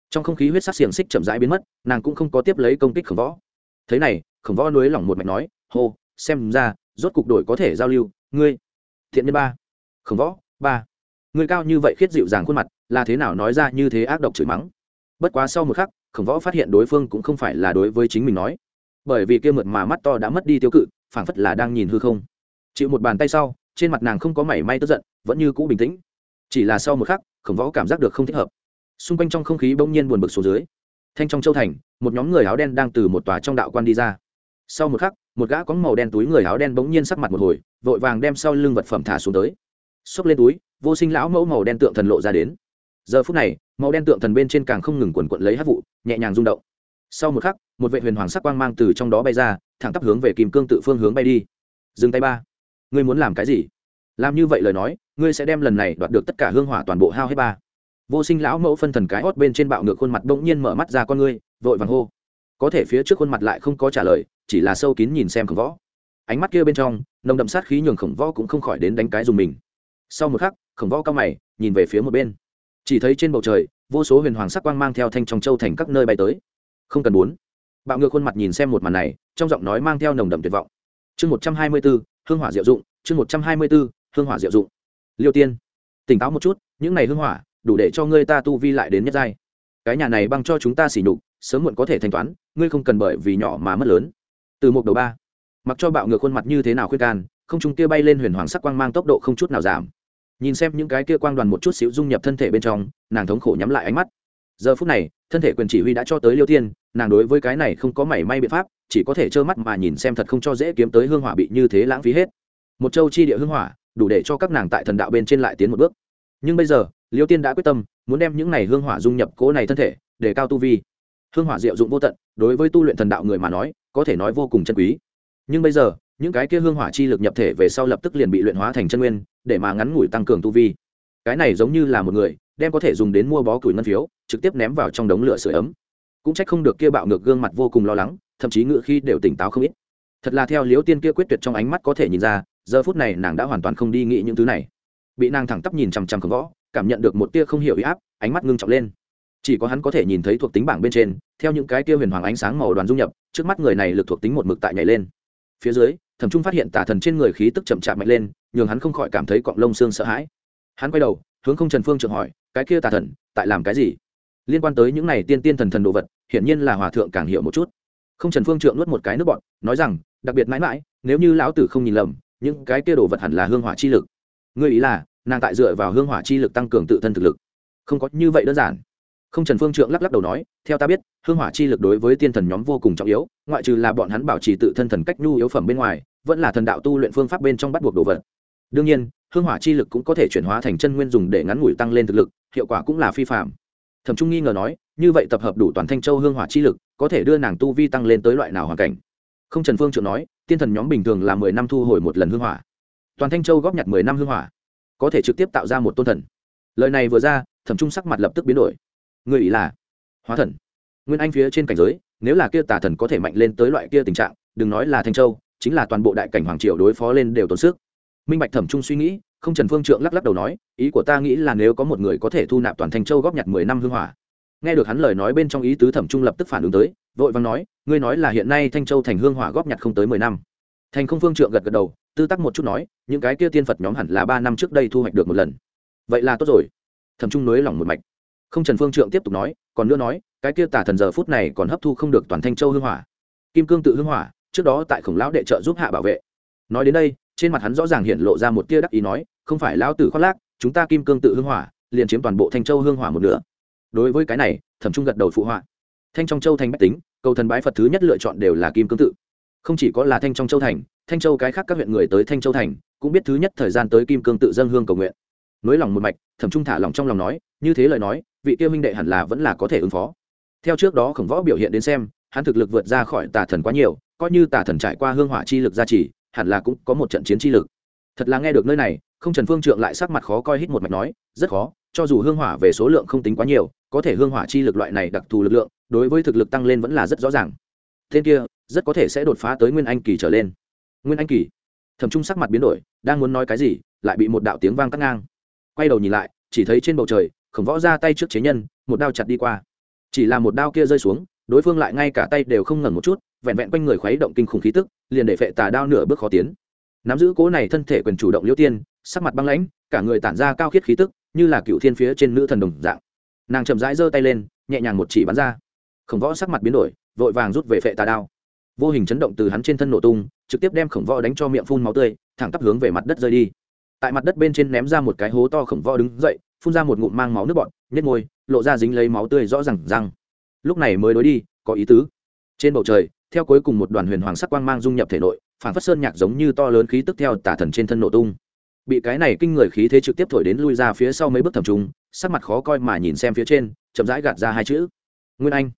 Trong không khí huyết sắc xiềng xích chậm rãi biến mất, nàng cũng không có tiếp lấy công kích khổng võ. Thế này, khổng võ nuối lỏng một mạch nói, hô, xem ra rốt cục đổi có thể giao lưu, ngươi, thiện nhân ba, khổng võ, ba. Ngươi cao như vậy khiết dịu dàng khuôn mặt, là thế nào nói ra như thế ác độc chửi mắng? Bất quá sau một khắc, khổng võ phát hiện đối phương cũng không phải là đối với chính mình nói. Bởi vì kia mượt mà mắt to đã mất đi tiêu cự, phảng phất là đang nhìn hư không. Chịu một bàn tay sau, trên mặt nàng không có mảy may tức giận, vẫn như cũ bình tĩnh. Chỉ là sau một khắc, khổng võ cảm giác được không thích hợp. Xung quanh trong không khí bỗng nhiên buồn bực xuống dưới. Thanh trong châu thành, một nhóm người áo đen đang từ một tòa trong đạo quan đi ra. Sau một khắc một gã có màu đen túi người áo đen bỗng nhiên sắc mặt một hồi, vội vàng đem sau lưng vật phẩm thả xuống tới. Xốc lên túi, vô sinh lão mẫu màu đen tượng thần lộ ra đến. Giờ phút này, màu đen tượng thần bên trên càng không ngừng quần quận lấy hát vụ, nhẹ nhàng rung động. Sau một khắc, một vệ huyền hoàng sắc quang mang từ trong đó bay ra, thẳng tắp hướng về kìm cương tự phương hướng bay đi. Dừng tay ba. Ngươi muốn làm cái gì? Làm như vậy lời nói, ngươi sẽ đem lần này đoạt được tất cả hương hỏa toàn bộ hao hết ba. Vô sinh lão mẫu phân thần cái hót bên trên bạo ngược khuôn mặt bỗng nhiên mở mắt ra con ngươi, vội vàng hô có thể phía trước khuôn mặt lại không có trả lời, chỉ là sâu kín nhìn xem khổng võ. Ánh mắt kia bên trong, nồng đậm sát khí nhường khổng võ cũng không khỏi đến đánh cái dùng mình. Sau một khắc, khổng võ cao mày, nhìn về phía một bên. Chỉ thấy trên bầu trời, vô số huyền hoàng sắc quang mang theo thanh trong châu thành các nơi bay tới. Không cần bốn bạo ngược khuôn mặt nhìn xem một màn này, trong giọng nói mang theo nồng đậm tuyệt vọng. Chương một trăm hai mươi b hương hỏa diệu dụng, chương một trăm hai mươi b hương hỏa diệu dụng. Liêu tiên, tỉnh táo một chút, những n à y hương hỏa, đủ để cho ngươi ta tu vi lại đến nhất giai cái nhà này băng cho chúng ta xỉ nhục, sớm muộn có thể thanh toán, ngươi không cần bởi vì nhỏ mà mất lớn. Từ một đầu ba, mặc cho bạo ngược khuôn mặt như thế nào khuyên can, không chúng kia bay lên huyền hoàng sắc quang mang tốc độ không chút nào giảm. Nhìn xem những cái kia quang đoàn một chút xíu dung nhập thân thể bên trong, nàng thống khổ nhắm lại ánh mắt. Giờ phút này, thân thể quyền chỉ huy đã cho tới liêu tiên nàng đối với cái này không có mảy may biện pháp, chỉ có thể trơ mắt mà nhìn xem thật không cho dễ kiếm tới hương hỏa bị như thế lãng phí hết. Một châu chi địa hương hỏa, đủ để cho các nàng tại thần đạo bên trên lại tiến một bước. Nhưng bây giờ, liêu tiên đã quyết tâm muốn đem những này hương hỏa dung nhập cố này thân thể, để cao tu vi. Hương hỏa diệu dụng vô tận, đối với tu luyện thần đạo người mà nói, có thể nói vô cùng chân quý. Nhưng bây giờ, những cái kia hương hỏa chi lực nhập thể về sau lập tức liền bị luyện hóa thành chân nguyên, để mà ngắn ngủi tăng cường tu vi. Cái này giống như là một người, đem có thể dùng đến mua bó củi ngân phiếu, trực tiếp ném vào trong đống lửa sưởi ấm. Cũng trách không được kia bạo ngược gương mặt vô cùng lo lắng, thậm chí ngựa khi đều tỉnh táo không ít. Thật là theo liếu tiên kia quyết tuyệt trong ánh mắt có thể nhìn ra, giờ phút này nàng đã hoàn toàn không đi nghĩ những thứ này. Bị nàng thẳng tắp nhìn chằm chằm khổng võ cảm nhận được một tia không hiểu ý áp, ánh mắt ngưng trọng lên. Chỉ có hắn có thể nhìn thấy thuộc tính bảng bên trên, theo những cái tia huyền hoàng ánh sáng màu đoàn dung nhập, trước mắt người này lực thuộc tính một mực tại nhảy lên. Phía dưới, thẩm trung phát hiện tà thần trên người khí tức chậm chạp mạnh lên, nhường hắn không khỏi cảm thấy cọng lông xương sợ hãi. Hắn quay đầu, hướng không trần phương trượng hỏi, cái kia tà thần, tại làm cái gì? Liên quan tới những này tiên tiên thần thần đồ vật, hiển nhiên là hòa thượng càng hiểu một chút. Không trần phương trượng nuốt một cái nước bọn nói rằng, đặc biệt mãi mãi, nếu như lão tử không nhìn lầm, những cái kia đồ vật hẳn là hương hỏa chi lực. Ngươi ý là nàng tại dựa vào hương hỏa chi lực tăng cường tự thân thực lực. Không có như vậy đơn giản. Không trần phương trượng lắc lắc đầu nói, theo ta biết, hương hỏa chi lực đối với tiên thần nhóm vô cùng trọng yếu, ngoại trừ là bọn hắn bảo trì tự thân thần cách nhu yếu phẩm bên ngoài, vẫn là thần đạo tu luyện phương pháp bên trong bắt buộc đồ vật. Đương nhiên, hương hỏa chi lực cũng có thể chuyển hóa thành chân nguyên dùng để ngắn ngủi tăng lên thực lực, hiệu quả cũng là phi phạm. Thẩm trung nghi ngờ nói, như vậy tập hợp đủ toàn thanh châu hương hỏa chi lực, có thể đưa nàng tu vi tăng lên tới loại nào hoàn cảnh? Không trần phương trượng nói, tiên thần nhóm bình thường là mười năm thu hồi một lần hương hỏa. Toàn thanh châu góp nhặt mười năm hương hỏa có thể trực tiếp tạo ra một tôn thần. Lời này vừa ra, thẩm trung sắc mặt lập tức biến đổi. Người ý là hóa thần. Nguyên anh phía trên cảnh giới, nếu là kia tà thần có thể mạnh lên tới loại kia tình trạng, đừng nói là thanh châu, chính là toàn bộ đại cảnh hoàng triều đối phó lên đều tốn sức. Minh bạch thẩm trung suy nghĩ, không trần phương trượng lắc lắc đầu nói, ý của ta nghĩ là nếu có một người có thể thu nạp toàn thanh châu góp nhặt mười năm hương hỏa. Nghe được hắn lời nói bên trong ý tứ thẩm trung lập tức phản ứng tới, vội vàng nói, ngươi nói là hiện nay thanh châu thành hương hỏa góp nhặt không tới mười năm. Thành không phương trượng gật gật đầu tư tắc một chút nói, những cái kia tiên phật nhóm hẳn là ba năm trước đây thu hoạch được một lần. Vậy là tốt rồi. Thẩm trung nới lỏng một mạch. Không trần phương trượng tiếp tục nói, còn nữa nói, cái kia tả thần giờ phút này còn hấp thu không được toàn thanh châu hương hỏa. Kim cương tự hương hỏa, trước đó tại khổng lão đệ trợ giúp hạ bảo vệ. Nói đến đây, trên mặt hắn rõ ràng hiện lộ ra một tia đắc ý nói, không phải lão tử khoác lác, chúng ta kim cương tự hương hỏa, liền chiếm toàn bộ thanh châu hương hỏa một nửa. Đối với cái này, thẩm trung gật đầu phụ họa. Thanh trong châu thành bách tính, cầu thần bái phật thứ nhất lựa chọn đều là kim cương tự. Không chỉ có là thanh trong châu thành thanh châu cái khác các huyện người tới thanh châu thành, cũng biết thứ nhất thời gian tới kim cương tự dân hương cầu nguyện. Nối lòng một mạch, thẩm trung thả lòng trong lòng nói, như thế lời nói, vị tiêu minh đệ hẳn là vẫn là có thể ứng phó. Theo trước đó khổng võ biểu hiện đến xem, hắn thực lực vượt ra khỏi tà thần quá nhiều, coi như tà thần trải qua hương hỏa chi lực gia trì, hẳn là cũng có một trận chiến chi lực. Thật là nghe được nơi này, không trần phương trượng lại sắc mặt khó coi hít một mạch nói, rất khó, cho dù hương hỏa về số lượng không tính quá nhiều, có thể hương hỏa chi lực loại này đặc thù lực lượng, đối với thực lực tăng lên vẫn là rất rõ ràng. Tên kia, rất có thể sẽ đột phá tới nguyên anh kỳ trở lên nguyên anh kỳ. Thầm trung sắc mặt biến đổi, đang muốn nói cái gì, lại bị một đạo tiếng vang cắt ngang. Quay đầu nhìn lại, chỉ thấy trên bầu trời, khổng võ ra tay trước chế nhân, một đao chặt đi qua. Chỉ là một đao kia rơi xuống, đối phương lại ngay cả tay đều không ngẩn một chút, vẹn vẹn quanh người khuấy động kinh khủng khí tức, liền để phệ tà đao nửa bước khó tiến. Nắm giữ cố này thân thể quyền chủ động liêu tiên, sắc mặt băng lãnh, cả người tản ra cao khiết khí tức, như là cựu thiên phía trên nữ thần đồng dạng. Nàng chậm rãi giơ tay lên, nhẹ nhàng một chỉ bắn ra. Khổng võ sắc mặt biến đổi, vội vàng rút về phệ tà đao. Vô hình chấn động từ hắn trên thân nổ tung trực tiếp đem khổng võ đánh cho miệng phun máu tươi, thẳng tắp hướng về mặt đất rơi đi. Tại mặt đất bên trên ném ra một cái hố to khổng võ đứng dậy, phun ra một ngụm mang máu nước bọt nhét môi, lộ ra dính lấy máu tươi rõ ràng răng. Lúc này mới đối đi, có ý tứ. Trên bầu trời, theo cuối cùng một đoàn huyền hoàng sắc quang mang dung nhập thể nội phản phất sơn nhạc giống như to lớn khí tức theo tả thần trên thân nổ tung. Bị cái này kinh người khí thế trực tiếp thổi đến lui ra phía sau mấy bước thầm trung sắc mặt khó coi mà nhìn xem phía trên, chậm rãi gạt ra hai chữ. Nguyên anh.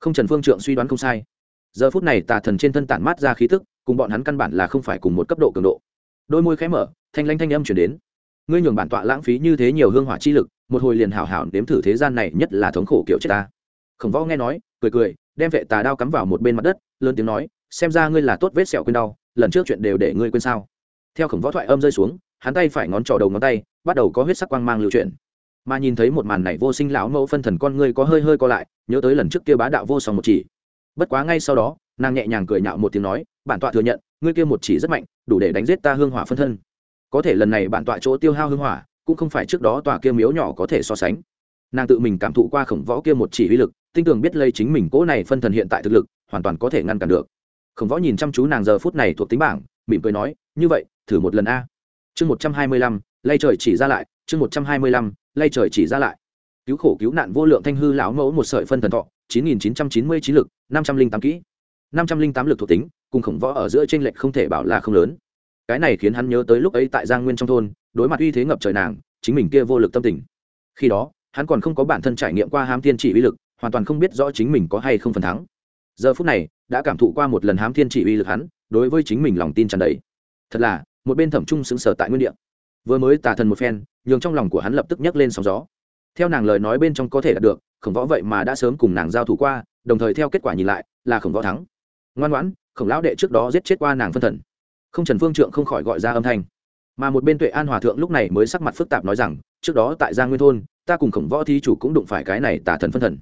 Không trần phương trượng suy đoán không sai. Giờ phút này tà thần trên thân tản mát ra khí tức cùng bọn hắn căn bản là không phải cùng một cấp độ cường độ. Đôi môi khẽ mở, thanh lanh thanh âm chuyển đến. Ngươi nhường bản tọa lãng phí như thế nhiều hương hỏa chi lực, một hồi liền hảo hảo nếm thử thế gian này nhất là thống khổ kiểu chết ta. Khổng võ nghe nói, cười cười, đem vệ tà đao cắm vào một bên mặt đất, lớn tiếng nói, xem ra ngươi là tốt vết sẹo quên đau, lần trước chuyện đều để ngươi quên sao. Theo khổng võ thoại âm rơi xuống, hắn tay phải ngón trỏ đầu ngón tay, bắt đầu có huyết sắc quang mang lưu chuyển. Mà nhìn thấy một màn này vô sinh lão mẫu phân thần con ngươi có hơi hơi co lại, nhớ tới lần trước kia bá đạo vô song một chỉ. Bất quá ngay sau đó, nàng nhẹ nhàng cười nhạo một tiếng nói bản tọa thừa nhận, ngươi kia một chỉ rất mạnh, đủ để đánh giết ta hương hỏa phân thân. Có thể lần này bản tọa chỗ tiêu hao hương hỏa, cũng không phải trước đó tọa kia miếu nhỏ có thể so sánh. Nàng tự mình cảm thụ qua khổng võ kia một chỉ uy lực tinh tường biết lây chính mình cỗ này phân thần hiện tại thực lực, hoàn toàn có thể ngăn cản được. Khổng võ nhìn chăm chú nàng giờ phút này thuộc tính bảng, mỉm cười nói, như vậy, thử một lần a. Chương một trăm hai mươi lăm, lay trời chỉ ra lại, chương một trăm hai mươi lăm, lay trời chỉ ra lại. Cứu khổ cứu nạn vô lượng thanh hư lão mẫu một sợi phân thần thọ, chín nghìn chín trăm chín mươi chín lực, năm trăm linh tám kỹ năm trăm linh tám lực thuộc tính, cùng khổng võ ở giữa t r ê n lệch không thể bảo là không lớn. Cái này khiến hắn nhớ tới lúc ấy tại giang nguyên trong thôn, đối mặt uy thế ngập trời nàng, chính mình kia vô lực tâm tình. Khi đó, hắn còn không có bản thân trải nghiệm qua hám thiên chỉ uy lực, hoàn toàn không biết rõ chính mình có hay không phần thắng. Giờ phút này, đã cảm thụ qua một lần hám thiên chỉ uy lực hắn, đối với chính mình lòng tin tràn đầy. Thật là, một bên thẩm trung xứng sở tại nguyên địa. Vừa mới tà thần một phen, nhường trong lòng của hắn lập tức nhấc lên sóng gió. Theo nàng lời nói bên trong có thể đạt được, khổng võ vậy mà đã sớm cùng nàng giao thủ qua, đồng thời theo kết quả nhìn lại, là khổng võ thắng ngoan ngoãn, khổng lão đệ trước đó giết chết qua nàng phân thần. Không trần phương trượng không khỏi gọi ra âm thanh. Mà một bên tuệ an hòa thượng lúc này mới sắc mặt phức tạp nói rằng, trước đó tại gia nguyên thôn, ta cùng khổng võ thí chủ cũng đụng phải cái này tả thần phân thần.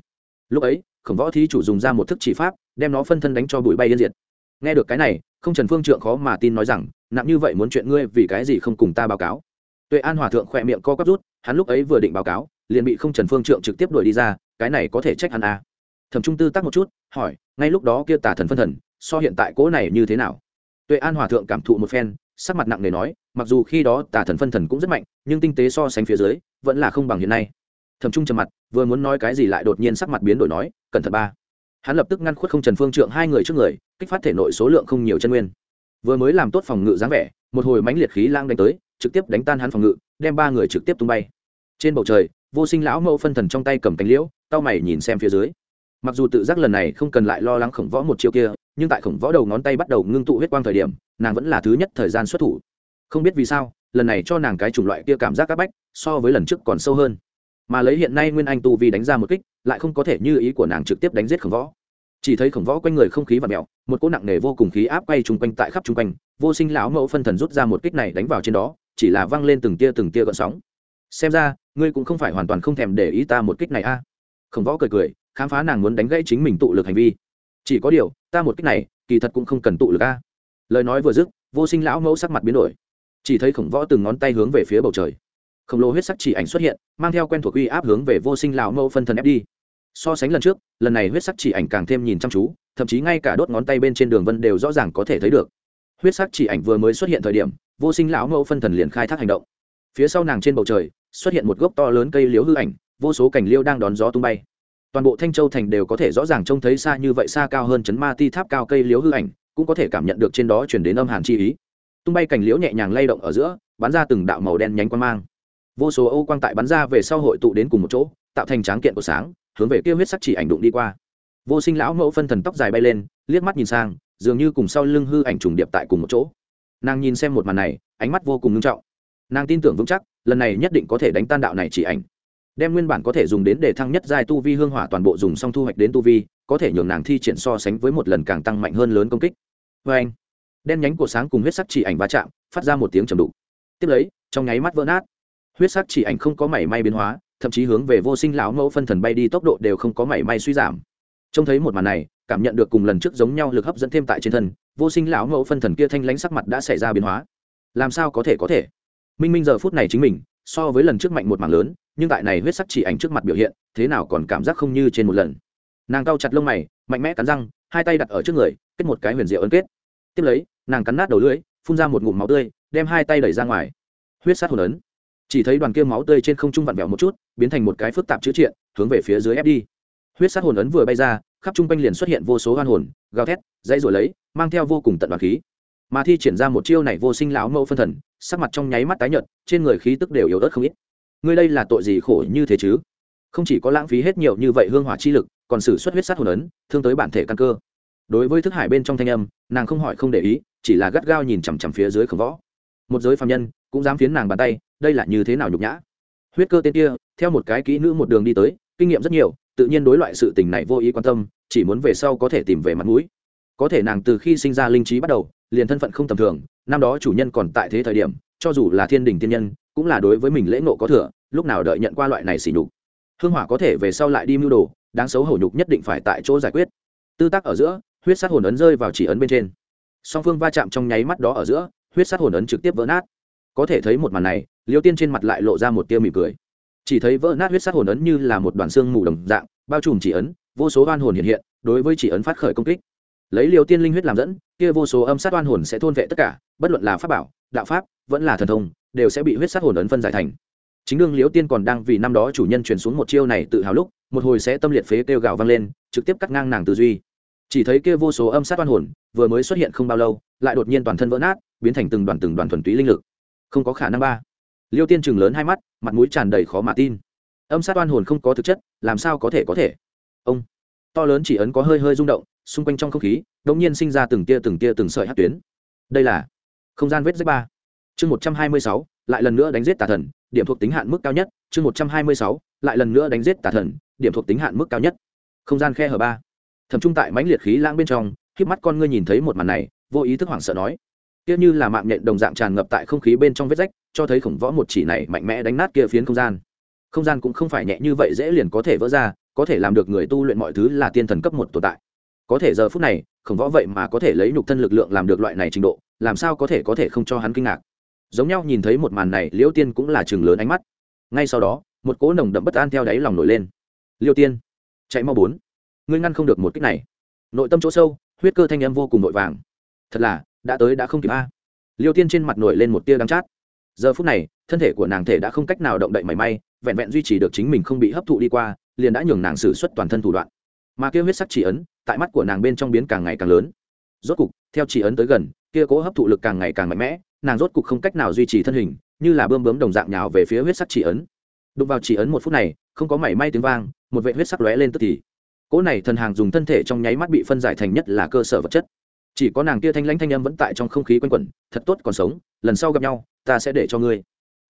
Lúc ấy, khổng võ thí chủ dùng ra một thức chỉ pháp, đem nó phân thân đánh cho bụi bay yên diệt. Nghe được cái này, không trần phương trượng khó mà tin nói rằng, nặng như vậy muốn chuyện ngươi vì cái gì không cùng ta báo cáo. Tuệ an hòa thượng khỏe miệng co quắp rút, hắn lúc ấy vừa định báo cáo, liền bị không trần phương trượng trực tiếp đuổi đi ra, cái này có thể trách hắn à thẩm trung tư tắc một chút, hỏi, ngay lúc đó kia tà thần phân thần, so hiện tại cỗ này như thế nào? Tuệ an hòa thượng cảm thụ một phen, sắc mặt nặng nề nói, mặc dù khi đó tà thần phân thần cũng rất mạnh, nhưng tinh tế so sánh phía dưới, vẫn là không bằng hiện nay. Thẩm trung trầm mặt, vừa muốn nói cái gì lại đột nhiên sắc mặt biến đổi nói, cẩn thận ba. Hắn lập tức ngăn khuất không trần phương trượng hai người trước người, kích phát thể nội số lượng không nhiều chân nguyên. Vừa mới làm tốt phòng ngự dáng vẻ, một hồi mãnh liệt khí lang đánh tới, trực tiếp đánh tan hắn phòng ngự, đem ba người trực tiếp tung bay. Trên bầu trời, vô sinh lão mẫu phân thần trong tay cầm cánh liễu tao mày nhìn xem phía dưới mặc dù tự giác lần này không cần lại lo lắng khổng võ một chiêu kia nhưng tại khổng võ đầu ngón tay bắt đầu ngưng tụ huyết quang thời điểm nàng vẫn là thứ nhất thời gian xuất thủ. Không biết vì sao lần này cho nàng cái chủng loại kia cảm giác áp bách so với lần trước còn sâu hơn. Mà lấy hiện nay nguyên anh tu vi đánh ra một kích lại không có thể như ý của nàng trực tiếp đánh giết khổng võ. Chỉ thấy khổng võ quanh người không khí và mèo, một cỗ nặng nề vô cùng khí áp quay chung quanh tại khắp chung quanh vô sinh lão mẫu phân thần rút ra một kích này đánh vào trên đó chỉ là văng lên từng tia từng tia gợn sóng. Xem ra ngươi cũng không phải hoàn toàn không thèm để ý ta một kích này a. Khổng võ cười cười khám phá nàng muốn đánh gãy chính mình tụ lực hành vi. Chỉ có điều, ta một kích này, kỳ thật cũng không cần tụ lực a. Lời nói vừa dứt, vô sinh lão mẫu sắc mặt biến đổi. Chỉ thấy khổng võ từng ngón tay hướng về phía bầu trời. Khổng lồ huyết sắc chỉ ảnh xuất hiện, mang theo quen thuộc uy áp hướng về vô sinh lão mẫu phân thần ép đi. So sánh lần trước, lần này huyết sắc chỉ ảnh càng thêm nhìn chăm chú, thậm chí ngay cả đốt ngón tay bên trên đường vân đều rõ ràng có thể thấy được. Huyết sắc chỉ ảnh vừa mới xuất hiện thời điểm, vô sinh lão mẫu phân thần liền khai thác hành động. Phía sau nàng trên bầu trời, xuất hiện một gốc to lớn cây liếu hư ảnh, vô số cành liêu đang đón gió tung bay toàn bộ thanh châu thành đều có thể rõ ràng trông thấy xa như vậy xa cao hơn chấn ma ti tháp cao cây liếu hư ảnh, cũng có thể cảm nhận được trên đó chuyển đến âm hàn chi ý. Tung bay cành liễu nhẹ nhàng lay động ở giữa, bắn ra từng đạo màu đen nhánh quang mang. Vô số ô quang tại bắn ra về sau hội tụ đến cùng một chỗ, tạo thành tráng kiện của sáng, hướng về kia huyết sắc chỉ ảnh đụng đi qua. Vô sinh lão mẫu phân thần tóc dài bay lên, liếc mắt nhìn sang, dường như cùng sau lưng hư ảnh trùng điệp tại cùng một chỗ. Nàng nhìn xem một màn này, ánh mắt vô cùng nghiêm trọng. Nàng tin tưởng vững chắc, lần này nhất định có thể đánh tan đạo này chỉ ảnh đem nguyên bản có thể dùng đến để thăng nhất giai tu vi hương hỏa toàn bộ dùng xong thu hoạch đến tu vi, có thể nhường nàng thi triển so sánh với một lần càng tăng mạnh hơn lớn công kích. Vê anh, đen nhánh của sáng cùng huyết sắc chỉ ảnh va chạm, phát ra một tiếng trầm đục. Tiếp lấy, trong nháy mắt vỡ nát. Huyết sắc chỉ ảnh không có mảy may biến hóa, thậm chí hướng về vô sinh lão mẫu phân thần bay đi, tốc độ đều không có mảy may suy giảm. Trông thấy một màn này, cảm nhận được cùng lần trước giống nhau lực hấp dẫn thêm tại trên thân, vô sinh lão mẫu phân thần kia thanh lãnh sắc mặt đã xảy ra biến hóa. Làm sao có thể có thể? Minh minh giờ phút này chính mình, so với lần trước mạnh một mảng lớn nhưng tại này huyết sắc chỉ ảnh trước mặt biểu hiện, thế nào còn cảm giác không như trên một lần. Nàng cau chặt lông mày, mạnh mẽ cắn răng, hai tay đặt ở trước người, kết một cái huyền diệu ấn kết. Tiếp lấy, nàng cắn nát đầu lưỡi, phun ra một ngụm máu tươi, đem hai tay đẩy ra ngoài. Huyết sát hồn ấn. Chỉ thấy đoàn kia máu tươi trên không trung vặn vẹo một chút, biến thành một cái phức tạp chữ triện, hướng về phía dưới ép đi. Huyết sát hồn ấn vừa bay ra, khắp trung quanh liền xuất hiện vô số hoan hồn, gào thét, dãy rồi lấy, mang theo vô cùng tận đoàn khí. Mà thi triển ra một chiêu này vô sinh lão mẫu phân thần, sắc mặt trong nháy mắt tái nhợt, trên người khí tức đều yếu ớt không ít ngươi đây là tội gì khổ như thế chứ? Không chỉ có lãng phí hết nhiều như vậy hương hỏa chi lực, còn xử xuất huyết sát hồn ấn, thương tới bản thể căn cơ. Đối với thức hải bên trong thanh âm, nàng không hỏi không để ý, chỉ là gắt gao nhìn chằm chằm phía dưới khổng võ. Một giới phạm nhân, cũng dám phiến nàng bàn tay, đây là như thế nào nhục nhã? Huyết cơ tên kia, theo một cái kỹ nữ một đường đi tới, kinh nghiệm rất nhiều, tự nhiên đối loại sự tình này vô ý quan tâm, chỉ muốn về sau có thể tìm về mặt mũi. Có thể nàng từ khi sinh ra linh trí bắt đầu, liền thân phận không tầm thường, năm đó chủ nhân còn tại thế thời điểm, cho dù là thiên đình tiên nhân cũng là đối với mình lễ ngộ có thừa, lúc nào đợi nhận qua loại này xỉ nhục. Hương hỏa có thể về sau lại đi mưu đồ, đáng xấu hổ nhục nhất định phải tại chỗ giải quyết. Tư tác ở giữa, huyết sát hồn ấn rơi vào chỉ ấn bên trên. Song phương va chạm trong nháy mắt đó ở giữa, huyết sát hồn ấn trực tiếp vỡ nát. Có thể thấy một màn này, liêu tiên trên mặt lại lộ ra một tia mỉm cười. Chỉ thấy vỡ nát huyết sát hồn ấn như là một đoàn xương mù đồng dạng, bao trùm chỉ ấn, vô số oan hồn hiện hiện, đối với chỉ ấn phát khởi công kích. Lấy liều tiên linh huyết làm dẫn, kia vô số âm sát oan hồn sẽ thôn vệ tất cả, bất luận là pháp bảo, đạo pháp, vẫn là thần thông đều sẽ bị huyết sát hồn ấn phân giải thành. Chính đương liễu tiên còn đang vì năm đó chủ nhân truyền xuống một chiêu này tự hào lúc, một hồi sẽ tâm liệt phế kêu gào vang lên, trực tiếp cắt ngang nàng tư duy. Chỉ thấy kia vô số âm sát oan hồn, vừa mới xuất hiện không bao lâu, lại đột nhiên toàn thân vỡ nát, biến thành từng đoàn từng đoàn thuần túy linh lực. Không có khả năng ba. Liêu tiên chừng lớn hai mắt, mặt mũi tràn đầy khó mà tin. Âm sát oan hồn không có thực chất, làm sao có thể có thể? Ông. To lớn chỉ ấn có hơi hơi rung động, xung quanh trong không khí đ ỗ n g nhiên sinh ra từng tia từng tia từng sợi hát tuyến. Đây là không gian vết rách ba chương một trăm hai mươi sáu, lại lần nữa đánh giết tà thần, điểm thuộc tính hạn mức cao nhất. Chương một trăm hai mươi sáu, lại lần nữa đánh giết tà thần, điểm thuộc tính hạn mức cao nhất. Không gian khe hở ba. Thầm trung tại mãnh liệt khí lãng bên trong khi mắt con ngươi nhìn thấy một màn này, vô ý thức hoảng sợ nói tiếc như là mạng nhện đồng dạng tràn ngập tại không khí bên trong vết rách, cho thấy khổng võ một chỉ này mạnh mẽ đánh nát kia phiến không gian. Không gian cũng không phải nhẹ như vậy dễ liền có thể vỡ ra, có thể làm được người tu luyện mọi thứ là tiên thần cấp một tồn tại. Có thể giờ phút này, khổng võ vậy mà có thể lấy nhục thân lực lượng làm được loại này trình độ, làm sao có thể có thể không cho hắn kinh ngạc? Giống nhau nhìn thấy một màn này liễu tiên cũng là chừng lớn ánh mắt. Ngay sau đó, một cỗ nồng đậm bất an theo đáy lòng nổi lên. Liêu tiên, chạy mau bốn. Ngươi ngăn không được một cách này. Nội tâm chỗ sâu, huyết cơ thanh em vô cùng vội vàng. Thật là, đã tới đã không kịp a. Liêu tiên trên mặt nổi lên một tia đắng chát. Giờ phút này, thân thể của nàng thể đã không cách nào động đậy mảy may, vẹn vẹn duy trì được chính mình không bị hấp thụ đi qua, liền đã nhường nàng xử suất toàn thân thủ đoạn. Mà kia huyết sắc chỉ ấn, tại mắt của nàng bên trong biến càng ngày càng lớn. Rốt cục, theo chỉ ấn tới gần, kia cố hấp thụ lực càng ngày càng mạnh mẽ nàng rốt cục không cách nào duy trì thân hình, như là bơm bướm đồng dạng nhào về phía huyết sắc chỉ ấn. Đụng vào chỉ ấn một phút này, không có mảy may tiếng vang, một vệ huyết sắc lóe lên tức thì. Cỗ này thần hàng dùng thân thể trong nháy mắt bị phân giải thành nhất là cơ sở vật chất. Chỉ có nàng kia thanh lãnh thanh âm vẫn tại trong không khí quanh quẩn, thật tốt còn sống, lần sau gặp nhau, ta sẽ để cho ngươi.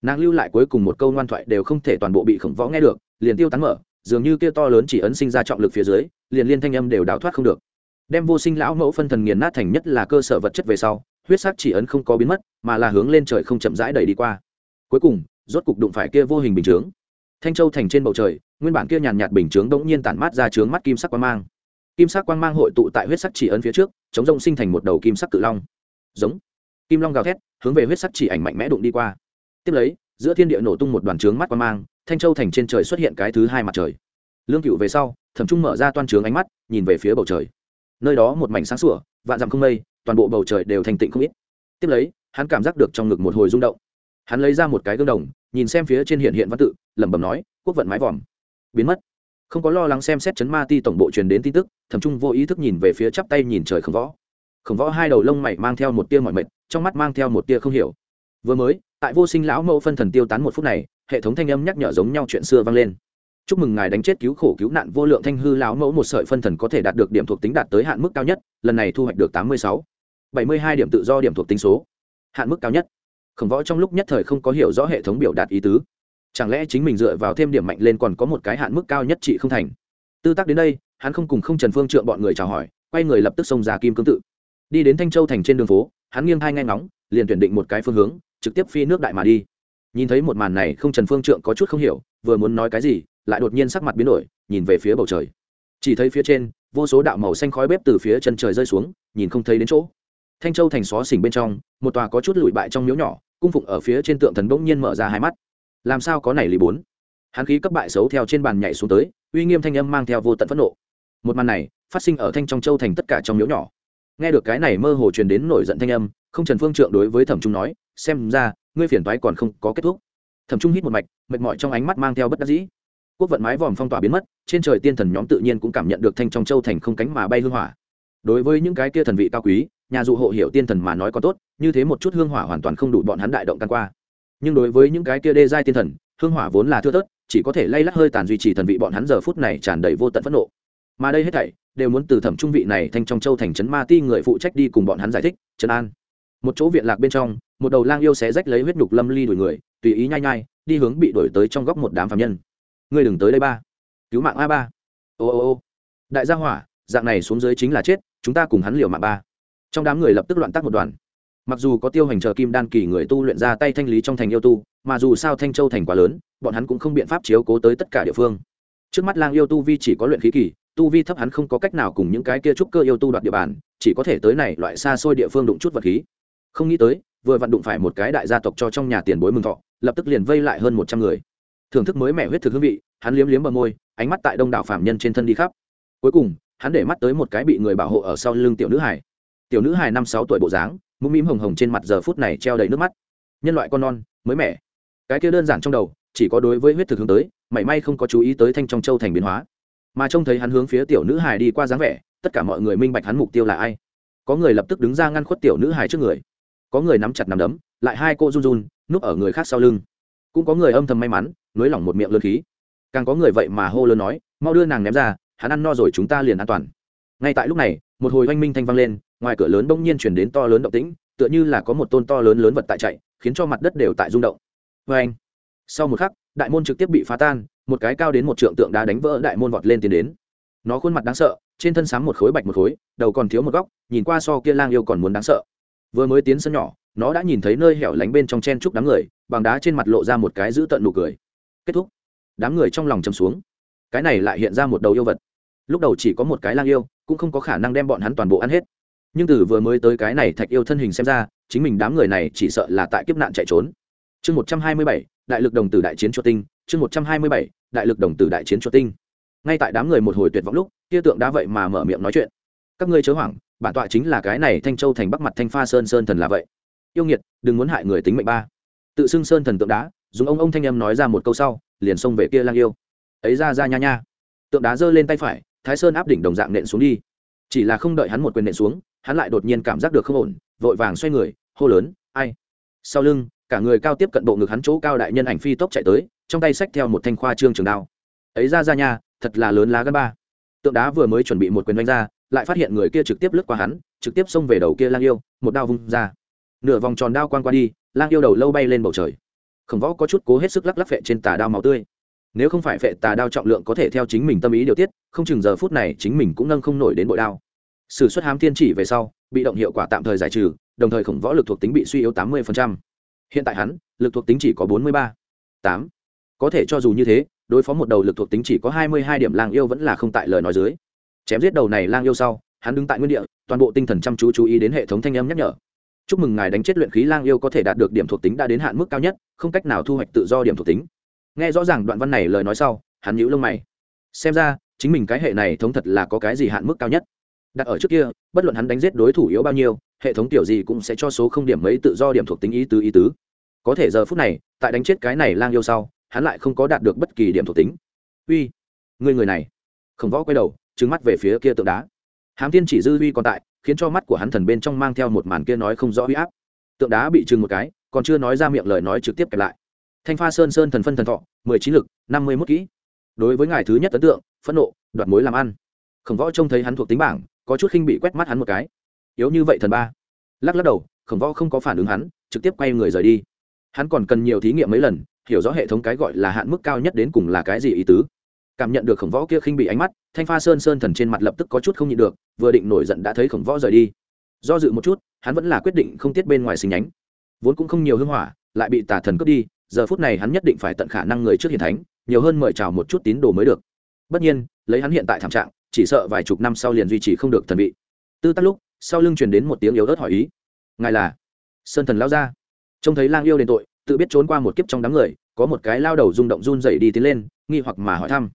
Nàng lưu lại cuối cùng một câu ngoan thoại đều không thể toàn bộ bị khổng võ nghe được, liền tiêu tán mở, dường như kia to lớn chỉ ấn sinh ra trọng lực phía dưới, liền liên thanh âm đều đào thoát không được. Đem vô sinh lão mẫu phân thần nghiền nát thành nhất là cơ sở vật chất về sau huyết sắc chỉ ấn không có biến mất, mà là hướng lên trời không chậm rãi đẩy đi qua. Cuối cùng, rốt cục đụng phải kia vô hình bình chướng. Thanh châu thành trên bầu trời, nguyên bản kia nhàn nhạt bình chướng đống nhiên tản mát ra trướng mắt kim sắc quang mang. Kim sắc quang mang hội tụ tại huyết sắc chỉ ấn phía trước, chống rông sinh thành một đầu kim sắc cự long. Giống. Kim long gào thét, hướng về huyết sắc chỉ ảnh mạnh mẽ đụng đi qua. Tiếp lấy, giữa thiên địa nổ tung một đoàn trướng mắt quang mang, thanh châu thành trên trời xuất hiện cái thứ hai mặt trời. Lương cựu về sau, thẩm trung mở ra toan trướng ánh mắt, nhìn về phía bầu trời. Nơi đó một mảnh sáng sủa, vạn dặm không mây toàn bộ bầu trời đều thành tịnh không ít. Tiếp lấy, hắn cảm giác được trong ngực một hồi rung động. Hắn lấy ra một cái gương đồng, nhìn xem phía trên hiện hiện văn tự, lẩm bẩm nói, quốc vận mái vòm. Biến mất. Không có lo lắng xem xét chấn ma ti tổng bộ truyền đến tin tức, thẩm trung vô ý thức nhìn về phía chắp tay nhìn trời khổng võ. Khổng võ hai đầu lông mày mang theo một tia mọi mệt, trong mắt mang theo một tia không hiểu. Vừa mới, tại vô sinh lão mẫu phân thần tiêu tán một phút này, hệ thống thanh âm nhắc nhở giống nhau chuyện xưa vang lên. Chúc mừng ngài đánh chết cứu khổ cứu nạn vô lượng thanh hư lão mẫu một sợi phân thần có thể đạt được điểm thuộc tính đạt tới hạn mức cao nhất, lần này thu hoạch được tám mươi sáu bảy mươi hai điểm tự do điểm thuộc tính số. Hạn mức cao nhất. Khổng võ trong lúc nhất thời không có hiểu rõ hệ thống biểu đạt ý tứ. Chẳng lẽ chính mình dựa vào thêm điểm mạnh lên còn có một cái hạn mức cao nhất trị không thành? Tư tác đến đây, hắn không cùng không trần phương trượng bọn người chào hỏi, quay người lập tức xông ra kim cương tự. Đi đến thanh châu thành trên đường phố, hắn nghiêng hai ngay ngóng, liền tuyển định một cái phương hướng, trực tiếp phi nước đại mà đi. Nhìn thấy một màn này, không trần phương trượng có chút không hiểu, vừa muốn nói cái gì, lại đột nhiên sắc mặt biến đổi, nhìn về phía bầu trời. Chỉ thấy phía trên, vô số đạo màu xanh khói bếp từ phía chân trời rơi xuống, nhìn không thấy đến chỗ thanh châu thành xó xỉnh bên trong, một tòa có chút lụi bại trong miếu nhỏ, cung phụng ở phía trên tượng thần bỗng nhiên mở ra hai mắt. Làm sao có này lý bốn? Hắn khí cấp bại xấu theo trên bàn nhảy xuống tới, uy nghiêm thanh âm mang theo vô tận phẫn nộ. Một màn này, phát sinh ở thanh trong châu thành tất cả trong miếu nhỏ. Nghe được cái này mơ hồ truyền đến nổi giận thanh âm, không trần phương trượng đối với thẩm trung nói, xem ra, ngươi phiền toái còn không có kết thúc. Thẩm trung hít một mạch, mệt mỏi trong ánh mắt mang theo bất đắc dĩ. Quốc vận mái vòm phong tỏa biến mất, trên trời tiên thần nhóm tự nhiên cũng cảm nhận được thanh trong châu thành không cánh mà bay hư hỏa. Đối với những cái kia thần vị cao quý nhà dụ hộ hiểu tiên thần mà nói còn tốt, như thế một chút hương hỏa hoàn toàn không đủ bọn hắn đại động căn qua. Nhưng đối với những cái kia đê giai tiên thần, hương hỏa vốn là thưa thớt, chỉ có thể lay lắc hơi tàn duy trì thần vị bọn hắn giờ phút này tràn đầy vô tận phẫn nộ. Mà đây hết thảy, đều muốn từ thẩm trung vị này thanh trong châu thành trấn ma ti người phụ trách đi cùng bọn hắn giải thích, trấn an. Một chỗ viện lạc bên trong, một đầu lang yêu xé rách lấy huyết nhục lâm ly đuổi người, tùy ý nhai nhai, đi hướng bị đuổi tới trong góc một đám phạm nhân. Ngươi đừng tới đây ba. Cứu mạng a ba. Ô ô ô. Đại gia hỏa, dạng này xuống dưới chính là chết, chúng ta cùng hắn liều mạng ba trong đám người lập tức loạn tác một đoàn. Mặc dù có tiêu hành chờ kim đan kỳ người tu luyện ra tay thanh lý trong thành yêu tu, mà dù sao thanh châu thành quá lớn, bọn hắn cũng không biện pháp chiếu cố tới tất cả địa phương. Trước mắt lang yêu tu vi chỉ có luyện khí kỳ, tu vi thấp hắn không có cách nào cùng những cái kia trúc cơ yêu tu đoạt địa bàn, chỉ có thể tới này loại xa xôi địa phương đụng chút vật khí. Không nghĩ tới, vừa vặn đụng phải một cái đại gia tộc cho trong nhà tiền bối mừng thọ, lập tức liền vây lại hơn một trăm người. Thưởng thức mới mẻ huyết thực hương vị, hắn liếm liếm bờ môi, ánh mắt tại đông đảo phạm nhân trên thân đi khắp. Cuối cùng, hắn để mắt tới một cái bị người bảo hộ ở sau lưng tiểu nữ hải tiểu nữ hài năm sáu tuổi bộ dáng, mũm mĩm hồng hồng trên mặt giờ phút này treo đầy nước mắt. Nhân loại con non, mới mẻ. Cái kia đơn giản trong đầu, chỉ có đối với huyết thực hướng tới, mảy may không có chú ý tới thanh trong châu thành biến hóa. Mà trông thấy hắn hướng phía tiểu nữ hài đi qua dáng vẻ, tất cả mọi người minh bạch hắn mục tiêu là ai. Có người lập tức đứng ra ngăn khuất tiểu nữ hài trước người. Có người nắm chặt nắm đấm, lại hai cô run run, núp ở người khác sau lưng. Cũng có người âm thầm may mắn, nới lỏng một miệng lơ khí. Càng có người vậy mà hô lớn nói, mau đưa nàng ném ra, hắn ăn no rồi chúng ta liền an toàn. Ngay tại lúc này, một hồi oanh minh thanh vang lên ngoài cửa lớn bỗng nhiên chuyển đến to lớn động tĩnh, tựa như là có một tôn to lớn lớn vật tại chạy, khiến cho mặt đất đều tại rung động. Vê anh, sau một khắc, đại môn trực tiếp bị phá tan, một cái cao đến một trượng tượng đá đánh vỡ đại môn vọt lên tiến đến. Nó khuôn mặt đáng sợ, trên thân sám một khối bạch một khối, đầu còn thiếu một góc, nhìn qua so kia lang yêu còn muốn đáng sợ. Vừa mới tiến sân nhỏ, nó đã nhìn thấy nơi hẻo lánh bên trong chen trúc đám người, bằng đá trên mặt lộ ra một cái giữ tận nụ cười. Kết thúc. Đám người trong lòng chầm xuống. Cái này lại hiện ra một đầu yêu vật. Lúc đầu chỉ có một cái lang yêu, cũng không có khả năng đem bọn hắn toàn bộ ăn hết nhưng từ vừa mới tới cái này thạch yêu thân hình xem ra, chính mình đám người này chỉ sợ là tại kiếp nạn chạy trốn. Chương một trăm hai mươi bảy, đại lực đồng tử đại chiến chuột tinh. Chương một trăm hai mươi bảy, đại lực đồng tử đại chiến chuột tinh. Ngay tại đám người một hồi tuyệt vọng lúc, kia tượng đã vậy mà mở miệng nói chuyện. Các ngươi chớ hoảng, bản tọa chính là cái này thanh châu thành bắc mặt thanh pha sơn sơn thần là vậy. Yêu nghiệt, đừng muốn hại người tính mệnh ba. Tự xưng sơn thần tượng đá, dùng ông ông thanh em nói ra một câu sau, liền xông về kia lang yêu. Ấy ra ra nha nha. Tượng đá giơ lên tay phải, thái sơn áp đỉnh đồng dạng nện xuống đi. Chỉ là không đợi hắn một quyền nện xuống hắn lại đột nhiên cảm giác được không ổn, vội vàng xoay người, hô lớn, ai? Sau lưng, cả người cao tiếp cận bộ ngực hắn chỗ cao đại nhân ảnh phi tốc chạy tới, trong tay xách theo một thanh khoa trương trường đao. Ấy ra ra nha, thật là lớn lá gân ba. Tượng đá vừa mới chuẩn bị một quyền đánh ra, lại phát hiện người kia trực tiếp lướt qua hắn, trực tiếp xông về đầu kia lang yêu, một đao vung ra. Nửa vòng tròn đao quan qua đi, lang yêu đầu lâu bay lên bầu trời. Khổng võ có chút cố hết sức lắc lắc phệ trên tà đao máu tươi. Nếu không phải phệ tà đao trọng lượng có thể theo chính mình tâm ý điều tiết, không chừng giờ phút này chính mình cũng nâng không nổi đến bội đao sử xuất hám thiên chỉ về sau, bị động hiệu quả tạm thời giải trừ, đồng thời khổng võ lực thuộc tính bị suy yếu tám mươi hiện tại hắn, lực thuộc tính chỉ có bốn mươi ba, tám. Có thể cho dù như thế, đối phó một đầu lực thuộc tính chỉ có hai mươi hai điểm lang yêu vẫn là không tại lời nói dưới. Chém giết đầu này lang yêu sau, hắn đứng tại nguyên địa, toàn bộ tinh thần chăm chú chú ý đến hệ thống thanh âm nhắc nhở. Chúc mừng ngài đánh chết luyện khí lang yêu có thể đạt được điểm thuộc tính đã đến hạn mức cao nhất, không cách nào thu hoạch tự do điểm thuộc tính. Nghe rõ ràng đoạn văn này lời nói sau, hắn nhíu lông mày. Xem ra, chính mình cái hệ này thống thật là có cái gì hạn mức cao nhất đặt ở trước kia, bất luận hắn đánh giết đối thủ yếu bao nhiêu, hệ thống tiểu gì cũng sẽ cho số không điểm mấy tự do điểm thuộc tính ý tứ ý tứ. Có thể giờ phút này, tại đánh chết cái này lang yêu sau, hắn lại không có đạt được bất kỳ điểm thuộc tính. Uy, người người này. Khổng võ quay đầu trứng mắt về phía kia tượng đá. Hám tiên chỉ dư uy còn tại, khiến cho mắt của hắn thần bên trong mang theo một màn kia nói không rõ huy áp. Tượng đá bị trừng một cái, còn chưa nói ra miệng lời nói trực tiếp kẹp lại. Thanh pha sơn sơn thần phân thần thọ, mười chín lực, năm mươi mốt kỹ. Đối với ngài thứ nhất ấn tượng, phẫn nộ, đoạt mối làm ăn. Khổng võ trông thấy hắn thuộc tính bảng có chút khinh bị quét mắt hắn một cái. Yếu như vậy thần ba. Lắc lắc đầu, khổng võ không có phản ứng hắn, trực tiếp quay người rời đi. Hắn còn cần nhiều thí nghiệm mấy lần, hiểu rõ hệ thống cái gọi là hạn mức cao nhất đến cùng là cái gì ý tứ. Cảm nhận được khổng võ kia khinh bị ánh mắt, thanh pha sơn sơn thần trên mặt lập tức có chút không nhịn được, vừa định nổi giận đã thấy khổng võ rời đi. Do dự một chút, hắn vẫn là quyết định không tiết bên ngoài sinh nhánh. Vốn cũng không nhiều hưng hỏa, lại bị tà thần cướp đi, giờ phút này hắn nhất định phải tận khả năng người trước hiền thánh, nhiều hơn mời chào một chút tín đồ mới được. Bất nhiên, lấy hắn hiện tại thảm trạng chỉ sợ vài chục năm sau liền duy trì không được thần vị. Tư tắc lúc, sau lưng truyền đến một tiếng yếu ớt hỏi ý. Ngài là? Sơn thần lao ra. Trông thấy lang yêu đền tội, tự biết trốn qua một kiếp trong đám người, có một cái lao đầu rung động run dậy đi tiến lên, nghi hoặc mà hỏi thăm.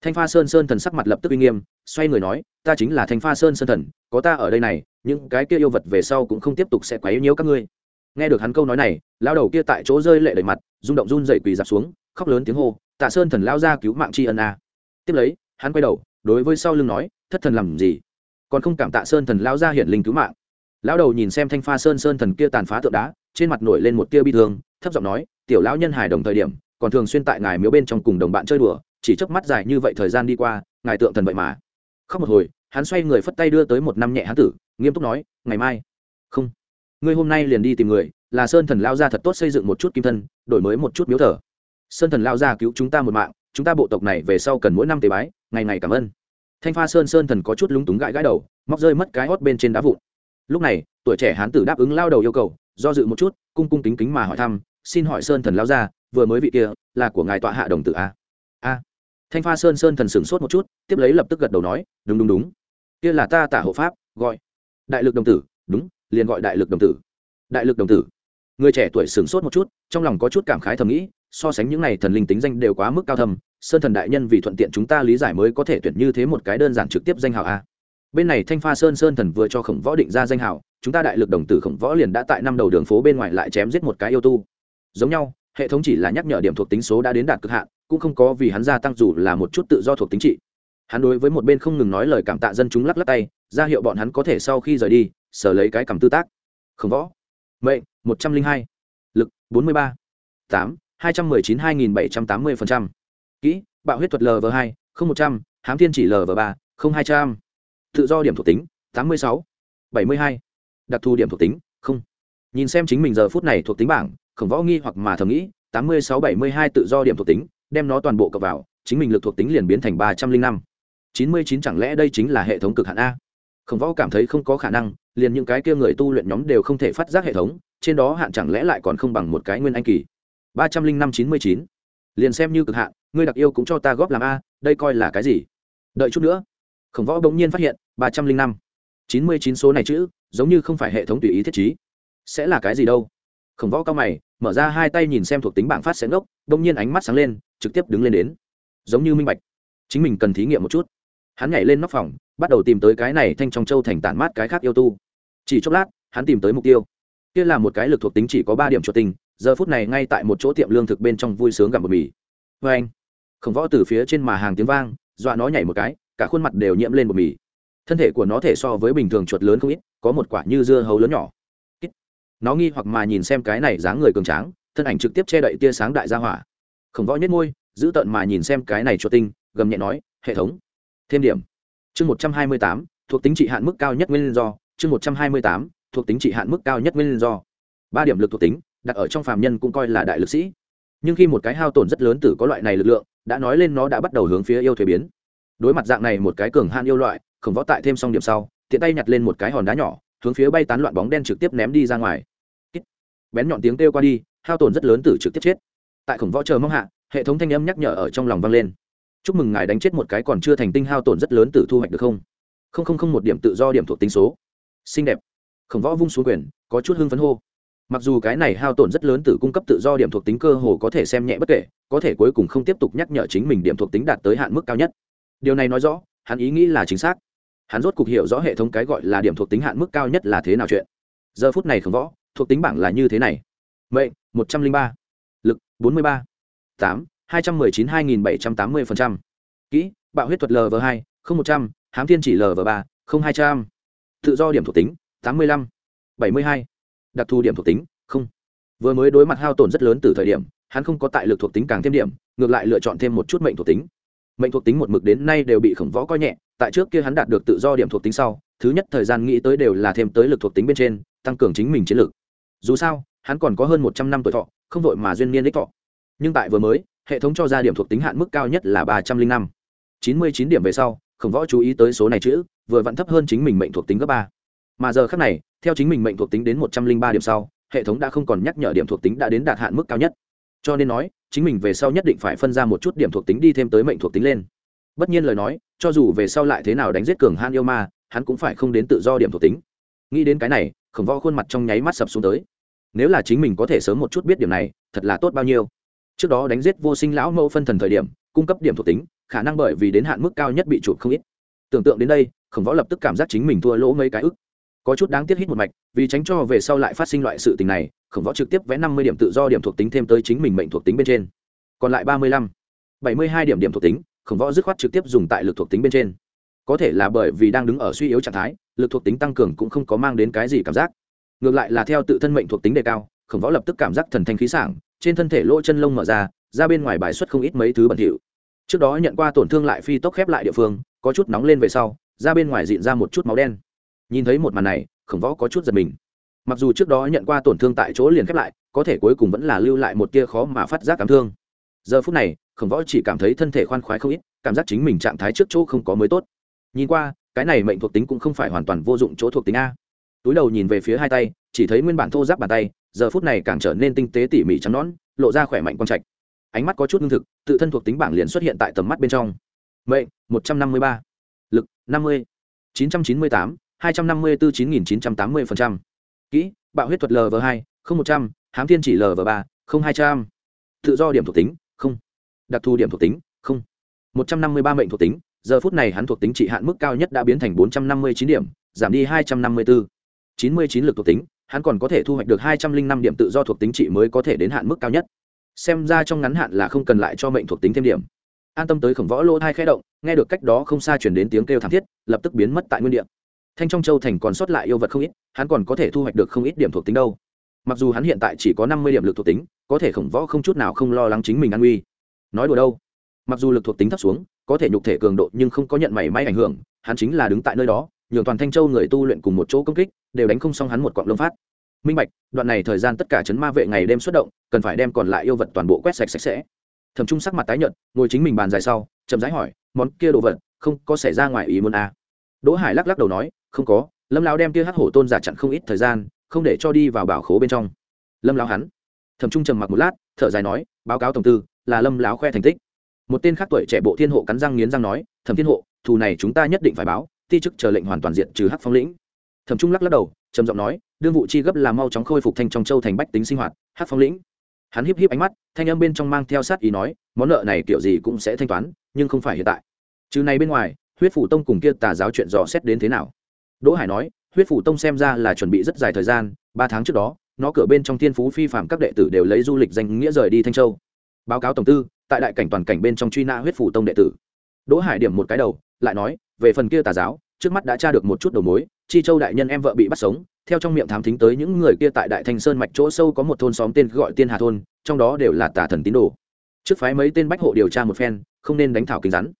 Thanh pha sơn sơn thần sắc mặt lập tức uy nghiêm, xoay người nói, ta chính là thanh pha sơn sơn thần, có ta ở đây này, những cái kia yêu vật về sau cũng không tiếp tục sẽ quấy nhiễu các ngươi. Nghe được hắn câu nói này, lao đầu kia tại chỗ rơi lệ đầy mặt, rung động run dậy quỳ dạp xuống, khóc lớn tiếng hô, tạ sơn thần lao ra cứu mạng tri ân a. Tiếp lấy, hắn quay đầu đối với sau lưng nói, thất thần làm gì? Còn không cảm tạ sơn thần lao ra hiển linh cứu mạng. Lão đầu nhìn xem thanh pha sơn sơn thần kia tàn phá tượng đá, trên mặt nổi lên một tia bi thương, thấp giọng nói, tiểu lão nhân hài đồng thời điểm, còn thường xuyên tại ngài miếu bên trong cùng đồng bạn chơi đùa, chỉ chớp mắt dài như vậy thời gian đi qua, ngài tượng thần vậy mà. Khóc một hồi, hắn xoay người phất tay đưa tới một năm nhẹ hán tử, nghiêm túc nói, ngày mai. Không. Ngươi hôm nay liền đi tìm người, là sơn thần lao ra thật tốt xây dựng một chút kim thân, đổi mới một chút miếu thờ. Sơn thần lao ra cứu chúng ta một mạng chúng ta bộ tộc này về sau cần mỗi năm tế bái, ngày ngày cảm ơn. Thanh pha sơn sơn thần có chút lúng túng gãi gãi đầu, móc rơi mất cái hót bên trên đá vụn. Lúc này, tuổi trẻ hán tử đáp ứng lao đầu yêu cầu, do dự một chút, cung cung kính kính mà hỏi thăm, xin hỏi sơn thần lao ra, vừa mới vị kia là của ngài tọa hạ đồng tử a? A. Thanh pha sơn sơn thần sửng sốt một chút, tiếp lấy lập tức gật đầu nói, đúng đúng đúng. Kia là ta tả hộ pháp, gọi. Đại lực đồng tử. Đúng, liền gọi đại lực đồng tử. Đại lực đồng tử. Người trẻ tuổi sửng sốt một chút, trong lòng có chút cảm khái thầm nghĩ so sánh những này thần linh tính danh đều quá mức cao thầm sơn thần đại nhân vì thuận tiện chúng ta lý giải mới có thể tuyển như thế một cái đơn giản trực tiếp danh hào a. Bên này thanh pha sơn sơn thần vừa cho khổng võ định ra danh hào, chúng ta đại lực đồng tử khổng võ liền đã tại năm đầu đường phố bên ngoài lại chém giết một cái yêu tu. Giống nhau, hệ thống chỉ là nhắc nhở điểm thuộc tính số đã đến đạt cực hạn, cũng không có vì hắn gia tăng dù là một chút tự do thuộc tính trị. Hắn đối với một bên không ngừng nói lời cảm tạ dân chúng lắc lắc tay, ra hiệu bọn hắn có thể sau khi rời đi, sở lấy cái cảm tư tác. Khổng võ, mệnh, một trăm linh hai, lực, bốn mươi ba, tám hai trăm mười chín hai nghìn bảy trăm tám mươi phần trăm. Kỹ, bạo huyết thuật lv hai, không một trăm, hám thiên chỉ lv ba, không hai trăm. Tự do điểm thuộc tính, tám mươi sáu, bảy mươi hai. Đặc thù điểm thuộc tính, không. Nhìn xem chính mình giờ phút này thuộc tính bảng, khổng võ nghi hoặc mà thầm nghĩ, tám mươi sáu, bảy mươi hai tự do điểm thuộc tính, đem nó toàn bộ cập vào, chính mình lực thuộc tính liền biến thành ba trăm linh năm. chín mươi chín chẳng lẽ đây chính là hệ thống cực hạn a? Khổng võ cảm thấy không có khả năng, liền những cái kia người tu luyện nhóm đều không thể phát giác hệ thống, trên đó hạn chẳng lẽ lại còn không bằng một cái nguyên anh kỳ? Ba trăm linh năm chín mươi chín. Liền xem như cực hạn, ngươi đặc yêu cũng cho ta góp làm a, đây coi là cái gì? Đợi chút nữa. Khổng võ bỗng nhiên phát hiện, ba trăm linh năm. chín mươi chín số này chữ, giống như không phải hệ thống tùy ý thiết trí. Sẽ là cái gì đâu? Khổng võ cao mày, mở ra hai tay nhìn xem thuộc tính bảng phát sẽ ngốc, bỗng nhiên ánh mắt sáng lên, trực tiếp đứng lên đến. Giống như minh bạch. Chính mình cần thí nghiệm một chút. Hắn nhảy lên nóc phòng, bắt đầu tìm tới cái này thanh trong châu thành tản mát cái khác yêu tu. Chỉ chốc lát, hắn tìm tới mục tiêu. Kia là một cái lực thuộc tính chỉ có ba điểm chuột tình giờ phút này ngay tại một chỗ tiệm lương thực bên trong vui sướng gặm bột mì. Vê anh, khổng võ từ phía trên mà hàng tiếng vang, dọa nó nhảy một cái, cả khuôn mặt đều nhiễm lên bột mì. Thân thể của nó thể so với bình thường chuột lớn không ít, có một quả như dưa hấu lớn nhỏ. Nó nghi hoặc mà nhìn xem cái này dáng người cường tráng, thân ảnh trực tiếp che đậy tia sáng đại gia hỏa. Khổng võ nhất ngôi giữ tợn mà nhìn xem cái này chuột tinh, gầm nhẹ nói, hệ thống, thêm điểm. Chương một trăm hai mươi tám, thuộc tính trị hạn mức cao nhất nguyên do. Chương một trăm hai mươi tám, thuộc tính trị hạn mức cao nhất nguyên do. Ba điểm lực thuộc tính đặt ở trong phàm nhân cũng coi là đại lực sĩ. Nhưng khi một cái hao tổn rất lớn tử có loại này lực lượng, đã nói lên nó đã bắt đầu hướng phía yêu thuế biến. Đối mặt dạng này một cái cường han yêu loại, khổng võ tại thêm xong điểm sau, tiện tay nhặt lên một cái hòn đá nhỏ, hướng phía bay tán loạn bóng đen trực tiếp ném đi ra ngoài. Bén nhọn tiếng kêu qua đi, hao tổn rất lớn tử trực tiếp chết. Tại khổng võ chờ mong hạ, hệ thống thanh âm nhắc nhở ở trong lòng vang lên. Chúc mừng ngài đánh chết một cái còn chưa thành tinh hao tổn rất lớn tử thu hoạch được không? Không không không một điểm tự do điểm thuộc tính số. Xinh đẹp. Khổng võ vung xuống quyền, có chút hưng phấn hô mặc dù cái này hao tổn rất lớn từ cung cấp tự do điểm thuộc tính cơ hồ có thể xem nhẹ bất kể, có thể cuối cùng không tiếp tục nhắc nhở chính mình điểm thuộc tính đạt tới hạn mức cao nhất. Điều này nói rõ, hắn ý nghĩ là chính xác. Hắn rốt cục hiểu rõ hệ thống cái gọi là điểm thuộc tính hạn mức cao nhất là thế nào chuyện. Giờ phút này không võ, thuộc tính bảng là như thế này. Mệnh, một trăm linh ba. Lực, bốn mươi ba. Tám, hai trăm mười chín hai nghìn bảy trăm tám mươi kỹ, bạo huyết thuật lv hai, không một trăm. H á m thiên chỉ lv ba, không hai trăm. Tự do điểm thuộc tính, tám mươi lăm. bảy mươi hai đặc thù điểm thuộc tính, không. Vừa mới đối mặt hao tổn rất lớn từ thời điểm, hắn không có tại lực thuộc tính càng thêm điểm, ngược lại lựa chọn thêm một chút mệnh thuộc tính. Mệnh thuộc tính một mực đến nay đều bị khổng võ coi nhẹ, tại trước kia hắn đạt được tự do điểm thuộc tính sau, thứ nhất thời gian nghĩ tới đều là thêm tới lực thuộc tính bên trên, tăng cường chính mình chiến lược. Dù sao, hắn còn có hơn một trăm năm tuổi thọ, không vội mà duyên niên đích thọ. Nhưng tại vừa mới, hệ thống cho ra điểm thuộc tính hạn mức cao nhất là ba trăm linh năm. chín mươi chín điểm về sau, khổng võ chú ý tới số này chữ, vừa vặn thấp hơn chính mình mệnh thuộc tính gấp ba. Mà giờ khác này theo chính mình mệnh thuộc tính đến một trăm linh ba điểm sau, hệ thống đã không còn nhắc nhở điểm thuộc tính đã đến đạt hạn mức cao nhất. Cho nên nói, chính mình về sau nhất định phải phân ra một chút điểm thuộc tính đi thêm tới mệnh thuộc tính lên. Bất nhiên lời nói, cho dù về sau lại thế nào đánh giết cường han yêu ma, hắn cũng phải không đến tự do điểm thuộc tính. Nghĩ đến cái này, khổng võ khuôn mặt trong nháy mắt sập xuống tới. Nếu là chính mình có thể sớm một chút biết điểm này, thật là tốt bao nhiêu. Trước đó đánh giết vô sinh lão mẫu phân thần thời điểm, cung cấp điểm thuộc tính, khả năng bởi vì đến hạn mức cao nhất bị chụp không ít. Tưởng tượng đến đây, khổng võ lập tức cảm giác chính mình thua lỗ mấy cái ức có chút đáng tiếc hít một mạch, vì tránh cho về sau lại phát sinh loại sự tình này, khổng võ trực tiếp vẽ năm mươi điểm tự do điểm thuộc tính thêm tới chính mình mệnh thuộc tính bên trên. Còn lại ba mươi lăm, bảy mươi hai điểm điểm thuộc tính, khổng võ dứt khoát trực tiếp dùng tại lực thuộc tính bên trên. Có thể là bởi vì đang đứng ở suy yếu trạng thái, lực thuộc tính tăng cường cũng không có mang đến cái gì cảm giác. Ngược lại là theo tự thân mệnh thuộc tính đề cao, khổng võ lập tức cảm giác thần thanh khí sảng, trên thân thể lỗ chân lông mở ra ra bên ngoài bài xuất không ít mấy thứ bẩn thỉu. Trước đó nhận qua tổn thương lại phi tốc khép lại địa phương, có chút nóng lên về sau, ra bên ngoài dịn ra một chút máu đen nhìn thấy một màn này, khổng võ có chút giật mình. Mặc dù trước đó nhận qua tổn thương tại chỗ liền khép lại, có thể cuối cùng vẫn là lưu lại một tia khó mà phát giác cảm thương. Giờ phút này, khổng võ chỉ cảm thấy thân thể khoan khoái không ít, cảm giác chính mình trạng thái trước chỗ không có mới tốt. Nhìn qua, cái này mệnh thuộc tính cũng không phải hoàn toàn vô dụng chỗ thuộc tính a. Túi đầu nhìn về phía hai tay, chỉ thấy nguyên bản thô giáp bàn tay, giờ phút này càng trở nên tinh tế tỉ mỉ trắng nón lộ ra khỏe mạnh quang trạch. Ánh mắt có chút lương thực, tự thân thuộc tính bảng liền xuất hiện tại tầm mắt bên trong. Mệnh, một trăm năm mươi ba. Lực, năm mươi. chín trăm chín mươi tám hai trăm năm mươi bốn chín nghìn chín trăm tám mươi phần trăm. Kỹ, bạo huyết thuật lv hai, không một trăm, hám thiên chỉ lv ba, không hai trăm. Tự do điểm thuộc tính, không. Đặc thù điểm thuộc tính, không. một trăm năm mươi ba mệnh thuộc tính, giờ phút này hắn thuộc tính trị hạn mức cao nhất đã biến thành bốn trăm năm mươi chín điểm, giảm đi hai trăm năm mươi bốn chín mươi chín lực thuộc tính, hắn còn có thể thu hoạch được hai trăm linh năm điểm tự do thuộc tính trị mới có thể đến hạn mức cao nhất. Xem ra trong ngắn hạn là không cần lại cho mệnh thuộc tính thêm điểm. An tâm tới khổng võ lô thai khẽ động, nghe được cách đó không xa chuyển đến tiếng kêu thảm thiết, lập tức biến mất tại nguyên đ ị a thanh trong châu thành còn sót lại yêu vật không ít, hắn còn có thể thu hoạch được không ít điểm thuộc tính đâu. Mặc dù hắn hiện tại chỉ có năm mươi điểm lực thuộc tính, có thể khổng võ không chút nào không lo lắng chính mình an nguy. Nói đùa đâu. Mặc dù lực thuộc tính thấp xuống, có thể nhục thể cường độ nhưng không có nhận mảy may ảnh hưởng, hắn chính là đứng tại nơi đó, nhường toàn thanh châu người tu luyện cùng một chỗ công kích, đều đánh không xong hắn một quặng lông phát. Minh bạch, đoạn này thời gian tất cả chấn ma vệ ngày đêm xuất động, cần phải đem còn lại yêu vật toàn bộ quét sạch sạch sẽ. Thầm trung sắc mặt tái nhợt, ngồi chính mình bàn dài sau, chậm rãi hỏi, món kia đồ vật không có xảy ra ngoài ý muốn à đỗ hải lắc lắc đầu nói, không có, lâm lão đem kia hắc hổ tôn giả chặn không ít thời gian, không để cho đi vào bảo khố bên trong. Lâm lão hắn thầm trung trầm mặc một lát, thở dài nói, báo cáo tổng tư, là lâm lão khoe thành tích. Một tên khác tuổi trẻ bộ thiên hộ cắn răng nghiến răng nói, thẩm thiên hộ, thù này chúng ta nhất định phải báo, ti chức chờ lệnh hoàn toàn diện trừ hắc phong lĩnh. Thẩm trung lắc lắc đầu, trầm giọng nói, đương vụ chi gấp là mau chóng khôi phục thanh trong châu thành bách tính sinh hoạt, hắc phong lĩnh. Hắn híp híp ánh mắt, thanh âm bên trong mang theo sát ý nói, món nợ này kiểu gì cũng sẽ thanh toán, nhưng không phải hiện tại. Trừ này bên ngoài huyết phủ tông cùng kia tà giáo chuyện dò xét đến thế nào? Đỗ hải nói, huyết phủ tông xem ra là chuẩn bị rất dài thời gian, ba tháng trước đó, nó cửa bên trong thiên phú phi phạm các đệ tử đều lấy du lịch danh nghĩa rời đi thanh châu. Báo cáo tổng tư, tại đại cảnh toàn cảnh bên trong truy nã huyết phủ tông đệ tử. Đỗ hải điểm một cái đầu, lại nói, về phần kia tà giáo, trước mắt đã tra được một chút đầu mối, chi châu đại nhân em vợ bị bắt sống, theo trong miệng thám thính tới những người kia tại đại thanh sơn mạch chỗ sâu có một thôn xóm tên gọi tiên hà thôn, trong đó đều là tà thần tín đồ. Trước phái mấy tên bách hộ điều tra một phen, không nên đánh thảo kính rắn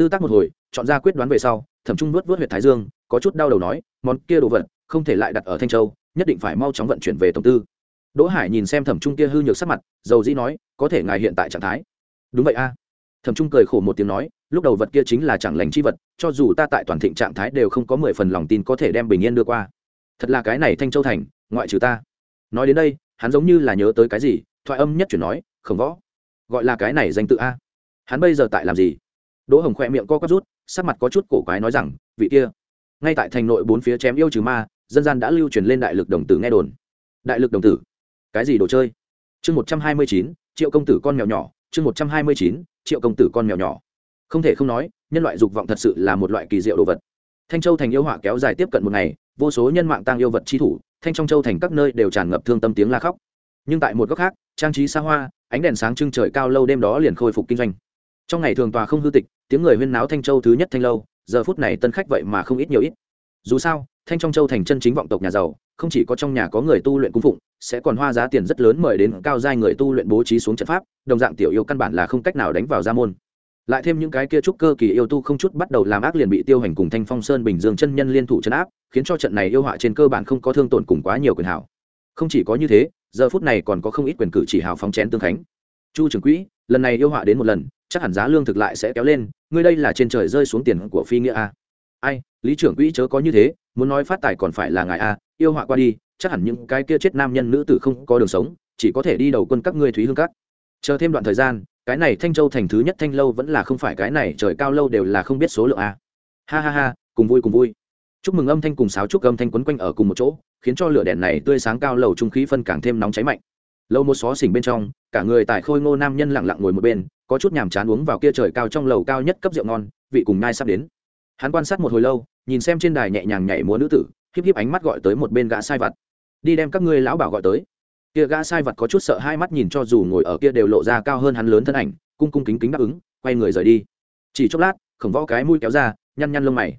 tư tác một hồi, chọn ra quyết đoán về sau, thẩm trung nuốt vớt huyện thái dương, có chút đau đầu nói, món kia đồ vật, không thể lại đặt ở thanh châu, nhất định phải mau chóng vận chuyển về tổng tư. Đỗ hải nhìn xem thẩm trung kia hư nhược sắc mặt, dầu dĩ nói, có thể ngài hiện tại trạng thái. Đúng vậy a. Thẩm trung cười khổ một tiếng nói, lúc đầu vật kia chính là chẳng lành chi vật, cho dù ta tại toàn thịnh trạng thái đều không có mười phần lòng tin có thể đem bình yên đưa qua. Thật là cái này thanh châu thành, ngoại trừ ta. Nói đến đây, hắn giống như là nhớ tới cái gì, thoại âm nhất chuyển nói, khổng võ, gọi là cái này danh tự a. Hắn bây giờ tại làm gì? Đỗ hồng khoe miệng co quắp rút, sắc mặt có chút cổ quái nói rằng, vị kia. Ngay tại thành nội bốn phía chém yêu trừ ma, dân gian đã lưu truyền lên đại lực đồng tử nghe đồn. Đại lực đồng tử? Cái gì đồ chơi? Chương một trăm hai mươi chín, triệu công tử con mèo nhỏ, chương một trăm hai mươi chín, triệu công tử con mèo nhỏ. Không thể không nói, nhân loại dục vọng thật sự là một loại kỳ diệu đồ vật. Thanh châu thành yêu họa kéo dài tiếp cận một ngày, vô số nhân mạng tăng yêu vật chi thủ, thanh trong châu thành các nơi đều tràn ngập thương tâm tiếng la khóc. Nhưng tại một góc khác, trang trí xa hoa, ánh đèn sáng trưng trời cao lâu đêm đó liền khôi phục kinh doanh trong ngày thường tòa không hư tịch, tiếng người huyên náo thanh châu thứ nhất thanh lâu, giờ phút này tân khách vậy mà không ít nhiều ít. Dù sao, thanh trong châu thành chân chính vọng tộc nhà giàu, không chỉ có trong nhà có người tu luyện cung phụng, sẽ còn hoa giá tiền rất lớn mời đến cao giai người tu luyện bố trí xuống trận pháp, đồng dạng tiểu yêu căn bản là không cách nào đánh vào gia môn. Lại thêm những cái kia trúc cơ kỳ yêu tu không chút bắt đầu làm ác liền bị tiêu hành cùng thanh phong sơn bình dương chân nhân liên thủ chấn áp, khiến cho trận này yêu họa trên cơ bản không có thương tổn cùng quá nhiều quyền hảo. Không chỉ có như thế, giờ phút này còn có không ít quyền cử chỉ hào phóng chén tương khánh. Chu trưởng quỹ, lần này yêu họa đến một lần chắc hẳn giá lương thực lại sẽ kéo lên, ngươi đây là trên trời rơi xuống tiền của phi nghĩa a. Ai, lý trưởng quỹ chớ có như thế, muốn nói phát tài còn phải là ngài a, yêu họa qua đi, chắc hẳn những cái kia chết nam nhân nữ tử không có đường sống, chỉ có thể đi đầu quân các ngươi thúy hương các. Chờ thêm đoạn thời gian, cái này thanh châu thành thứ nhất thanh lâu vẫn là không phải cái này, trời cao lâu đều là không biết số lượng a. Ha ha ha, cùng vui cùng vui. Chúc mừng âm thanh cùng sáo chúc âm thanh quấn quanh ở cùng một chỗ, khiến cho lửa đèn này tươi sáng cao lầu trung khí phân càng thêm nóng cháy mạnh lâu một xó xỉnh bên trong, cả người tại khôi ngô nam nhân lặng lặng ngồi một bên, có chút nhàm chán uống vào kia trời cao trong lầu cao nhất cấp rượu ngon, vị cùng nai sắp đến. Hắn quan sát một hồi lâu, nhìn xem trên đài nhẹ nhàng nhảy múa nữ tử, híp híp ánh mắt gọi tới một bên gã sai vặt. Đi đem các ngươi lão bảo gọi tới. Kia gã sai vặt có chút sợ hai mắt nhìn cho dù ngồi ở kia đều lộ ra cao hơn hắn lớn thân ảnh, cung cung kính kính đáp ứng, quay người rời đi. Chỉ chốc lát, khổng võ cái mũi kéo ra, nhăn nhăn lông mày.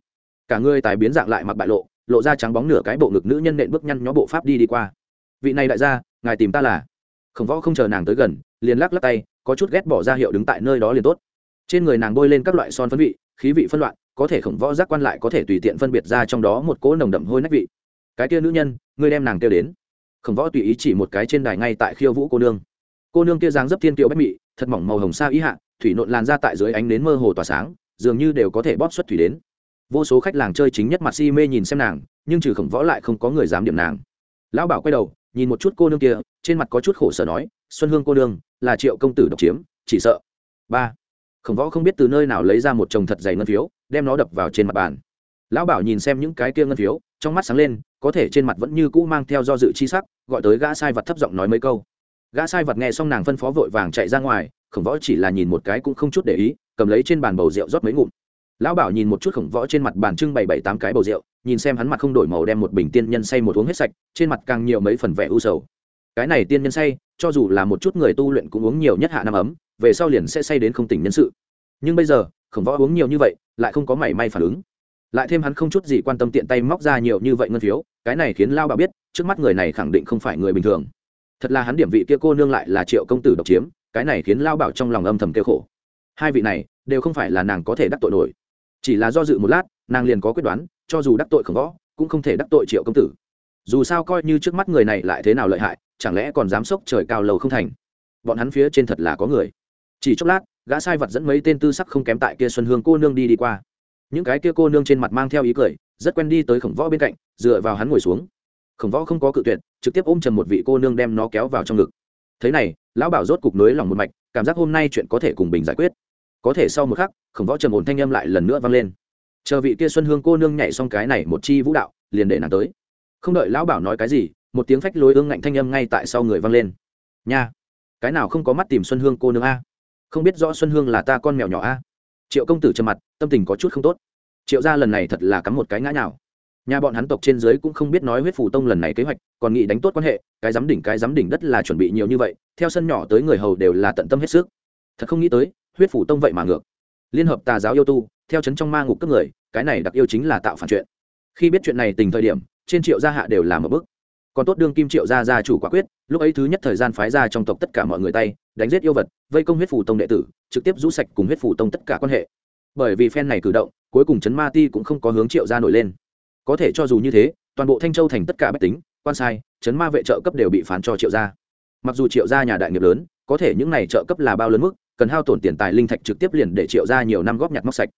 Cả người tài biến dạng lại mặc bại lộ lộ ra trắng bóng nửa cái bộ ngực nữ nhân nện bước nhăn nhó bộ pháp đi đi qua. Vị này đại gia, ngài tìm ta là? Khổng võ không chờ nàng tới gần, liền lắc lắc tay, có chút ghét bỏ ra hiệu đứng tại nơi đó liền tốt. Trên người nàng bôi lên các loại son phân vị, khí vị phân loạn, có thể khổng võ giác quan lại có thể tùy tiện phân biệt ra trong đó một cỗ nồng đậm hôi nách vị. Cái kia nữ nhân, ngươi đem nàng kêu đến. Khổng võ tùy ý chỉ một cái trên đài ngay tại khiêu vũ cô nương. Cô nương kia dáng dấp thiên kiệu bách mị, thật mỏng màu hồng sa ý hạ, thủy nộn làn ra tại dưới ánh nến mơ hồ tỏa sáng, dường như đều có thể bóp xuất thủy đến. Vô số khách làng chơi chính nhất mặt si mê nhìn xem nàng, nhưng trừ khổng võ lại không có người dám điểm nàng. Lão bảo quay đầu nhìn một chút cô nương kia, trên mặt có chút khổ sở nói, xuân hương cô nương, là triệu công tử độc chiếm, chỉ sợ. Ba. Khổng võ không biết từ nơi nào lấy ra một chồng thật dày ngân phiếu, đem nó đập vào trên mặt bàn. Lão bảo nhìn xem những cái kia ngân phiếu, trong mắt sáng lên, có thể trên mặt vẫn như cũ mang theo do dự chi sắc, gọi tới gã sai vật thấp giọng nói mấy câu. Gã sai vật nghe xong nàng phân phó vội vàng chạy ra ngoài, khổng võ chỉ là nhìn một cái cũng không chút để ý, cầm lấy trên bàn bầu rượu rót mấy ngụm lão bảo nhìn một chút khổng võ trên mặt bàn trưng bày bảy tám cái bầu rượu, nhìn xem hắn mặt không đổi màu đem một bình tiên nhân say một uống hết sạch, trên mặt càng nhiều mấy phần vẻ u sầu. Cái này tiên nhân say, cho dù là một chút người tu luyện cũng uống nhiều nhất hạ năm ấm, về sau liền sẽ say đến không tỉnh nhân sự. Nhưng bây giờ, khổng võ uống nhiều như vậy, lại không có mảy may phản ứng. Lại thêm hắn không chút gì quan tâm tiện tay móc ra nhiều như vậy ngân phiếu, cái này khiến lao bảo biết, trước mắt người này khẳng định không phải người bình thường. Thật là hắn điểm vị kia cô nương lại là triệu công tử độc chiếm, cái này khiến lao bảo trong lòng âm thầm kêu khổ. Hai vị này, đều không phải là nàng có thể đắc tội nổi chỉ là do dự một lát, nàng liền có quyết đoán, cho dù đắc tội khổng võ, cũng không thể đắc tội triệu công tử. Dù sao coi như trước mắt người này lại thế nào lợi hại, chẳng lẽ còn dám sốc trời cao lầu không thành? Bọn hắn phía trên thật là có người. Chỉ chốc lát, gã sai vật dẫn mấy tên tư sắc không kém tại kia xuân hương cô nương đi đi qua. Những cái kia cô nương trên mặt mang theo ý cười, rất quen đi tới khổng võ bên cạnh, dựa vào hắn ngồi xuống. Khổng võ không có cự tuyệt, trực tiếp ôm trầm một vị cô nương đem nó kéo vào trong ngực. Thế này, lão bảo rốt cục nối lòng một mạch, cảm giác hôm nay chuyện có thể cùng bình giải quyết có thể sau một khắc, khổng võ trầm ổn thanh âm lại lần nữa vang lên. Chờ vị kia xuân hương cô nương nhảy xong cái này một chi vũ đạo, liền để nàng tới. Không đợi lão bảo nói cái gì, một tiếng phách lối ương ngạnh thanh âm ngay tại sau người vang lên. Nha, cái nào không có mắt tìm xuân hương cô nương a? Không biết rõ xuân hương là ta con mèo nhỏ a? Triệu công tử trầm mặt, tâm tình có chút không tốt. Triệu gia lần này thật là cắm một cái ngã nhào. Nhà bọn hắn tộc trên dưới cũng không biết nói huyết phủ tông lần này kế hoạch, còn nghĩ đánh tốt quan hệ, cái giám đỉnh cái giám đỉnh đất là chuẩn bị nhiều như vậy, theo sân nhỏ tới người hầu đều là tận tâm hết sức. Thật không nghĩ tới huyết phủ tông vậy mà ngược. Liên hợp tà giáo yêu tu, theo chấn trong ma ngục các người, cái này đặc yêu chính là tạo phản chuyện. Khi biết chuyện này tình thời điểm, trên triệu gia hạ đều làm một bước. Còn tốt đương kim triệu gia gia chủ quả quyết, lúc ấy thứ nhất thời gian phái ra trong tộc tất cả mọi người tay, đánh giết yêu vật, vây công huyết phủ tông đệ tử, trực tiếp rũ sạch cùng huyết phủ tông tất cả quan hệ. Bởi vì phen này cử động, cuối cùng chấn ma ti cũng không có hướng triệu gia nổi lên. Có thể cho dù như thế, toàn bộ thanh châu thành tất cả bách tính, quan sai, chấn ma vệ trợ cấp đều bị phán cho triệu gia. Mặc dù triệu gia nhà đại nghiệp lớn, có thể những này trợ cấp là bao lớn mức cần hao tổn tiền tài linh thạch trực tiếp liền để triệu gia nhiều năm góp nhặt móc sạch.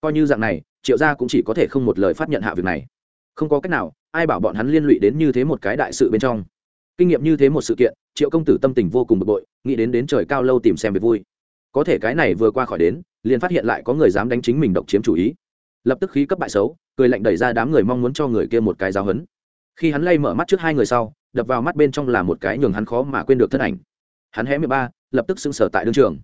Coi như dạng này, triệu gia cũng chỉ có thể không một lời phát nhận hạ việc này. Không có cách nào, ai bảo bọn hắn liên lụy đến như thế một cái đại sự bên trong. Kinh nghiệm như thế một sự kiện, triệu công tử tâm tình vô cùng bực bội, nghĩ đến đến trời cao lâu tìm xem việc vui. Có thể cái này vừa qua khỏi đến, liền phát hiện lại có người dám đánh chính mình độc chiếm chủ ý. Lập tức khí cấp bại xấu, cười lạnh đẩy ra đám người mong muốn cho người kia một cái giáo hấn khi hắn lay mở mắt trước hai người sau, đập vào mắt bên trong là một cái nhường hắn khó mà quên được thân ảnh. Hắn hé miệng ba, lập tức xưng sở tại đương trường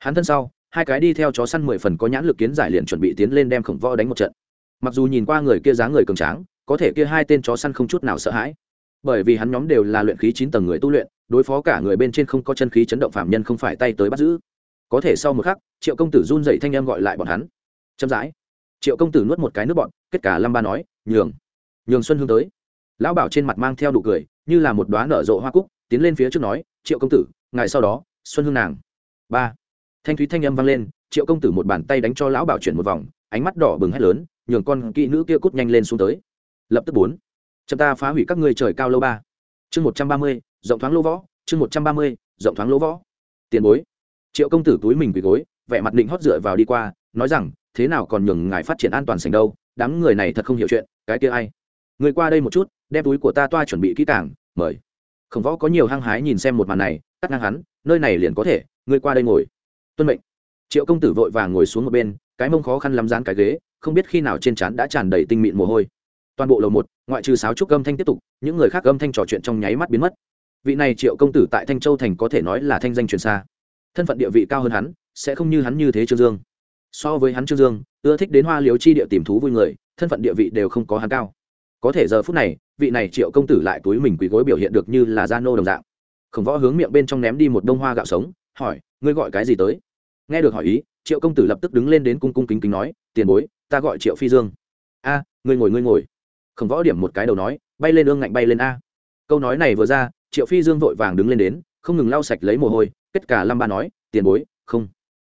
hắn thân sau, hai cái đi theo chó săn mười phần có nhãn lực kiến giải liền chuẩn bị tiến lên đem khổng võ đánh một trận. Mặc dù nhìn qua người kia dáng người cường tráng, có thể kia hai tên chó săn không chút nào sợ hãi. Bởi vì hắn nhóm đều là luyện khí chín tầng người tu luyện, đối phó cả người bên trên không có chân khí chấn động phạm nhân không phải tay tới bắt giữ. Có thể sau một khắc, triệu công tử run dậy thanh em gọi lại bọn hắn. Chậm rãi. Triệu công tử nuốt một cái nước bọn kết cả lâm ba nói, nhường. Nhường xuân hương tới. Lão bảo trên mặt mang theo đủ cười, như là một đoá nở rộ hoa cúc, tiến lên phía trước nói, triệu công tử ngày sau đó, xuân hương nàng. Ba thanh thúy thanh âm vang lên, triệu công tử một bàn tay đánh cho lão bảo chuyển một vòng, ánh mắt đỏ bừng hét lớn, nhường con kỹ nữ kia cút nhanh lên xuống tới. Lập tức bốn. Chậm ta phá hủy các ngươi trời cao lâu ba. Chương một trăm ba mươi, rộng thoáng lỗ võ, chương một trăm ba mươi, rộng thoáng lỗ võ. Tiền bối. Triệu công tử túi mình quỳ gối, vẻ mặt định hót dựa vào đi qua, nói rằng, thế nào còn nhường ngài phát triển an toàn sành đâu, đám người này thật không hiểu chuyện, cái kia ai? Người qua đây một chút, đem túi của ta toa chuẩn bị kỹ càng, mời. Khổng võ có nhiều hăng hái nhìn xem một màn này, cắt ngang hắn, nơi này liền có thể ngươi qua đây ngồi tuân mệnh. Triệu công tử vội vàng ngồi xuống một bên, cái mông khó khăn lắm dán cái ghế, không biết khi nào trên trán đã tràn đầy tinh mịn mồ hôi. Toàn bộ lầu một, ngoại trừ sáo trúc âm thanh tiếp tục, những người khác âm thanh trò chuyện trong nháy mắt biến mất. Vị này triệu công tử tại thanh châu thành có thể nói là thanh danh truyền xa. Thân phận địa vị cao hơn hắn, sẽ không như hắn như thế trương dương. So với hắn trương dương, ưa thích đến hoa liếu chi địa tìm thú vui người, thân phận địa vị đều không có hắn cao. Có thể giờ phút này, vị này triệu công tử lại túi mình quỳ gối biểu hiện được như là gia nô đồng dạng. Khổng võ hướng miệng bên trong ném đi một đông hoa gạo sống, hỏi ngươi gọi cái gì tới? Nghe được hỏi ý, triệu công tử lập tức đứng lên đến cung cung kính kính nói, tiền bối, ta gọi triệu phi dương. A, ngươi ngồi ngươi ngồi. Khổng võ điểm một cái đầu nói, bay lên ương ngạnh bay lên a. Câu nói này vừa ra, triệu phi dương vội vàng đứng lên đến, không ngừng lau sạch lấy mồ hôi, kết cả lâm ba nói, tiền bối, không,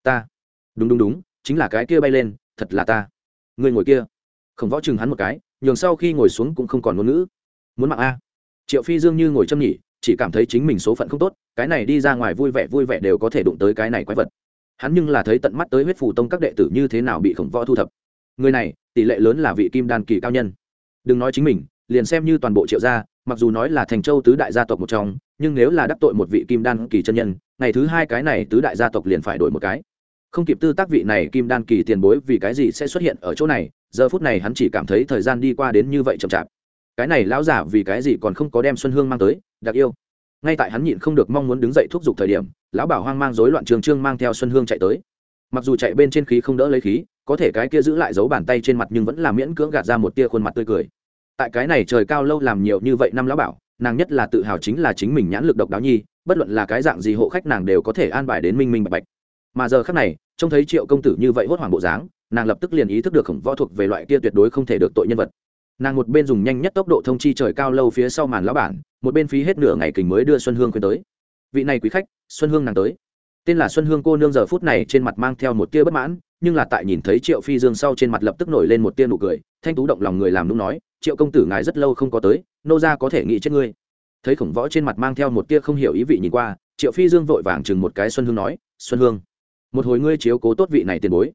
ta. Đúng đúng đúng, chính là cái kia bay lên, thật là ta. Người ngồi kia. Khổng võ chừng hắn một cái, nhường sau khi ngồi xuống cũng không còn ngôn ngữ. Muốn mạng a. Triệu phi dương như ngồi châm nhỉ chỉ cảm thấy chính mình số phận không tốt, cái này đi ra ngoài vui vẻ vui vẻ đều có thể đụng tới cái này quái vật. Hắn nhưng là thấy tận mắt tới huyết phù tông các đệ tử như thế nào bị khổng võ thu thập. Người này, tỷ lệ lớn là vị kim đan kỳ cao nhân. Đừng nói chính mình, liền xem như toàn bộ triệu gia, mặc dù nói là thành châu tứ đại gia tộc một trong, nhưng nếu là đắc tội một vị kim đan kỳ chân nhân, ngày thứ hai cái này tứ đại gia tộc liền phải đổi một cái. Không kịp tư tác vị này kim đan kỳ tiền bối vì cái gì sẽ xuất hiện ở chỗ này, giờ phút này hắn chỉ cảm thấy thời gian đi qua đến như vậy chậm chạp. Cái này lão giả vì cái gì còn không có đem xuân hương mang tới đặc yêu. Ngay tại hắn nhịn không được mong muốn đứng dậy thúc giục thời điểm, lão bảo hoang mang rối loạn trường trương mang theo xuân hương chạy tới. Mặc dù chạy bên trên khí không đỡ lấy khí, có thể cái kia giữ lại dấu bàn tay trên mặt nhưng vẫn là miễn cưỡng gạt ra một tia khuôn mặt tươi cười. Tại cái này trời cao lâu làm nhiều như vậy năm lão bảo, nàng nhất là tự hào chính là chính mình nhãn lực độc đáo nhi, bất luận là cái dạng gì hộ khách nàng đều có thể an bài đến minh minh bạch bạch. Mà giờ khác này, trông thấy triệu công tử như vậy hốt hoảng bộ dáng, nàng lập tức liền ý thức được khổng võ thuộc về loại kia tuyệt đối không thể được tội nhân vật nàng một bên dùng nhanh nhất tốc độ thông chi trời cao lâu phía sau màn lão bản, một bên phí hết nửa ngày kình mới đưa xuân hương khuyên tới. Vị này quý khách, xuân hương nàng tới. Tên là xuân hương cô nương giờ phút này trên mặt mang theo một tia bất mãn, nhưng là tại nhìn thấy triệu phi dương sau trên mặt lập tức nổi lên một tia nụ cười, thanh tú động lòng người làm đúng nói, triệu công tử ngài rất lâu không có tới, nô ra có thể nghĩ chết ngươi. Thấy khổng võ trên mặt mang theo một tia không hiểu ý vị nhìn qua, triệu phi dương vội vàng chừng một cái xuân hương nói, xuân hương, một hồi ngươi chiếu cố tốt vị này tiền bối.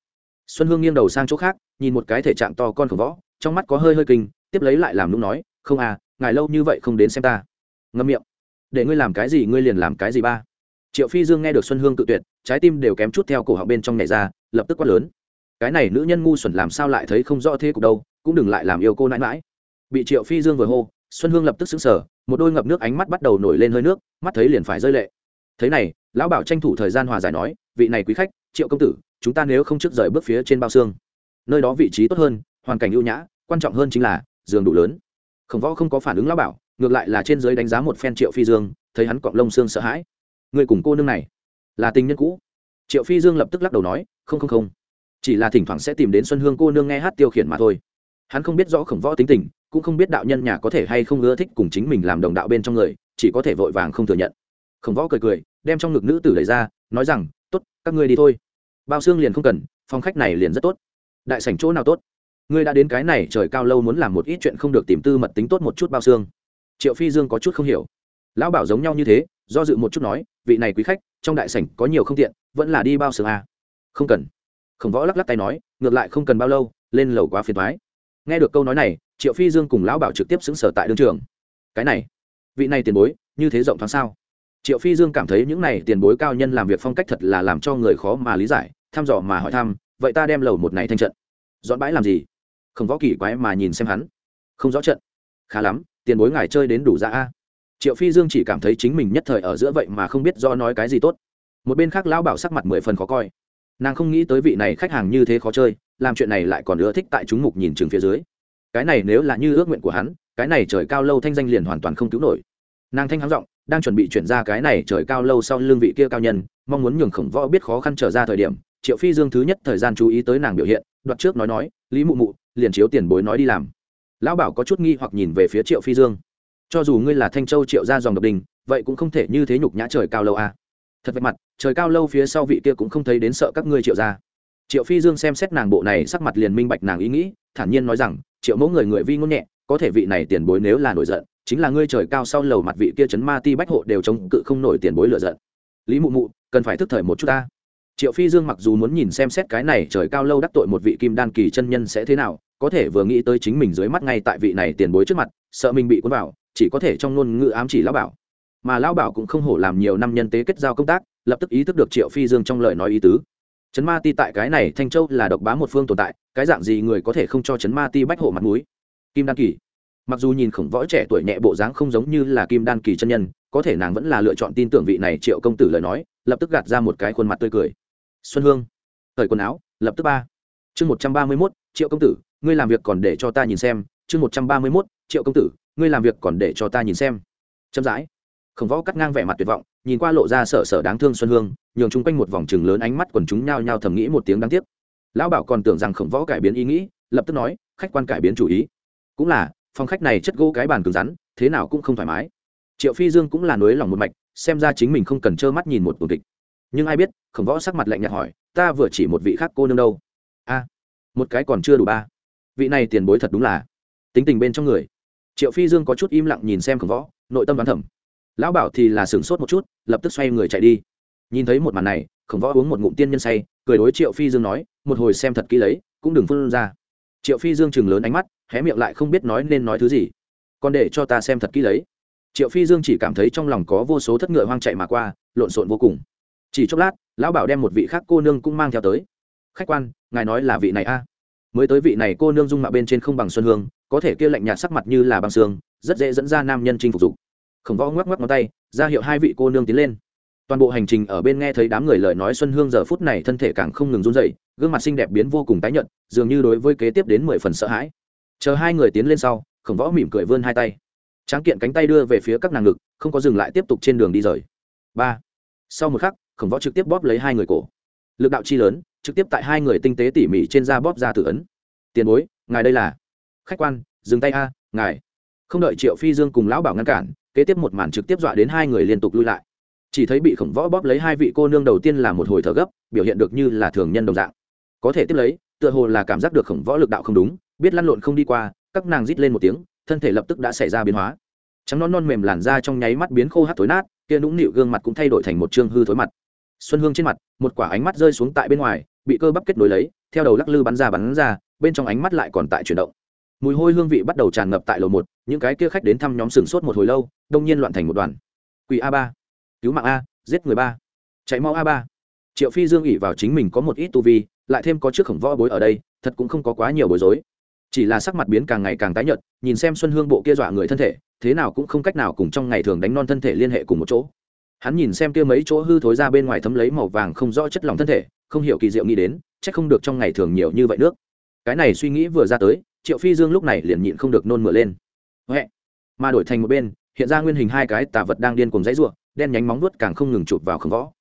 Xuân hương nghiêng đầu sang chỗ khác, nhìn một cái thể trạng to con khổng võ trong mắt có hơi hơi kinh, tiếp lấy lại làm đúng nói, không à ngài lâu như vậy không đến xem ta. Ngâm miệng. Để ngươi làm cái gì ngươi liền làm cái gì ba. Triệu phi dương nghe được xuân hương tự tuyệt, trái tim đều kém chút theo cổ họng bên trong nhảy ra, lập tức quát lớn. Cái này nữ nhân ngu xuẩn làm sao lại thấy không rõ thế cục đâu, cũng đừng lại làm yêu cô nãi mãi bị triệu phi dương vừa hô, xuân hương lập tức xứng sở một đôi ngập nước ánh mắt bắt đầu nổi lên hơi nước, mắt thấy liền phải rơi lệ. Thế này, lão bảo tranh thủ thời gian hòa giải nói, vị này quý khách, triệu công tử, chúng ta nếu không trước rời bước phía trên bao xương, nơi đó vị trí tốt hơn hoàn cảnh ưu nhã, quan trọng hơn chính là, giường đủ lớn. Khổng võ không có phản ứng lão bảo, ngược lại là trên giới đánh giá một phen triệu phi dương, thấy hắn cọng lông xương sợ hãi. Người cùng cô nương này, là tình nhân cũ. Triệu phi dương lập tức lắc đầu nói, không không không. Chỉ là thỉnh thoảng sẽ tìm đến xuân hương cô nương nghe hát tiêu khiển mà thôi. Hắn không biết rõ khổng võ tính tình, cũng không biết đạo nhân nhà có thể hay không ưa thích cùng chính mình làm đồng đạo bên trong người, chỉ có thể vội vàng không thừa nhận. Khổng võ cười cười, đem trong ngực nữ tử đẩy ra, nói rằng t ố t các ngươi đi thôi. Bao xương liền không cần phong khách này liền rất tốt. Đại sảnh chỗ nào tốt? Ngươi đã đến cái này trời cao lâu muốn làm một ít chuyện không được tìm tư mật tính tốt một chút bao xương. Triệu phi dương có chút không hiểu. Lão bảo giống nhau như thế, do dự một chút nói, vị này quý khách, trong đại sảnh có nhiều không tiện, vẫn là đi bao xương à. không cần. Khổng võ lắc lắc tay nói, ngược lại không cần bao lâu, lên lầu quá phiền thoái nghe được câu nói này, triệu phi dương cùng lão bảo trực tiếp xứng sở tại đương trường. Cái này, vị này tiền bối, như thế rộng thoáng sao? Triệu phi dương cảm thấy những này tiền bối cao nhân làm việc phong cách thật là làm cho người khó mà lý giải, thăm dò mà hỏi thăm, vậy ta đem lầu một này thanh trận. Dọn bãi làm gì? Không võ kỳ quái mà nhìn xem hắn. Không rõ trận. Khá lắm, tiền bối ngài chơi đến đủ ra a. Triệu phi dương chỉ cảm thấy chính mình nhất thời ở giữa vậy mà không biết do nói cái gì tốt. Một bên khác lão bảo sắc mặt mười phần khó coi. Nàng không nghĩ tới vị này khách hàng như thế khó chơi, làm chuyện này lại còn ưa thích tại chúng mục nhìn chừng phía dưới. Cái này nếu là như ước nguyện của hắn, cái này trời cao lâu thanh danh liền hoàn toàn không cứu nổi. Nàng thanh hắng giọng, đang chuẩn bị chuyển ra cái này trời cao lâu sau lương vị kia cao nhân, mong muốn nhường khổng võ biết khó khăn trở ra thời điểm, triệu phi dương thứ nhất thời gian chú ý tới nàng biểu hiện, đoạt trước nói nói, lý mụ mụ liền chiếu tiền bối nói đi làm. Lão bảo có chút nghi hoặc nhìn về phía triệu phi dương. Cho dù ngươi là thanh châu triệu ra dòng độc đình, vậy cũng không thể như thế nhục nhã trời cao lâu à. thật vạch mặt, trời cao lâu phía sau vị kia cũng không thấy đến sợ các ngươi triệu ra triệu phi dương xem xét nàng bộ này sắc mặt liền minh bạch nàng ý nghĩ, thản nhiên nói rằng, triệu mẫu người người vi ngôn nhẹ, có thể vị này tiền bối nếu là nổi giận, chính là ngươi trời cao sau lầu mặt vị kia chấn ma ti bách hộ đều chống cự không nổi tiền bối lựa giận. Lý mụ mụ, cần phải thức thời một chút ta triệu phi dương mặc dù muốn nhìn xem xét cái này trời cao lâu đắc tội một vị kim đan kỳ chân nhân sẽ thế nào, có thể vừa nghĩ tới chính mình dưới mắt ngay tại vị này tiền bối trước mặt, sợ mình bị cuốn vào, chỉ có thể trong ngôn ngữ ám chỉ lão bảo. Mà lão bảo cũng không hổ làm nhiều năm nhân tế kết giao công tác, lập tức ý thức được triệu phi dương trong lời nói ý tứ. Trấn ma ti tại cái này thanh châu là độc bá một phương tồn tại, cái dạng gì người có thể không cho Trấn ma ti bách hộ mặt mũi? Kim đan kỳ. Mặc dù nhìn khổng võ trẻ tuổi nhẹ bộ dáng không giống như là kim đan kỳ chân nhân, có thể nàng vẫn là lựa chọn tin tưởng vị này triệu công tử lời nói, lập tức gạt ra một cái khuôn mặt tươi cười xuân hương. Thời quần áo, lập tức ba. Chương một trăm ba mươi mốt, triệu công tử, ngươi làm việc còn để cho ta nhìn xem. Chương một trăm ba mươi mốt, triệu công tử, ngươi làm việc còn để cho ta nhìn xem. Chậm rãi. Khổng võ cắt ngang vẻ mặt tuyệt vọng, nhìn qua lộ ra sở sở đáng thương xuân hương, nhường chung quanh một vòng trừng lớn ánh mắt quần chúng nhao nhao thầm nghĩ một tiếng đáng tiếc. Lão bảo còn tưởng rằng khổng võ cải biến ý nghĩ, lập tức nói, khách quan cải biến chủ ý. Cũng là, phòng khách này chất gỗ cái bàn cứng rắn, thế nào cũng không thoải mái. Triệu phi dương cũng là nới lòng một mạch, xem ra chính mình không cần trơ mắt nhìn một cuộc kịch nhưng ai biết, khổng võ sắc mặt lạnh nhạt hỏi, ta vừa chỉ một vị khác cô nương đâu? A, một cái còn chưa đủ ba. Vị này tiền bối thật đúng là. Tính tình bên trong người, triệu phi dương có chút im lặng nhìn xem khổng võ, nội tâm đoán thẩm lão bảo thì là sửng sốt một chút, lập tức xoay người chạy đi. Nhìn thấy một màn này, khổng võ uống một ngụm tiên nhân say, cười đối triệu phi dương nói, một hồi xem thật kỹ lấy, cũng đừng phân ra. Triệu phi dương chừng lớn ánh mắt, hé miệng lại không biết nói nên nói thứ gì. Còn để cho ta xem thật kỹ lấy. Triệu phi dương chỉ cảm thấy trong lòng có vô số thất ngựa hoang chạy mà qua, lộn xộn vô cùng chỉ chốc lát, lão bảo đem một vị khác cô nương cũng mang theo tới. Khách quan, ngài nói là vị này a. Mới tới vị này cô nương dung mạo bên trên không bằng xuân hương, có thể kia lạnh nhạt sắc mặt như là băng xương rất dễ dẫn ra nam nhân chinh phục dục. Khổng võ ngoắc ngoắc ngón tay, ra hiệu hai vị cô nương tiến lên. Toàn bộ hành trình ở bên nghe thấy đám người lời nói xuân hương giờ phút này thân thể càng không ngừng run dậy gương mặt xinh đẹp biến vô cùng tái nhợt, dường như đối với kế tiếp đến mười phần sợ hãi. Chờ hai người tiến lên sau, khổng võ mỉm cười vươn hai tay. Tráng kiện cánh tay đưa về phía các nàng ngực, không có dừng lại tiếp tục trên đường đi rời. Ba. Sau một khắc khổng võ trực tiếp bóp lấy hai người cổ. Lực đạo chi lớn, trực tiếp tại hai người tinh tế tỉ mỉ trên da bóp ra tử ấn. Tiền bối, ngài đây là? Khách quan, dừng tay a, ngài. Không đợi triệu phi dương cùng lão bảo ngăn cản, kế tiếp một màn trực tiếp dọa đến hai người liên tục lui lại. Chỉ thấy bị khổng võ bóp lấy hai vị cô nương đầu tiên là một hồi thở gấp, biểu hiện được như là thường nhân đồng dạng. Có thể tiếp lấy, tựa hồ là cảm giác được khổng võ lực đạo không đúng, biết lăn lộn không đi qua, các nàng rít lên một tiếng, thân thể lập tức đã xảy ra biến hóa. Trắng non non mềm làn da trong nháy mắt biến khô hát thối nát, kia nũng nịu gương mặt cũng thay đổi thành một trương hư thối mặt xuân hương trên mặt, một quả ánh mắt rơi xuống tại bên ngoài, bị cơ bắp kết nối lấy, theo đầu lắc lư bắn ra bắn ra, bên trong ánh mắt lại còn tại chuyển động. Mùi hôi hương vị bắt đầu tràn ngập tại lầu một, những cái kia khách đến thăm nhóm sừng sốt một hồi lâu, đông nhiên loạn thành một đoàn. Quỷ a ba, cứu mạng a, giết người ba, chạy mau a ba. Triệu phi dương ỉ vào chính mình có một ít tu vi, lại thêm có trước khổng võ bối ở đây, thật cũng không có quá nhiều bối rối. Chỉ là sắc mặt biến càng ngày càng tái nhợt, nhìn xem xuân hương bộ kia dọa người thân thể, thế nào cũng không cách nào cùng trong ngày thường đánh non thân thể liên hệ cùng một chỗ hắn nhìn xem kia mấy chỗ hư thối ra bên ngoài thấm lấy màu vàng không rõ chất lỏng thân thể, không hiểu kỳ diệu nghĩ đến, chắc không được trong ngày thường nhiều như vậy nước. Cái này suy nghĩ vừa ra tới, triệu phi dương lúc này liền nhịn không được nôn mửa lên. Huệ. mà đổi thành một bên, hiện ra nguyên hình hai cái tà vật đang điên cùng dãy ruộng đen nhánh móng vuốt càng không ngừng chụp vào khổng võ.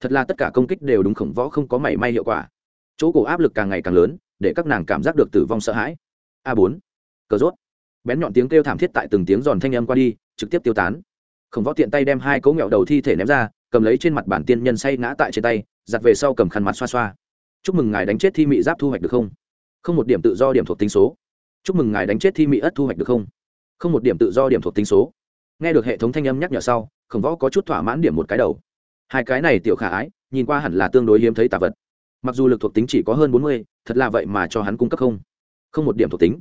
Thật là tất cả công kích đều đúng khổng võ không có mảy may hiệu quả. Chỗ cổ áp lực càng ngày càng lớn, để các nàng cảm giác được tử vong sợ hãi. A bốn! Cờ rốt! Bén nhọn tiếng kêu thảm thiết tại từng tiếng giòn thanh âm qua đi, trực tiếp tiêu tán khổng võ tiện tay đem hai cấu nghẹo đầu thi thể ném ra, cầm lấy trên mặt bản tiên nhân say ngã tại trên tay, giặt về sau cầm khăn mặt xoa xoa. Chúc mừng ngài đánh chết thi mị giáp thu hoạch được không? Không một điểm tự do điểm thuộc tính số. Chúc mừng ngài đánh chết thi mị ất thu hoạch được không? Không một điểm tự do điểm thuộc tính số. Nghe được hệ thống thanh âm nhắc nhở sau, khổng võ có chút thỏa mãn điểm một cái đầu. Hai cái này tiểu khả ái, nhìn qua hẳn là tương đối hiếm thấy tà vật. Mặc dù lực thuộc tính chỉ có hơn bốn mươi, thật là vậy mà cho hắn cung cấp không? Không một điểm thuộc tính.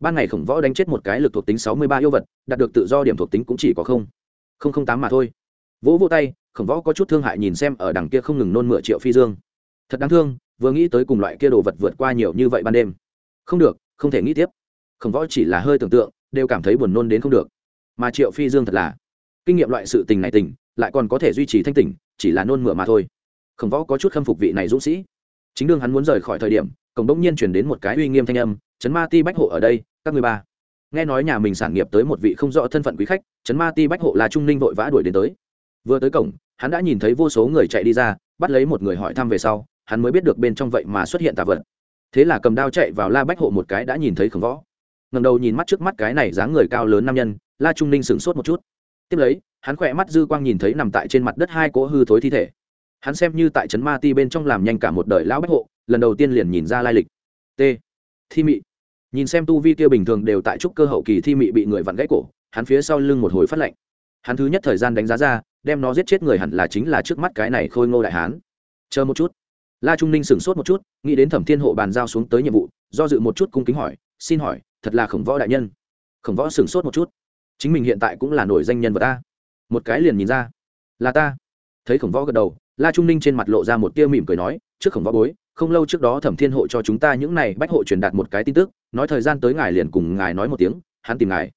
Ban ngày khổng võ đánh chết một cái lực thuộc tính sáu mươi ba yêu vật, đạt được tự do điểm thuộc tính cũng chỉ có không không không tám mà thôi. Vỗ vỗ tay, khổng võ có chút thương hại nhìn xem ở đằng kia không ngừng nôn mửa triệu phi dương. Thật đáng thương, vừa nghĩ tới cùng loại kia đồ vật vượt qua nhiều như vậy ban đêm. Không được, không thể nghĩ tiếp. Khổng võ chỉ là hơi tưởng tượng, đều cảm thấy buồn nôn đến không được. Mà triệu phi dương thật là, kinh nghiệm loại sự tình này tình lại còn có thể duy trì thanh tỉnh, chỉ là nôn mửa mà thôi. Khổng võ có chút khâm phục vị này dũng sĩ. Chính đương hắn muốn rời khỏi thời điểm, cổng đông nhiên chuyển đến một cái uy nghiêm thanh âm, chấn ma ti bách hộ ở đây, các người ba nghe nói nhà mình sản nghiệp tới một vị không rõ thân phận quý khách chấn ma ti bách hộ là trung ninh vội vã đuổi đến tới. Vừa tới cổng, hắn đã nhìn thấy vô số người chạy đi ra, bắt lấy một người hỏi thăm về sau, hắn mới biết được bên trong vậy mà xuất hiện tà vật. Thế là cầm đao chạy vào la bách hộ một cái đã nhìn thấy khổng võ. Ngầm đầu nhìn mắt trước mắt cái này dáng người cao lớn nam nhân, la trung ninh sửng sốt một chút. Tiếp lấy, hắn khỏe mắt dư quang nhìn thấy nằm tại trên mặt đất hai cỗ hư thối thi thể. Hắn xem như tại trấn ma ti bên trong làm nhanh cả một đời lão bách hộ, lần đầu tiên liền nhìn ra lai lịch. T. Thi mị nhìn xem tu vi kia bình thường đều tại trúc cơ hậu kỳ thi mị bị người vặn gãy cổ, hắn phía sau lưng một hồi phát lạnh hắn thứ nhất thời gian đánh giá ra, đem nó giết chết người hẳn là chính là trước mắt cái này khôi ngô đại hán. Chờ một chút. La trung ninh sửng sốt một chút, nghĩ đến thẩm thiên hộ bàn giao xuống tới nhiệm vụ, do dự một chút cung kính hỏi, xin hỏi, thật là khổng võ đại nhân? Khổng võ sửng sốt một chút. Chính mình hiện tại cũng là nổi danh nhân vật ta. Một cái liền nhìn ra. Là ta. Thấy khổng võ gật đầu, la trung ninh trên mặt lộ ra một tia mỉm cười nói, trước khổng võ bối không lâu trước đó thẩm thiên hộ cho chúng ta những này bách hộ truyền đạt một cái tin tức, nói thời gian tới ngài liền cùng ngài nói một tiếng, hắn tìm ngài.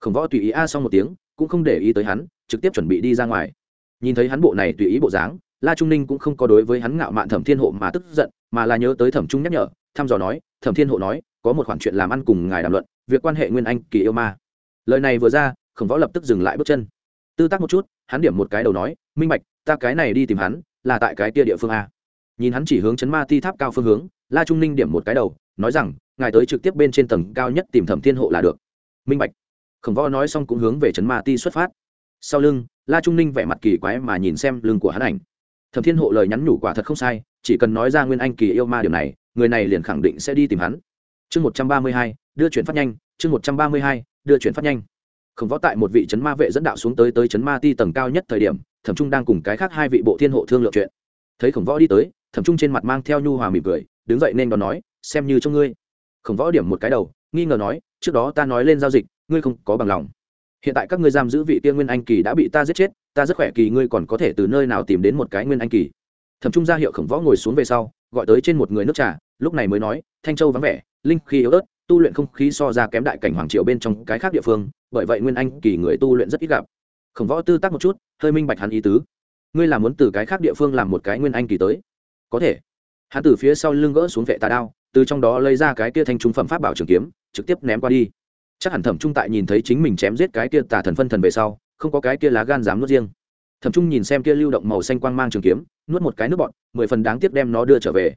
Khổng võ tùy ý a xong một tiếng, cũng không để ý tới hắn, trực tiếp chuẩn bị đi ra ngoài. Nhìn thấy hắn bộ này tùy ý bộ dáng, la trung ninh cũng không có đối với hắn ngạo mạn thẩm thiên hộ mà tức giận, mà là nhớ tới thẩm trung nhắc nhở, thăm dò nói, thẩm thiên hộ nói, có một khoản chuyện làm ăn cùng ngài đàm luận, việc quan hệ nguyên anh, kỳ yêu ma. Lời này vừa ra, khổng võ lập tức dừng lại bước chân. Tư tác một chút, hắn điểm một cái đầu nói, minh bạch, ta cái này đi tìm hắn, là tại cái kia địa phương a nhìn hắn chỉ hướng chấn ma ti tháp cao phương hướng, la trung ninh điểm một cái đầu, nói rằng, ngài tới trực tiếp bên trên tầng cao nhất tìm thẩm thiên hộ là được. Minh bạch. Khổng võ nói xong cũng hướng về chấn ma ti xuất phát. Sau lưng, la trung ninh vẻ mặt kỳ quái mà nhìn xem lưng của hắn ảnh. Thẩm thiên hộ lời nhắn nhủ quả thật không sai, chỉ cần nói ra nguyên anh kỳ yêu ma điều này, người này liền khẳng định sẽ đi tìm hắn. Chương một trăm ba mươi hai, đưa chuyển phát nhanh, chương một trăm ba mươi hai, đưa chuyển phát nhanh. Khổng võ tại một vị chấn ma vệ dẫn đạo xuống tới tới chấn ma ti tầng cao nhất thời điểm, thẩm trung đang cùng cái khác hai vị bộ thiên hộ thương lượng chuyện. Thấy khổng võ đi tới thẩm trung trên mặt mang theo nhu hòa mỉm cười, đứng dậy nên đón nói, xem như trong ngươi. Khổng võ điểm một cái đầu, nghi ngờ nói, trước đó ta nói lên giao dịch, ngươi không có bằng lòng. Hiện tại các ngươi giam giữ vị tiên nguyên anh kỳ đã bị ta giết chết, ta rất khỏe kỳ, ngươi còn có thể từ nơi nào tìm đến một cái nguyên anh kỳ? Thẩm trung ra hiệu khổng võ ngồi xuống về sau, gọi tới trên một người nước trà, lúc này mới nói, thanh châu vắng vẻ, linh khí yếu ớt, tu luyện không khí so ra kém đại cảnh hoàng triệu bên trong cái khác địa phương, bởi vậy nguyên anh kỳ người tu luyện rất ít gặp. Khổng võ tư tác một chút, hơi minh bạch hắn ý tứ. Ngươi là muốn từ cái khác địa phương làm một cái nguyên anh kỳ tới? Có thể. Hắn từ phía sau lưng gỡ xuống vệ tà đao, từ trong đó lấy ra cái kia thanh trung phẩm pháp bảo trường kiếm, trực tiếp ném qua đi. Chắc hẳn thẩm trung tại nhìn thấy chính mình chém giết cái kia tà thần phân thần về sau, không có cái kia lá gan dám nuốt riêng. Thẩm trung nhìn xem kia lưu động màu xanh quang mang trường kiếm, nuốt một cái nước bọn mười phần đáng tiếc đem nó đưa trở về.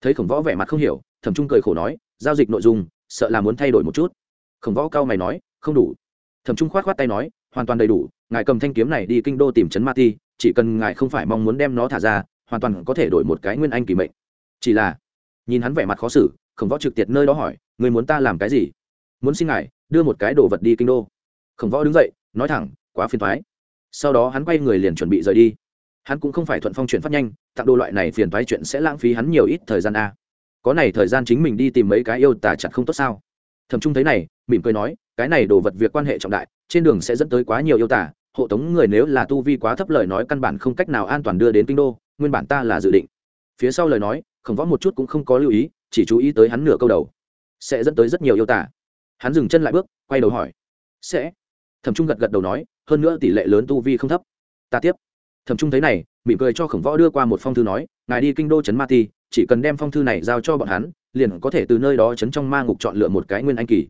Thấy khổng võ vẻ mặt không hiểu, thẩm trung cười khổ nói, giao dịch nội dung, sợ là muốn thay đổi một chút. Khổng võ cao mày nói, không đủ. Thẩm trung khoát khoát tay nói, hoàn toàn đầy đủ, ngài cầm thanh kiếm này đi kinh đô tìm trấn ma ti, chỉ cần ngài không phải mong muốn đem nó thả ra hoàn toàn có thể đổi một cái nguyên anh kỳ mệnh. Chỉ là, nhìn hắn vẻ mặt khó xử, khổng võ trực tiệt nơi đó hỏi người muốn ta làm cái gì? Muốn xin ngài đưa một cái đồ vật đi kinh đô. Khổng võ đứng dậy, nói thẳng, quá phiền thoái sau đó hắn quay người liền chuẩn bị rời đi. Hắn cũng không phải thuận phong chuyển phát nhanh, tặng đồ loại này phiền thoái chuyện sẽ lãng phí hắn nhiều ít thời gian a. Có này thời gian chính mình đi tìm mấy cái yêu tả chặt không tốt sao? Thầm trung thấy này, mỉm cười nói, cái này đồ vật việc quan hệ trọng đại, trên đường sẽ dẫn tới quá nhiều yêu tả hộ tống người nếu là tu vi quá thấp lời nói căn bản không cách nào an toàn đưa đến kinh đô nguyên bản ta là dự định. Phía sau lời nói, khổng võ một chút cũng không có lưu ý, chỉ chú ý tới hắn nửa câu đầu. Sẽ dẫn tới rất nhiều yêu tả hắn dừng chân lại bước, quay đầu hỏi. Sẽ. Thẩm trung gật gật đầu nói, hơn nữa tỷ lệ lớn tu vi không thấp. Ta tiếp. Thẩm trung thấy này, mỉm cười cho khổng võ đưa qua một phong thư nói, ngài đi kinh đô trấn ma ti, chỉ cần đem phong thư này giao cho bọn hắn, liền có thể từ nơi đó trấn trong ma ngục chọn lựa một cái nguyên anh kỳ.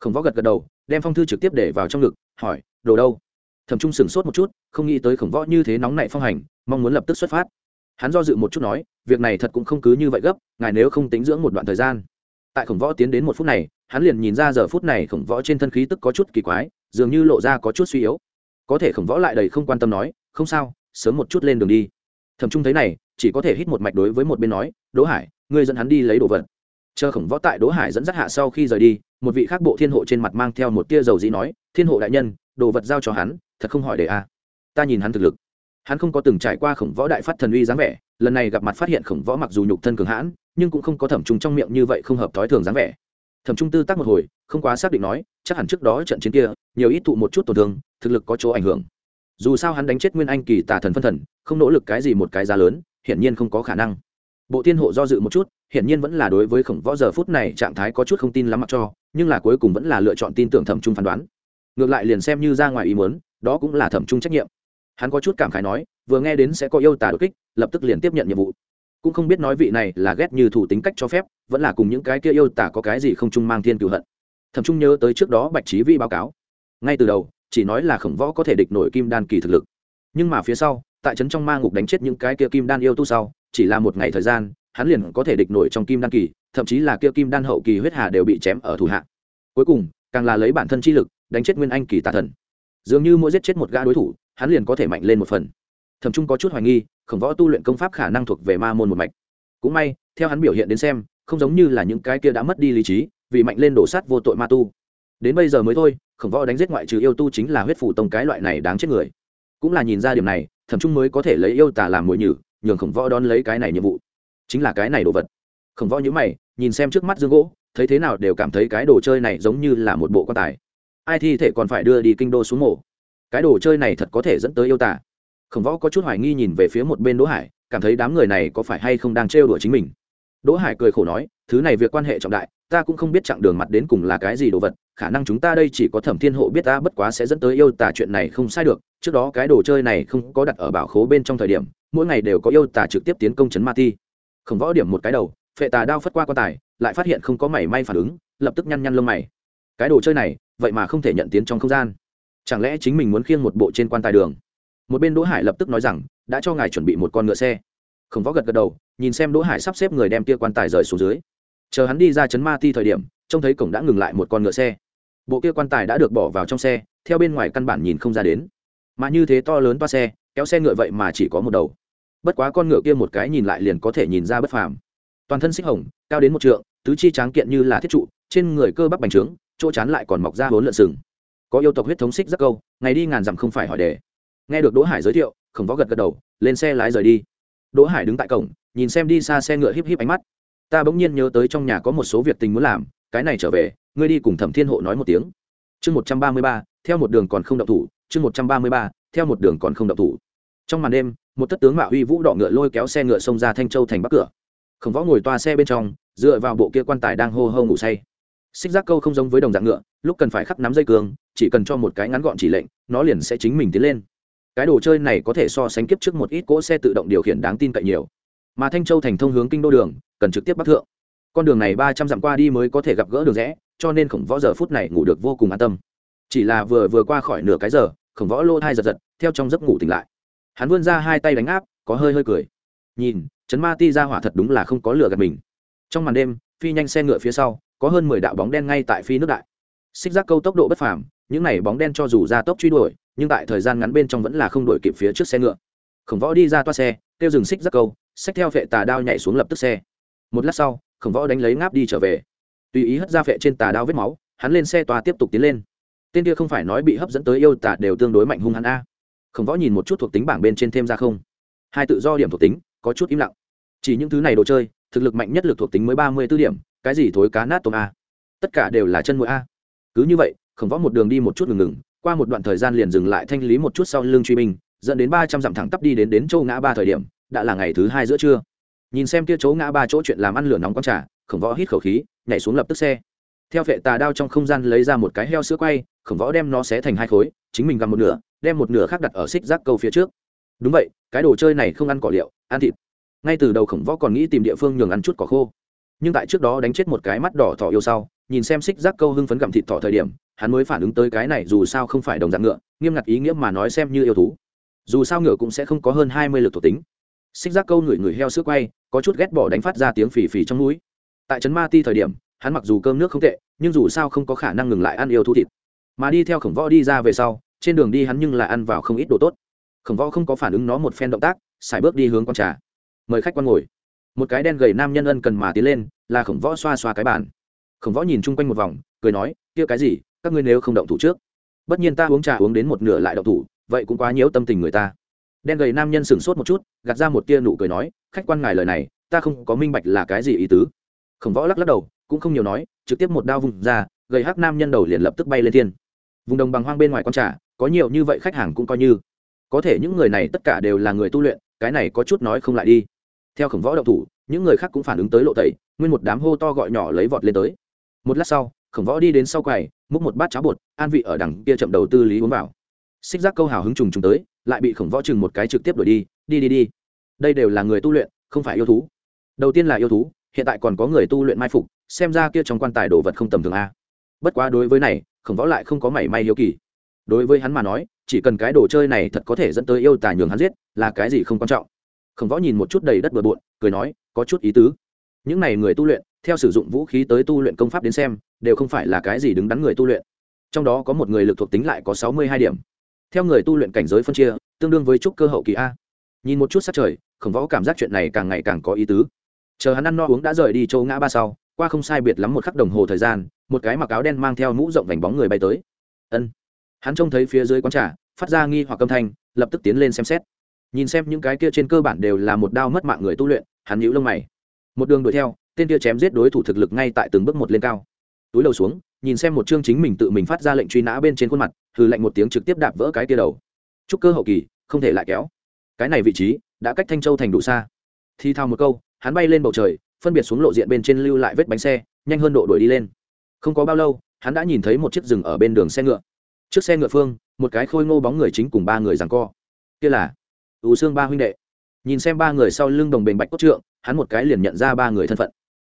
Khổng võ gật gật đầu, đem phong thư trực tiếp để vào trong ngực, hỏi, đồ đâu? Thẩm trung sửng sốt một chút, không nghĩ tới khổng võ như thế nóng nảy phong hành, mong muốn lập tức xuất phát hắn do dự một chút nói, việc này thật cũng không cứ như vậy gấp, ngài nếu không tính dưỡng một đoạn thời gian. Tại khổng võ tiến đến một phút này, hắn liền nhìn ra giờ phút này khổng võ trên thân khí tức có chút kỳ quái, dường như lộ ra có chút suy yếu. Có thể khổng võ lại đầy không quan tâm nói, không sao, sớm một chút lên đường đi. Thầm trung thấy này, chỉ có thể hít một mạch đối với một bên nói, đỗ hải, ngươi dẫn hắn đi lấy đồ vật. Chờ khổng võ tại đỗ hải dẫn dắt hạ sau khi rời đi, một vị khác bộ thiên hộ trên mặt mang theo một tia dầu dĩ nói, thiên hộ đại nhân, đồ vật giao cho hắn, thật không hỏi để a. Ta nhìn hắn thực lực hắn không có từng trải qua khổng võ đại phát thần uy dáng vẻ, lần này gặp mặt phát hiện khổng võ mặc dù nhục thân cường hãn, nhưng cũng không có thẩm trung trong miệng như vậy không hợp thói thường dáng vẻ. Thẩm trung tư tác một hồi, không quá xác định nói, chắc hẳn trước đó trận chiến kia, nhiều ít thụ một chút tổn thương, thực lực có chỗ ảnh hưởng. Dù sao hắn đánh chết nguyên anh kỳ tà thần phân thần, không nỗ lực cái gì một cái giá lớn, hiển nhiên không có khả năng. Bộ tiên hộ do dự một chút, hiển nhiên vẫn là đối với khổng võ giờ phút này trạng thái có chút không tin lắm mặc cho, nhưng là cuối cùng vẫn là lựa chọn tin tưởng thẩm trung phán đoán. Ngược lại liền xem như ra ngoài ý muốn, đó cũng là thẩm trung trách nhiệm hắn có chút cảm khái nói, vừa nghe đến sẽ có yêu tả đột kích, lập tức liền tiếp nhận nhiệm vụ. Cũng không biết nói vị này là ghét như thủ tính cách cho phép, vẫn là cùng những cái kia yêu tả có cái gì không chung mang thiên cựu hận. Thậm trung nhớ tới trước đó bạch trí vi báo cáo. Ngay từ đầu, chỉ nói là khổng võ có thể địch nổi kim đan kỳ thực lực. Nhưng mà phía sau, tại trấn trong ma ngục đánh chết những cái kia kim đan yêu tu sau, chỉ là một ngày thời gian, hắn liền có thể địch nổi trong kim đan kỳ, thậm chí là kia kim đan hậu kỳ huyết hà đều bị chém ở thủ hạ. Cuối cùng, càng là lấy bản thân chi lực, đánh chết nguyên anh kỳ tà thần. Dường như mỗi giết chết một gã đối thủ hắn liền có thể mạnh lên một phần. Thẩm trung có chút hoài nghi, khổng võ tu luyện công pháp khả năng thuộc về ma môn một mạch. Cũng may, theo hắn biểu hiện đến xem, không giống như là những cái kia đã mất đi lý trí, vì mạnh lên đổ sát vô tội ma tu. Đến bây giờ mới thôi, khổng võ đánh giết ngoại trừ yêu tu chính là huyết phủ tông cái loại này đáng chết người. Cũng là nhìn ra điểm này, thẩm trung mới có thể lấy yêu tà làm mồi nhử, nhường khổng võ đón lấy cái này nhiệm vụ. Chính là cái này đồ vật. Khổng võ nhữ mày, nhìn xem trước mắt dương gỗ, thấy thế nào đều cảm thấy cái đồ chơi này giống như là một bộ quan tài. Ai thi thể còn phải đưa đi kinh đô xuống mổ cái đồ chơi này thật có thể dẫn tới yêu tả khổng võ có chút hoài nghi nhìn về phía một bên đỗ hải, cảm thấy đám người này có phải hay không đang trêu đùa chính mình. Đỗ hải cười khổ nói, thứ này việc quan hệ trọng đại, ta cũng không biết chặng đường mặt đến cùng là cái gì đồ vật, khả năng chúng ta đây chỉ có thẩm thiên hộ biết ta bất quá sẽ dẫn tới yêu tả chuyện này không sai được, trước đó cái đồ chơi này không có đặt ở bảo khố bên trong thời điểm, mỗi ngày đều có yêu tả trực tiếp tiến công chấn ma ti. Khổng võ điểm một cái đầu, phệ tà đao phất qua quan tài, lại phát hiện không có mảy may phản ứng, lập tức nhăn nhăn lông mày. Cái đồ chơi này, vậy mà không thể nhận tiến trong không gian chẳng lẽ chính mình muốn khiêng một bộ trên quan tài đường? Một bên đỗ hải lập tức nói rằng, đã cho ngài chuẩn bị một con ngựa xe. Khổng võ gật gật đầu, nhìn xem đỗ hải sắp xếp người đem kia quan tài rời xuống dưới. Chờ hắn đi ra chấn ma ti thời điểm, trông thấy cổng đã ngừng lại một con ngựa xe. Bộ kia quan tài đã được bỏ vào trong xe, theo bên ngoài căn bản nhìn không ra đến. Mà như thế to lớn toa xe, kéo xe ngựa vậy mà chỉ có một đầu. Bất quá con ngựa kia một cái nhìn lại liền có thể nhìn ra bất phàm. Toàn thân xích hồng, cao đến một trượng, tứ chi tráng kiện như là thiết trụ, trên người cơ bắp bành trướng, chỗ chán lại còn mọc ra bốn lợn sừng có yêu tộc huyết thống xích rất câu, ngày đi ngàn dặm không phải hỏi đề. Nghe được đỗ hải giới thiệu, khổng võ gật gật đầu, lên xe lái rời đi. Đỗ hải đứng tại cổng, nhìn xem đi xa xe ngựa híp híp ánh mắt. Ta bỗng nhiên nhớ tới trong nhà có một số việc tình muốn làm, cái này trở về, ngươi đi cùng thẩm thiên hộ nói một tiếng. Chương một trăm ba mươi ba, theo một đường còn không động thủ, chương một trăm ba mươi ba, theo một đường còn không động thủ. Trong màn đêm, một tất tướng mạo huy vũ đỏ ngựa lôi kéo xe ngựa xông ra thanh châu thành bắc cửa. Khổng võ ngồi toa xe bên trong, dựa vào bộ kia quan tài đang hô hô ngủ say xích giác câu không giống với đồng dạng ngựa, lúc cần phải khắc nắm dây cường chỉ cần cho một cái ngắn gọn chỉ lệnh, nó liền sẽ chính mình tiến lên. Cái đồ chơi này có thể so sánh kiếp trước một ít cỗ xe tự động điều khiển đáng tin cậy nhiều. Mà thanh châu thành thông hướng kinh đô đường, cần trực tiếp bắc thượng. Con đường này ba trăm dặm qua đi mới có thể gặp gỡ đường rẽ, cho nên khổng võ giờ phút này ngủ được vô cùng an tâm. Chỉ là vừa vừa qua khỏi nửa cái giờ, khổng võ lô thai giật giật, theo trong giấc ngủ tỉnh lại. Hắn vươn ra hai tay đánh áp, có hơi hơi cười. Nhìn chấn ma ti ra hỏa thật đúng là không có lửa gạt mình. Trong màn đêm, phi nhanh xe ngựa phía sau có hơn mười đạo bóng đen ngay tại phi nước đại. Xích giác câu tốc độ bất phàm, những này bóng đen cho dù ra tốc truy đuổi, nhưng tại thời gian ngắn bên trong vẫn là không đuổi kịp phía trước xe ngựa. Khổng võ đi ra toa xe, kêu dừng xích giác câu, xách theo vệ tà đao nhảy xuống lập tức xe. Một lát sau, khổng võ đánh lấy ngáp đi trở về. Tùy ý hất ra vệ trên tà đao vết máu, hắn lên xe toa tiếp tục tiến lên. Tên kia không phải nói bị hấp dẫn tới yêu tà đều tương đối mạnh hung hắn a. Khổng võ nhìn một chút thuộc tính bảng bên trên thêm ra không. Hai tự do điểm thuộc tính, có chút im lặng. Chỉ những thứ này đồ chơi thực lực mạnh nhất lực thuộc tính mới ba mươi b ố điểm, cái gì thối cá nát tôm a? Tất cả đều là chân mũi a. Cứ như vậy, khổng võ một đường đi một chút ngừng ngừng, qua một đoạn thời gian liền dừng lại thanh lý một chút sau lưng truy binh, dẫn đến ba trăm dặm thẳng tắp đi đến đến châu ngã ba thời điểm, đã là ngày thứ hai giữa trưa. Nhìn xem kia chỗ ngã ba chỗ chuyện làm ăn lửa nóng quang trà, khổng võ hít khẩu khí, nhảy xuống lập tức xe. Theo vệ tà đao trong không gian lấy ra một cái heo sữa quay, khổng võ đem nó xé thành hai khối, chính mình gặm một nửa, đem một nửa khác đặt ở xích rác câu phía trước. Đúng vậy, cái đồ chơi này không ăn cỏ liệu, ăn thịt ngay từ đầu khổng võ còn nghĩ tìm địa phương nhường ăn chút cỏ khô. Nhưng tại trước đó đánh chết một cái mắt đỏ thỏ yêu sau, nhìn xem xích rác câu hưng phấn gặm thịt thỏ thời điểm, hắn mới phản ứng tới cái này dù sao không phải đồng dạng ngựa, nghiêm ngặt ý nghĩa mà nói xem như yêu thú. Dù sao ngựa cũng sẽ không có hơn hai mươi lực thuộc tính. Xích rác câu ngửi người heo sữa quay, có chút ghét bỏ đánh phát ra tiếng phì phì trong núi tại trấn ma ti thời điểm, hắn mặc dù cơm nước không tệ, nhưng dù sao không có khả năng ngừng lại ăn yêu thú thịt. Mà đi theo khổng võ đi ra về sau, trên đường đi hắn nhưng lại ăn vào không ít đồ tốt. Khổng võ không có phản ứng nó một phen động tác, xài bước đi hướng con trà mời khách quan ngồi. Một cái đen gầy nam nhân ân cần mà tiến lên, là khổng võ xoa xoa cái bàn. Khổng võ nhìn chung quanh một vòng, cười nói, kia cái gì, các ngươi nếu không động thủ trước. Bất nhiên ta uống trà uống đến một nửa lại động thủ, vậy cũng quá nhiễu tâm tình người ta. Đen gầy nam nhân sửng sốt một chút, gạt ra một tia nụ cười nói, khách quan ngài lời này, ta không có minh bạch là cái gì ý tứ. Khổng võ lắc lắc đầu, cũng không nhiều nói, trực tiếp một đao vùng ra, gầy hắc nam nhân đầu liền lập tức bay lên thiên. Vùng đồng bằng hoang bên ngoài con trà, có nhiều như vậy khách hàng cũng coi như. Có thể những người này tất cả đều là người tu luyện, cái này có chút nói không lại đi theo khổng võ động thủ, những người khác cũng phản ứng tới lộ tẩy, nguyên một đám hô to gọi nhỏ lấy vọt lên tới. Một lát sau, khổng võ đi đến sau quầy, múc một bát cháo bột, an vị ở đằng kia chậm đầu tư lý uống vào. Xích giác câu hào hứng trùng trùng tới, lại bị khổng võ chừng một cái trực tiếp đuổi đi đi đi đi. Đây đều là người tu luyện, không phải yêu thú. Đầu tiên là yêu thú, hiện tại còn có người tu luyện mai phục, xem ra kia trong quan tài đồ vật không tầm thường a. Bất quá đối với này, khổng võ lại không có mảy may hiếu kỳ. Đối với hắn mà nói, chỉ cần cái đồ chơi này thật có thể dẫn tới yêu tài nhường hắn giết, là cái gì không quan trọng khổng võ nhìn một chút đầy đất bừa bộn, cười nói, có chút ý tứ. Những này người tu luyện, theo sử dụng vũ khí tới tu luyện công pháp đến xem, đều không phải là cái gì đứng đắn người tu luyện. Trong đó có một người lực thuộc tính lại có sáu mươi hai điểm. Theo người tu luyện cảnh giới phân chia, tương đương với trúc cơ hậu kỳ a. Nhìn một chút sát trời, khổng võ cảm giác chuyện này càng ngày càng có ý tứ. Chờ hắn ăn no uống đã rời đi châu ngã ba sau, qua không sai biệt lắm một khắc đồng hồ thời gian, một cái mặc áo đen mang theo mũ rộng vành bóng người bay tới. Ân. Hắn trông thấy phía dưới quán trà, phát ra nghi hoặc âm thanh, lập tức tiến lên xem xét nhìn xem những cái kia trên cơ bản đều là một đao mất mạng người tu luyện, hắn nhíu lông mày. Một đường đuổi theo, tên kia chém giết đối thủ thực lực ngay tại từng bước một lên cao. Túi đầu xuống, nhìn xem một chương chính mình tự mình phát ra lệnh truy nã bên trên khuôn mặt, hừ lạnh một tiếng trực tiếp đạp vỡ cái kia đầu. Trúc cơ hậu kỳ, không thể lại kéo. Cái này vị trí, đã cách thanh châu thành đủ xa. Thi thao một câu, hắn bay lên bầu trời, phân biệt xuống lộ diện bên trên lưu lại vết bánh xe, nhanh hơn độ đuổi đi lên. Không có bao lâu, hắn đã nhìn thấy một chiếc rừng ở bên đường xe ngựa. Trước xe ngựa phương, một cái khôi ngô bóng người chính cùng ba người rằng co. Kia là ưu xương ba huynh đệ. Nhìn xem ba người sau lưng đồng bền bạch cốt trượng, hắn một cái liền nhận ra ba người thân phận.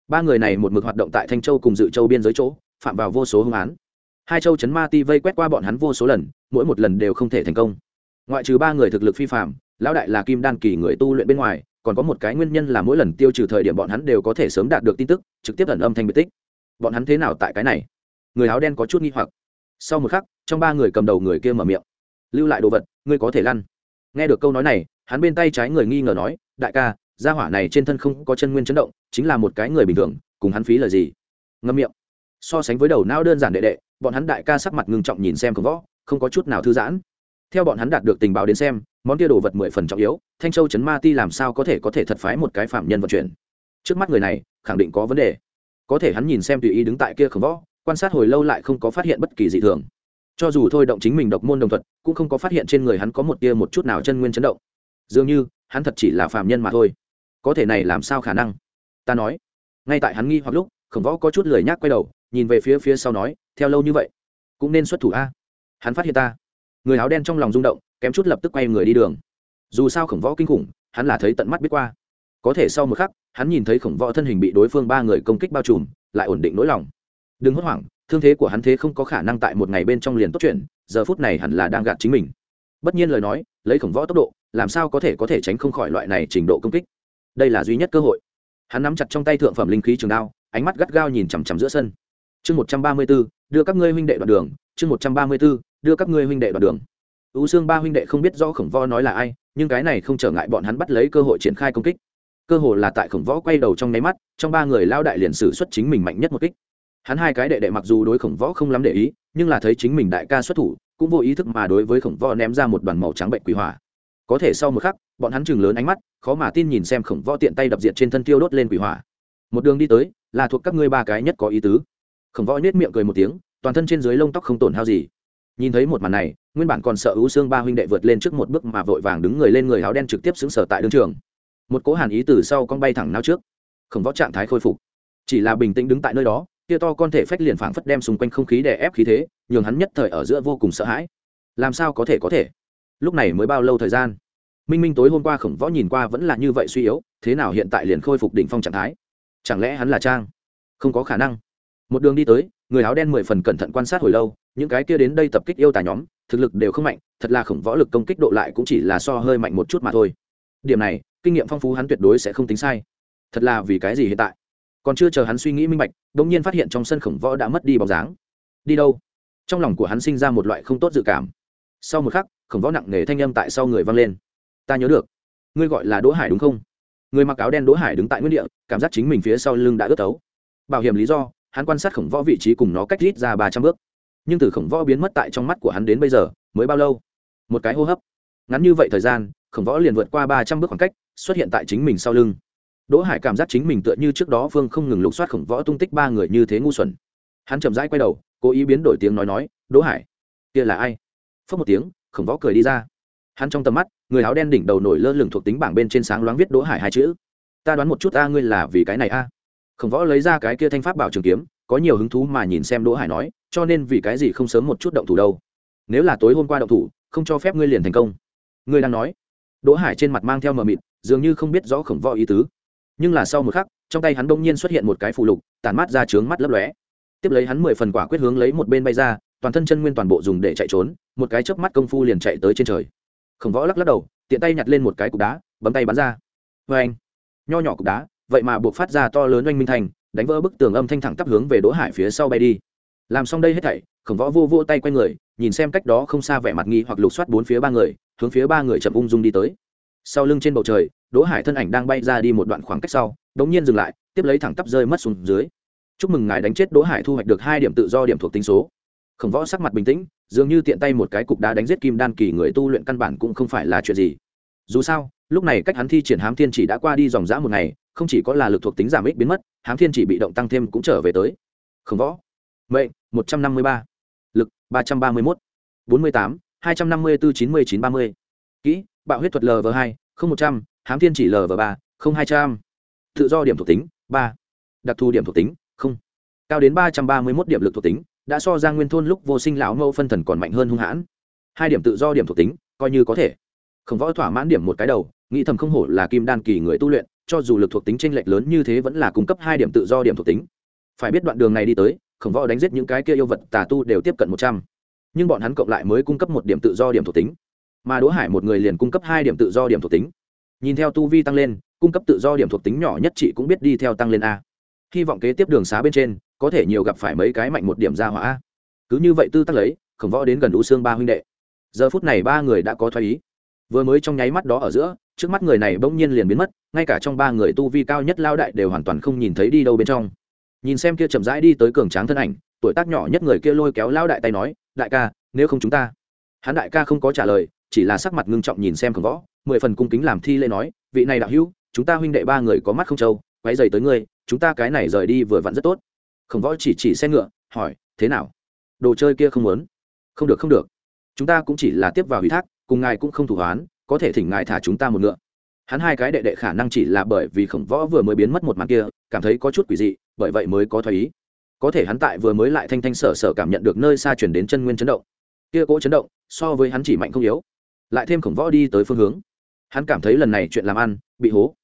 Ba người này một mực hoạt động tại thanh châu cùng dự châu biên giới chỗ, phạm vào vô số hung án. Hai châu chấn ma ti vây quét qua bọn hắn vô số lần, mỗi một lần đều không thể thành công. Ngoại trừ ba người thực lực phi phạm lão đại là kim đan kỳ người tu luyện bên ngoài, còn có một cái nguyên nhân là mỗi lần tiêu trừ thời điểm bọn hắn đều có thể sớm đạt được tin tức, trực tiếp ẩn âm thanh biệt tích. Bọn hắn thế nào tại cái này? Người áo đen có chút nghi hoặc. Sau một khắc, trong ba người cầm đầu người kia mở miệng. Lưu lại đồ vật, ngươi có thể lăn nghe được câu nói này, hắn bên tay trái người nghi ngờ nói, đại ca, gia hỏa này trên thân không có chân nguyên chấn động, chính là một cái người bình thường, cùng hắn phí là gì? Ngâm miệng. So sánh với đầu não đơn giản đệ đệ, bọn hắn đại ca sắc mặt ngưng trọng nhìn xem khổng võ, không có chút nào thư giãn. Theo bọn hắn đạt được tình báo đến xem, món kia đồ vật mười phần trọng yếu, thanh châu chấn ma ti làm sao có thể có thể thật phái một cái phạm nhân vận chuyển? Trước mắt người này, khẳng định có vấn đề. Có thể hắn nhìn xem tùy ý đứng tại kia khổng võ, quan sát hồi lâu lại không có phát hiện bất kỳ dị thường cho dù thôi động chính mình độc môn đồng thuật, cũng không có phát hiện trên người hắn có một tia một chút nào chân nguyên chấn động. Dường như, hắn thật chỉ là phạm nhân mà thôi. Có thể này làm sao khả năng? Ta nói. Ngay tại hắn nghi hoặc lúc, khổng võ có chút lười nhác quay đầu, nhìn về phía phía sau nói, theo lâu như vậy, cũng nên xuất thủ a. Hắn phát hiện ta. Người áo đen trong lòng rung động, kém chút lập tức quay người đi đường. Dù sao khổng võ kinh khủng, hắn là thấy tận mắt biết qua. Có thể sau một khắc, hắn nhìn thấy khổng võ thân hình bị đối phương ba người công kích bao trùm, lại ổn định nỗi lòng. Đừng hốt hoảng thương thế của hắn thế không có khả năng tại một ngày bên trong liền tốt chuyện, giờ phút này hẳn là đang gạt chính mình. Bất nhiên lời nói, lấy khổng võ tốc độ, làm sao có thể có thể tránh không khỏi loại này trình độ công kích? Đây là duy nhất cơ hội. Hắn nắm chặt trong tay thượng phẩm linh khí trường đao, ánh mắt gắt gao nhìn chằm chằm giữa sân. Chương một trăm ba mươi b ố đưa các ngươi huynh đệ đoạn đường. Chương một trăm ba mươi b ố đưa các ngươi huynh đệ đoạn đường. U xương ba huynh đệ không biết rõ khổng võ nói là ai, nhưng cái này không trở ngại bọn hắn bắt lấy cơ hội triển khai công kích. Cơ hội là tại khổng võ quay đầu trong nháy mắt, trong ba người lao đại liền sử xuất chính mình mạnh nhất một kích hắn hai cái đệ đệ mặc dù đối khổng võ không lắm để ý, nhưng là thấy chính mình đại ca xuất thủ, cũng vô ý thức mà đối với khổng võ ném ra một đoàn màu trắng bệnh quỷ hỏa. Có thể sau một khắc, bọn hắn chừng lớn ánh mắt, khó mà tin nhìn xem khổng võ tiện tay đập diệt trên thân tiêu đốt lên quỷ hỏa. Một đường đi tới, là thuộc các ngươi ba cái nhất có ý tứ. Khổng võ nết miệng cười một tiếng, toàn thân trên dưới lông tóc không tổn hao gì. Nhìn thấy một màn này, nguyên bản còn sợ ưu xương ba huynh đệ vượt lên trước một bước mà vội vàng đứng người lên người áo đen trực tiếp xứng sở tại đương trường. Một cỗ hàn ý từ sau con bay thẳng nao trước. Khổng võ trạng thái khôi phục. Chỉ là bình tĩnh đứng tại nơi đó kia to con thể phách liền phảng phất đem xung quanh không khí đè ép khí thế, nhường hắn nhất thời ở giữa vô cùng sợ hãi. Làm sao có thể có thể? Lúc này mới bao lâu thời gian? Minh minh tối hôm qua khổng võ nhìn qua vẫn là như vậy suy yếu, thế nào hiện tại liền khôi phục đỉnh phong trạng thái? Chẳng lẽ hắn là trang? Không có khả năng. Một đường đi tới, người áo đen mười phần cẩn thận quan sát hồi lâu, những cái kia đến đây tập kích yêu tài nhóm, thực lực đều không mạnh, thật là khổng võ lực công kích độ lại cũng chỉ là so hơi mạnh một chút mà thôi. Điểm này, kinh nghiệm phong phú hắn tuyệt đối sẽ không tính sai. Thật là vì cái gì hiện tại? Còn chưa chờ hắn suy nghĩ minh bạch, đ ỗ n g nhiên phát hiện trong sân khổng võ đã mất đi bóng dáng. Đi đâu? Trong lòng của hắn sinh ra một loại không tốt dự cảm. Sau một khắc, khổng võ nặng nề thanh âm tại sau người vang lên. Ta nhớ được. Ngươi gọi là đỗ hải đúng không? Người mặc áo đen đỗ hải đứng tại nguyên địa, cảm giác chính mình phía sau lưng đã ướt tấu. Bảo hiểm lý do, hắn quan sát khổng võ vị trí cùng nó cách rít ra ba trăm bước. Nhưng từ khổng võ biến mất tại trong mắt của hắn đến bây giờ, mới bao lâu? Một cái hô hấp. Ngắn như vậy thời gian, khổng võ liền vượt qua ba trăm bước khoảng cách, xuất hiện tại chính mình sau lưng đỗ hải cảm giác chính mình tựa như trước đó phương không ngừng lục soát khổng võ tung tích ba người như thế ngu xuẩn. Hắn chậm rãi quay đầu, cố ý biến đổi tiếng nói nói, đỗ hải, kia là ai? Phớt một tiếng, khổng võ cười đi ra. Hắn trong tầm mắt, người áo đen đỉnh đầu nổi lơ lửng thuộc tính bảng bên trên sáng loáng viết đỗ hải hai chữ. Ta đoán một chút a, ngươi là vì cái này a? Khổng võ lấy ra cái kia thanh pháp bảo trường kiếm, có nhiều hứng thú mà nhìn xem đỗ hải nói, cho nên vì cái gì không sớm một chút động thủ đâu? Nếu là tối hôm qua động thủ, không cho phép ngươi liền thành công. Ngươi đang nói. Đỗ hải trên mặt mang theo mờ mịt, dường như không biết rõ khổng võ ý tứ nhưng là sau một khắc, trong tay hắn đông nhiên xuất hiện một cái phù lục tàn mắt ra trướng mắt lấp lóe. Tiếp lấy hắn mười phần quả quyết hướng lấy một bên bay ra, toàn thân chân nguyên toàn bộ dùng để chạy trốn, một cái chớp mắt công phu liền chạy tới trên trời. Khổng võ lắc lắc đầu, tiện tay nhặt lên một cái cục đá, bấm tay bắn ra. Vê anh, nho nhỏ cục đá, vậy mà buộc phát ra to lớn oanh minh thành, đánh vỡ bức tường âm thanh thẳng tắp hướng về đỗ hải phía sau bay đi. Làm xong đây hết thảy, khổng võ vô vô tay q u a y người, nhìn xem cách đó không xa vẻ mặt nghi hoặc lục soát bốn phía ba người, hướng phía ba người chậm ung dung đi tới. Sau lưng trên bầu trời đỗ hải thân ảnh đang bay ra đi một đoạn khoảng cách sau, đống nhiên dừng lại, tiếp lấy thẳng tắp rơi mất xuống dưới. Chúc mừng ngài đánh chết đỗ hải thu hoạch được hai điểm tự do điểm thuộc tính số. Khổng võ sắc mặt bình tĩnh, dường như tiện tay một cái cục đá đánh giết kim đan kỳ người tu luyện căn bản cũng không phải là chuyện gì. Dù sao, lúc này cách hắn thi triển hám thiên chỉ đã qua đi dòng dã một ngày, không chỉ có là lực thuộc tính giảm ích biến mất, hám thiên chỉ bị động tăng thêm cũng trở về tới. Khổng võ, mệnh một trăm năm mươi ba, lực ba trăm ba mươi mốt, bốn mươi tám, hai trăm năm mươi bốn chín mươi chín ba mươi. Kỹ, bạo huyết thuật lv hai, không một trăm hám thiên chỉ lv ba, không hai trăm. Tự do điểm thuộc tính, ba. Đặc thù điểm thuộc tính, không. Cao đến ba trăm ba mươi một điểm lực thuộc tính, đã so ra nguyên thôn lúc vô sinh lão mẫu phân thần còn mạnh hơn hung hãn. Hai điểm tự do điểm thuộc tính, coi như có thể. Khổng võ thỏa mãn điểm một cái đầu, nghĩ thầm không hổ là kim đan kỳ người tu luyện, cho dù lực thuộc tính tranh lệch lớn như thế vẫn là cung cấp hai điểm tự do điểm thuộc tính. Phải biết đoạn đường này đi tới, khổng võ đánh giết những cái kia yêu vật tà tu đều tiếp cận một trăm. Nhưng bọn hắn cộng lại mới cung cấp một điểm tự do điểm thuộc tính. Mà đỗ hải một người liền cung cấp hai điểm tự do điểm thuộc tính nhìn theo tu vi tăng lên, cung cấp tự do điểm thuộc tính nhỏ nhất chị cũng biết đi theo tăng lên a. Hy vọng kế tiếp đường xá bên trên, có thể nhiều gặp phải mấy cái mạnh một điểm ra hỏa cứ như vậy tư tắc lấy, khổng võ đến gần đũ xương ba huynh đệ. Giờ phút này ba người đã có thoái ý. Vừa mới trong nháy mắt đó ở giữa, trước mắt người này bỗng nhiên liền biến mất, ngay cả trong ba người tu vi cao nhất lao đại đều hoàn toàn không nhìn thấy đi đâu bên trong. Nhìn xem kia chậm rãi đi tới cường tráng thân ảnh, tuổi tác nhỏ nhất người kia lôi kéo lao đại tay nói, đại ca, nếu không chúng ta? Hắn đại ca không có trả lời, chỉ là sắc mặt ngưng trọng nhìn xem khổng võ mười phần cung kính làm thi lễ nói, vị này đạo hữu, chúng ta huynh đệ ba người có mắt không trâu quay dày tới ngươi, chúng ta cái này rời đi vừa vặn rất tốt. Khổng võ chỉ chỉ xe ngựa, hỏi, thế nào? Đồ chơi kia không muốn. Không được không được. Chúng ta cũng chỉ là tiếp vào ủy thác, cùng ngài cũng không thủ hoán, có thể thỉnh ngài thả chúng ta một ngựa. Hắn hai cái đệ đệ khả năng chỉ là bởi vì khổng võ vừa mới biến mất một màn kia, cảm thấy có chút quỷ dị, bởi vậy mới có thoái ý. Có thể hắn tại vừa mới lại thanh thanh sở sở cảm nhận được nơi xa chuyển đến chân nguyên chấn động. Kia cỗ chấn động, so với hắn chỉ mạnh không yếu. Lại thêm khổng võ đi tới phương hướng hắn cảm thấy lần này chuyện làm ăn, bị hố.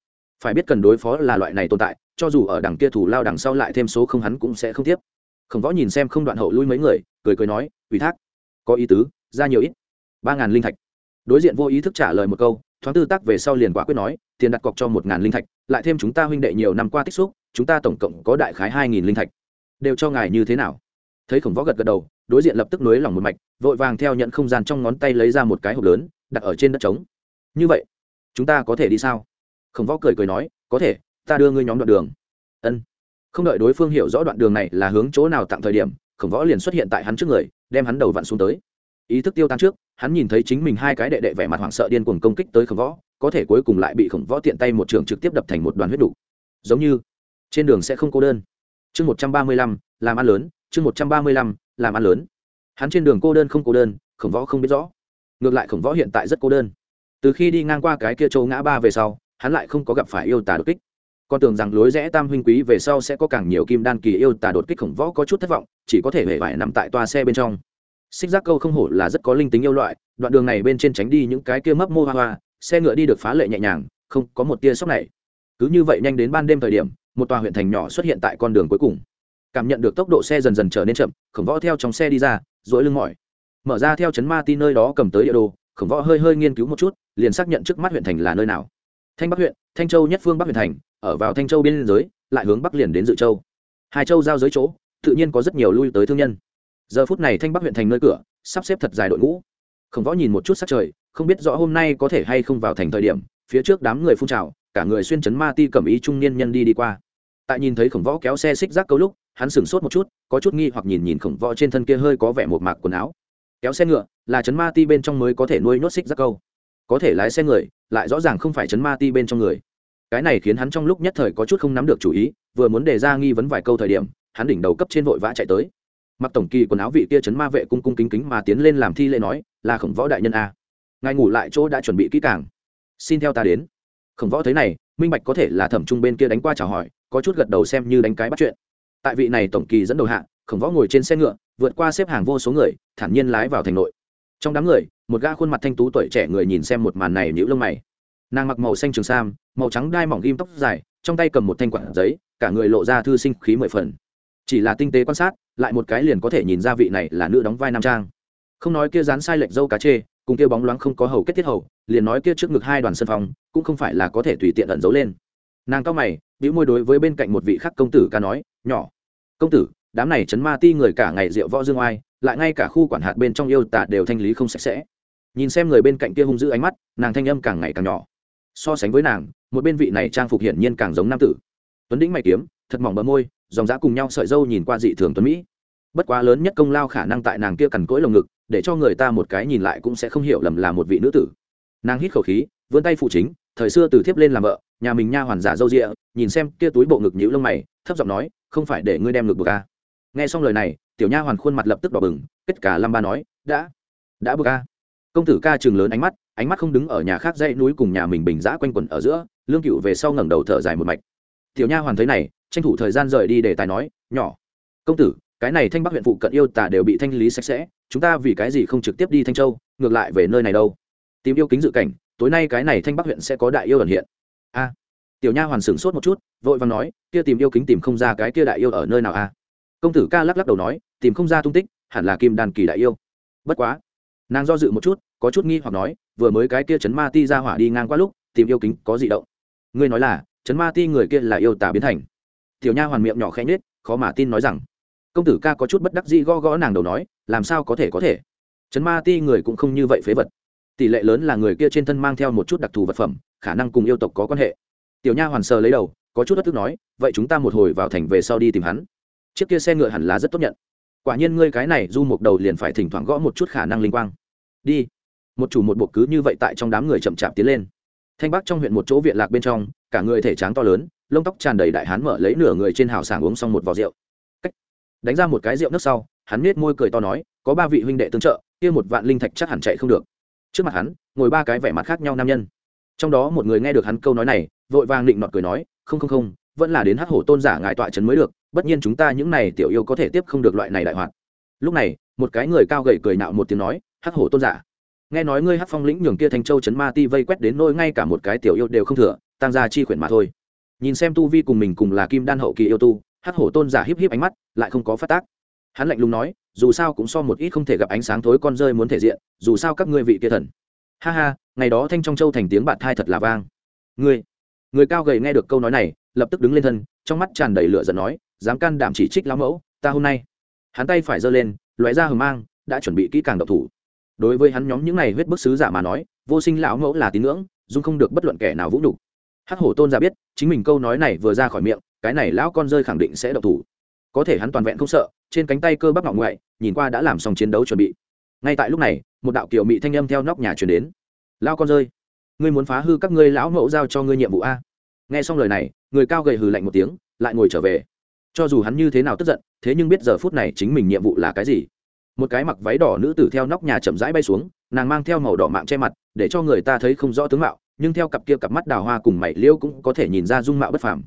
Phải biết cần đối phó là loại này tồn tại, cho dù ở đằng kia thủ lao đằng sau lại thêm số không hắn cũng sẽ không tiếp. Khổng võ nhìn xem không đoạn hậu lui mấy người, cười cười nói, ủy thác, có ý tứ, ra nhiều ít. Ba ngàn linh thạch. Đối diện vô ý thức trả lời một câu, thoáng tư tác về sau liền quả quyết nói, tiền đặt cọc cho một ngàn linh thạch, lại thêm chúng ta huynh đệ nhiều năm qua tích xúc, chúng ta tổng cộng có đại khái hai nghìn linh thạch. Đều cho ngài như thế nào? Thấy khổng võ gật gật đầu, đối diện lập tức nối lòng một mạch, vội vàng theo nhận không gian trong ngón tay lấy ra một cái hộp lớn, đặt ở trên đất trống như vậy, chúng ta có thể đi sao? Khổng võ cười cười nói, có thể, ta đưa ngươi nhóm đoạn đường. Ân. Không đợi đối phương hiểu rõ đoạn đường này là hướng chỗ nào tặng thời điểm, khổng võ liền xuất hiện tại hắn trước người, đem hắn đầu vặn xuống tới. Ý thức tiêu tan trước, hắn nhìn thấy chính mình hai cái đệ đệ vẻ mặt hoảng sợ điên cuồng công kích tới khổng võ, có thể cuối cùng lại bị khổng võ tiện tay một trường trực tiếp đập thành một đoàn huyết đủ giống như, trên đường sẽ không cô đơn. Chương một trăm ba mươi lăm, làm ăn lớn, chương một trăm ba mươi lăm, làm ăn lớn. Hắn trên đường cô đơn không cô đơn, khổng võ không biết rõ. Ngược lại khổng võ hiện tại rất cô đơn từ khi đi ngang qua cái kia châu ngã ba về sau, hắn lại không có gặp phải yêu tà đột kích. Con tưởng rằng lối rẽ tam huynh quý về sau sẽ có càng nhiều kim đan kỳ yêu tà đột kích khổng võ có chút thất vọng, chỉ có thể hề vải nằm tại toa xe bên trong. Xích giác câu không hổ là rất có linh tính yêu loại, đoạn đường này bên trên tránh đi những cái kia mấp mô hoa hoa, xe ngựa đi được phá lệ nhẹ nhàng, không có một tia sốc này. Cứ như vậy nhanh đến ban đêm thời điểm, một tòa huyện thành nhỏ xuất hiện tại con đường cuối cùng. Cảm nhận được tốc độ xe dần dần trở nên chậm, khổng võ theo trong xe đi ra dỗi lưng mỏi. Mở ra theo chấn ma ti nơi đó cầm tới địa đồ khổng võ hơi hơi nghiên cứu một chút, liền xác nhận trước mắt huyện thành là nơi nào. Thanh bắc huyện, thanh châu nhất phương bắc huyện thành, ở vào thanh châu biên giới, lại hướng bắc liền đến dự châu. Hai châu giao giới chỗ, tự nhiên có rất nhiều lui tới thương nhân. Giờ phút này thanh bắc huyện thành nơi cửa, sắp xếp thật dài đội ngũ. Khổng võ nhìn một chút sắc trời, không biết rõ hôm nay có thể hay không vào thành thời điểm, phía trước đám người phun trào, cả người xuyên chấn ma ti cầm ý trung niên nhân đi đi qua. Tại nhìn thấy khổng võ kéo xe xích rác câu lúc, hắn sửng sốt một chút, có chút nghi hoặc nhìn nhìn khổng võ trên thân kia hơi có vẻ một mạc quần áo kéo xe ngựa, là chấn ma ti bên trong mới có thể nuôi nhốt xích ra câu. Có thể lái xe người, lại rõ ràng không phải chấn ma ti bên trong người. Cái này khiến hắn trong lúc nhất thời có chút không nắm được chủ ý, vừa muốn đề ra nghi vấn vài câu thời điểm, hắn đỉnh đầu cấp trên vội vã chạy tới. Mặc tổng kỳ quần áo vị kia chấn ma vệ cung cung kính kính mà tiến lên làm thi lễ nói, là khổng võ đại nhân a. Ngài ngủ lại chỗ đã chuẩn bị kỹ càng. Xin theo ta đến. Khổng võ thấy này, minh bạch có thể là thẩm trung bên kia đánh qua chào hỏi, có chút gật đầu xem như đánh cái bắt chuyện. Tại vị này tổng kỳ dẫn đầu hạ, khổng võ ngồi trên xe ngựa vượt qua xếp hàng vô số người, thản nhiên lái vào thành nội. Trong đám người, một ga khuôn mặt thanh tú tuổi trẻ người nhìn xem một màn này nhũ lông mày. Nàng mặc màu xanh trường sam, màu trắng đai mỏng ghim tóc dài, trong tay cầm một thanh quản giấy, cả người lộ ra thư sinh khí mười phần. Chỉ là tinh tế quan sát, lại một cái liền có thể nhìn ra vị này là nữ đóng vai nam trang. Không nói kia dán sai lệch dâu cá chê, cùng kia bóng loáng không có hầu kết thiết hầu, liền nói kia trước ngực hai đoàn sân phòng cũng không phải là có thể tùy tiện ẩn giấu lên. Nàng cao mày, bĩu môi đối với bên cạnh một vị khắc công tử ca nói, nhỏ, công tử đám này chấn ma ti người cả ngày rượu võ dương oai, lại ngay cả khu quản hạt bên trong yêu tả đều thanh lý không sạch sẽ. Nhìn xem người bên cạnh kia hung dữ ánh mắt, nàng thanh âm càng ngày càng nhỏ. So sánh với nàng, một bên vị này trang phục hiển nhiên càng giống nam tử. Tuấn đĩnh mày kiếm, thật mỏng bờ môi, dòng dã cùng nhau sợi dâu nhìn qua dị thường tuấn mỹ. Bất quá lớn nhất công lao khả năng tại nàng kia cằn cỗi lồng ngực, để cho người ta một cái nhìn lại cũng sẽ không hiểu lầm là một vị nữ tử. Nàng hít khẩu khí, vươn tay phụ chính, thời xưa từ thiếp lên làm vợ, nhà mình nha hoàn giả dâu rịa nhìn xem kia túi bộ ngực nhũ lông mày, thấp giọng nói, không phải để ngươi đem ngực bực à nghe xong lời này, tiểu nha hoàn khuôn mặt lập tức đỏ bừng, kết cả lâm ba nói, đã đã bực ca công tử ca chừng lớn ánh mắt ánh mắt không đứng ở nhà khác dãy núi cùng nhà mình bình giã quanh quẩn ở giữa, lương cựu về sau ngẩng đầu thở dài một mạch. Tiểu nha hoàn thấy này, tranh thủ thời gian rời đi để tài nói, nhỏ, công tử, cái này thanh bắc huyện phụ cận yêu tả đều bị thanh lý sạch sẽ, chúng ta vì cái gì không trực tiếp đi thanh châu, ngược lại về nơi này đâu? Tìm yêu kính dự cảnh, tối nay cái này thanh bắc huyện sẽ có đại yêu ẩn hiện. A. Tiểu nha hoàn sửng sốt một chút, vội vàng nói, kia tìm yêu kính tìm không ra cái kia đại yêu ở nơi nào a? Công tử ca lắc lắc đầu nói, tìm không ra tung tích, hẳn là kim đàn kỳ đại yêu. Bất quá, nàng do dự một chút, có chút nghi hoặc nói, vừa mới cái kia chấn ma ti ra hỏa đi ngang qua lúc, tìm yêu kính có gì động. Ngươi nói là, chấn ma ti người kia là yêu tả biến thành. Tiểu nha hoàn miệng nhỏ khẽ nhết khó mà tin nói rằng. Công tử ca có chút bất đắc dĩ gõ gõ nàng đầu nói, làm sao có thể có thể? Chấn ma ti người cũng không như vậy phế vật. Tỷ lệ lớn là người kia trên thân mang theo một chút đặc thù vật phẩm, khả năng cùng yêu tộc có quan hệ. Tiểu nha hoàn sờ lấy đầu, có chút bất tức nói, vậy chúng ta một hồi vào thành về sau đi tìm hắn chiếc kia xe ngựa hẳn là rất tốt nhận. Quả nhiên ngươi cái này du một đầu liền phải thỉnh thoảng gõ một chút khả năng linh quang. Đi. Một chủ một bộ cứ như vậy tại trong đám người chậm chạp tiến lên. Thanh bắc trong huyện một chỗ viện lạc bên trong, cả người thể tráng to lớn, lông tóc tràn đầy đại hán mở lấy nửa người trên hào sảng uống xong một vò rượu. Cách. đánh ra một cái rượu nước sau, hắn nết môi cười to nói, có ba vị huynh đệ tương trợ, kia một vạn linh thạch chắc hẳn chạy không được. Trước mặt hắn, ngồi ba cái vẻ mặt khác nhau nam nhân. Trong đó một người nghe được hắn câu nói này, vội vàng định nọt cười nói, không không không, vẫn là đến hát hổ tôn giả ngài tọa trấn mới được bất nhiên chúng ta những này tiểu yêu có thể tiếp không được loại này đại hoạt. Lúc này, một cái người cao gầy cười nạo một tiếng nói, hắc hổ tôn giả. Nghe nói ngươi hát phong lĩnh nhường kia thành châu chấn ma ti vây quét đến nôi ngay cả một cái tiểu yêu đều không thừa, tăng ra chi khuyển mà thôi. Nhìn xem tu vi cùng mình cùng là kim đan hậu kỳ yêu tu, hắc hổ tôn giả híp híp ánh mắt, lại không có phát tác. Hắn lạnh lùng nói, dù sao cũng so một ít không thể gặp ánh sáng thối con rơi muốn thể diện, dù sao các ngươi vị kia thần. Ha ha, ngày đó thanh trong châu thành tiếng bạn thai thật là vang. Ngươi, người cao gầy nghe được câu nói này lập tức đứng lên thân, trong mắt tràn đầy lửa giận nói, dám can đảm chỉ trích lão mẫu, ta hôm nay. Hắn tay phải giơ lên, lóe ra hờ mang, đã chuẩn bị kỹ càng độc thủ. Đối với hắn nhóm những này huyết bức sứ giả mà nói, vô sinh lão mẫu là tín ngưỡng, dung không được bất luận kẻ nào vũ nhục. Hắc hổ tôn giả biết, chính mình câu nói này vừa ra khỏi miệng, cái này lão con rơi khẳng định sẽ độc thủ. Có thể hắn toàn vẹn không sợ, trên cánh tay cơ bắp ngọng ngoại, nhìn qua đã làm xong chiến đấu chuẩn bị. Ngay tại lúc này, một đạo kiểu mị thanh âm theo nóc nhà chuyển đến. Lao con rơi, ngươi muốn phá hư các ngươi lão mẫu giao cho ngươi nhiệm vụ a? Nghe xong lời này, người cao gầy hừ lạnh một tiếng, lại ngồi trở về. Cho dù hắn như thế nào tức giận, thế nhưng biết giờ phút này chính mình nhiệm vụ là cái gì. Một cái mặc váy đỏ nữ tử theo nóc nhà chậm rãi bay xuống, nàng mang theo màu đỏ mạng che mặt, để cho người ta thấy không rõ tướng mạo, nhưng theo cặp kia cặp mắt đào hoa cùng mày liêu cũng có thể nhìn ra dung mạo bất phàm.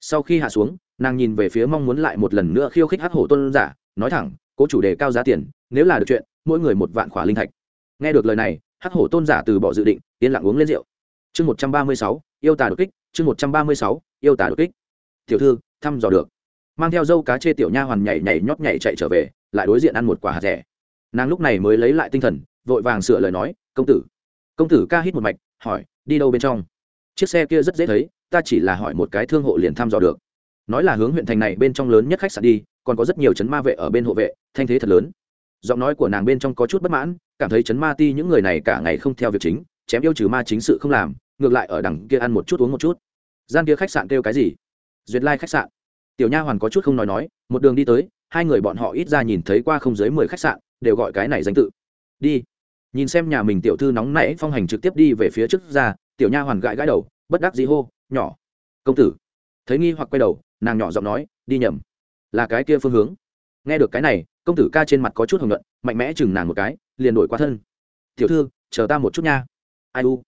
Sau khi hạ xuống, nàng nhìn về phía mong muốn lại một lần nữa khiêu khích hắc hổ tôn giả, nói thẳng, cố chủ đề cao giá tiền, nếu là được chuyện, mỗi người một vạn khỏa linh thạch. Nghe được lời này, hắc hổ tôn giả từ bỏ dự định, yên lặng uống lên rượu. Chương một trăm ba mươi sáu, yêu tà đột kích chương một trăm ba mươi sáu, yêu tà đột kích. Tiểu thư, thăm dò được. Mang theo dâu cá chê tiểu nha hoàn nhảy nhảy nhót nhảy chạy trở về, lại đối diện ăn một quả hạt rẻ. Nàng lúc này mới lấy lại tinh thần, vội vàng sửa lời nói, công tử. Công tử ca hít một mạch, hỏi, đi đâu bên trong? Chiếc xe kia rất dễ thấy, ta chỉ là hỏi một cái thương hộ liền thăm dò được. Nói là hướng huyện thành này bên trong lớn nhất khách sạn đi, còn có rất nhiều chấn ma vệ ở bên hộ vệ, thanh thế thật lớn. Giọng nói của nàng bên trong có chút bất mãn, cảm thấy chấn ma ti những người này cả ngày không theo việc chính, chém yêu trừ ma chính sự không làm ngược lại ở đằng kia ăn một chút uống một chút. Gian kia khách sạn kêu cái gì? Duyệt lai khách sạn. Tiểu nha hoàn có chút không nói nói, một đường đi tới, hai người bọn họ ít ra nhìn thấy qua không dưới mười khách sạn, đều gọi cái này danh tự. Đi. Nhìn xem nhà mình tiểu thư nóng nảy, phong hành trực tiếp đi về phía trước ra, tiểu nha hoàn gãi gãi đầu, bất đắc dĩ hô, nhỏ, công tử. Thấy nghi hoặc quay đầu, nàng nhỏ giọng nói, đi nhầm. Là cái kia phương hướng. Nghe được cái này, công tử ca trên mặt có chút hồng luận mạnh mẽ chừng nàng một cái, liền đổi qua thân. Tiểu thư, chờ ta một chút nha. Ai u?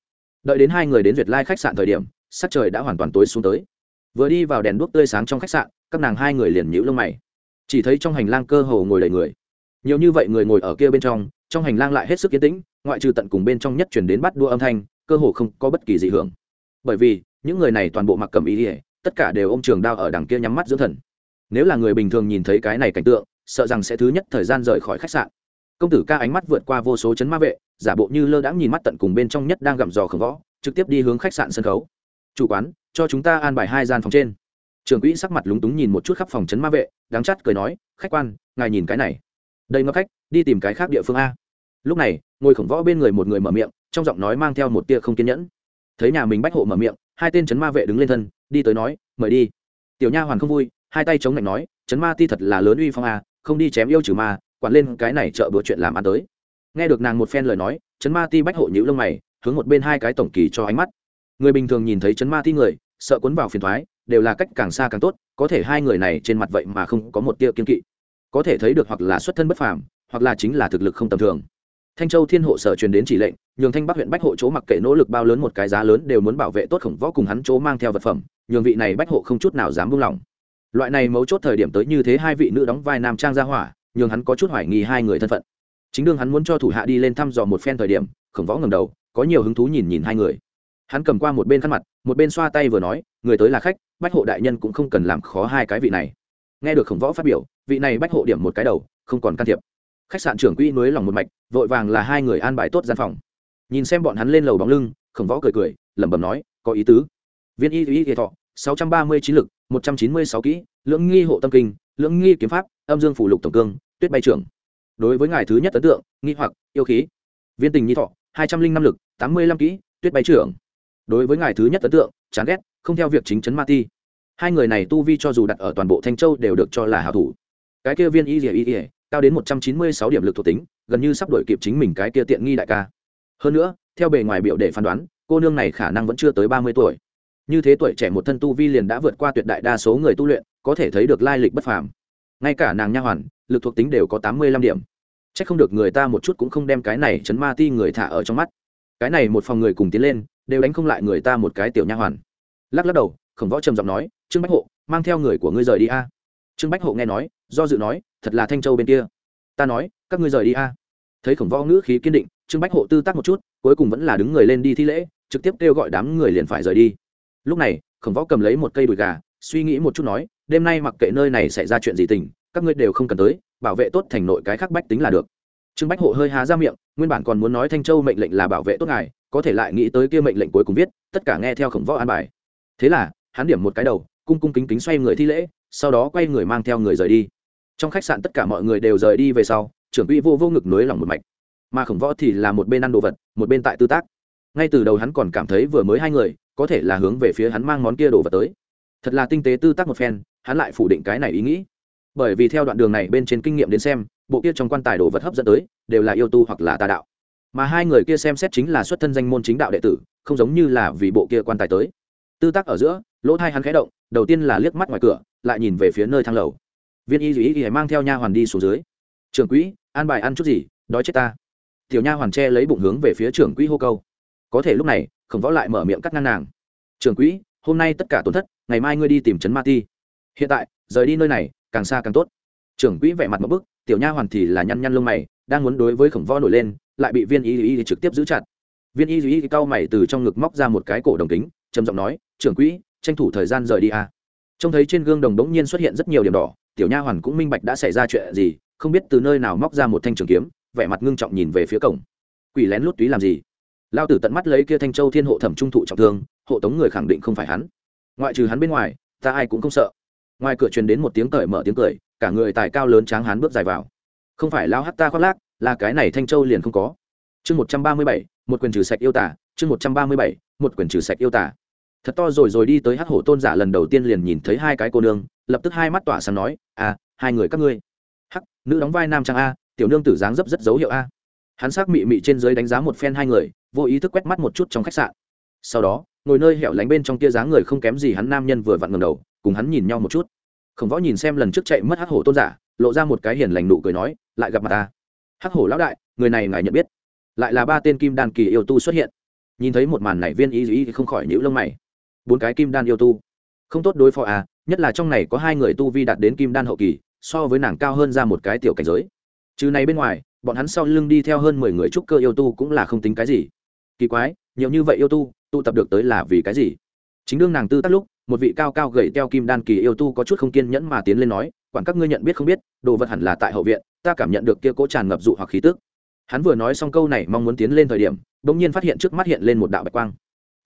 Đợi đến hai người đến duyệt lai khách sạn thời điểm, sắc trời đã hoàn toàn tối xuống tới. Vừa đi vào đèn đuốc tươi sáng trong khách sạn, các nàng hai người liền nhíu lông mày. Chỉ thấy trong hành lang cơ hồ ngồi đầy người. Nhiều như vậy người ngồi ở kia bên trong trong hành lang lại hết sức yên tĩnh, ngoại trừ tận cùng bên trong nhất chuyển đến bắt đua âm thanh, cơ hồ không có bất kỳ dị hưởng. Bởi vì, những người này toàn bộ mặc cầm ý ỉa tất cả đều ô m trường đao ở đằng kia nhắm mắt dưỡng thần. Nếu là người bình thường nhìn thấy cái này cảnh tượng, sợ rằng sẽ thứ nhất thời gian rời khỏi khách sạn công tử ca ánh mắt vượt qua vô số chấn ma vệ, giả bộ như lơ đãng nhìn mắt tận cùng bên trong nhất đang gặm giò khổng võ, trực tiếp đi hướng khách sạn sân khấu. Chủ quán, cho chúng ta an bài hai gian phòng trên. Trưởng quỹ sắc mặt lúng túng nhìn một chút khắp phòng chấn ma vệ, đáng chắt cười nói, khách quan, ngài nhìn cái này. Đây ngó khách, đi tìm cái khác địa phương a. Lúc này, ngồi khổng võ bên người một người mở miệng, trong giọng nói mang theo một tia không kiên nhẫn. Thấy nhà mình bách hộ mở miệng, hai tên chấn ma vệ đứng lên thân, đi tới nói, mời đi. Tiểu nha hoàn không vui, hai tay chống lạnh nói, chấn ma ti thật là lớn uy phong a, không đi chém yêu trừ ma quản lên cái này trợ bữa chuyện làm ăn tới. Nghe được nàng một phen lời nói chấn ma ti bách hộ nhữ lông mày, hướng một bên hai cái tổng kỳ cho ánh mắt. Người bình thường nhìn thấy chấn ma ti người, sợ cuốn vào phiền thoái đều là cách càng xa càng tốt, có thể hai người này trên mặt vậy mà không có một tia kiên kỵ. Có thể thấy được hoặc là xuất thân bất phàm, hoặc là chính là thực lực không tầm thường. Thanh châu thiên hộ sở truyền đến chỉ lệnh, nhường thanh bắc huyện bách hộ chỗ mặc kệ nỗ lực bao lớn một cái giá lớn đều muốn bảo vệ tốt khổng võ cùng hắn chỗ mang theo vật phẩm, nhường vị này bách hộ không chút nào dám buông lỏng. Loại này mấu chốt thời điểm tới như thế hai vị nữ đóng vai nam trang gia hỏa nhường hắn có chút hoài nghi hai người thân phận. Chính đương hắn muốn cho thủ hạ đi lên thăm dò một phen thời điểm, khổng võ ngầm đầu, có nhiều hứng thú nhìn nhìn hai người. Hắn cầm qua một bên khăn mặt, một bên xoa tay vừa nói, người tới là khách, bách hộ đại nhân cũng không cần làm khó hai cái vị này. Nghe được khổng võ phát biểu, vị này bách hộ điểm một cái đầu, không còn can thiệp. Khách sạn trưởng quỹ nối lòng một mạch, vội vàng là hai người an bài tốt gian phòng. Nhìn xem bọn hắn lên lầu bóng lưng, khổng võ cười cười, lẩm bẩm nói, có ý tứ. Viên y y thọ, sáu trăm ba mươi chín lực, một trăm chín mươi sáu kỹ, lưỡng nghi hộ tâm kinh, lưỡng nghi kiếm pháp, âm dương phủ lục tổng cương tuyết bay trưởng. Đối với ngài thứ nhất ấn tượng nghi hoặc yêu khí. Viên tình nhi thọ hai trăm linh năm lực tám mươi lăm kỹ tuyết bay trưởng. Đối với ngài thứ nhất ấn tượng chán ghét không theo việc chính chấn ma ti. Hai người này tu vi cho dù đặt ở toàn bộ thanh châu đều được cho là hảo thủ. Cái kia viên y dỉa y dìa, cao đến một trăm chín mươi sáu điểm lực thuộc tính gần như sắp đổi kịp chính mình cái kia tiện nghi đại ca. Hơn nữa theo bề ngoài biểu để phán đoán cô nương này khả năng vẫn chưa tới ba mươi tuổi. Như thế tuổi trẻ một thân tu vi liền đã vượt qua tuyệt đại đa số người tu luyện có thể thấy được lai lịch bất phàm ngay cả nàng nha hoàn, lực thuộc tính đều có tám mươi lăm điểm. C h ắ c không được người ta một chút cũng không đem cái này chấn ma ti người thả ở trong mắt. Cái này một phòng người cùng tiến lên, đều đánh không lại người ta một cái tiểu nha hoàn. Lắc lắc đầu, khổng võ trầm giọng nói, trương bách hộ, mang theo người của ngươi rời đi a. Trương bách hộ nghe nói, do dự nói, thật là thanh châu bên kia. Ta nói, các ngươi rời đi a. Thấy khổng võ ngữ khí kiên định, trương bách hộ tư tác một chút, cuối cùng vẫn là đứng người lên đi thi lễ, trực tiếp kêu gọi đám người liền phải rời đi. Lúc này, khổng võ cầm lấy một cây đùi gà, suy nghĩ một chút nói đêm nay mặc kệ nơi này xảy ra chuyện gì tình, các ngươi đều không cần tới, bảo vệ tốt thành nội cái khắc bách tính là được. Trương bách hộ hơi há ra miệng, nguyên bản còn muốn nói thanh châu mệnh lệnh là bảo vệ tốt ngài, có thể lại nghĩ tới kia mệnh lệnh cuối cùng viết, tất cả nghe theo khổng võ an bài. Thế là, hắn điểm một cái đầu, cung cung kính kính xoay người thi lễ, sau đó quay người mang theo người rời đi. Trong khách sạn tất cả mọi người đều rời đi về sau, trưởng quỹ vô vô ngực nối lòng một mạch. Mà khổng võ thì là một bên ăn đồ vật, một bên tại tư tác. Ngay từ đầu hắn còn cảm thấy vừa mới hai người, có thể là hướng về phía hắn mang món kia đồ vật tới. Thật là tinh tế tư tác một phen hắn lại phủ định cái này ý nghĩ. Bởi vì theo đoạn đường này bên trên kinh nghiệm đến xem, bộ kia trong quan tài đồ vật hấp dẫn tới, đều là yêu tu hoặc là tà đạo. Mà hai người kia xem xét chính là xuất thân danh môn chính đạo đệ tử, không giống như là vì bộ kia quan tài tới. Tư tác ở giữa, lỗ thai hắn khẽ động, đầu tiên là liếc mắt ngoài cửa, lại nhìn về phía nơi thang lầu. Viên y duy y mang theo nha hoàn đi xuống dưới. Trưởng quỹ, an bài ăn chút gì, đói chết ta. Tiểu nha hoàn tre lấy bụng hướng về phía trưởng quỹ hô câu. Có thể lúc này, khổng võ lại mở miệng cắt ngang nàng. Trưởng quỹ, hôm nay tất cả tổn thất, ngày mai ngươi đi tìm trấn ma ti hiện tại, rời đi nơi này, càng xa càng tốt. Trưởng quỹ vẻ mặt một bức, tiểu nha hoàn thì là nhăn nhăn lông mày, đang muốn đối với khổng võ nổi lên, lại bị viên y y trực tiếp giữ chặt. Viên y y cau mày từ trong ngực móc ra một cái cổ đồng kính, trầm giọng nói, trưởng quỹ, tranh thủ thời gian rời đi a trông thấy trên gương đồng đống nhiên xuất hiện rất nhiều điểm đỏ, tiểu nha hoàn cũng minh bạch đã xảy ra chuyện gì, không biết từ nơi nào móc ra một thanh trường kiếm, vẻ mặt ngưng trọng nhìn về phía cổng. Quỷ lén lút túy làm gì? Lao tử tận mắt lấy kia thanh châu thiên hộ thẩm trung thụ trọng thương, hộ tống người khẳng định không phải hắn. Ngoại trừ hắn bên ngoài, ta ai cũng không sợ ngoài cửa truyền đến một tiếng cởi mở tiếng cười, cả người tài cao lớn tráng hán bước dài vào. Không phải lao hắt ta khoác lác, là cái này thanh châu liền không có. Chương một trăm ba mươi bảy, một quyền trừ sạch yêu tả chương một trăm ba mươi bảy, một quyền trừ sạch yêu tả thật to rồi rồi đi tới hắc hổ tôn giả lần đầu tiên liền nhìn thấy hai cái cô nương, lập tức hai mắt tỏa sáng nói à hai người các ngươi. Hắc, nữ đóng vai nam trang a, tiểu nương tử dáng dấp rất dấu hiệu a. Hắn sắc mị mị trên dưới đánh giá một phen hai người, vô ý thức quét mắt một chút trong khách sạn. Sau đó, ngồi nơi hẻo lánh bên trong tia dáng người không kém gì hắn nam nhân vừa vặn ngầm đầu cùng hắn nhìn nhau một chút. Khổng võ nhìn xem lần trước chạy mất hắc hổ tôn giả, lộ ra một cái hiền lành nụ cười nói, lại gặp mặt ta. Hắc hổ lão đại, người này ngài nhận biết. Lại là ba tên kim đan kỳ yêu tu xuất hiện. Nhìn thấy một màn này, viên ý dĩ không khỏi nhíu lông mày. Bốn cái kim đan yêu tu? Không tốt đối phó à nhất là trong này có hai người tu vi đạt đến kim đan hậu kỳ, so với nàng cao hơn ra một cái tiểu cảnh giới. Trừ này bên ngoài, bọn hắn sau lưng đi theo hơn mười người trúc cơ yêu tu cũng là không tính cái gì. Kỳ quái, nhiều như vậy yêu tu, tụ tập được tới là vì cái gì? Chính đương nàng tư tắt lúc, một vị cao cao gầy teo kim đan kỳ yêu tu có chút không kiên nhẫn mà tiến lên nói, quản các ngươi nhận biết không biết, đồ vật hẳn là tại hậu viện, ta cảm nhận được kia cỗ tràn ngập dụ hoặc khí tức. Hắn vừa nói xong câu này mong muốn tiến lên thời điểm đ ỗ n g nhiên phát hiện trước mắt hiện lên một đạo bạch quang.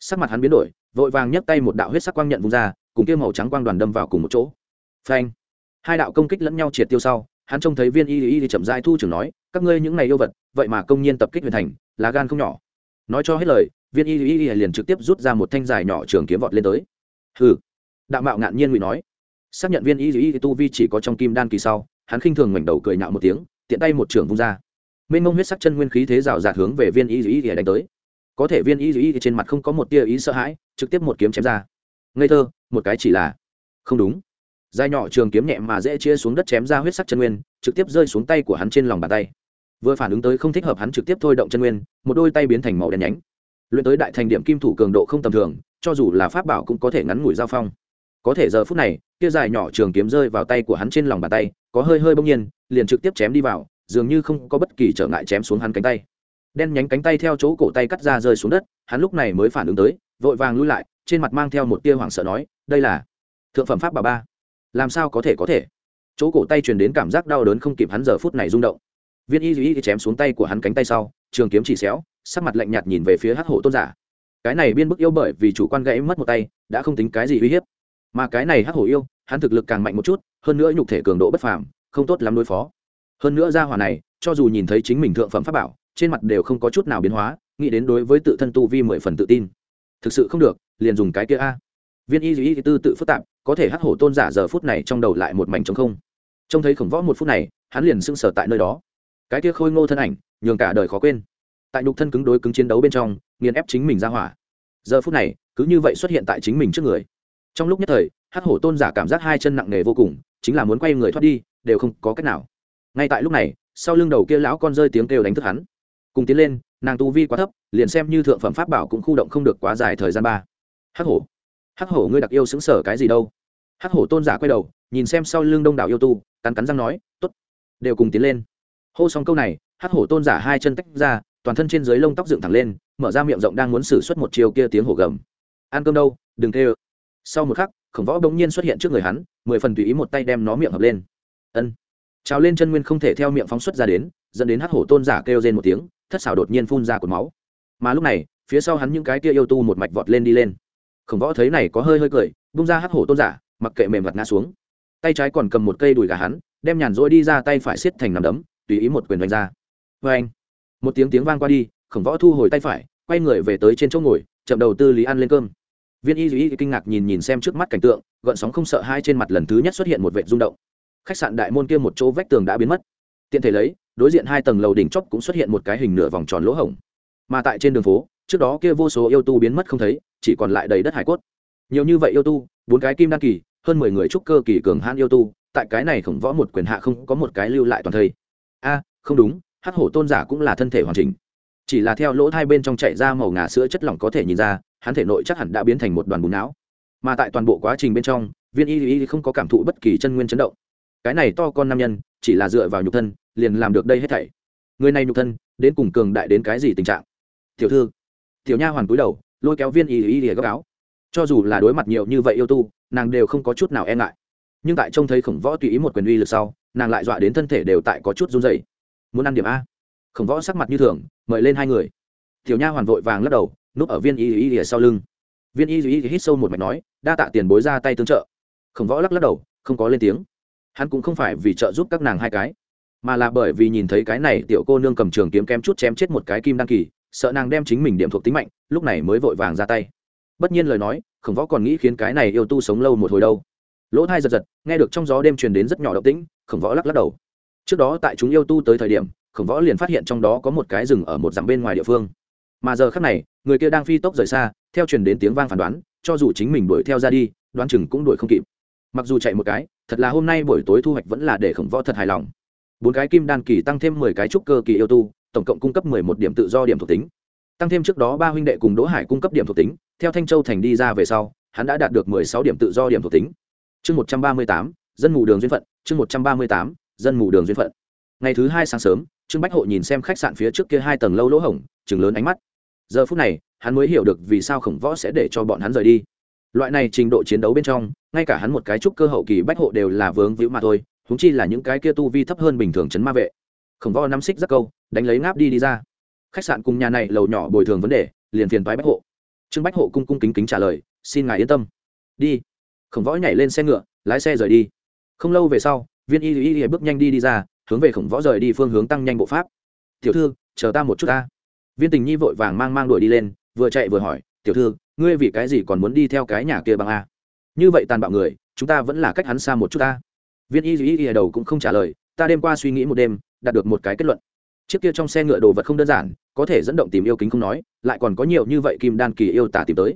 Sắc mặt hắn biến đổi, vội vàng nhấc tay một đạo huyết sắc quang nhận vung ra, cùng kia màu trắng quang đoàn đâm vào cùng một chỗ. Phanh! Hai đạo công kích lẫn nhau triệt tiêu sau, hắn trông thấy viên y y chậm dai thu trưởng nói, các ngươi những này yêu vật, vậy mà công nhiên tập kích huyền thành là gan không nhỏ. Nói cho hết lời viên y y liền trực tiếp rút ra một thanh dài nhỏ trường kiếm vọt lên tới. Hừ. Đạo mạo ngạn nhiên ngụy nói. Xác nhận viên y y tu vi chỉ có trong kim đan kỳ sau, hắn khinh thường ngẩng đầu cười nhạo một tiếng, tiện tay một trường vung ra. Mênh mông huyết sắc chân nguyên khí thế rào rạt hướng về viên y y đánh tới. Có thể viên y y trên mặt không có một tia ý sợ hãi, trực tiếp một kiếm chém ra. Ngây thơ, một cái chỉ là. Không đúng. Dài nhỏ trường kiếm nhẹ mà dễ chia xuống đất chém ra huyết sắc chân nguyên, trực tiếp rơi xuống tay của hắn trên lòng bàn tay. Vừa phản ứng tới không thích hợp hắn trực tiếp thôi động chân nguyên, một đôi tay biến thành màu đen nhánh luyện tới đại thành điểm kim thủ cường độ không tầm thường, cho dù là pháp bảo cũng có thể ngắn ngủi giao phong. Có thể giờ phút này, kia dài nhỏ trường kiếm rơi vào tay của hắn trên lòng bàn tay, có hơi hơi bỗng nhiên, liền trực tiếp chém đi vào, dường như không có bất kỳ trở ngại chém xuống hắn cánh tay. Đen nhánh cánh tay theo chỗ cổ tay cắt ra rơi xuống đất, hắn lúc này mới phản ứng tới, vội vàng lui lại, trên mặt mang theo một tia hoảng sợ nói, đây là thượng phẩm pháp bà ba. Làm sao có thể có thể? Chỗ cổ tay truyền đến cảm giác đau đớn không kịp hắn giờ phút này rung động. Viên y duy chém xuống tay của hắn cánh tay sau, trường kiếm chỉ xéo sắc mặt lạnh nhạt nhìn về phía hắc hổ tôn giả. Cái này biên bức yêu bởi vì chủ quan gãy mất một tay, đã không tính cái gì uy hiếp. Mà cái này hắc hổ yêu, hắn thực lực càng mạnh một chút, hơn nữa nhục thể cường độ bất phàm, không tốt lắm đối phó. Hơn nữa gia hỏa này, cho dù nhìn thấy chính mình thượng phẩm pháp bảo, trên mặt đều không có chút nào biến hóa, nghĩ đến đối với tự thân tu vi mười phần tự tin. Thực sự không được, liền dùng cái kia a. Viên y y tư tự phức tạp, có thể hắc hổ tôn giả giờ phút này trong đầu lại một mảnh trống không. Trông thấy khổng võ một phút này, hắn liền sưng sở tại nơi đó. Cái kia khôi ngô thân ảnh, nhường cả đời khó quên tại nhục thân cứng đối cứng chiến đấu bên trong, nghiền ép chính mình ra hỏa. Giờ phút này, cứ như vậy xuất hiện tại chính mình trước người. Trong lúc nhất thời, hắc hổ tôn giả cảm giác hai chân nặng nề vô cùng, chính là muốn quay người thoát đi, đều không có cách nào. Ngay tại lúc này, sau lưng đầu kia lão con rơi tiếng kêu đánh thức hắn. Cùng tiến lên, nàng tu vi quá thấp, liền xem như thượng phẩm pháp bảo cũng khu động không được quá dài thời gian ba. Hắc hổ hắc hổ ngươi đặc yêu xứng sở cái gì đâu? Hắc hổ tôn giả quay đầu, nhìn xem sau lưng đông đảo yêu tu, cắn cắn răng nói t ố t đều cùng tiến lên. Hô xong câu này, hắc hổ tôn giả hai chân tách ra toàn thân trên dưới lông tóc dựng thẳng lên, mở ra miệng rộng đang muốn xử suất một chiều kia tiếng hổ gầm. Ăn cơm đâu? Đừng kêu. Sau một khắc, khổng võ bỗng nhiên xuất hiện trước người hắn, mười phần tùy ý một tay đem nó miệng hợp lên. Ân. Trào lên chân nguyên không thể theo miệng phóng xuất ra đến, dẫn đến hắc hổ tôn giả kêu rên một tiếng, thất xảo đột nhiên phun ra cột máu. Mà lúc này, phía sau hắn những cái kia yêu tu một mạch vọt lên đi lên. Khổng võ thấy này có hơi hơi cười, bung ra hắc hổ tôn giả, mặc kệ mềm vật ngã xuống. Tay trái còn cầm một cây đùi gà hắn, đem nhàn rỗi đi ra tay phải xiết thành nằm đấm, tùy ý một quyền đánh ra. Vê anh một tiếng tiếng vang qua đi, khổng võ thu hồi tay phải, quay người về tới trên chỗ ngồi, chậm đầu tư lý ăn lên cơm. Viên y duy kinh ngạc nhìn nhìn xem trước mắt cảnh tượng, gợn sóng không sợ hai trên mặt lần thứ nhất xuất hiện một vệ rung động. Khách sạn đại môn kia một chỗ vách tường đã biến mất. Tiện thể lấy, đối diện hai tầng lầu đỉnh chóp cũng xuất hiện một cái hình nửa vòng tròn lỗ hổng. Mà tại trên đường phố, trước đó kia vô số yêu tu biến mất không thấy, chỉ còn lại đầy đất hải cốt. Nhiều như vậy yêu tu, bốn cái kim đan kỳ, hơn mười người trúc cơ kỳ cường hãn yêu tu, tại cái này khổng võ một quyền hạ không có một cái lưu lại toàn thây. A, không đúng hắc hổ tôn giả cũng là thân thể hoàn chỉnh. Chỉ là theo lỗ hai bên trong chạy ra màu ngà sữa chất lỏng có thể nhìn ra, hắn thể nội chắc hẳn đã biến thành một đoàn bùn não. Mà tại toàn bộ quá trình bên trong, viên y y không có cảm thụ bất kỳ chân nguyên chấn động. Cái này to con nam nhân, chỉ là dựa vào nhục thân, liền làm được đây hết thảy. Người này nhục thân, đến cùng cường đại đến cái gì tình trạng? Tiểu thư, tiểu nha hoàn cúi đầu, lôi kéo viên y y y gấp áo. Cho dù là đối mặt nhiều như vậy yêu tu, nàng đều không có chút nào e ngại. Nhưng tại trông thấy khổng võ tùy ý một quyền uy lực sau, nàng lại dọa đến thân thể đều tại có chút run dày muốn ăn điểm a? Khổng võ sắc mặt như thường, mời lên hai người. Tiểu nha hoàn vội vàng lắc đầu, núp ở viên y y y sau lưng. Viên y y hít sâu một mạch nói, đa tạ tiền bối ra tay tương trợ. Khổng võ lắc lắc đầu, không có lên tiếng. Hắn cũng không phải vì trợ giúp các nàng hai cái, mà là bởi vì nhìn thấy cái này tiểu cô nương cầm trường kiếm kém chút chém chết một cái kim đăng kỳ, sợ nàng đem chính mình điểm thuộc tính mạnh, lúc này mới vội vàng ra tay. Bất nhiên lời nói, khổng võ còn nghĩ khiến cái này yêu tu sống lâu một hồi đâu. Lỗ thai giật giật, nghe được trong gió đêm truyền đến rất nhỏ động tĩnh, khổng võ lắc lắc đầu trước đó tại chúng yêu tu tới thời điểm, khổng võ liền phát hiện trong đó có một cái rừng ở một dặm bên ngoài địa phương. Mà giờ khác này, người kia đang phi tốc rời xa, theo truyền đến tiếng vang phán đoán, cho dù chính mình đuổi theo ra đi, đoán chừng cũng đuổi không kịp. Mặc dù chạy một cái, thật là hôm nay buổi tối thu hoạch vẫn là để khổng võ thật hài lòng. Bốn cái kim đan kỳ tăng thêm mười cái trúc cơ kỳ yêu tu, tổng cộng cung cấp mười một điểm tự do điểm thuộc tính. Tăng thêm trước đó ba huynh đệ cùng đỗ hải cung cấp điểm thuộc tính, theo thanh châu thành đi ra về sau, hắn đã đạt được mười sáu điểm tự do điểm thuộc tính. Chương một trăm ba mươi tám, dân mù đường duyên phận, chương một trăm ba mươi tám dân mù đường duyên phận. Ngày thứ hai sáng sớm, trương bách hộ nhìn xem khách sạn phía trước kia hai tầng lâu lỗ hổng chừng lớn ánh mắt. Giờ phút này, hắn mới hiểu được vì sao khổng võ sẽ để cho bọn hắn rời đi. Loại này trình độ chiến đấu bên trong, ngay cả hắn một cái trúc cơ hậu kỳ bách hộ đều là vướng víu mà thôi húng chi là những cái kia tu vi thấp hơn bình thường chấn ma vệ. Khổng võ nắm xích rất câu, đánh lấy ngáp đi đi ra. Khách sạn cùng nhà này lầu nhỏ bồi thường vấn đề, liền phiền toái bách hộ. Trương bách hộ cung cung kính kính trả lời, xin ngài yên tâm. Đi. Khổng võ nhảy lên xe ngựa, lái xe rời đi. Không lâu về sau viên y y y bước nhanh đi đi ra, hướng về khổng võ rời đi phương hướng tăng nhanh bộ pháp. Tiểu thư, chờ ta một chút ta. Viên tình nhi vội vàng mang mang đuổi đi lên, vừa chạy vừa hỏi, tiểu thư, ngươi vì cái gì còn muốn đi theo cái nhà kia bằng a? Như vậy tàn bạo người, chúng ta vẫn là cách hắn xa một chút ta. Viên y y y đầu cũng không trả lời, ta đêm qua suy nghĩ một đêm, đạt được một cái kết luận. Chiếc kia trong xe ngựa đồ vật không đơn giản, có thể dẫn động tìm yêu kính không nói, lại còn có nhiều như vậy kim đan kỳ yêu tả tìm tới.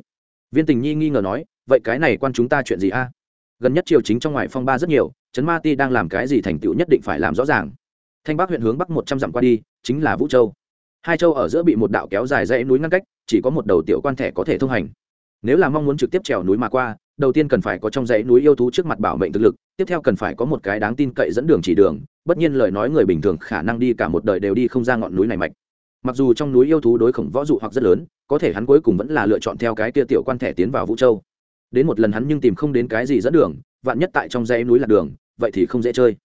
Viên tình nhi nghi ngờ nói, vậy cái này quan chúng ta chuyện gì a? Gần nhất triều chính trong ngoài phong ba rất nhiều, trấn ma ti đang làm cái gì thành tựu nhất định phải làm rõ ràng. Thanh bắc huyện hướng bắc một trăm dặm qua đi, chính là vũ châu. Hai châu ở giữa bị một đạo kéo dài dãy núi ngăn cách, chỉ có một đầu tiểu quan thẻ có thể thông hành. Nếu là mong muốn trực tiếp trèo núi mà qua, đầu tiên cần phải có trong dãy núi yêu thú trước mặt bảo mệnh thực lực, tiếp theo cần phải có một cái đáng tin cậy dẫn đường chỉ đường, bất nhiên lời nói người bình thường khả năng đi cả một đời đều đi không ra ngọn núi này mạch. Mặc dù trong núi yêu thú đối khổng võ dụ hoặc rất lớn, có thể hắn cuối cùng vẫn là lựa chọn theo cái kia tiểu quan thẻ tiến vào vũ châu đến một lần hắn nhưng tìm không đến cái gì dẫn đường, vạn nhất tại trong dãy núi là đường, vậy thì không dễ chơi.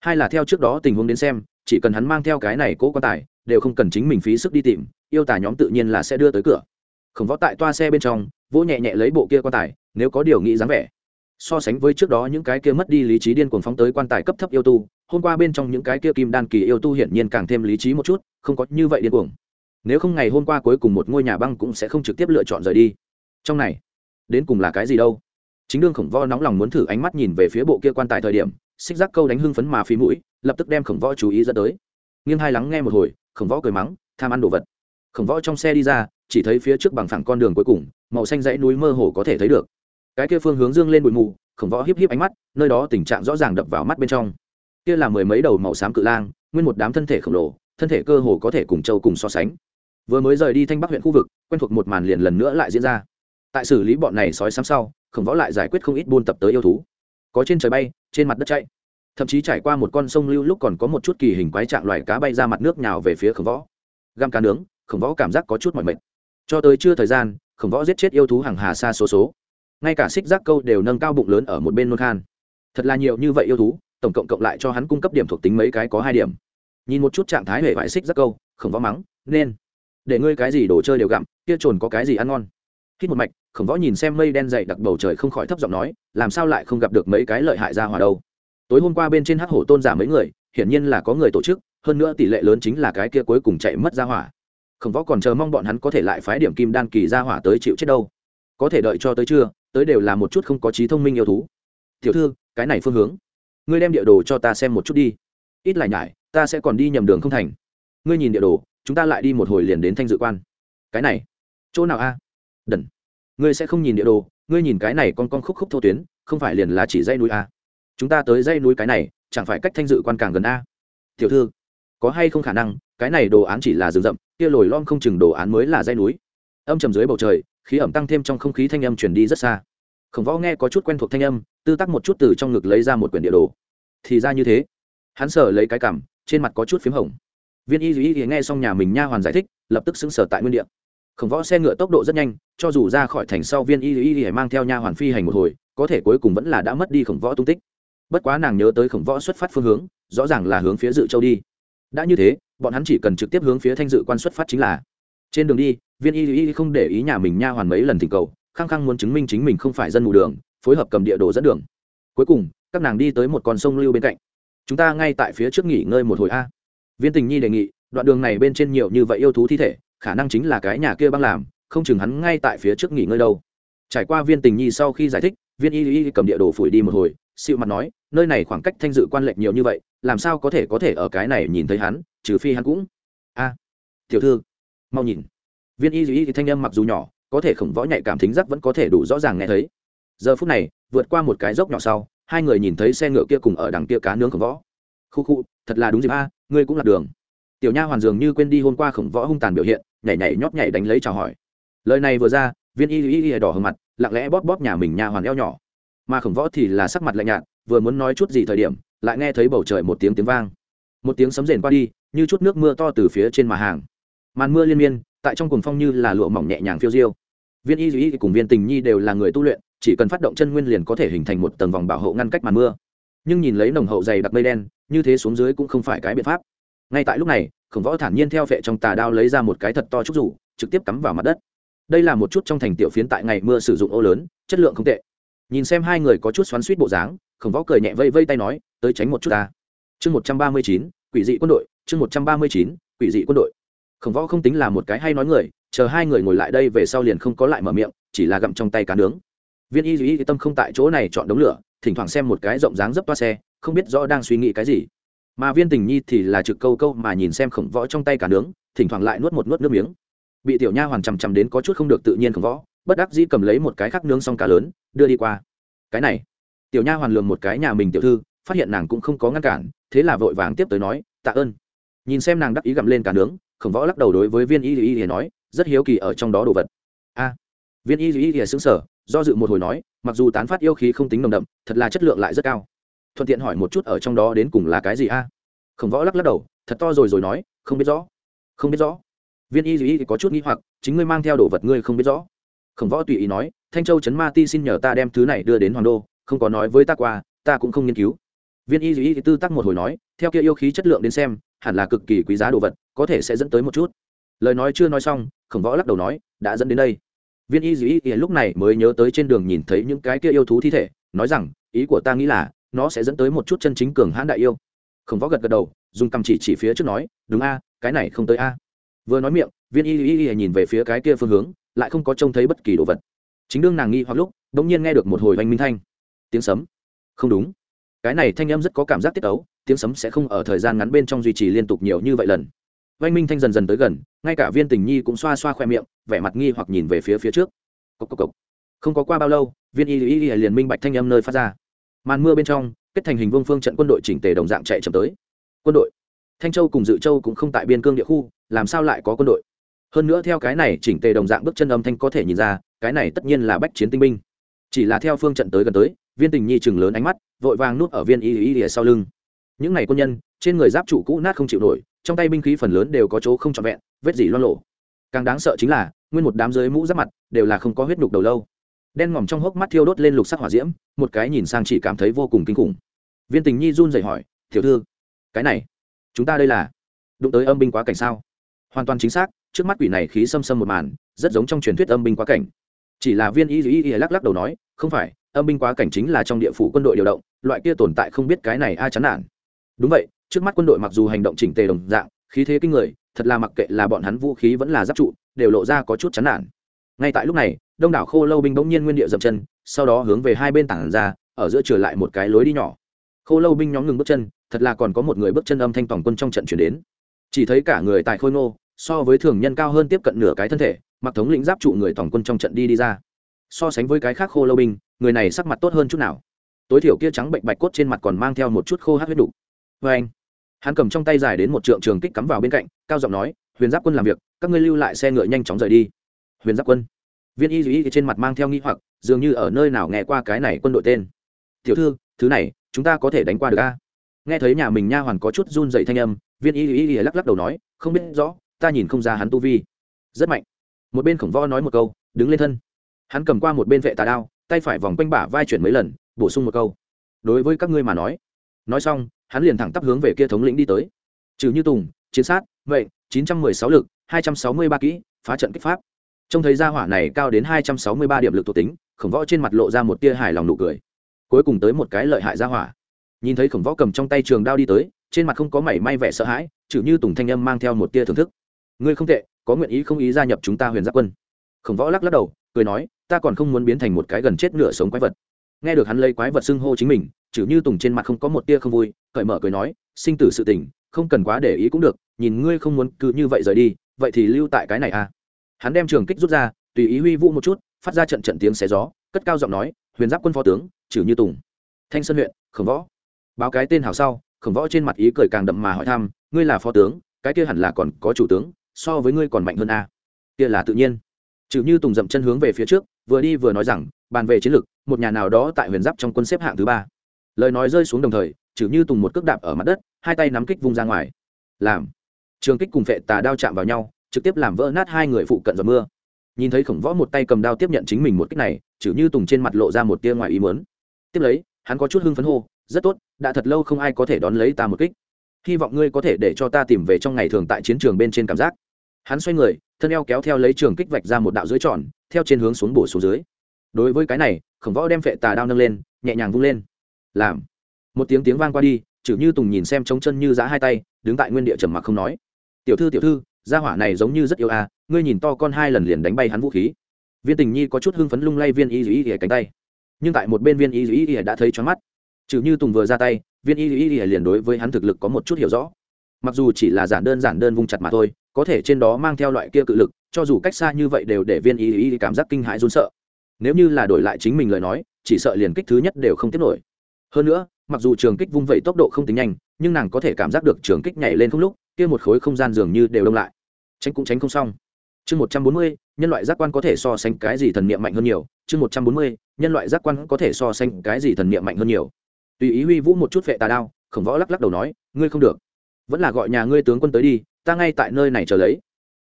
Hai là theo trước đó tình huống đến xem, chỉ cần hắn mang theo cái này cố quan tài, đều không cần chính mình phí sức đi tìm, yêu tả nhóm tự nhiên là sẽ đưa tới cửa. Khổng võ tại toa xe bên trong, vỗ nhẹ nhẹ lấy bộ kia quan tài, nếu có điều nghĩ dáng vẻ. So sánh với trước đó những cái kia mất đi lý trí điên cuồng phóng tới quan tài cấp thấp yêu tu, hôm qua bên trong những cái kia kim đan kỳ yêu tu hiển nhiên càng thêm lý trí một chút, không có như vậy điên cuồng. Nếu không ngày hôm qua cuối cùng một ngôi nhà băng cũng sẽ không trực tiếp lựa chọn rời đi. Trong này đến cùng là cái gì đâu. Chính đương khổng võ nóng lòng muốn thử ánh mắt nhìn về phía bộ kia quan tài thời điểm, xích giác câu đánh hưng phấn mà phí mũi, lập tức đem khổng võ chú ý dẫn tới. Nghiêng hai lắng nghe một hồi, khổng võ cười mắng, tham ăn đồ vật. Khổng võ trong xe đi ra, chỉ thấy phía trước bằng phẳng con đường cuối cùng, màu xanh dãy núi mơ hồ có thể thấy được. Cái kia phương hướng dương lên bụi mù, khổng võ híp híp ánh mắt, nơi đó tình trạng rõ ràng đập vào mắt bên trong. Kia là mười mấy đầu màu xám cự lang, nguyên một đám thân thể khổng lồ, thân thể cơ hồ có thể cùng châu cùng so sánh. Vừa mới rời đi thanh bắc huyện khu vực, quen thuộc một màn liền lần nữa lại diễn ra tại xử lý bọn này sói sám sau, khổng võ lại giải quyết không ít buôn tập tới yêu thú. Có trên trời bay, trên mặt đất chạy. Thậm chí trải qua một con sông lưu lúc còn có một chút kỳ hình quái trạng loài cá bay ra mặt nước nhào về phía khổng võ. Găm cá nướng, khổng võ cảm giác có chút mỏi mệt. Cho tới chưa thời gian, khổng võ giết chết yêu thú hàng hà xa số số. Ngay cả xích giác câu đều nâng cao bụng lớn ở một bên nôn khan. Thật là nhiều như vậy yêu thú, tổng cộng cộng lại cho hắn cung cấp điểm thuộc tính mấy cái có hai điểm. Nhìn một chút trạng thái hệ vải xích giác câu, khổng võ mắng, nên, để ngươi cái gì đồ chơi đều gặm, kia trồn có cái gì ăn ngon? Hít một mạch, khổng võ nhìn xem mây đen dày đặc bầu trời không khỏi thấp giọng nói, làm sao lại không gặp được mấy cái lợi hại ra hòa đâu? Tối hôm qua bên trên hắc hổ tôn giả mấy người, hiển nhiên là có người tổ chức, hơn nữa tỷ lệ lớn chính là cái kia cuối cùng chạy mất ra hỏa. Khổng võ còn chờ mong bọn hắn có thể lại phái điểm kim đan kỳ ra hỏa tới chịu chết đâu. Có thể đợi cho tới trưa, tới đều là một chút không có trí thông minh yêu thú. Tiểu thư, cái này phương hướng. Ngươi đem địa đồ cho ta xem một chút đi. Ít lại nhải, ta sẽ còn đi nhầm đường không thành. Ngươi nhìn địa đồ, chúng ta lại đi một hồi liền đến thanh dự quan. Cái này, chỗ nào a? Đần. Ngươi sẽ không nhìn địa đồ, ngươi nhìn cái này con con khúc khúc thô tuyến, không phải liền là chỉ dây núi a. Chúng ta tới dây núi cái này, chẳng phải cách thanh dự quan càng gần a. Tiểu thư, có hay không khả năng, cái này đồ án chỉ là rừng rậm, kia lồi lom không chừng đồ án mới là dây núi. Âm trầm dưới bầu trời, khí ẩm tăng thêm trong không khí thanh âm truyền đi rất xa. Khổng võ nghe có chút quen thuộc thanh âm, tư tắc một chút từ trong ngực lấy ra một quyển địa đồ. Thì ra như thế. Hắn sở lấy cái cảm trên mặt có chút p h í m hồng. Viên y duy nghe xong nhà mình nha hoàn giải thích, lập tức xứng sở tại nguyên đ ị a khổng võ xe ngựa tốc độ rất nhanh, cho dù ra khỏi thành sau viên y y mang theo nha hoàn phi hành một hồi, có thể cuối cùng vẫn là đã mất đi khổng võ tung tích. Bất quá nàng nhớ tới khổng võ xuất phát phương hướng, rõ ràng là hướng phía dự châu đi. Đã như thế, bọn hắn chỉ cần trực tiếp hướng phía thanh dự quan xuất phát chính là. Trên đường đi, viên y y không để ý nhà mình nha hoàn mấy lần thỉnh cầu, khăng khăng muốn chứng minh chính mình không phải dân mù đường, phối hợp cầm địa đồ dẫn đường. Cuối cùng, các nàng đi tới một con sông lưu bên cạnh. Chúng ta ngay tại phía trước nghỉ ngơi một hồi a. Viên tình nhi đề nghị, đoạn đường này bên trên nhiều như vậy yêu thú thi thể khả năng chính là cái nhà kia băng làm, không chừng hắn ngay tại phía trước nghỉ ngơi đâu. Trải qua viên tình nhi sau khi giải thích, viên y y cầm địa đồ phủi đi một hồi xịu mặt nói, nơi này khoảng cách thanh dự quan lệch nhiều như vậy, làm sao có thể có thể ở cái này nhìn thấy hắn, trừ phi hắn cũng. A, tiểu thư, mau nhìn. Viên y y thanh âm mặc dù nhỏ, có thể khổng võ nhạy cảm thính giác vẫn có thể đủ rõ ràng nghe thấy. Giờ phút này, vượt qua một cái dốc nhỏ sau, hai người nhìn thấy xe ngựa kia cùng ở đằng kia cá nướng khổng võ. Khu khu, thật là đúng dịp a, ngươi cũng lạc đường tiểu nha hoàn dường như quên đi hôm qua khổng võ hung tàn biểu hiện, nhảy nhảy nhót nhảy đánh lấy chào hỏi. Lời này vừa ra, viên y y y đỏ hờ mặt, lặng lẽ bóp bóp nhà mình nha hoàn eo nhỏ. Mà khổng võ thì là sắc mặt lạnh nhạt, vừa muốn nói chút gì thời điểm, lại nghe thấy bầu trời một tiếng tiếng vang. Một tiếng sấm rền qua đi, như chút nước mưa to từ phía trên mà hàng. Màn mưa liên miên, tại trong cuồng phong như là lụa mỏng nhẹ nhàng phiêu diêu. Viên y y cùng viên tình nhi đều là người tu luyện, chỉ cần phát động chân nguyên liền có thể hình thành một tầng vòng bảo hộ ngăn cách màn mưa. Nhưng nhìn lấy nồng hậu dày đặc mây đen, như thế xuống dưới cũng không phải cái biện pháp ngay tại lúc này, khổng võ thản nhiên theo vệ trong tà đao lấy ra một cái thật to trúc rủ, trực tiếp cắm vào mặt đất. Đây là một chút trong thành tiểu phiến tại ngày mưa sử dụng ô lớn, chất lượng không tệ. Nhìn xem hai người có chút xoắn suýt bộ dáng, khổng võ cười nhẹ vây vây tay nói, tới tránh một chút ta. Chương một trăm ba mươi chín, quỷ dị quân đội, chương một trăm ba mươi chín, quỷ dị quân đội. Khổng võ không tính là một cái hay nói người, chờ hai người ngồi lại đây về sau liền không có lại mở miệng, chỉ là gặm trong tay cá nướng. Viên y duy tâm không tại chỗ này chọn đống lửa, thỉnh thoảng xem một cái rộng dáng dấp toa xe, không biết rõ đang suy nghĩ cái gì mà viên tình nhi thì là trực câu câu mà nhìn xem khổng võ trong tay cả nướng, thỉnh thoảng lại nuốt một nuốt nước miếng. Bị tiểu nha hoàn chằm chằm đến có chút không được tự nhiên khổng võ, bất đắc dĩ cầm lấy một cái khắc nướng xong cá lớn, đưa đi qua. Cái này, tiểu nha hoàn lường một cái nhà mình tiểu thư, phát hiện nàng cũng không có ngăn cản, thế là vội vàng tiếp tới nói, tạ ơn. Nhìn xem nàng đắc ý gặm lên cả nướng, khổng võ lắc đầu đối với viên y y y nói, rất hiếu kỳ ở trong đó đồ vật. A. Viên y y y xứng sở do dự một hồi nói, mặc dù tán phát yêu khí không tính nồng đậm, thật là chất lượng lại rất cao thuận tiện hỏi một chút ở trong đó đến cùng là cái gì a? Khổng võ lắc lắc đầu, thật to rồi rồi nói, không biết rõ, không biết rõ. Viên y y có chút nghĩ hoặc, chính ngươi mang theo đồ vật ngươi không biết rõ. Khổng võ tùy ý nói, thanh châu trấn ma ti xin nhờ ta đem thứ này đưa đến hoàng đô, không có nói với ta qua, ta cũng không nghiên cứu. Viên y y tư tắc một hồi nói, theo kia yêu khí chất lượng đến xem, hẳn là cực kỳ quý giá đồ vật, có thể sẽ dẫn tới một chút. Lời nói chưa nói xong, khổng võ lắc đầu nói, đã dẫn đến đây. Viên y dĩ ý lúc này mới nhớ tới trên đường nhìn thấy những cái kia yêu thú thi thể, nói rằng, ý của ta nghĩ là nó sẽ dẫn tới một chút chân chính cường hãn đại yêu. Khổng võ gật gật đầu, dùng cầm chỉ chỉ phía trước nói, đúng a, cái này không tới a. Vừa nói miệng, viên y y y nhìn về phía cái kia phương hướng, lại không có trông thấy bất kỳ đồ vật. Chính đương nàng nghi hoặc lúc đ ỗ n g nhiên nghe được một hồi oanh minh thanh. Tiếng sấm. Không đúng. Cái này thanh em rất có cảm giác tiết ấu tiếng sấm sẽ không ở thời gian ngắn bên trong duy trì liên tục nhiều như vậy lần. Oanh minh thanh dần dần tới gần, ngay cả viên tình nhi cũng xoa xoa khoe miệng, vẻ mặt nghi hoặc nhìn về phía phía trước. Cốc cốc cốc. không có qua bao lâu, viên y y y liền minh bạch thanh em nơi phát ra màn mưa bên trong, kết thành hình vương phương trận quân đội chỉnh tề đồng dạng chạy chậm tới. Quân đội. Thanh châu cùng dự châu cũng không tại biên cương địa khu, làm sao lại có quân đội? Hơn nữa theo cái này chỉnh tề đồng dạng bước chân âm thanh có thể nhìn ra, cái này tất nhiên là bách chiến tinh binh. Chỉ là theo phương trận tới gần tới, viên tình nhi chừng lớn ánh mắt, vội vàng nuốt ở viên y y y sau lưng. Những ngày quân nhân, trên người giáp trụ cũ nát không chịu nổi, trong tay binh khí phần lớn đều có chỗ không trọn vẹn, vết dỉ loan lộ càng đáng sợ chính là, nguyên một đám dưới mũ giáp mặt đều là không có huyết nhục đầu lâu đen ngòm trong hốc mắt thiêu đốt lên lục sắc hỏa diễm, một cái nhìn sang chỉ cảm thấy vô cùng kinh khủng. Viên tình nhi run rẩy hỏi, tiểu thư, cái này, chúng ta đây là đụng tới âm binh quá cảnh sao? Hoàn toàn chính xác, trước mắt quỷ này khí xâm xâm một màn, rất giống trong truyền thuyết âm binh quá cảnh. Chỉ là viên y y y lắc lắc đầu nói, không phải, âm binh quá cảnh chính là trong địa phủ quân đội điều động, loại kia tồn tại không biết cái này ai chán nản. Đúng vậy, trước mắt quân đội mặc dù hành động chỉnh tề đồng dạng, khí thế kinh người, thật là mặc kệ là bọn hắn vũ khí vẫn là giáp trụ, đều lộ ra có chút chán nản ngay tại lúc này, đông đảo khô lâu binh bỗng nhiên nguyên địa dậm chân, sau đó hướng về hai bên tảng ra, ở giữa trở lại một cái lối đi nhỏ. Khô lâu binh nhóm ngừng bước chân, thật là còn có một người bước chân âm thanh tổng quân trong trận chuyển đến. Chỉ thấy cả người tại khôi nô so với thường nhân cao hơn tiếp cận nửa cái thân thể, mặc thống lĩnh giáp trụ người tổng quân trong trận đi đi ra. So sánh với cái khác khô lâu binh, người này sắc mặt tốt hơn chút nào. Tối thiểu kia trắng bệnh bạch cốt trên mặt còn mang theo một chút khô hát huyết đủ. Vê anh, hắn cầm trong tay dài đến một trượng trường kích cắm vào bên cạnh, cao giọng nói, huyền giáp quân làm việc, các ngươi lưu lại xe ngựa nhanh chóng rời đi huyền giáp quân. Viên y duy trên mặt mang theo nghi hoặc, dường như ở nơi nào nghe qua cái này quân đội tên. Tiểu thư, thứ này, chúng ta có thể đánh qua được a? Nghe thấy nhà mình nha hoàn có chút run dậy thanh âm, viên y y lắc lắc đầu nói, không biết rõ, ta nhìn không ra hắn tu vi. Rất mạnh. Một bên khổng võ nói một câu, đứng lên thân. Hắn cầm qua một bên vệ tà đao, tay phải vòng quanh bả vai chuyển mấy lần, bổ sung một câu. Đối với các ngươi mà nói. Nói xong, hắn liền thẳng tắp hướng về kia thống lĩnh đi tới. Trừ như tùng, chiến sát vậy chín trăm mười sáu lực, hai trăm sáu mươi ba kỹ, phá trận kích pháp trông thấy gia hỏa này cao đến hai trăm sáu mươi ba điểm lực thuộc tính, khổng võ trên mặt lộ ra một tia hài lòng nụ cười. Cuối cùng tới một cái lợi hại gia hỏa. Nhìn thấy khổng võ cầm trong tay trường đao đi tới, trên mặt không có mảy may vẻ sợ hãi, chử như tùng thanh âm mang theo một tia thưởng thức. Ngươi không tệ, có nguyện ý không ý gia nhập chúng ta huyền giáp quân. Khổng võ lắc lắc đầu, cười nói, ta còn không muốn biến thành một cái gần chết nửa sống quái vật. Nghe được hắn lấy quái vật xưng hô chính mình, chử như tùng trên mặt không có một tia không vui, cởi mở cười nói, sinh tử sự tình, không cần quá để ý cũng được, nhìn ngươi không muốn cứ như vậy rời đi, vậy thì lưu tại cái này à? Hắn đem trường kích rút ra, tùy ý huy vũ một chút, phát ra trận trận tiếng xé gió, cất cao giọng nói, huyền giáp quân phó tướng, trừ như tùng. Thanh sơn huyện, khổng võ. Báo cái tên hào sau, khổng võ trên mặt ý cười càng đậm mà hỏi thăm, ngươi là phó tướng, cái kia hẳn là còn có chủ tướng, so với ngươi còn mạnh hơn a. Kia là tự nhiên. Trừ như tùng dậm chân hướng về phía trước, vừa đi vừa nói rằng, bàn về chiến lược, một nhà nào đó tại huyền giáp trong quân xếp hạng thứ ba. Lời nói rơi xuống đồng thời, trừ như tùng một cước đạp ở mặt đất, hai tay nắm kích vung ra ngoài. Làm. Trường kích cùng vệ tà đao chạm vào nhau trực tiếp làm vỡ nát hai người phụ cận giọt mưa. Nhìn thấy khổng võ một tay cầm đao tiếp nhận chính mình một cách này, chử như tùng trên mặt lộ ra một tia ngoài ý mớn tiếp lấy, hắn có chút hưng phấn hô, rất tốt, đã thật lâu không ai có thể đón lấy ta một kích. Hy vọng ngươi có thể để cho ta tìm về trong ngày thường tại chiến trường bên trên cảm giác. Hắn xoay người, thân eo kéo theo lấy trường kích vạch ra một đạo dưới tròn, theo trên hướng xuống bổ xuống dưới. Đối với cái này, khổng võ đem phệ tà đao nâng lên, nhẹ nhàng vung lên. Làm. Một tiếng tiếng vang qua đi, chử như tùng nhìn xem trống chân như giá hai tay, đứng tại nguyên địa trầm mặc không nói. Tiểu thư tiểu thư gia hỏa này giống như rất yêu à ngươi nhìn to con hai lần liền đánh bay hắn vũ khí. Viên tình nhi có chút hưng phấn lung lay viên y y ỉa cánh tay. Nhưng tại một bên viên y y ỉa đã thấy choáng mắt. Trừ như tùng vừa ra tay, viên y y ỉa liền đối với hắn thực lực có một chút hiểu rõ. Mặc dù chỉ là giản đơn giản đơn vung chặt mà thôi, có thể trên đó mang theo loại kia cự lực, cho dù cách xa như vậy đều để viên y y cảm giác kinh hãi run sợ. Nếu như là đổi lại chính mình lời nói, chỉ sợ liền kích thứ nhất đều không tiếp nổi. Hơn nữa, mặc dù trường kích vung vẩy tốc độ không tính nhanh, nhưng nàng có thể cảm giác được trường kích nhảy lên không lúc kia một khối không gian dường như đều đông lại. Tránh cũng tránh không xong. Chương một trăm bốn mươi, nhân loại giác quan có thể so sánh cái gì thần niệm mạnh hơn nhiều? Chương một trăm bốn mươi, nhân loại giác quan có thể so sánh cái gì thần niệm mạnh hơn nhiều? Tùy ý huy vũ một chút vệ tà đao, khổng võ lắc lắc đầu nói, ngươi không được. Vẫn là gọi nhà ngươi tướng quân tới đi, ta ngay tại nơi này chờ lấy.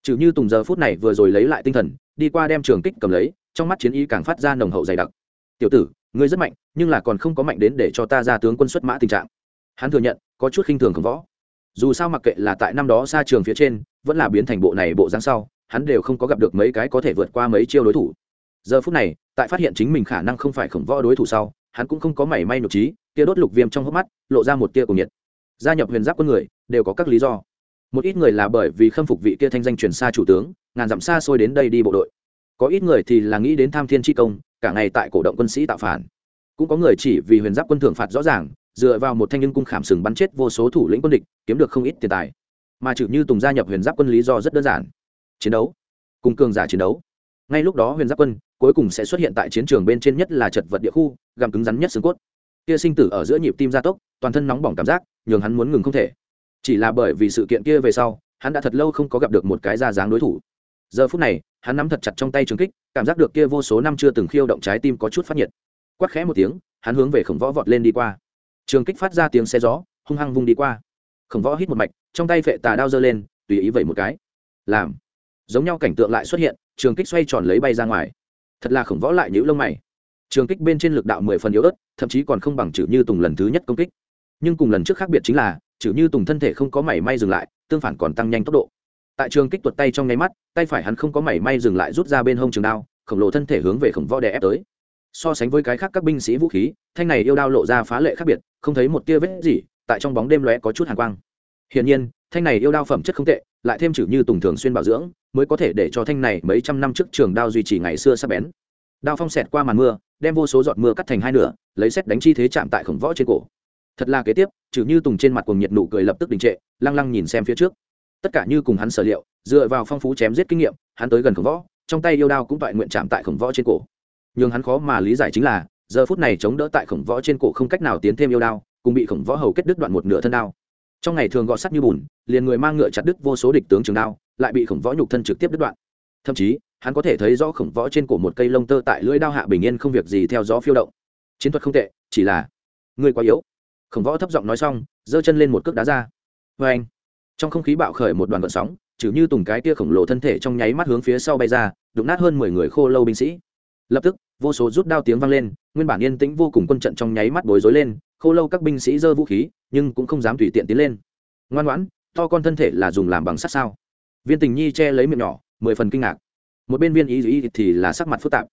Trừ như tùng giờ phút này vừa rồi lấy lại tinh thần, đi qua đem trường kích cầm lấy, trong mắt chiến ý càng phát ra nồng hậu dày đặc. Tiểu tử, ngươi rất mạnh, nhưng là còn không có mạnh đến để cho ta ra tướng quân xuất mã tình trạng. Hắn thừa nhận, có chút khinh thường khổng võ dù sao mặc kệ là tại năm đó xa trường phía trên, vẫn là biến thành bộ này bộ dáng sau, hắn đều không có gặp được mấy cái có thể vượt qua mấy chiêu đối thủ. Giờ phút này, tại phát hiện chính mình khả năng không phải khổng võ đối thủ sau, hắn cũng không có mảy may nhục trí tia đốt lục viêm trong hốc mắt, lộ ra một tia cùng nhiệt. Gia nhập huyền giáp quân người, đều có các lý do. Một ít người là bởi vì khâm phục vị kia thanh danh truyền xa chủ tướng, ngàn dặm xa xôi đến đây đi bộ đội. Có ít người thì là nghĩ đến tham thiên tri công, cả ngày tại cổ động quân sĩ tạo phản. Cũng có người chỉ vì huyền giáp quân thưởng phạt rõ ràng dựa vào một thanh niên cung khảm sừng bắn chết vô số thủ lĩnh quân địch, kiếm được không ít tiền tài. Mà trừ như tùng gia nhập huyền giáp quân lý do rất đơn giản. Chiến đấu. Cùng cường giả chiến đấu. Ngay lúc đó huyền giáp quân cuối cùng sẽ xuất hiện tại chiến trường bên trên nhất là chật vật địa khu, gặm cứng rắn nhất xương cốt. Kia sinh tử ở giữa nhịp tim gia tốc, toàn thân nóng bỏng cảm giác, nhường hắn muốn ngừng không thể. Chỉ là bởi vì sự kiện kia về sau, hắn đã thật lâu không có gặp được một cái ra dáng đối thủ. Giờ phút này, hắn nắm thật chặt trong tay trường kích, cảm giác được kia vô số năm chưa từng khiêu động trái tim có chút phát nhiệt. Quát khẽ một tiếng, hắn hướng về khổng võ vọt lên đi qua trường kích phát ra tiếng xe gió, hung hăng vung đi qua. Khổng võ hít một mạch, trong tay vệ tà đao giơ lên, tùy ý vậy một cái. Làm. Giống nhau cảnh tượng lại xuất hiện, trường kích xoay tròn lấy bay ra ngoài. Thật là khổng võ lại nhữ lông mày. Trường kích bên trên lực đạo mười phần yếu ớt, thậm chí còn không bằng chử như tùng lần thứ nhất công kích. Nhưng cùng lần trước khác biệt chính là chử như tùng thân thể không có mảy may dừng lại, tương phản còn tăng nhanh tốc độ. Tại trường kích tuột tay trong nháy mắt, tay phải hắn không có mảy may dừng lại rút ra bên hông trường đao, khổng lồ thân thể hướng về khổng võ đè ép tới so sánh với cái khác các binh sĩ vũ khí, thanh này yêu đao lộ ra phá lệ khác biệt, không thấy một tia vết gì, tại trong bóng đêm lóe có chút hàn quang. Hiển nhiên, thanh này yêu đao phẩm chất không tệ, lại thêm chử như tùng thường xuyên bảo dưỡng, mới có thể để cho thanh này mấy trăm năm trước trường đao duy trì ngày xưa sắp bén. Đao phong xẹt qua màn mưa, đem vô số giọt mưa cắt thành hai nửa, lấy xét đánh chi thế chạm tại khổng võ trên cổ. Thật là kế tiếp chử như tùng trên mặt cùng nhiệt nụ cười lập tức đình trệ, lăng lăng nhìn xem phía trước. Tất cả như cùng hắn sở liệu, dựa vào phong phú chém giết kinh nghiệm, hắn tới gần khổng võ, trong tay yêu đao cũng toại nguyện chạm tại khổng võ trên cổ nhưng hắn khó mà lý giải chính là, giờ phút này chống đỡ tại khổng võ trên cổ không cách nào tiến thêm yêu đao, cùng bị khổng võ hầu kết đứt đoạn một nửa thân đao. Trong ngày thường gọ sắt như bùn, liền người mang ngựa chặt đứt vô số địch tướng trường đao, lại bị khổng võ nhục thân trực tiếp đứt đoạn. Thậm chí, hắn có thể thấy rõ khổng võ trên cổ một cây lông tơ tại lưỡi đao hạ bình yên không việc gì theo gió phiêu động. Chiến thuật không tệ, chỉ là, người quá yếu. Khổng võ thấp giọng nói xong, giơ chân lên một cước đá ra. Vê anh, trong không khí bạo khởi một đoàn vận sóng chử như tùng cái kia khổng lồ thân thể trong nháy mắt hướng phía sau bay ra, đụng nát hơn mười người khô lâu binh sĩ lập tức, vô số rút đao tiếng vang lên, nguyên bản yên tĩnh vô cùng quân trận trong nháy mắt bối rối lên, khô lâu các binh sĩ giơ vũ khí, nhưng cũng không dám tùy tiện tiến lên. Ngoan ngoãn, to con thân thể là dùng làm bằng sắt sao? Viên tình nhi che lấy miệng nhỏ, mười phần kinh ngạc. Một bên viên ý ý thì là sắc mặt phức tạp.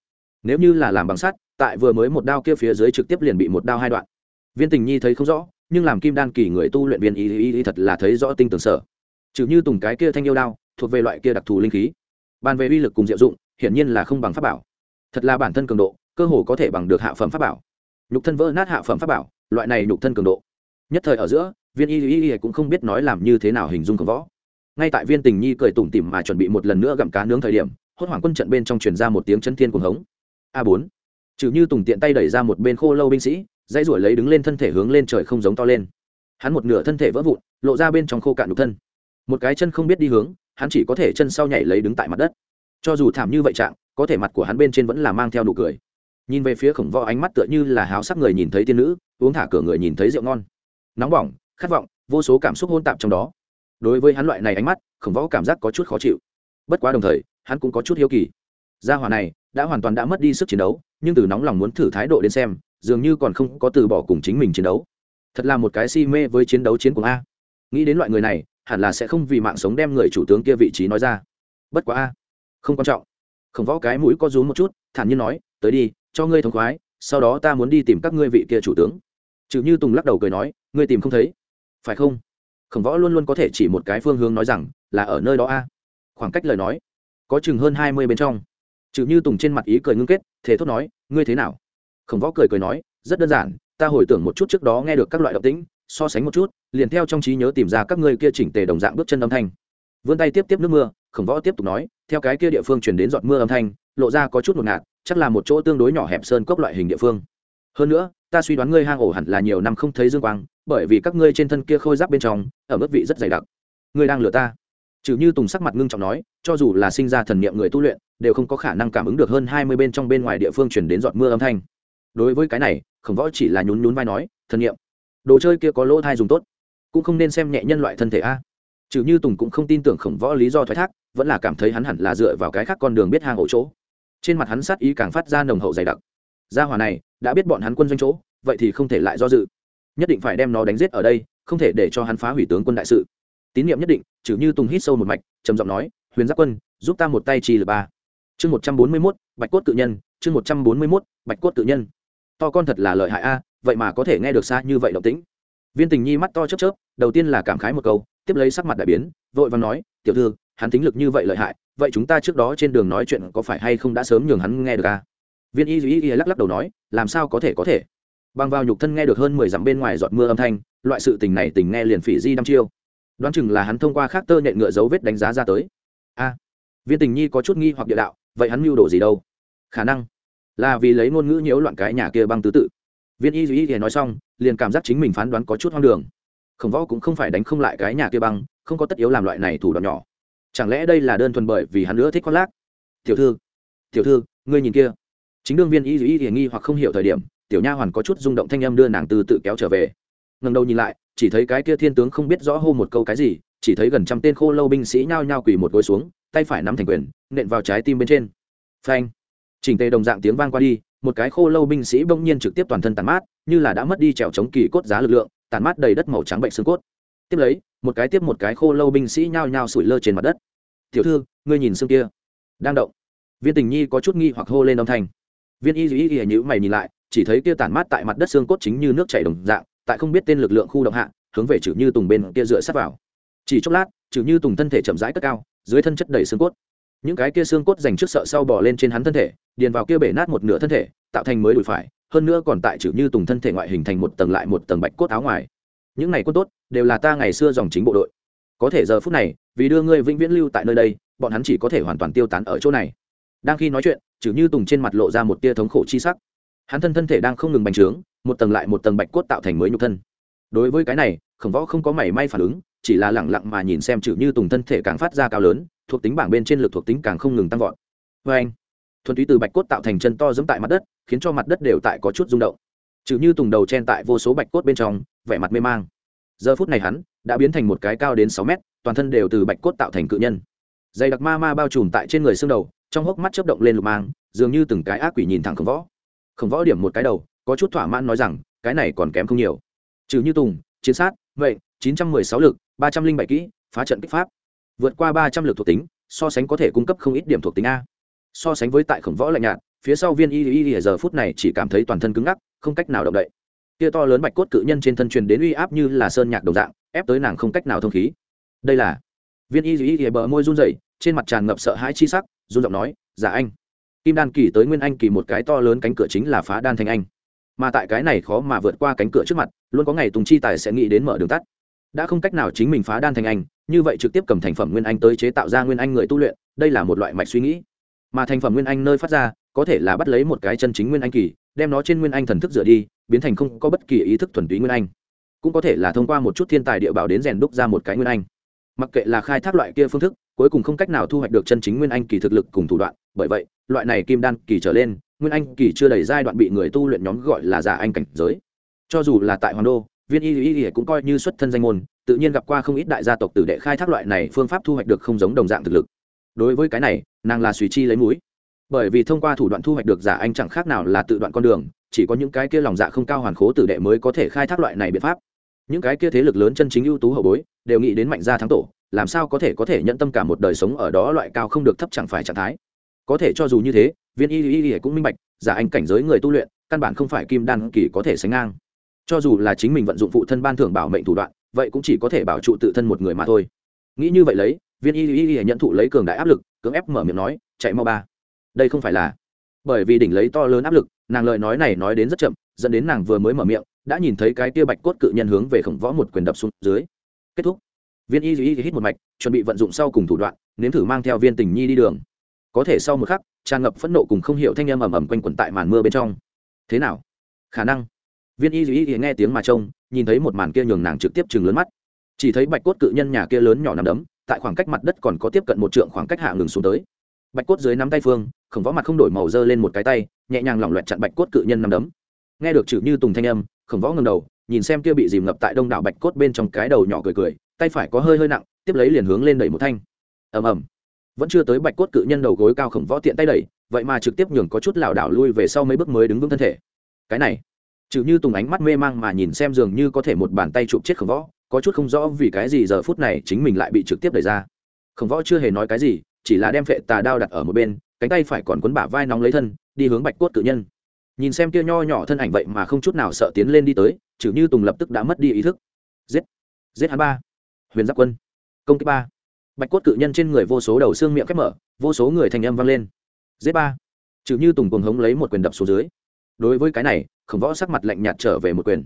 Nếu như là làm bằng sắt, tại vừa mới một đao kia phía dưới trực tiếp liền bị một đao hai đoạn. Viên tình nhi thấy không rõ, nhưng làm kim đan kỳ người tu luyện viên ý ý ý thật là thấy rõ tinh tường sở. Trừ như tùng cái kia thanh yêu đao, thuộc về loại kia đặc thù linh khí. Bàn về uy lực cùng diệu dụng, hiển nhiên là không bằng pháp bảo thật là bản thân cường độ, cơ hồ có thể bằng được hạ phẩm pháp bảo. Nhục thân vỡ nát hạ phẩm pháp bảo, loại này nhục thân cường độ. Nhất thời ở giữa, viên y y y cũng không biết nói làm như thế nào hình dung cường võ. Ngay tại viên tình nhi cười tủm tỉm mà chuẩn bị một lần nữa gặm cá nướng thời điểm, hốt hoảng quân trận bên trong truyền ra một tiếng chân thiên cuồng hống. A bốn. Trừ như tùng tiện tay đẩy ra một bên khô lâu binh sĩ, dãy ruổi lấy đứng lên thân thể hướng lên trời không giống to lên. Hắn một nửa thân thể vỡ vụn, lộ ra bên trong khô cạn nhục thân. Một cái chân không biết đi hướng, hắn chỉ có thể chân sau nhảy lấy đứng tại mặt đất. Cho dù thảm như vậy trạng có thể mặt của hắn bên trên vẫn là mang theo nụ cười. Nhìn về phía khổng võ ánh mắt tựa như là háo sắc người nhìn thấy tiên nữ, uống thả cửa người nhìn thấy rượu ngon. Nóng bỏng, khát vọng, vô số cảm xúc hôn tạp trong đó. Đối với hắn loại này ánh mắt, khổng võ cảm giác có chút khó chịu. Bất quá đồng thời, hắn cũng có chút hiếu kỳ. Gia hỏa này đã hoàn toàn đã mất đi sức chiến đấu, nhưng từ nóng lòng muốn thử thái độ đến xem, dường như còn không có từ bỏ cùng chính mình chiến đấu. Thật là một cái si mê với chiến đấu chiến cùng a. Nghĩ đến loại người này, hẳn là sẽ không vì mạng sống đem người chủ tướng kia vị trí nói ra. Bất quá a, không quan trọng khổng võ cái mũi có rúm một chút, thản nhiên nói, tới đi, cho ngươi thống khoái, sau đó ta muốn đi tìm các ngươi vị kia chủ tướng. Chử như tùng lắc đầu cười nói, ngươi tìm không thấy. Phải không? Khổng võ luôn luôn có thể chỉ một cái phương hướng nói rằng, là ở nơi đó a. Khoảng cách lời nói, có chừng hơn hai mươi bên trong. Chử như tùng trên mặt ý cười ngưng kết thế thốt nói, ngươi thế nào? Khổng võ cười cười nói, rất đơn giản, ta hồi tưởng một chút trước đó nghe được các loại động tĩnh, so sánh một chút, liền theo trong trí nhớ tìm ra các ngươi kia chỉnh tề đồng dạng bước chân âm thanh. Vươn tay tiếp tiếp nước mưa khổng võ tiếp tục nói, theo cái kia địa phương chuyển đến giọt mưa âm thanh, lộ ra có chút ngột ngạt, chắc là một chỗ tương đối nhỏ hẹp sơn cốc loại hình địa phương. Hơn nữa, ta suy đoán ngươi hang ổ hẳn là nhiều năm không thấy dương quang, bởi vì các ngươi trên thân kia khôi giáp bên trong, ở mức vị rất dày đặc. Ngươi đang lừa ta. Trừ như tùng sắc mặt ngưng trọng nói, cho dù là sinh ra thần niệm người tu luyện, đều không có khả năng cảm ứng được hơn hai mươi bên trong bên ngoài địa phương chuyển đến giọt mưa âm thanh. Đối với cái này, khổng võ chỉ là nhún nhún vai nói, thần niệm. Đồ chơi kia có lỗ thai dùng tốt. Cũng không nên xem nhẹ nhân loại thân thể a. Trừ như tùng cũng không tin tưởng khổng võ lý do thoái thác vẫn là cảm thấy hắn hẳn là dựa vào cái khác con đường biết hang ổ chỗ. Trên mặt hắn sát ý càng phát ra nồng hậu dày đặc. Gia hòa này, đã biết bọn hắn quân doanh chỗ, vậy thì không thể lại do dự. Nhất định phải đem nó đánh giết ở đây, không thể để cho hắn phá hủy tướng quân đại sự. Tín nhiệm nhất định, trừ như tùng hít sâu một mạch, trầm giọng nói, huyền giáp quân, giúp ta một tay chi là ba. Chương một trăm bốn mươi mốt, bạch cốt tự nhân, chương một trăm bốn mươi mốt, bạch cốt tự nhân. To con thật là lợi hại a, vậy mà có thể nghe được xa như vậy động tĩnh. Viên tình nhi mắt to chớp chớp, đầu tiên là cảm khái một câu, tiếp lấy sắc mặt đại biến, vội và nói, tiểu thư hắn tính lực như vậy lợi hại, vậy chúng ta trước đó trên đường nói chuyện có phải hay không đã sớm nhường hắn nghe được à? viên y duy y lắc lắc đầu nói, làm sao có thể có thể? Bằng vào nhục thân nghe được hơn mười dặm bên ngoài giọt mưa âm thanh, loại sự tình này tình nghe liền phỉ di đăm chiêu. Đoán chừng là hắn thông qua khác tơ nhện ngựa dấu vết đánh giá ra tới. A viên tình nhi có chút nghi hoặc địa đạo, vậy hắn mưu đồ gì đâu? Khả năng là vì lấy ngôn ngữ nhiễu loạn cái nhà kia băng tứ tự. Viên y duy y nói xong, liền cảm giác chính mình phán đoán có chút hoang đường. Khổng võ cũng không phải đánh không lại cái nhà kia băng, không có tất yếu làm loại này thủ đoạn nhỏ chẳng lẽ đây là đơn thuần bởi vì hắn nữa thích khoác lác? Tiểu thư tiểu thư, ngươi nhìn kia. Chính đương viên y dù y hiển nghi hoặc không hiểu thời điểm, tiểu nha hoàn có chút rung động thanh âm đưa nàng từ tự kéo trở về. Ngần đầu nhìn lại, chỉ thấy cái kia thiên tướng không biết rõ hô một câu cái gì, chỉ thấy gần trăm tên khô lâu binh sĩ nhao nhao quỳ một gối xuống, tay phải nắm thành quyền, nện vào trái tim bên trên. Phanh. Chỉnh tề đồng dạng tiếng vang qua đi, một cái khô lâu binh sĩ bỗng nhiên trực tiếp toàn thân tàn mát, như là đã mất đi trèo chống kỳ cốt giá lực lượng tàn mát đầy đất màu trắng bệnh xương cốt. Tiếp lấy một cái tiếp một cái khô lâu binh sĩ nhao nhao sủi lơ trên mặt đất. Tiểu thư, ngươi nhìn xương kia. Đang động, viên tình nhi có chút nghi hoặc hô lên âm thanh. Viên y duy y nhữ mày nhìn lại, chỉ thấy kia tản mát tại mặt đất xương cốt chính như nước chảy đồng dạng, tại không biết tên lực lượng khu động hạ, hướng về chử như tùng bên kia dựa sát vào. Chỉ chốc lát chử như tùng thân thể chậm rãi cất cao, dưới thân chất đầy xương cốt. Những cái kia xương cốt dành trước sợ sau bỏ lên trên hắn thân thể, điền vào kia bể nát một nửa thân thể, tạo thành mới đùi phải, hơn nữa còn tại chử như tùng thân thể ngoại hình thành một tầng lại một tầng bạch cốt áo ngoài những này quân tốt đều là ta ngày xưa dòng chính bộ đội. Có thể giờ phút này, vì đưa ngươi vĩnh viễn lưu tại nơi đây, bọn hắn chỉ có thể hoàn toàn tiêu tán ở chỗ này. Đang khi nói chuyện chử như tùng trên mặt lộ ra một tia thống khổ chi sắc. Hắn thân thân thể đang không ngừng bành trướng, một tầng lại một tầng bạch cốt tạo thành mới nhục thân. Đối với cái này, khổng võ không có mảy may phản ứng, chỉ là lẳng lặng mà nhìn xem chử như tùng thân thể càng phát ra cao lớn, thuộc tính bảng bên trên lực thuộc tính càng không ngừng tăng vọt. Vê anh, thuần túy từ bạch cốt tạo thành chân to dẫm tại mặt đất, khiến cho mặt đất đều tại có chút rung động. Chử như tùng đầu chen tại vô số bạch cốt bên trong vẻ mặt mê mang. Giờ phút này hắn đã biến thành một cái cao đến sáu mét, toàn thân đều từ bạch cốt tạo thành cự nhân. Dày đặc ma ma bao trùm tại trên người xương đầu, trong hốc mắt chớp động lên lục mang, dường như từng cái ác quỷ nhìn thẳng khổng võ. Khổng võ điểm một cái đầu, có chút thỏa mãn nói rằng, cái này còn kém không nhiều. Trừ như tùng, chiến sát vậy chín trăm mười sáu lực, ba trăm linh bảy kỹ, phá trận kích pháp. Vượt qua ba trăm lực thuộc tính, so sánh có thể cung cấp không ít điểm thuộc tính a. So sánh với tại khổng võ lạnh nhạt, phía sau viên y y y giờ phút này chỉ cảm thấy toàn thân cứng ngắc, không cách nào động đậy kia to lớn bạch cốt cự nhân trên thân truyền đến uy áp như là sơn nhạc đồng dạng, ép tới nàng không cách nào thông khí. Đây là viên y y y bờ môi run rẩy, trên mặt tràn ngập sợ hãi chi sắc, run giọng nói giả anh. Kim đan kỳ tới nguyên anh kỳ một cái to lớn cánh cửa chính là phá đan thành anh. Mà tại cái này khó mà vượt qua cánh cửa trước mặt, luôn có ngày tùng chi tài sẽ nghĩ đến mở đường tắt. Đã không cách nào chính mình phá đan thành anh, như vậy trực tiếp cầm thành phẩm nguyên anh tới chế tạo ra nguyên anh người tu luyện, đây là một loại mạch suy nghĩ. Mà thành phẩm nguyên anh nơi phát ra, có thể là bắt lấy một cái chân chính nguyên anh kỳ, đem nó trên nguyên anh thần thức rửa đi biến thành không có bất kỳ ý thức thuần túy nguyên anh. Cũng có thể là thông qua một chút thiên tài địa bảo đến rèn đúc ra một cái nguyên anh. Mặc kệ là khai thác loại kia phương thức, cuối cùng không cách nào thu hoạch được chân chính nguyên anh kỳ thực lực cùng thủ đoạn. Bởi vậy, loại này kim đan kỳ trở lên, nguyên anh kỳ chưa đầy giai đoạn bị người tu luyện nhóm gọi là giả anh cảnh giới. Cho dù là tại hoàng đô, viên y y y cũng coi như xuất thân danh môn, tự nhiên gặp qua không ít đại gia tộc tử đệ khai thác loại này phương pháp thu hoạch được không giống đồng dạng thực lực. Đối với cái này, nàng là suy chi lấy mũi. Bởi vì thông qua thủ đoạn thu hoạch được giả anh chẳng khác nào là tự đoạn con đường chỉ có những cái kia lòng dạ không cao hoàn khố tử đệ mới có thể khai thác loại này biện pháp. Những cái kia thế lực lớn chân chính ưu tú hậu bối, đều nghĩ đến mạnh gia thắng tổ, làm sao có thể có thể nhận tâm cả một đời sống ở đó loại cao không được thấp chẳng phải trạng thái. Có thể cho dù như thế, viên y y y cũng minh bạch, giả anh cảnh giới người tu luyện, căn bản không phải kim đan kỳ có thể sánh ngang. Cho dù là chính mình vận dụng phụ thân ban thưởng bảo mệnh thủ đoạn, vậy cũng chỉ có thể bảo trụ tự thân một người mà thôi. Nghĩ như vậy lấy, viên y y y nhận thụ lấy cường đại áp lực, cưỡng ép mở miệng nói, chạy mau ba. Đây không phải là bởi vì đỉnh lấy to lớn áp lực nàng lời nói này nói đến rất chậm, dẫn đến nàng vừa mới mở miệng, đã nhìn thấy cái tia bạch cốt cự nhân hướng về khổng võ một quyền đập xuống dưới. Kết thúc. Viên y y hít một mạch, chuẩn bị vận dụng sau cùng thủ đoạn, nếm thử mang theo viên tình nhi đi đường. Có thể sau một khắc, tràn ngập phẫn nộ cùng không hiểu thanh âm ầm ầm quanh quẩn tại màn mưa bên trong. Thế nào? Khả năng. Viên y y nghe tiếng mà trông, nhìn thấy một màn kia nhường nàng trực tiếp chừng lớn mắt. Chỉ thấy bạch cốt cự nhân nhà kia lớn nhỏ nằm đấm, tại khoảng cách mặt đất còn có tiếp cận một trượng khoảng cách hạ ngừng xuống tới. Bạch cốt dưới nắm tay phương khổng võ mặt không đổi màu dơ lên một cái tay, nhẹ nhàng lỏng loẹt chặn bạch cốt cự nhân nằm đấm. Nghe được chữ như tùng thanh âm, khổng võ ngầm đầu, nhìn xem kia bị dìm ngập tại đông đảo bạch cốt bên trong cái đầu nhỏ cười cười, tay phải có hơi hơi nặng, tiếp lấy liền hướng lên đẩy một thanh. Ầm ầm. Vẫn chưa tới bạch cốt cự nhân đầu gối cao khổng võ tiện tay đẩy, vậy mà trực tiếp nhường có chút lảo đảo lui về sau mấy bước mới đứng vững thân thể. Cái này, chữ như tùng ánh mắt mê mang mà nhìn xem dường như có thể một bàn tay chụp chết khổng võ, có chút không rõ vì cái gì giờ phút này chính mình lại bị trực tiếp đẩy ra. Khổng võ chưa hề nói cái gì, chỉ là đem phệ tà đao đặt ở một bên cánh tay phải còn quấn bả vai nóng lấy thân, đi hướng bạch cốt cự nhân. Nhìn xem kia nho nhỏ thân ảnh vậy mà không chút nào sợ tiến lên đi tới, chử như tùng lập tức đã mất đi ý thức. Giết! Giết hắn ba! Huyền giáp quân! Công kích ba! Bạch cốt cự nhân trên người vô số đầu xương miệng khép mở, vô số người thành âm vang lên. Giết ba! Chử như tùng cuồng hống lấy một quyền đập xuống dưới. Đối với cái này, khổng võ sắc mặt lạnh nhạt trở về một quyền.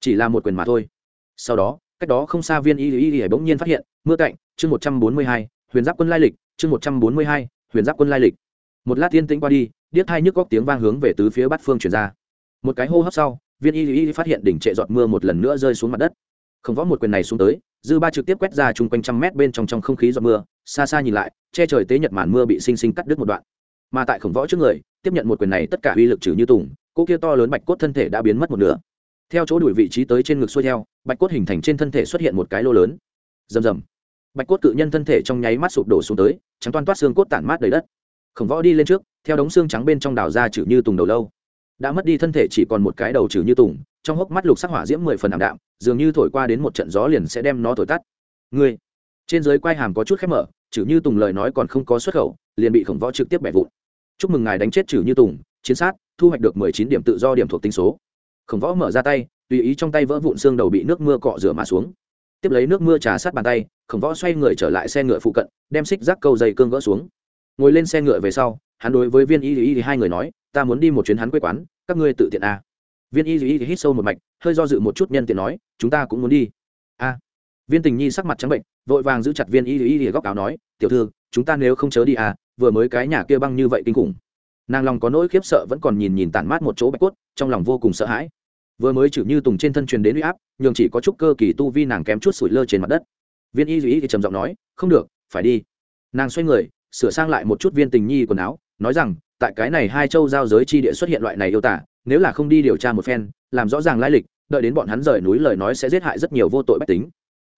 Chỉ là một quyền mà thôi. Sau đó, cách đó không xa viên y y y bỗng nhiên phát hiện, mưa cạnh, chương một trăm bốn mươi hai, huyền giáp quân lai lịch, chương một trăm bốn mươi hai, huyền giáp quân lai lịch một lát tiên tĩnh qua đi, điếc thai nhức góc tiếng vang hướng về tứ phía bát phương chuyển ra. Một cái hô hấp sau, viên y y phát hiện đỉnh trệ giọt mưa một lần nữa rơi xuống mặt đất. Không võ một quyền này xuống tới, dư ba trực tiếp quét ra chung quanh trăm mét bên trong trong không khí giọt mưa, xa xa nhìn lại, che trời tế nhật màn mưa bị sinh sinh cắt đứt một đoạn. Mà tại khổng võ trước người, tiếp nhận một quyền này tất cả uy lực trừ như tùng, cô kia to lớn bạch cốt thân thể đã biến mất một nửa. Theo chỗ đuổi vị trí tới trên ngực xuôi theo, bạch cốt hình thành trên thân thể xuất hiện một cái lô lớn. Rầm rầm. Bạch cốt cự nhân thân thể trong nháy mắt sụp đổ xuống tới, trắng toan toát xương cốt tản mát đầy đất khổng võ đi lên trước, theo đống xương trắng bên trong đào ra chử như tùng đầu lâu. Đã mất đi thân thể chỉ còn một cái đầu chử như tùng, trong hốc mắt lục sắc hỏa diễm mười phần ảm đạm, dường như thổi qua đến một trận gió liền sẽ đem nó thổi tắt. Ngươi, trên giới quai hàm có chút khép mở chử như tùng lời nói còn không có xuất khẩu, liền bị khổng võ trực tiếp bẻ vụn. Chúc mừng ngài đánh chết chử như tùng, chiến sát, thu hoạch được mười chín điểm tự do điểm thuộc tinh số. Khổng võ mở ra tay, tùy ý trong tay vỡ vụn xương đầu bị nước mưa cọ rửa mà xuống. Tiếp lấy nước mưa trà sát bàn tay, khổng võ xoay người trở lại xe ngựa phụ cận, đem xích rác câu dây cương gỡ xuống ngồi lên xe ngựa về sau, hắn đối với viên y y hai người nói, ta muốn đi một chuyến hắn quê quán, các ngươi tự tiện a à. viên y y hít sâu một mạch, hơi do dự một chút nhân tiện nói, chúng ta cũng muốn đi. A. Viên tình nhi sắc mặt trắng bệnh, vội vàng giữ chặt viên y y góc áo nói, tiểu thư, chúng ta nếu không chớ đi à vừa mới cái nhà kia băng như vậy kinh khủng. Nàng lòng có nỗi khiếp sợ vẫn còn nhìn nhìn tản mát một chỗ bạch cốt, trong lòng vô cùng sợ hãi. Vừa mới chử như tùng trên thân truyền đến huy áp, nhường chỉ có chút cơ kỳ tu vi nàng kém chút sủi lơ trên mặt đất. Viên y duy thì trầm giọng nói, không được, phải đi. Nàng xoay người sửa sang lại một chút viên tình nhi quần áo, nói rằng, tại cái này hai châu giao giới chi địa xuất hiện loại này yêu tả, nếu là không đi điều tra một phen, làm rõ ràng lai lịch, đợi đến bọn hắn rời núi lời nói sẽ giết hại rất nhiều vô tội bách tính.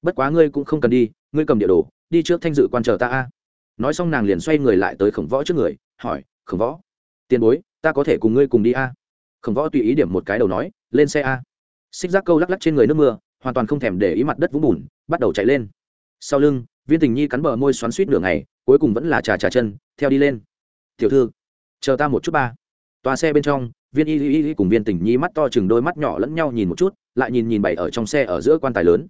Bất quá ngươi cũng không cần đi, ngươi cầm địa đồ, đi trước thanh dự quan chờ ta a. Nói xong nàng liền xoay người lại tới khổng võ trước người, hỏi, khổng võ, tiền bối, ta có thể cùng ngươi cùng đi a? Khổng võ tùy ý điểm một cái đầu nói, lên xe a. Xích giác câu lắc lắc trên người nước mưa, hoàn toàn không thèm để ý mặt đất vũng bùn, bắt đầu chạy lên. Sau lưng, viên tình nhi cắn bờ môi xoắn suýt nửa ngày cuối cùng vẫn là trà trà chân, theo đi lên. Tiểu thư, chờ ta một chút ba. Toa xe bên trong, viên y y y cùng viên tình nhi mắt to chừng đôi mắt nhỏ lẫn nhau nhìn một chút, lại nhìn nhìn bảy ở trong xe ở giữa quan tài lớn.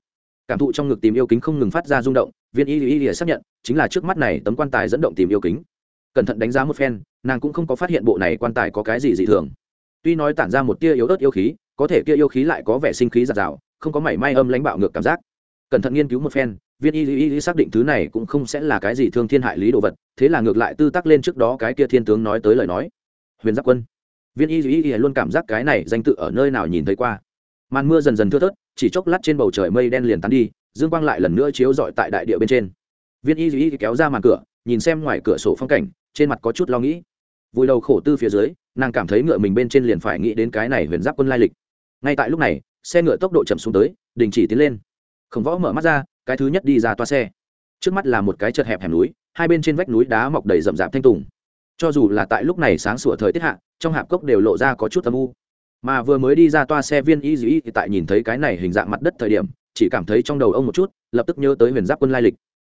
Cảm thụ trong ngực tìm yêu kính không ngừng phát ra rung động, viên y y y xác nhận, chính là trước mắt này tấm quan tài dẫn động tìm yêu kính. Cẩn thận đánh giá một phen, nàng cũng không có phát hiện bộ này quan tài có cái gì dị thường. Tuy nói tản ra một tia yếu ớt yêu khí, có thể kia yêu khí lại có vẻ sinh khí giạt rào, không có mảy may âm lãnh bạo ngược cảm giác. Cẩn thận nghiên cứu một phen viên y y y xác định thứ này cũng không sẽ là cái gì thương thiên hại lý đồ vật, thế là ngược lại tư tắc lên trước đó cái kia thiên tướng nói tới lời nói. Huyền giáp quân. Viên y y y luôn cảm giác cái này danh tự ở nơi nào nhìn thấy qua. Màn mưa dần dần thưa thớt, chỉ chốc lát trên bầu trời mây đen liền tán đi, dương quang lại lần nữa chiếu rọi tại đại địa bên trên. Viên y y kéo ra màn cửa, nhìn xem ngoài cửa sổ phong cảnh, trên mặt có chút lo nghĩ. Vùi đầu khổ tư phía dưới, nàng cảm thấy ngựa mình bên trên liền phải nghĩ đến cái này huyền giáp quân lai lịch. Ngay tại lúc này, xe ngựa tốc độ chậm xuống tới, đình chỉ tiến lên. Khổng võ mở mắt ra cái thứ nhất đi ra toa xe. Trước mắt là một cái chật hẹp hẻm núi, hai bên trên vách núi đá mọc đầy rậm rạp thanh tùng. Cho dù là tại lúc này sáng sủa thời tiết hạ, trong hạp cốc đều lộ ra có chút âm u. Mà vừa mới đi ra toa xe viên y dĩ thì tại nhìn thấy cái này hình dạng mặt đất thời điểm, chỉ cảm thấy trong đầu ông một chút, lập tức nhớ tới huyền giáp quân lai lịch.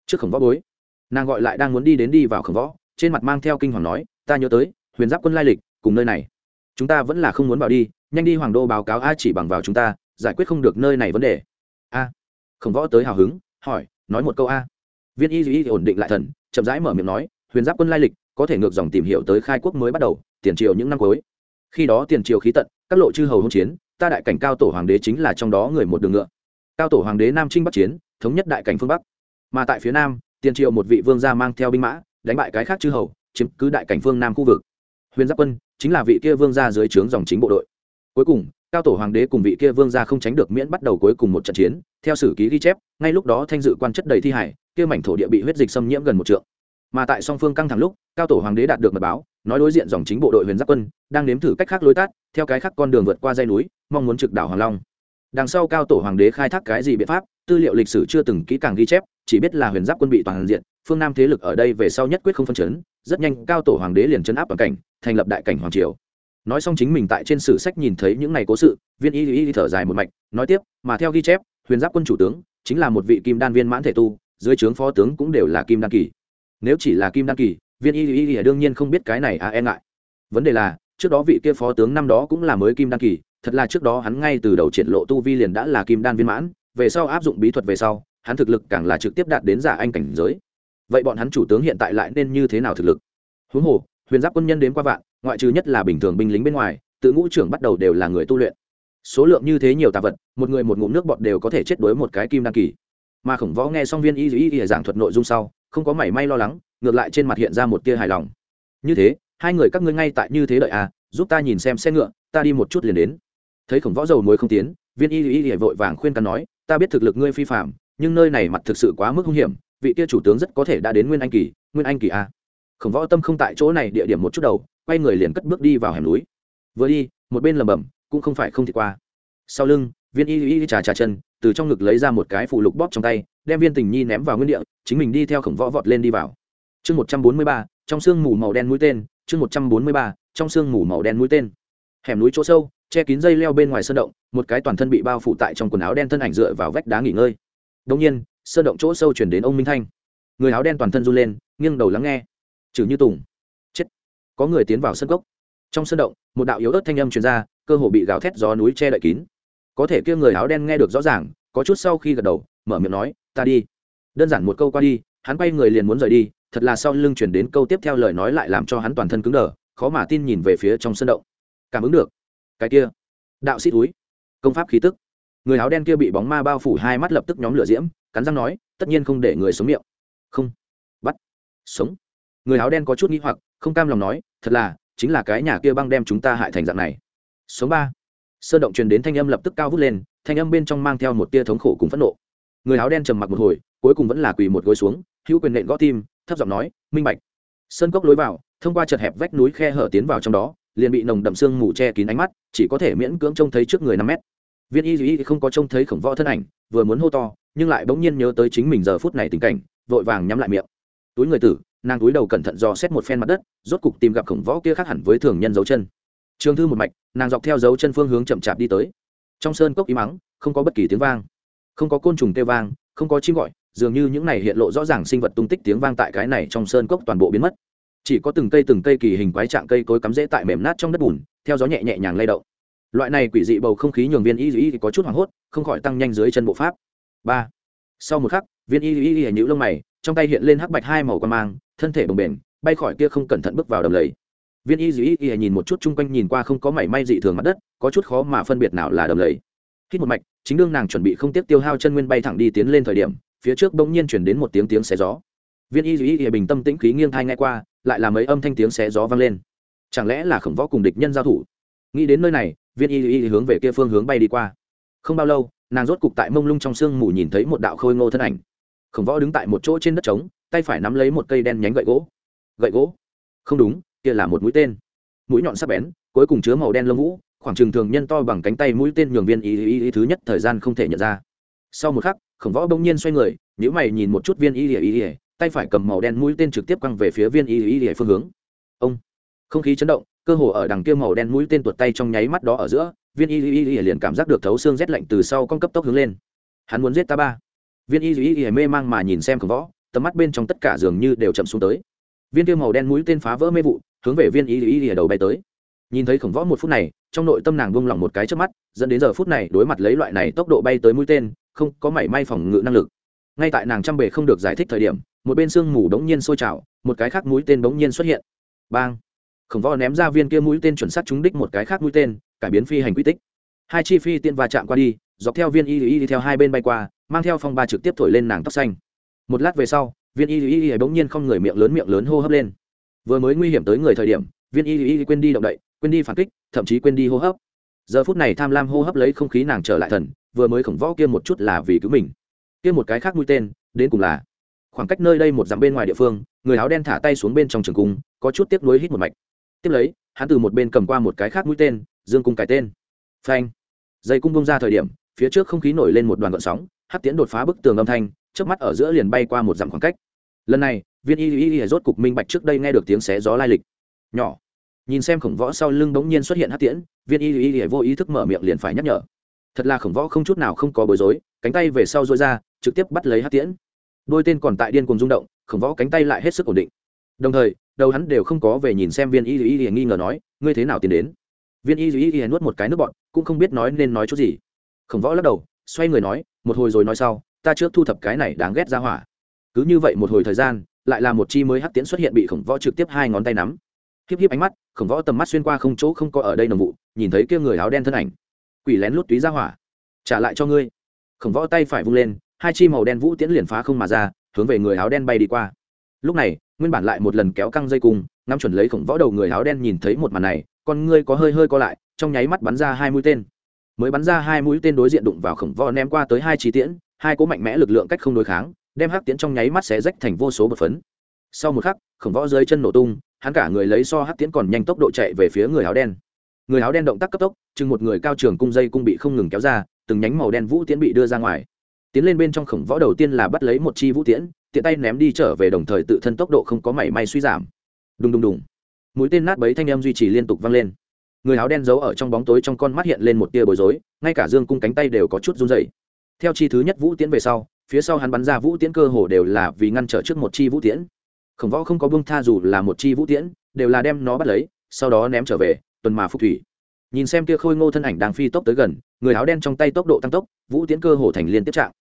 Trước khổng võ bối, nàng gọi lại đang muốn đi đến đi vào khổng võ, trên mặt mang theo kinh hoàng nói, ta nhớ tới, huyền giáp quân lai lịch, cùng nơi này. Chúng ta vẫn là không muốn vào đi, nhanh đi hoàng đô báo cáo a chỉ bằng vào chúng ta, giải quyết không được nơi này vấn đề. A khổng võ tới hào hứng, hỏi, nói một câu a. Viên y duy ổn định lại thần, chậm rãi mở miệng nói, huyền giáp quân lai lịch, có thể ngược dòng tìm hiểu tới khai quốc mới bắt đầu, tiền triều những năm cuối. Khi đó tiền triều khí tận, các lộ chư hầu hỗn chiến, ta đại cảnh cao tổ hoàng đế chính là trong đó người một đường ngựa. Cao tổ hoàng đế nam trinh bắc chiến, thống nhất đại cảnh phương bắc. Mà tại phía nam, tiền triều một vị vương gia mang theo binh mã, đánh bại cái khác chư hầu, chiếm cứ đại cảnh phương nam khu vực. Huyền giáp quân chính là vị kia vương gia dưới trướng dòng chính bộ đội cuối cùng, cao tổ hoàng đế cùng vị kia vương gia không tránh được miễn bắt đầu cuối cùng một trận chiến, theo sử ký ghi chép, ngay lúc đó thanh dự quan chất đầy thi hải, kia mảnh thổ địa bị huyết dịch xâm nhiễm gần một trượng. Mà tại song phương căng thẳng lúc, cao tổ hoàng đế đạt được mật báo, nói đối diện dòng chính bộ đội huyền giáp quân, đang nếm thử cách khác lối tát theo cái khác con đường vượt qua dây núi, mong muốn trực đảo hoàng long. Đằng sau cao tổ hoàng đế khai thác cái gì biện pháp, tư liệu lịch sử chưa từng kỹ càng ghi chép, chỉ biết là huyền giáp quân bị toàn diện, phương nam thế lực ở đây về sau nhất quyết không phân chấn, rất nhanh cao tổ hoàng đế liền chấn áp toàn cảnh, thành lập đại cảnh hoàng triều nói xong chính mình tại trên sử sách nhìn thấy những ngày cố sự, viên y y thở dài một mạch, nói tiếp, mà theo ghi chép, huyền giáp quân chủ tướng chính là một vị kim đan viên mãn thể tu, dưới trướng phó tướng cũng đều là kim đan kỳ. Nếu chỉ là kim đan kỳ, viên y y y đương nhiên không biết cái này à e ngại. Vấn đề là, trước đó vị kia phó tướng năm đó cũng là mới kim đan kỳ, thật là trước đó hắn ngay từ đầu triển lộ tu vi liền đã là kim đan viên mãn, về sau áp dụng bí thuật về sau, hắn thực lực càng là trực tiếp đạt đến giả anh cảnh giới. Vậy bọn hắn chủ tướng hiện tại lại nên như thế nào thực lực? Huống hồ, huyền giáp quân nhân đến qua vạn ngoại trừ nhất là bình thường binh lính bên ngoài, tự ngũ trưởng bắt đầu đều là người tu luyện. Số lượng như thế nhiều tà vật, một người một ngụm nước bọt đều có thể chết đối một cái kim đan kỳ. Mà khổng võ nghe xong viên y y y giảng thuật nội dung sau, không có mảy may lo lắng, ngược lại trên mặt hiện ra một tia hài lòng. Như thế, hai người các ngươi ngay tại như thế đợi à giúp ta nhìn xem xe ngựa, ta đi một chút liền đến. Thấy khổng võ dầu muối không tiến, viên y y y vội vàng khuyên can nói, ta biết thực lực ngươi phi phạm nhưng nơi này mặt thực sự quá mức hung hiểm, vị kia chủ tướng rất có thể đã đến nguyên anh kỳ, nguyên anh kỳ a khổng võ tâm không tại chỗ này địa điểm một chút đầu, quay người liền cất bước đi vào hẻm núi. Vừa đi, một bên lầm bầm cũng không phải không thể qua. Sau lưng, viên y y trà trà chân, từ trong ngực lấy ra một cái phụ lục bóp trong tay, đem viên tình nhi ném vào nguyên địa, chính mình đi theo khổng võ vọt lên đi vào. Chương một trăm bốn mươi ba, trong sương mù màu đen mũi tên, chương một trăm bốn mươi ba, trong sương mù màu đen mũi tên. Hẻm núi chỗ sâu, che kín dây leo bên ngoài sơn động, một cái toàn thân bị bao phủ tại trong quần áo đen thân ảnh dựa vào vách đá nghỉ ngơi. Đông nhiên, sơn động chỗ sâu chuyển đến ông minh thanh. Người áo đen toàn thân run lên, nghiêng đầu lắng nghe trừ như tùng. Chết. Có người tiến vào sân cốc. Trong sân động, một đạo yếu ớt thanh âm truyền ra, cơ hồ bị gào thét gió núi che đậy kín. Có thể kia người áo đen nghe được rõ ràng, có chút sau khi gật đầu, mở miệng nói, ta đi. Đơn giản một câu qua đi, hắn quay người liền muốn rời đi, thật là sau lưng chuyển đến câu tiếp theo lời nói lại làm cho hắn toàn thân cứng đờ, khó mà tin nhìn về phía trong sân động. Cảm ứng được. Cái kia. Đạo sĩ túi. Công pháp khí tức. Người áo đen kia bị bóng ma bao phủ hai mắt lập tức nhóm lửa diễm, cắn răng nói, tất nhiên không để người sống miệng. Không. Bắt. Sống người áo đen có chút nghĩ hoặc, không cam lòng nói, thật là, chính là cái nhà kia băng đem chúng ta hại thành dạng này. Số ba. Sơ động truyền đến thanh âm lập tức cao vút lên, thanh âm bên trong mang theo một tia thống khổ cùng phẫn nộ. Người áo đen trầm mặc một hồi, cuối cùng vẫn là quỳ một gối xuống, hữu quyền nện gõ tim, thấp giọng nói, minh bạch. Sơn cốc lối vào, thông qua chật hẹp vách núi khe hở tiến vào trong đó, liền bị nồng đậm sương mù che kín ánh mắt, chỉ có thể miễn cưỡng trông thấy trước người năm mét. Viên y duy không có trông thấy khổng võ thân ảnh, vừa muốn hô to, nhưng lại bỗng nhiên nhớ tới chính mình giờ phút này tình cảnh, vội vàng nhắm lại miệng. Túi người tử nàng túi đầu cẩn thận dò xét một phen mặt đất, rốt cục tìm gặp khổng võ kia khác hẳn với thường nhân dấu chân. Trường thư một mạch, nàng dọc theo dấu chân phương hướng chậm chạp đi tới. Trong sơn cốc im ắng, không có bất kỳ tiếng vang. Không có côn trùng kêu vang, không có chim gọi, dường như những này hiện lộ rõ ràng sinh vật tung tích tiếng vang tại cái này trong sơn cốc toàn bộ biến mất. Chỉ có từng cây từng cây kỳ hình quái trạng cây cối cắm rễ tại mềm nát trong đất bùn, theo gió nhẹ nhẹ nhàng lay động. Loại này quỷ dị bầu không khí nhường viên y y có chút hoảng hốt, không khỏi tăng nhanh dưới chân bộ pháp. Ba. Sau một khắc, viên y y y nhũ lông mày, trong tay hiện lên hắc bạch hai màu quan mang thân thể bồng bềnh, bay khỏi kia không cẩn thận bước vào đầm lầy. Viên y y y nhìn một chút chung quanh nhìn qua không có mảy may dị thường mặt đất, có chút khó mà phân biệt nào là đầm lầy. Hít một mạch, chính đương nàng chuẩn bị không tiếp tiêu hao chân nguyên bay thẳng đi tiến lên thời điểm, phía trước bỗng nhiên chuyển đến một tiếng tiếng xé gió. Viên y y y bình tâm tĩnh khí nghiêng thai ngay qua, lại là mấy âm thanh tiếng xé gió vang lên. Chẳng lẽ là khổng võ cùng địch nhân giao thủ? Nghĩ đến nơi này, viên y y hướng về kia phương hướng bay đi qua. Không bao lâu, nàng rốt cục tại mông lung trong sương mù nhìn thấy một đạo khôi ngô thân ảnh. Khổng võ đứng tại một chỗ trên đất trống tay phải nắm lấy một cây đen nhánh gậy gỗ gậy gỗ không đúng kia là một mũi tên mũi nhọn sắc bén cuối cùng chứa màu đen lông vũ khoảng trừng thường nhân to bằng cánh tay mũi tên nhường viên y y y thứ nhất thời gian không thể nhận ra sau một khắc khổng võ bỗng nhiên xoay người Nếu mày nhìn một chút viên y y y tay phải cầm màu đen mũi tên trực tiếp quăng về phía viên y y y phương hướng ông không khí chấn động cơ hồ ở đằng kia màu đen mũi tên tuột tay trong nháy mắt đó ở giữa viên y y y liền cảm giác được thấu xương rét lạnh từ sau con cấp tốc hướng lên hắn muốn giết ta ba viên y y y mê mang mà nhìn xem khổng võ tầm mắt bên trong tất cả dường như đều chậm xuống tới. Viên kia màu đen mũi tên phá vỡ mê vụ, hướng về viên y y ở đầu bay tới. Nhìn thấy khổng võ một phút này, trong nội tâm nàng buông lỏng một cái trước mắt, dẫn đến giờ phút này đối mặt lấy loại này tốc độ bay tới mũi tên, không có mảy may phòng ngự năng lực. Ngay tại nàng trăm bề không được giải thích thời điểm, một bên sương mù đống nhiên sôi trào, một cái khác mũi tên đống nhiên xuất hiện. Bang! Khổng võ ném ra viên kia mũi tên chuẩn xác trúng đích một cái khác mũi tên, cải biến phi hành quy tích. Hai chi phi tiên va chạm qua đi, dọc theo viên y y đi theo hai bên bay qua, mang theo phong ba trực tiếp thổi lên nàng tóc xanh một lát về sau, viên y y y bỗng nhiên không người miệng lớn miệng lớn hô hấp lên. Vừa mới nguy hiểm tới người thời điểm, viên y y quên đi động đậy, quên đi phản kích, thậm chí quên đi hô hấp. Giờ phút này tham lam hô hấp lấy không khí nàng trở lại thần, vừa mới khổng võ kia một chút là vì cứu mình. Kia một cái khác mũi tên, đến cùng là khoảng cách nơi đây một dặm bên ngoài địa phương, người áo đen thả tay xuống bên trong trường cung, có chút tiếc nuối hít một mạch. Tiếp lấy, hắn từ một bên cầm qua một cái khác mũi tên, dương cung cái tên. Phanh! Dây cung bông ra thời điểm, phía trước không khí nổi lên một đoàn gợn sóng, hắc tiễn đột phá bức tường âm thanh trước mắt ở giữa liền bay qua một dặm khoảng cách. Lần này, viên y y y rốt cục minh bạch trước đây nghe được tiếng xé gió lai lịch. Nhỏ. Nhìn xem khổng võ sau lưng bỗng nhiên xuất hiện hắc tiễn, viên y y y vô ý thức mở miệng liền phải nhắc nhở. Thật là khổng võ không chút nào không có bối rối, cánh tay về sau dối ra, trực tiếp bắt lấy hắc tiễn. Đôi tên còn tại điên cùng rung động, khổng võ cánh tay lại hết sức ổn định. Đồng thời, đầu hắn đều không có về nhìn xem viên y y y nghi ngờ nói, ngươi thế nào tiến đến? Viên y y y nuốt một cái nước bọn cũng không biết nói nên nói chút gì. Khổng võ lắc đầu, xoay người nói, một hồi rồi nói sau ta trước thu thập cái này đáng ghét ra hỏa. Cứ như vậy một hồi thời gian, lại là một chi mới hắc tiễn xuất hiện bị khổng võ trực tiếp hai ngón tay nắm. Híp híp ánh mắt, khổng võ tầm mắt xuyên qua không chỗ không có ở đây nồng vụ, nhìn thấy kia người áo đen thân ảnh. Quỷ lén lút túy ra hỏa. Trả lại cho ngươi. Khổng võ tay phải vung lên, hai chi màu đen vũ tiễn liền phá không mà ra, hướng về người áo đen bay đi qua. Lúc này, nguyên bản lại một lần kéo căng dây cung, ngắm chuẩn lấy khổng võ đầu người áo đen nhìn thấy một màn này, con ngươi có hơi hơi co lại, trong nháy mắt bắn ra hai mũi tên. Mới bắn ra hai mũi tên đối diện đụng vào khổng võ ném qua tới hai chi tiễn hai cỗ mạnh mẽ lực lượng cách không đối kháng, đem hắc tiễn trong nháy mắt xé rách thành vô số bột phấn. Sau một khắc, khổng võ dưới chân nổ tung, hắn cả người lấy so hắc tiễn còn nhanh tốc độ chạy về phía người áo đen. Người áo đen động tác cấp tốc, chừng một người cao trường cung dây cung bị không ngừng kéo ra, từng nhánh màu đen vũ tiễn bị đưa ra ngoài. Tiến lên bên trong khổng võ đầu tiên là bắt lấy một chi vũ tiễn, tiện tay ném đi trở về đồng thời tự thân tốc độ không có mảy may suy giảm. Đùng đùng đùng. Mũi tên nát bấy thanh em duy trì liên tục vang lên. Người áo đen giấu ở trong bóng tối trong con mắt hiện lên một tia bối rối, ngay cả dương cung cánh tay đều có chút run dày theo chi thứ nhất vũ tiễn về sau, phía sau hắn bắn ra vũ tiễn cơ hồ đều là vì ngăn trở trước một chi vũ tiễn. Khổng võ không có bưng tha dù là một chi vũ tiễn, đều là đem nó bắt lấy, sau đó ném trở về, tuần mà phục thủy. Nhìn xem kia khôi ngô thân ảnh đang phi tốc tới gần, người áo đen trong tay tốc độ tăng tốc, vũ tiễn cơ hồ thành liên tiếp trạng.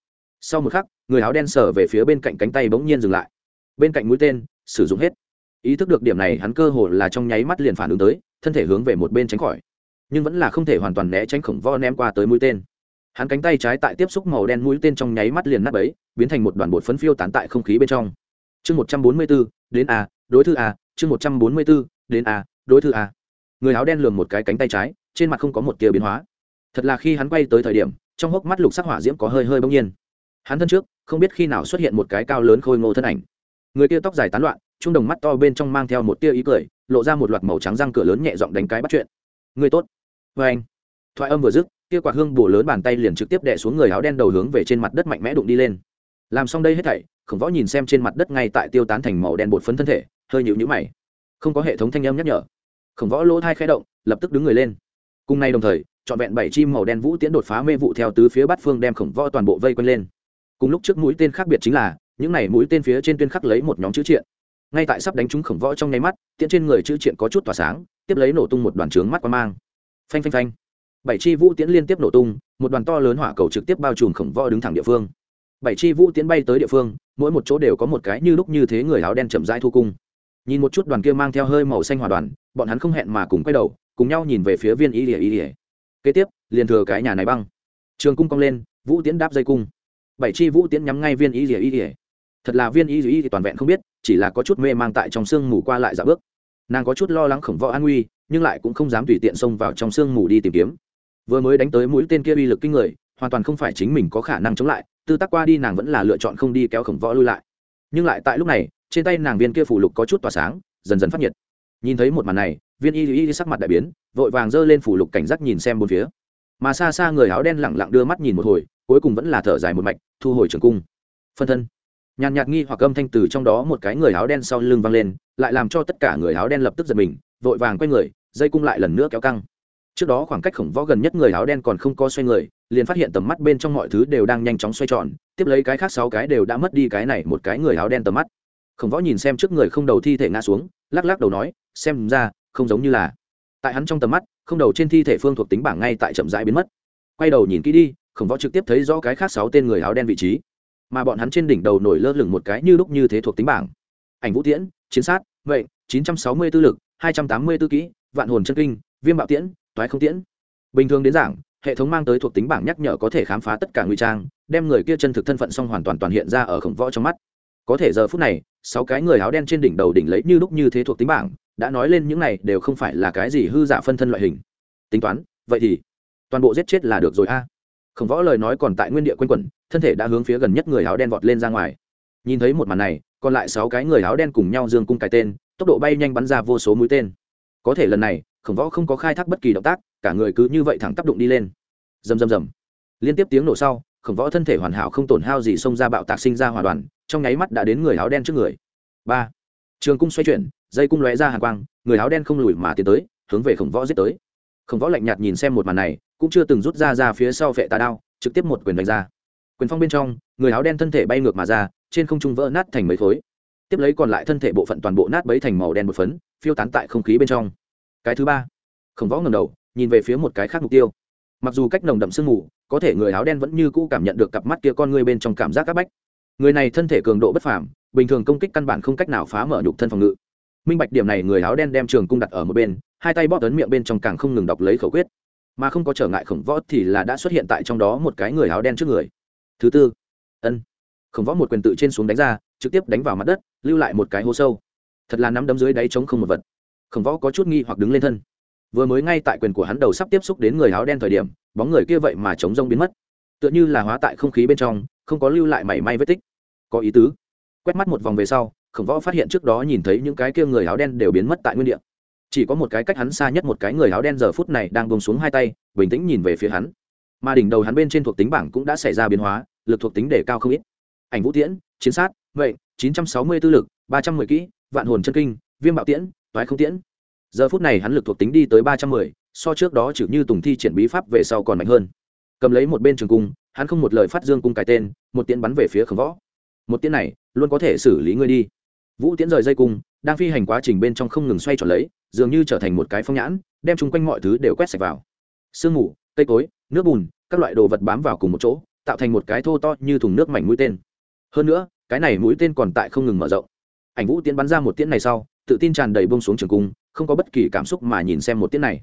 Sau một khắc, người áo đen sở về phía bên cạnh cánh tay bỗng nhiên dừng lại. Bên cạnh mũi tên, sử dụng hết. Ý thức được điểm này, hắn cơ hồ là trong nháy mắt liền phản ứng tới, thân thể hướng về một bên tránh khỏi. Nhưng vẫn là không thể hoàn toàn né tránh khổng võ ném qua tới mũi tên hắn cánh tay trái tại tiếp xúc màu đen mũi tên trong nháy mắt liền nát bấy, biến thành một đoàn bột phấn phiêu tán tại không khí bên trong. Chương một trăm bốn mươi bốn đến a, đối thư a, chương một trăm bốn mươi bốn đến a, đối thư a. Người áo đen lường một cái cánh tay trái, trên mặt không có một tia biến hóa. Thật là khi hắn quay tới thời điểm, trong hốc mắt lục sắc hỏa diễm có hơi hơi bỗng nhiên. Hắn thân trước, không biết khi nào xuất hiện một cái cao lớn khôi ngô thân ảnh. Người kia tóc dài tán loạn, trung đồng mắt to bên trong mang theo một tia ý cười, lộ ra một loạt màu trắng răng cửa lớn nhẹ giọng đánh cái bắt chuyện. Người tốt. Vê anh, thoại âm vừa dứt kia quạt hương bổ lớn bàn tay liền trực tiếp đè xuống người áo đen đầu hướng về trên mặt đất mạnh mẽ đụng đi lên. Làm xong đây hết thảy, khổng võ nhìn xem trên mặt đất ngay tại tiêu tán thành màu đen bột phấn thân thể, hơi nhịu nhữ mày. Không có hệ thống thanh âm nhắc nhở. Khổng võ lỗ thai khẽ động, lập tức đứng người lên. Cùng nay đồng thời, trọn vẹn bảy chim màu đen vũ tiễn đột phá mê vụ theo tứ phía bát phương đem khổng võ toàn bộ vây quanh lên. Cùng lúc trước mũi tên khác biệt chính là, những này mũi tên phía trên tuyên khắc lấy một nhóm chữ triện. Ngay tại sắp đánh trúng khổng võ trong nháy mắt, tiễn trên người chữ triện có chút tỏa sáng, tiếp lấy nổ tung một đoàn trướng mắt qua mang. Phanh phanh phanh bảy chi vũ tiễn liên tiếp nổ tung, một đoàn to lớn hỏa cầu trực tiếp bao trùm khổng võ đứng thẳng địa phương. Bảy chi vũ tiễn bay tới địa phương, mỗi một chỗ đều có một cái như lúc như thế người áo đen chậm rãi thu cung. Nhìn một chút đoàn kia mang theo hơi màu xanh hòa đoàn, bọn hắn không hẹn mà cùng quay đầu, cùng nhau nhìn về phía viên y ỉa y ỉa kế tiếp, liền thừa cái nhà này băng. Trường cung cong lên, vũ tiễn đáp dây cung. Bảy chi vũ tiễn nhắm ngay viên y ỉa y ỉa thật là viên y ỉa thì toàn vẹn không biết, chỉ là có chút mê mang tại trong sương mù qua lại dạ bước. Nàng có chút lo lắng khổng võ an nguy, nhưng lại cũng không dám tùy tiện xông vào trong sương mù đi tìm kiếm vừa mới đánh tới mũi tên kia uy lực kinh người, hoàn toàn không phải chính mình có khả năng chống lại, tư tắc qua đi nàng vẫn là lựa chọn không đi kéo khổng võ lui lại. Nhưng lại tại lúc này, trên tay nàng viên kia phủ lục có chút tỏa sáng, dần dần phát nhiệt. Nhìn thấy một màn này, viên y y sắc mặt đại biến, vội vàng giơ lên phủ lục cảnh giác nhìn xem bốn phía. Mà xa xa người áo đen lẳng lặng đưa mắt nhìn một hồi, cuối cùng vẫn là thở dài một mạch, thu hồi trường cung. Phân thân. Nhàn nhạt nghi hoặc âm thanh từ trong đó một cái người áo đen sau lưng vang lên, lại làm cho tất cả người áo đen lập tức giật mình, vội vàng quay người, dây cung lại lần nữa kéo căng trước đó khoảng cách khổng võ gần nhất người áo đen còn không có xoay người, liền phát hiện tầm mắt bên trong mọi thứ đều đang nhanh chóng xoay tròn, tiếp lấy cái khác sáu cái đều đã mất đi cái này một cái người áo đen tầm mắt. Khổng võ nhìn xem trước người không đầu thi thể ngã xuống, lắc lắc đầu nói, xem ra, không giống như là. Tại hắn trong tầm mắt, không đầu trên thi thể phương thuộc tính bảng ngay tại chậm rãi biến mất. Quay đầu nhìn kỹ đi, khổng võ trực tiếp thấy rõ cái khác sáu tên người áo đen vị trí. Mà bọn hắn trên đỉnh đầu nổi lơ lửng một cái như lúc như thế thuộc tính bảng. Ảnh vũ tiễn, chiến sát vậy chín trăm sáu mươi tư lực, hai trăm tám mươi tư kỹ, vạn hồn chân kinh, viêm bạo tiễn toái không tiễn. Bình thường đến giảng, hệ thống mang tới thuộc tính bảng nhắc nhở có thể khám phá tất cả nguy trang, đem người kia chân thực thân phận xong hoàn toàn toàn hiện ra ở khổng võ trong mắt. Có thể giờ phút này, sáu cái người áo đen trên đỉnh đầu đỉnh lấy như lúc như thế thuộc tính bảng, đã nói lên những này đều không phải là cái gì hư giả phân thân loại hình. Tính toán, vậy thì toàn bộ giết chết là được rồi a. Khổng võ lời nói còn tại nguyên địa quanh quẩn, thân thể đã hướng phía gần nhất người áo đen vọt lên ra ngoài. Nhìn thấy một màn này, còn lại sáu cái người áo đen cùng nhau dương cung cái tên, tốc độ bay nhanh bắn ra vô số mũi tên. Có thể lần này khổng võ không có khai thác bất kỳ động tác, cả người cứ như vậy thẳng tác động đi lên. Rầm rầm rầm. Liên tiếp tiếng nổ sau, khổng võ thân thể hoàn hảo không tổn hao gì xông ra bạo tạc sinh ra hòa đoàn, trong nháy mắt đã đến người áo đen trước người. Ba. Trường cung xoay chuyển, dây cung lóe ra hàng quang, người áo đen không lùi mà tiến tới, hướng về khổng võ giết tới. Khổng võ lạnh nhạt nhìn xem một màn này, cũng chưa từng rút ra ra phía sau vệ tà đao, trực tiếp một quyền đánh ra. Quyền phong bên trong, người áo đen thân thể bay ngược mà ra, trên không trung vỡ nát thành mấy khối. Tiếp lấy còn lại thân thể bộ phận toàn bộ nát bấy thành màu đen một phấn, phiêu tán tại không khí bên trong cái thứ ba. Khổng võ ngầm đầu, nhìn về phía một cái khác mục tiêu. Mặc dù cách nồng đậm sương mù, có thể người áo đen vẫn như cũ cảm nhận được cặp mắt kia con người bên trong cảm giác áp bách. Người này thân thể cường độ bất phàm, bình thường công kích căn bản không cách nào phá mở nhục thân phòng ngự. Minh bạch điểm này người áo đen đem trường cung đặt ở một bên, hai tay bóp tấn miệng bên trong càng không ngừng đọc lấy khẩu quyết. Mà không có trở ngại khổng võ thì là đã xuất hiện tại trong đó một cái người áo đen trước người. Thứ tư. Ân. Khổng võ một quyền tự trên xuống đánh ra, trực tiếp đánh vào mặt đất, lưu lại một cái hố sâu. Thật là nắm đấm dưới đáy trống không một vật khổng võ có chút nghi hoặc đứng lên thân. Vừa mới ngay tại quyền của hắn đầu sắp tiếp xúc đến người áo đen thời điểm, bóng người kia vậy mà chống rông biến mất. Tựa như là hóa tại không khí bên trong, không có lưu lại mảy may vết tích. Có ý tứ. Quét mắt một vòng về sau, khổng võ phát hiện trước đó nhìn thấy những cái kia người áo đen đều biến mất tại nguyên địa. Chỉ có một cái cách hắn xa nhất một cái người áo đen giờ phút này đang bông xuống hai tay, bình tĩnh nhìn về phía hắn. Mà đỉnh đầu hắn bên trên thuộc tính bảng cũng đã xảy ra biến hóa, lực thuộc tính để cao không ít. Ảnh vũ tiễn, chiến sát vậy chín trăm sáu mươi tư lực, ba trăm mười kỹ, vạn hồn chân kinh viêm bạo tiễn, toái không tiễn. Giờ phút này hắn lực thuộc tính đi tới ba trăm mười, so trước đó chử như tùng thi triển bí pháp về sau còn mạnh hơn. Cầm lấy một bên trường cung, hắn không một lời phát dương cung cái tên, một tiễn bắn về phía khổng võ. Một tiễn này, luôn có thể xử lý ngươi đi. Vũ tiễn rời dây cung, đang phi hành quá trình bên trong không ngừng xoay tròn lấy, dường như trở thành một cái phong nhãn, đem chung quanh mọi thứ đều quét sạch vào. Sương mù, cây cối, nước bùn, các loại đồ vật bám vào cùng một chỗ, tạo thành một cái thô to như thùng nước mảnh mũi tên. Hơn nữa, cái này mũi tên còn tại không ngừng mở rộng. Ảnh vũ tiễn bắn ra một tiễn này sau tự tin tràn đầy bông xuống trường cung, không có bất kỳ cảm xúc mà nhìn xem một tiết này.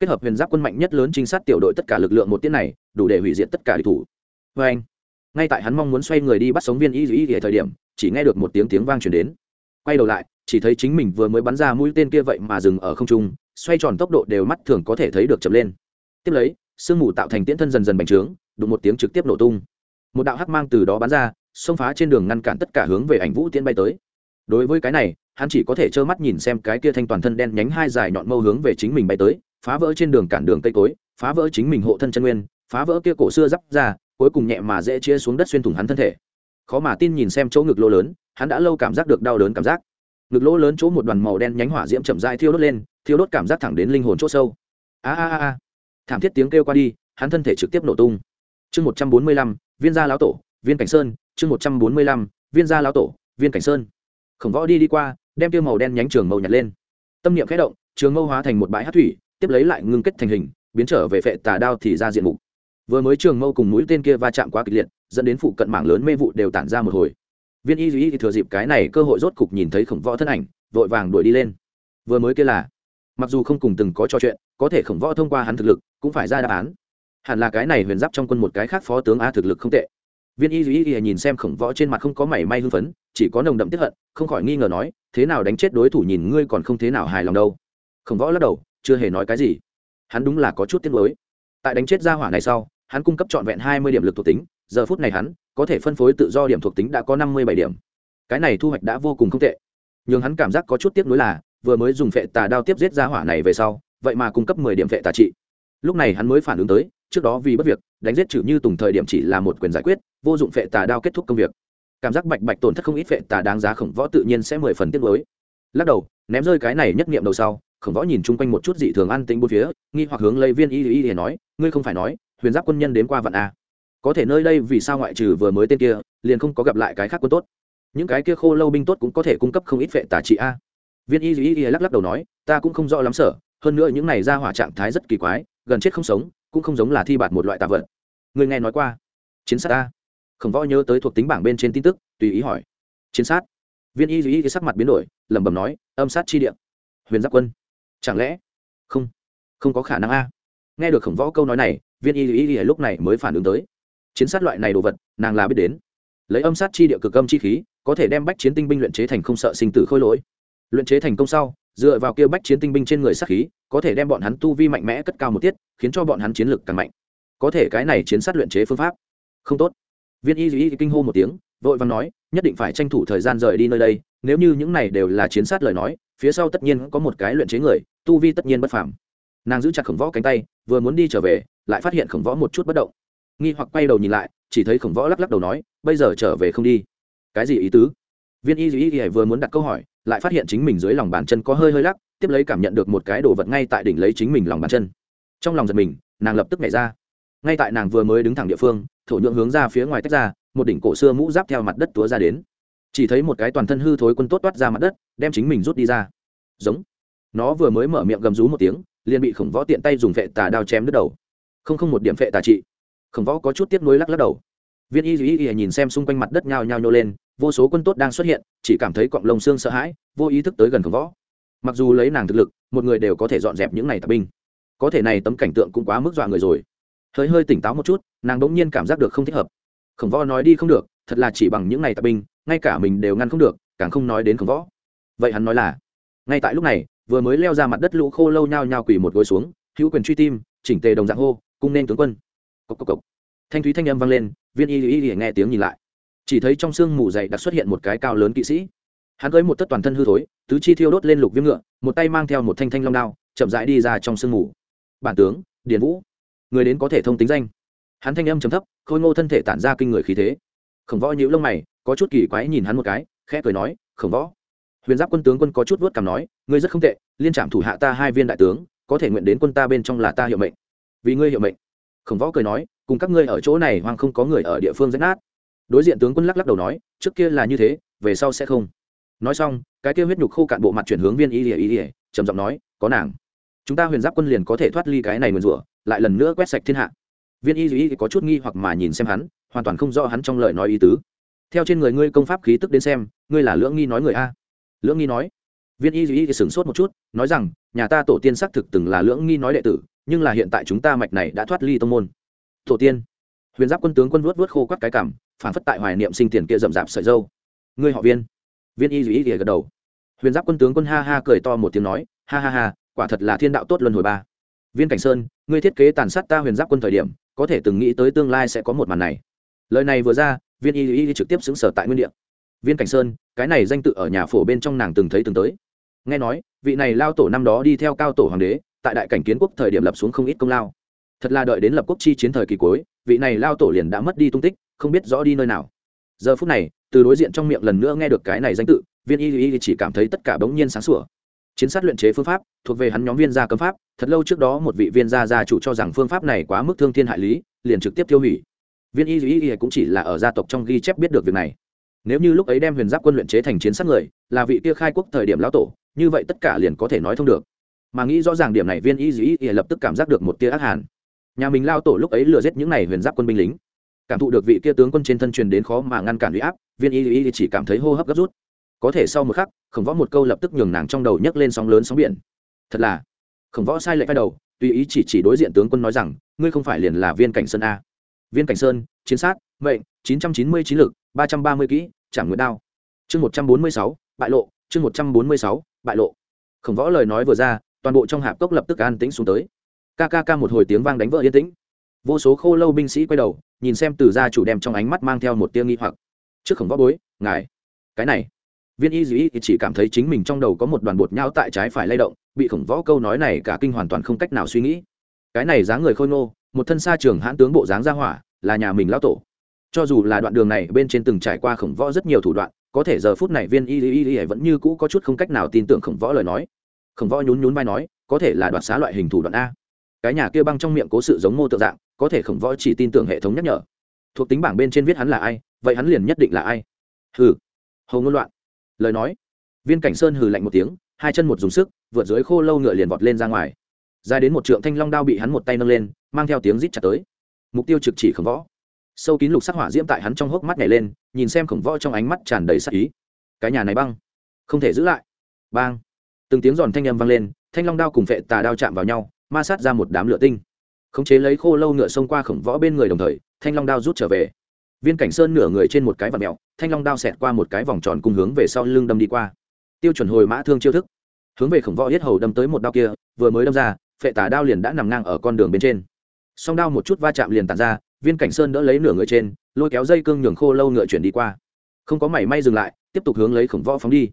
Kết hợp huyền giáp quân mạnh nhất lớn trinh sát tiểu đội tất cả lực lượng một tiết này, đủ để hủy diệt tất cả địch thủ. Vê anh, ngay tại hắn mong muốn xoay người đi bắt sống viên y y y thời điểm, chỉ nghe được một tiếng tiếng vang truyền đến. Quay đầu lại, chỉ thấy chính mình vừa mới bắn ra mũi tên kia vậy mà dừng ở không trung, xoay tròn tốc độ đều mắt thường có thể thấy được chậm lên. Tiếp lấy, sương mù tạo thành tiễn thân dần dần bành trướng, đụng một tiếng trực tiếp nổ tung. Một đạo hắc mang từ đó bắn ra, xông phá trên đường ngăn cản tất cả hướng về ảnh vũ tiễn bay tới. Đối với cái này hắn chỉ có thể trơ mắt nhìn xem cái kia thanh toàn thân đen nhánh hai dài nhọn mâu hướng về chính mình bay tới, phá vỡ trên đường cản đường cây cối, phá vỡ chính mình hộ thân chân nguyên, phá vỡ kia cổ xưa giáp ra cuối cùng nhẹ mà dễ chia xuống đất xuyên thủng hắn thân thể. Khó mà tin nhìn xem chỗ ngực lỗ lớn, hắn đã lâu cảm giác được đau đớn cảm giác. Ngực lỗ lớn chỗ một đoàn màu đen nhánh hỏa diễm chậm dai thiêu đốt lên, thiêu đốt cảm giác thẳng đến linh hồn chỗ sâu. A a a. Thảm thiết tiếng kêu qua đi, hắn thân thể trực tiếp nổ tung. Chương một trăm bốn mươi lăm, viên gia lão tổ, viên cảnh sơn, chương một trăm bốn mươi lăm, viên gia lão tổ, viên cảnh sơn. Khổng võ đi đi qua đem tiêu màu đen nhánh trường mâu nhặt lên. Tâm niệm khẽ động, trường mâu hóa thành một bãi hát thủy, tiếp lấy lại ngưng kết thành hình, biến trở về phệ tà đao thì ra diện mục. Vừa mới trường mâu cùng mũi tên kia va chạm quá kịch liệt, dẫn đến phụ cận mảng lớn mê vụ đều tản ra một hồi. Viên y duy thì thừa dịp cái này cơ hội rốt cục nhìn thấy khổng võ thân ảnh, vội vàng đuổi đi lên. Vừa mới kia là, mặc dù không cùng từng có trò chuyện, có thể khổng võ thông qua hắn thực lực, cũng phải ra đáp án. Hẳn là cái này huyền giáp trong quân một cái khác phó tướng a thực lực không tệ. Viên y duy nhìn xem khổng võ trên mặt không có mảy may hưng phấn chỉ có nồng đậm tiếp hận, không khỏi nghi ngờ nói, thế nào đánh chết đối thủ nhìn ngươi còn không thế nào hài lòng đâu? Khổng võ lắc đầu, chưa hề nói cái gì. Hắn đúng là có chút tiếc nuối. Tại đánh chết gia hỏa này sau, hắn cung cấp trọn vẹn hai mươi điểm lực thuộc tính, giờ phút này hắn có thể phân phối tự do điểm thuộc tính đã có năm mươi bảy điểm. Cái này thu hoạch đã vô cùng không tệ. Nhưng hắn cảm giác có chút tiếc nuối là, vừa mới dùng phệ tà đao tiếp giết gia hỏa này về sau, vậy mà cung cấp mười điểm phệ tà trị. Lúc này hắn mới phản ứng tới, trước đó vì bất việc, đánh giết trừ như tùng thời điểm chỉ là một quyền giải quyết, vô dụng phệ tà đao kết thúc công việc cảm giác bạch bạch tổn thất không ít vệ tà đáng giá khổng võ tự nhiên sẽ mười phần tiết mới lắc đầu, ném rơi cái này nhất niệm đầu sau, khổng võ nhìn chung quanh một chút dị thường an tĩnh bốn phía, nghi hoặc hướng lấy viên y y y nói, ngươi không phải nói, huyền giáp quân nhân đến qua vạn a. Có thể nơi đây vì sao ngoại trừ vừa mới tên kia, liền không có gặp lại cái khác quân tốt? Những cái kia khô lâu binh tốt cũng có thể cung cấp không ít vệ tà trị a. Viên y y y lắc lắc đầu nói, ta cũng không rõ lắm sở hơn nữa những này ra hỏa trạng thái rất kỳ quái, gần chết không sống, cũng không giống là thi bạt một loại tạ vật. Người nghe nói qua, chiến sát ta khổng võ nhớ tới thuộc tính bảng bên trên tin tức, tùy ý hỏi. Chiến sát. Viên y y sắc mặt biến đổi, lẩm bẩm nói, âm sát chi điện huyền giáp quân. Chẳng lẽ? Không. Không có khả năng a. Nghe được khổng võ câu nói này, viên y duy y lúc này mới phản ứng tới. Chiến sát loại này đồ vật, nàng là biết đến. Lấy âm sát chi địa cực âm chi khí, có thể đem bách chiến tinh binh luyện chế thành không sợ sinh tử khôi lỗi. Luyện chế thành công sau, dựa vào kia bách chiến tinh binh trên người sát khí, có thể đem bọn hắn tu vi mạnh mẽ cất cao một tiết, khiến cho bọn hắn chiến lực càng mạnh. Có thể cái này chiến sát luyện chế phương pháp. Không tốt viên y duy kinh hô một tiếng, vội vàng nói, nhất định phải tranh thủ thời gian rời đi nơi đây, nếu như những này đều là chiến sát lời nói, phía sau tất nhiên có một cái luyện chế người, tu vi tất nhiên bất phàm. Nàng giữ chặt khổng võ cánh tay, vừa muốn đi trở về, lại phát hiện khổng võ một chút bất động. Nghi hoặc quay đầu nhìn lại, chỉ thấy khổng võ lắc lắc đầu nói, bây giờ trở về không đi. Cái gì ý tứ? Viên y duy y vừa muốn đặt câu hỏi, lại phát hiện chính mình dưới lòng bàn chân có hơi hơi lắc, tiếp lấy cảm nhận được một cái đồ vật ngay tại đỉnh lấy chính mình lòng bàn chân. Trong lòng giật mình, nàng lập tức nhảy ra ngay tại nàng vừa mới đứng thẳng địa phương, thổ nhượng hướng ra phía ngoài tách ra, một đỉnh cổ xưa mũ giáp theo mặt đất túa ra đến. Chỉ thấy một cái toàn thân hư thối quân tốt toát ra mặt đất, đem chính mình rút đi ra. Giống. Nó vừa mới mở miệng gầm rú một tiếng, liền bị khổng võ tiện tay dùng vệ tà đao chém đứt đầu. Không không một điểm vệ tà trị. Khổng võ có chút tiếp nối lắc lắc đầu. Viên y y y nhìn xem xung quanh mặt đất nhao nhao nhô lên, vô số quân tốt đang xuất hiện, chỉ cảm thấy cọng lông xương sợ hãi, vô ý thức tới gần khổng võ. Mặc dù lấy nàng thực lực, một người đều có thể dọn dẹp những này tạp binh. Có thể này tấm cảnh tượng cũng quá mức dọa người rồi hơi hơi tỉnh táo một chút, nàng đ ỗ n g nhiên cảm giác được không thích hợp. Khổng võ nói đi không được, thật là chỉ bằng những này tạp binh, ngay cả mình đều ngăn không được, càng không nói đến khổng võ. Vậy hắn nói là, ngay tại lúc này, vừa mới leo ra mặt đất lũ khô lâu nhao nhao quỳ một gối xuống, hữu quyền truy tim, chỉnh tề đồng dạng hô, cung nên tướng quân. Cốc cốc cốc. thanh thúy thanh âm vang lên, viên y y y nghe tiếng nhìn lại. Chỉ thấy trong sương mù dày đặc xuất hiện một cái cao lớn kỵ sĩ. Hắn cưới một tất toàn thân hư thối, tứ chi thiêu đốt lên lục viêm ngựa, một tay mang theo một thanh thanh long đao, chậm rãi đi ra trong sương mù. Bản tướng, điền vũ người đến có thể thông tính danh. Hắn thanh âm trầm thấp, khôi ngô thân thể tản ra kinh người khí thế. Khổng võ nhíu lông mày, có chút kỳ quái nhìn hắn một cái, khẽ cười nói, khổng võ, huyền giáp quân tướng quân có chút vớt cằm nói, ngươi rất không tệ, liên trạm thủ hạ ta hai viên đại tướng, có thể nguyện đến quân ta bên trong là ta hiệu mệnh. Vì ngươi hiệu mệnh? Khổng võ cười nói, cùng các ngươi ở chỗ này hoang không có người ở địa phương rách nát. Đối diện tướng quân lắc lắc đầu nói, trước kia là như thế, về sau sẽ không. Nói xong, cái kia huyết nhục khô cạn bộ mặt chuyển hướng viên y ỉa y ỉa trầm giọng nói, có nàng. Chúng ta huyền giáp quân liền có thể thoát ly cái này nguyền rủa lại lần nữa quét sạch thiên hạ. Viên y duy có chút nghi hoặc mà nhìn xem hắn, hoàn toàn không rõ hắn trong lời nói ý tứ. Theo trên người ngươi công pháp khí tức đến xem, ngươi là lưỡng nghi nói người a. Lưỡng nghi nói. Viên y y sửng sốt một chút, nói rằng, nhà ta tổ tiên xác thực từng là lưỡng nghi nói đệ tử, nhưng là hiện tại chúng ta mạch này đã thoát ly tông môn. Tổ tiên. Huyền giáp quân tướng quân vuốt vuốt khô quắt cái cảm, phản phất tại hoài niệm sinh tiền kia rậm rạp sợi dâu. Ngươi họ viên. Viên y y gật đầu. Huyền giáp quân tướng quân ha ha cười to một tiếng nói, ha ha ha, quả thật là thiên đạo tốt luân hồi ba viên cảnh sơn, ngươi thiết kế tàn sát ta huyền giáp quân thời điểm, có thể từng nghĩ tới tương lai sẽ có một màn này. Lời này vừa ra, viên y y trực tiếp xứng sở tại nguyên địa. Viên cảnh sơn, cái này danh tự ở nhà phổ bên trong nàng từng thấy từng tới. Nghe nói, vị này lao tổ năm đó đi theo cao tổ hoàng đế, tại đại cảnh kiến quốc thời điểm lập xuống không ít công lao. Thật là đợi đến lập quốc chi chiến thời kỳ cuối, vị này lao tổ liền đã mất đi tung tích, không biết rõ đi nơi nào. Giờ phút này, từ đối diện trong miệng lần nữa nghe được cái này danh tự, viên y y chỉ cảm thấy tất cả bỗng nhiên sáng sủa chiến sát luyện chế phương pháp, thuộc về hắn nhóm viên gia cấm pháp, thật lâu trước đó một vị viên gia gia chủ cho rằng phương pháp này quá mức thương thiên hại lý, liền trực tiếp tiêu hủy. Viên y y y cũng chỉ là ở gia tộc trong ghi chép biết được việc này. Nếu như lúc ấy đem huyền giáp quân luyện chế thành chiến sát người, là vị kia khai quốc thời điểm lão tổ, như vậy tất cả liền có thể nói thông được. Mà nghĩ rõ ràng điểm này, viên y y y lập tức cảm giác được một tia ác hàn. Nhà mình lao tổ lúc ấy lừa giết những này huyền giáp quân binh lính. Cảm thụ được vị kia tướng quân trên thân truyền đến khó mà ngăn cản huy áp, viên y y chỉ cảm thấy hô hấp gấp rút có thể sau một khắc, khổng võ một câu lập tức nhường nàng trong đầu nhấc lên sóng lớn sóng biển. Thật là, khổng võ sai lệch vai đầu, tùy ý chỉ chỉ đối diện tướng quân nói rằng, ngươi không phải liền là viên cảnh sơn a? Viên cảnh sơn, chiến sát, mệnh, chín trăm chín mươi chín lực, ba trăm ba mươi kỹ chẳng nguyện đao. Chương một trăm bốn mươi sáu, bại lộ, chương một trăm bốn mươi sáu, bại lộ. Khổng võ lời nói vừa ra, toàn bộ trong hạp cốc lập tức an tĩnh xuống tới. Kkk một hồi tiếng vang đánh vỡ yên tĩnh. Vô số khô lâu binh sĩ quay đầu, nhìn xem từ gia chủ đem trong ánh mắt mang theo một tia nghi hoặc. Trước khổng võ bối, ngài, cái này viên y dĩ chỉ cảm thấy chính mình trong đầu có một đoàn bột nhau tại trái phải lay động, bị khổng võ câu nói này cả kinh hoàn toàn không cách nào suy nghĩ. Cái này dáng người khôi ngô, một thân xa trường hãn tướng bộ dáng ra hỏa, là nhà mình lão tổ. Cho dù là đoạn đường này bên trên từng trải qua khổng võ rất nhiều thủ đoạn, có thể giờ phút này viên y y y vẫn như cũ có chút không cách nào tin tưởng khổng võ lời nói. Khổng võ nhún nhún vai nói, có thể là đoạt xá loại hình thủ đoạn a. Cái nhà kia băng trong miệng cố sự giống mô tượng dạng, có thể khổng võ chỉ tin tưởng hệ thống nhắc nhở. Thuộc tính bảng bên trên viết hắn là ai, vậy hắn liền nhất định là ai. Hừ. Hầu ngôn loạn lời nói. Viên cảnh sơn hừ lạnh một tiếng, hai chân một dùng sức, vượt dưới khô lâu ngựa liền vọt lên ra ngoài. Dài đến một trượng thanh long đao bị hắn một tay nâng lên, mang theo tiếng rít chặt tới. Mục tiêu trực chỉ khổng võ. Sâu kín lục sắc hỏa diễm tại hắn trong hốc mắt nhảy lên, nhìn xem khổng võ trong ánh mắt tràn đầy sắc ý. Cái nhà này băng. Không thể giữ lại. Bang. Từng tiếng giòn thanh âm vang lên, thanh long đao cùng phệ tà đao chạm vào nhau, ma sát ra một đám lửa tinh. Khống chế lấy khô lâu ngựa xông qua khổng võ bên người đồng thời, thanh long đao rút trở về viên cảnh sơn nửa người trên một cái vật mèo thanh long đao xẹt qua một cái vòng tròn cùng hướng về sau lưng đâm đi qua. Tiêu chuẩn hồi mã thương chiêu thức. Hướng về khổng võ yết hầu đâm tới một đao kia, vừa mới đâm ra, phệ tả đao liền đã nằm ngang ở con đường bên trên. Song đao một chút va chạm liền tàn ra, viên cảnh sơn đỡ lấy nửa người trên, lôi kéo dây cương nhường khô lâu ngựa chuyển đi qua. Không có mảy may dừng lại, tiếp tục hướng lấy khổng võ phóng đi.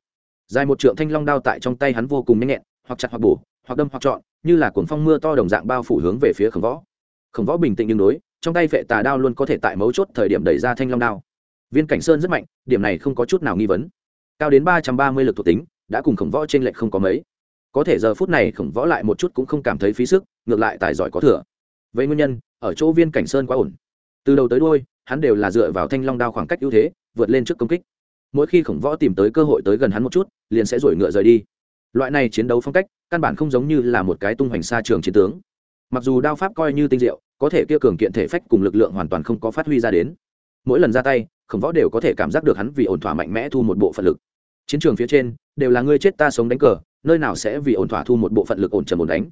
Dài một trượng thanh long đao tại trong tay hắn vô cùng nhanh nhẹn, hoặc chặt hoặc bổ, hoặc đâm hoặc chọn như là cuồng phong mưa to đồng dạng bao phủ hướng về phía khổng võ. Khổng võ bình tĩnh nhưng đối trong tay vệ tà đao luôn có thể tại mấu chốt thời điểm đẩy ra thanh long đao. Viên cảnh sơn rất mạnh, điểm này không có chút nào nghi vấn. Cao đến ba trăm ba mươi lực thuộc tính, đã cùng khổng võ t r ê n lệch không có mấy. Có thể giờ phút này khổng võ lại một chút cũng không cảm thấy phí sức, ngược lại tài giỏi có thừa. Vậy nguyên nhân, ở chỗ viên cảnh sơn quá ổn. Từ đầu tới đôi hắn đều là dựa vào thanh long đao khoảng cách ưu thế, vượt lên trước công kích. Mỗi khi khổng võ tìm tới cơ hội tới gần hắn một chút, liền sẽ rổi ngựa rời đi. Loại này chiến đấu phong cách, căn bản không giống như là một cái tung hoành xa trường chiến tướng mặc dù đao pháp coi như tinh diệu, có thể kia cường kiện thể phách cùng lực lượng hoàn toàn không có phát huy ra đến. Mỗi lần ra tay, khổng võ đều có thể cảm giác được hắn vì ổn thỏa mạnh mẽ thu một bộ phận lực. Chiến trường phía trên, đều là ngươi chết ta sống đánh cờ, nơi nào sẽ vì ổn thỏa thu một bộ phận lực ổn trầm ổn đánh.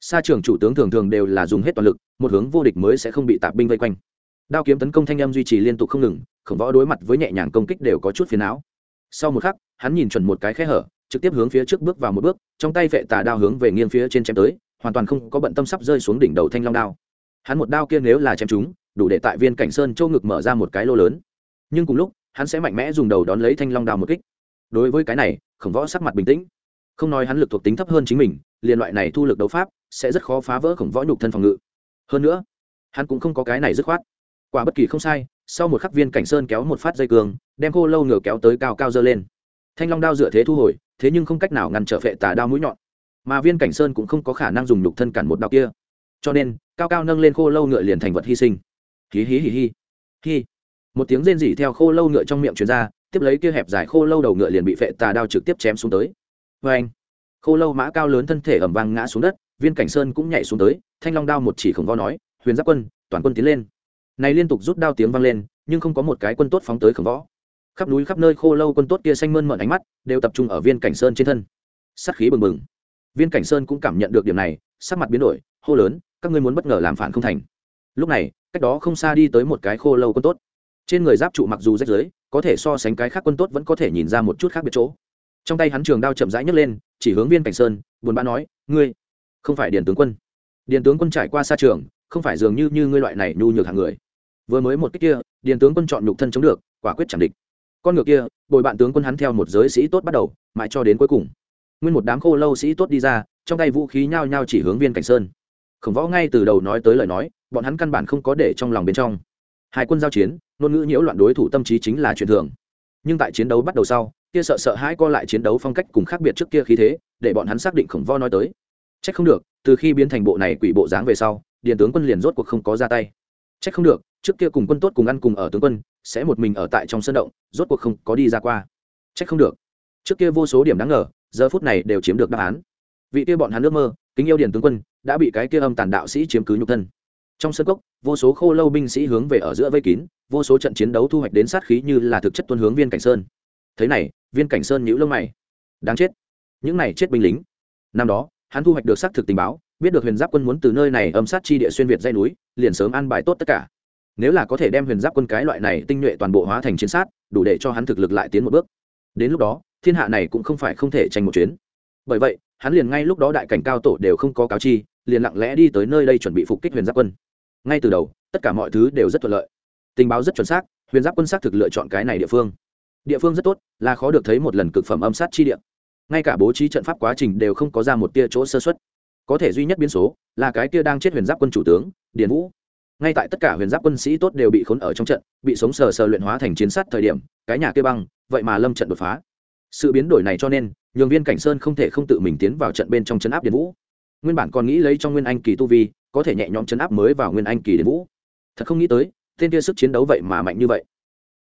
Xa trường chủ tướng thường thường đều là dùng hết toàn lực, một hướng vô địch mới sẽ không bị tạp binh vây quanh. Đao kiếm tấn công thanh âm duy trì liên tục không ngừng, khổng võ đối mặt với nhẹ nhàng công kích đều có chút phiền não. Sau một khắc, hắn nhìn chuẩn một cái khe hở, trực tiếp hướng phía trước bước vào một bước, trong tay vệ tà đao hướng về nghiêng phía trên chém tới hoàn toàn không có bận tâm sắp rơi xuống đỉnh đầu thanh long đao. Hắn một đao kia nếu là chém chúng, đủ để tại viên cảnh sơn châu ngực mở ra một cái lô lớn. Nhưng cùng lúc, hắn sẽ mạnh mẽ dùng đầu đón lấy thanh long đao một kích. Đối với cái này, khổng võ sắc mặt bình tĩnh. Không nói hắn lực thuộc tính thấp hơn chính mình liên loại này thu lực đấu pháp, sẽ rất khó phá vỡ khổng võ nhục thân phòng ngự. Hơn nữa, hắn cũng không có cái này dứt khoát. Quả bất kỳ không sai, sau một khắc viên cảnh sơn kéo một phát dây cường, đem khô lâu ngựa kéo tới cao cao dơ lên. Thanh long đao dựa thế thu hồi, thế nhưng không cách nào ngăn trở phệ tà đao mũi nhọn mà viên cảnh sơn cũng không có khả năng dùng nhục thân cản một đạo kia. Cho nên, cao cao nâng lên khô lâu ngựa liền thành vật hy sinh. Hí hí hí hí. Hí. Một tiếng rên rỉ theo khô lâu ngựa trong miệng truyền ra, tiếp lấy kia hẹp dài khô lâu đầu ngựa liền bị phệ tà đao trực tiếp chém xuống tới. Vê anh, khô lâu mã cao lớn thân thể ẩm vang ngã xuống đất, viên cảnh sơn cũng nhảy xuống tới, thanh long đao một chỉ khổng vo nói, huyền giáp quân, toàn quân tiến lên. Này liên tục rút đao tiếng vang lên, nhưng không có một cái quân tốt phóng tới khổng võ. Khắp núi khắp nơi khô lâu quân tốt kia xanh mơn mởn ánh mắt, đều tập trung ở viên cảnh sơn trên thân. Sát khí bừng bừng viên cảnh sơn cũng cảm nhận được điểm này, sắc mặt biến đổi, hô lớn, các ngươi muốn bất ngờ làm phản không thành. Lúc này, cách đó không xa đi tới một cái khô lâu quân tốt. Trên người giáp trụ mặc dù rách rưới, có thể so sánh cái khác quân tốt vẫn có thể nhìn ra một chút khác biệt chỗ. Trong tay hắn trường đao chậm rãi nhấc lên, chỉ hướng viên cảnh sơn, buồn bã nói, ngươi, không phải điền tướng quân. Điền tướng quân trải qua xa trường, không phải dường như như ngươi loại này nhu nhược hàng người. Vừa mới một cách kia, điền tướng quân chọn nhục thân chống được, quả quyết chẳng địch. Con ngựa kia, bồi bạn tướng quân hắn theo một giới sĩ tốt bắt đầu, mãi cho đến cuối cùng nguyên một đám khô lâu sĩ tốt đi ra, trong tay vũ khí nhao nhao chỉ hướng viên cảnh sơn. Khổng võ ngay từ đầu nói tới lời nói, bọn hắn căn bản không có để trong lòng bên trong. Hai quân giao chiến, ngôn ngữ nhiễu loạn đối thủ tâm trí chính là chuyện thường. Nhưng tại chiến đấu bắt đầu sau, kia sợ sợ hãi co lại chiến đấu phong cách cùng khác biệt trước kia khí thế, để bọn hắn xác định khổng võ nói tới. Trách không được, từ khi biến thành bộ này quỷ bộ dáng về sau, điền tướng quân liền rốt cuộc không có ra tay. Trách không được, trước kia cùng quân tốt cùng ăn cùng ở tướng quân, sẽ một mình ở tại trong sân động, rốt cuộc không có đi ra qua. Trách không được. Trước kia vô số điểm đáng ngờ giờ phút này đều chiếm được đáp án. Vị kia bọn hắn ước mơ, kính yêu điền tướng quân, đã bị cái kia âm tàn đạo sĩ chiếm cứ nhục thân. Trong sân cốc, vô số khô lâu binh sĩ hướng về ở giữa vây kín, vô số trận chiến đấu thu hoạch đến sát khí như là thực chất tuân hướng viên cảnh sơn. Thế này, viên cảnh sơn nhũ lông mày. Đáng chết. Những này chết binh lính. Năm đó, hắn thu hoạch được xác thực tình báo, biết được huyền giáp quân muốn từ nơi này âm sát chi địa xuyên việt dây núi, liền sớm ăn bài tốt tất cả. Nếu là có thể đem huyền giáp quân cái loại này tinh nhuệ toàn bộ hóa thành chiến sát, đủ để cho hắn thực lực lại tiến một bước. Đến lúc đó thiên hạ này cũng không phải không thể tranh một chuyến. Bởi vậy, hắn liền ngay lúc đó đại cảnh cao tổ đều không có cáo chi, liền lặng lẽ đi tới nơi đây chuẩn bị phục kích huyền giáp quân. Ngay từ đầu, tất cả mọi thứ đều rất thuận lợi. Tình báo rất chuẩn xác, huyền giáp quân xác thực lựa chọn cái này địa phương. Địa phương rất tốt, là khó được thấy một lần cực phẩm âm sát chi địa. Ngay cả bố trí trận pháp quá trình đều không có ra một tia chỗ sơ xuất có thể duy nhất biến số là cái kia đang chết huyền giáp quân chủ tướng, điền vũ. Ngay tại tất cả huyền giáp quân sĩ tốt đều bị khốn ở trong trận, bị sống sờ sờ luyện hóa thành chiến sát thời điểm, cái nhà kia băng, vậy mà lâm trận đột phá sự biến đổi này cho nên, nhường viên cảnh sơn không thể không tự mình tiến vào trận bên trong chấn áp điện vũ. Nguyên bản còn nghĩ lấy trong nguyên anh kỳ tu vi, có thể nhẹ nhõm chấn áp mới vào nguyên anh kỳ điện vũ. Thật không nghĩ tới, tên kia sức chiến đấu vậy mà mạnh như vậy.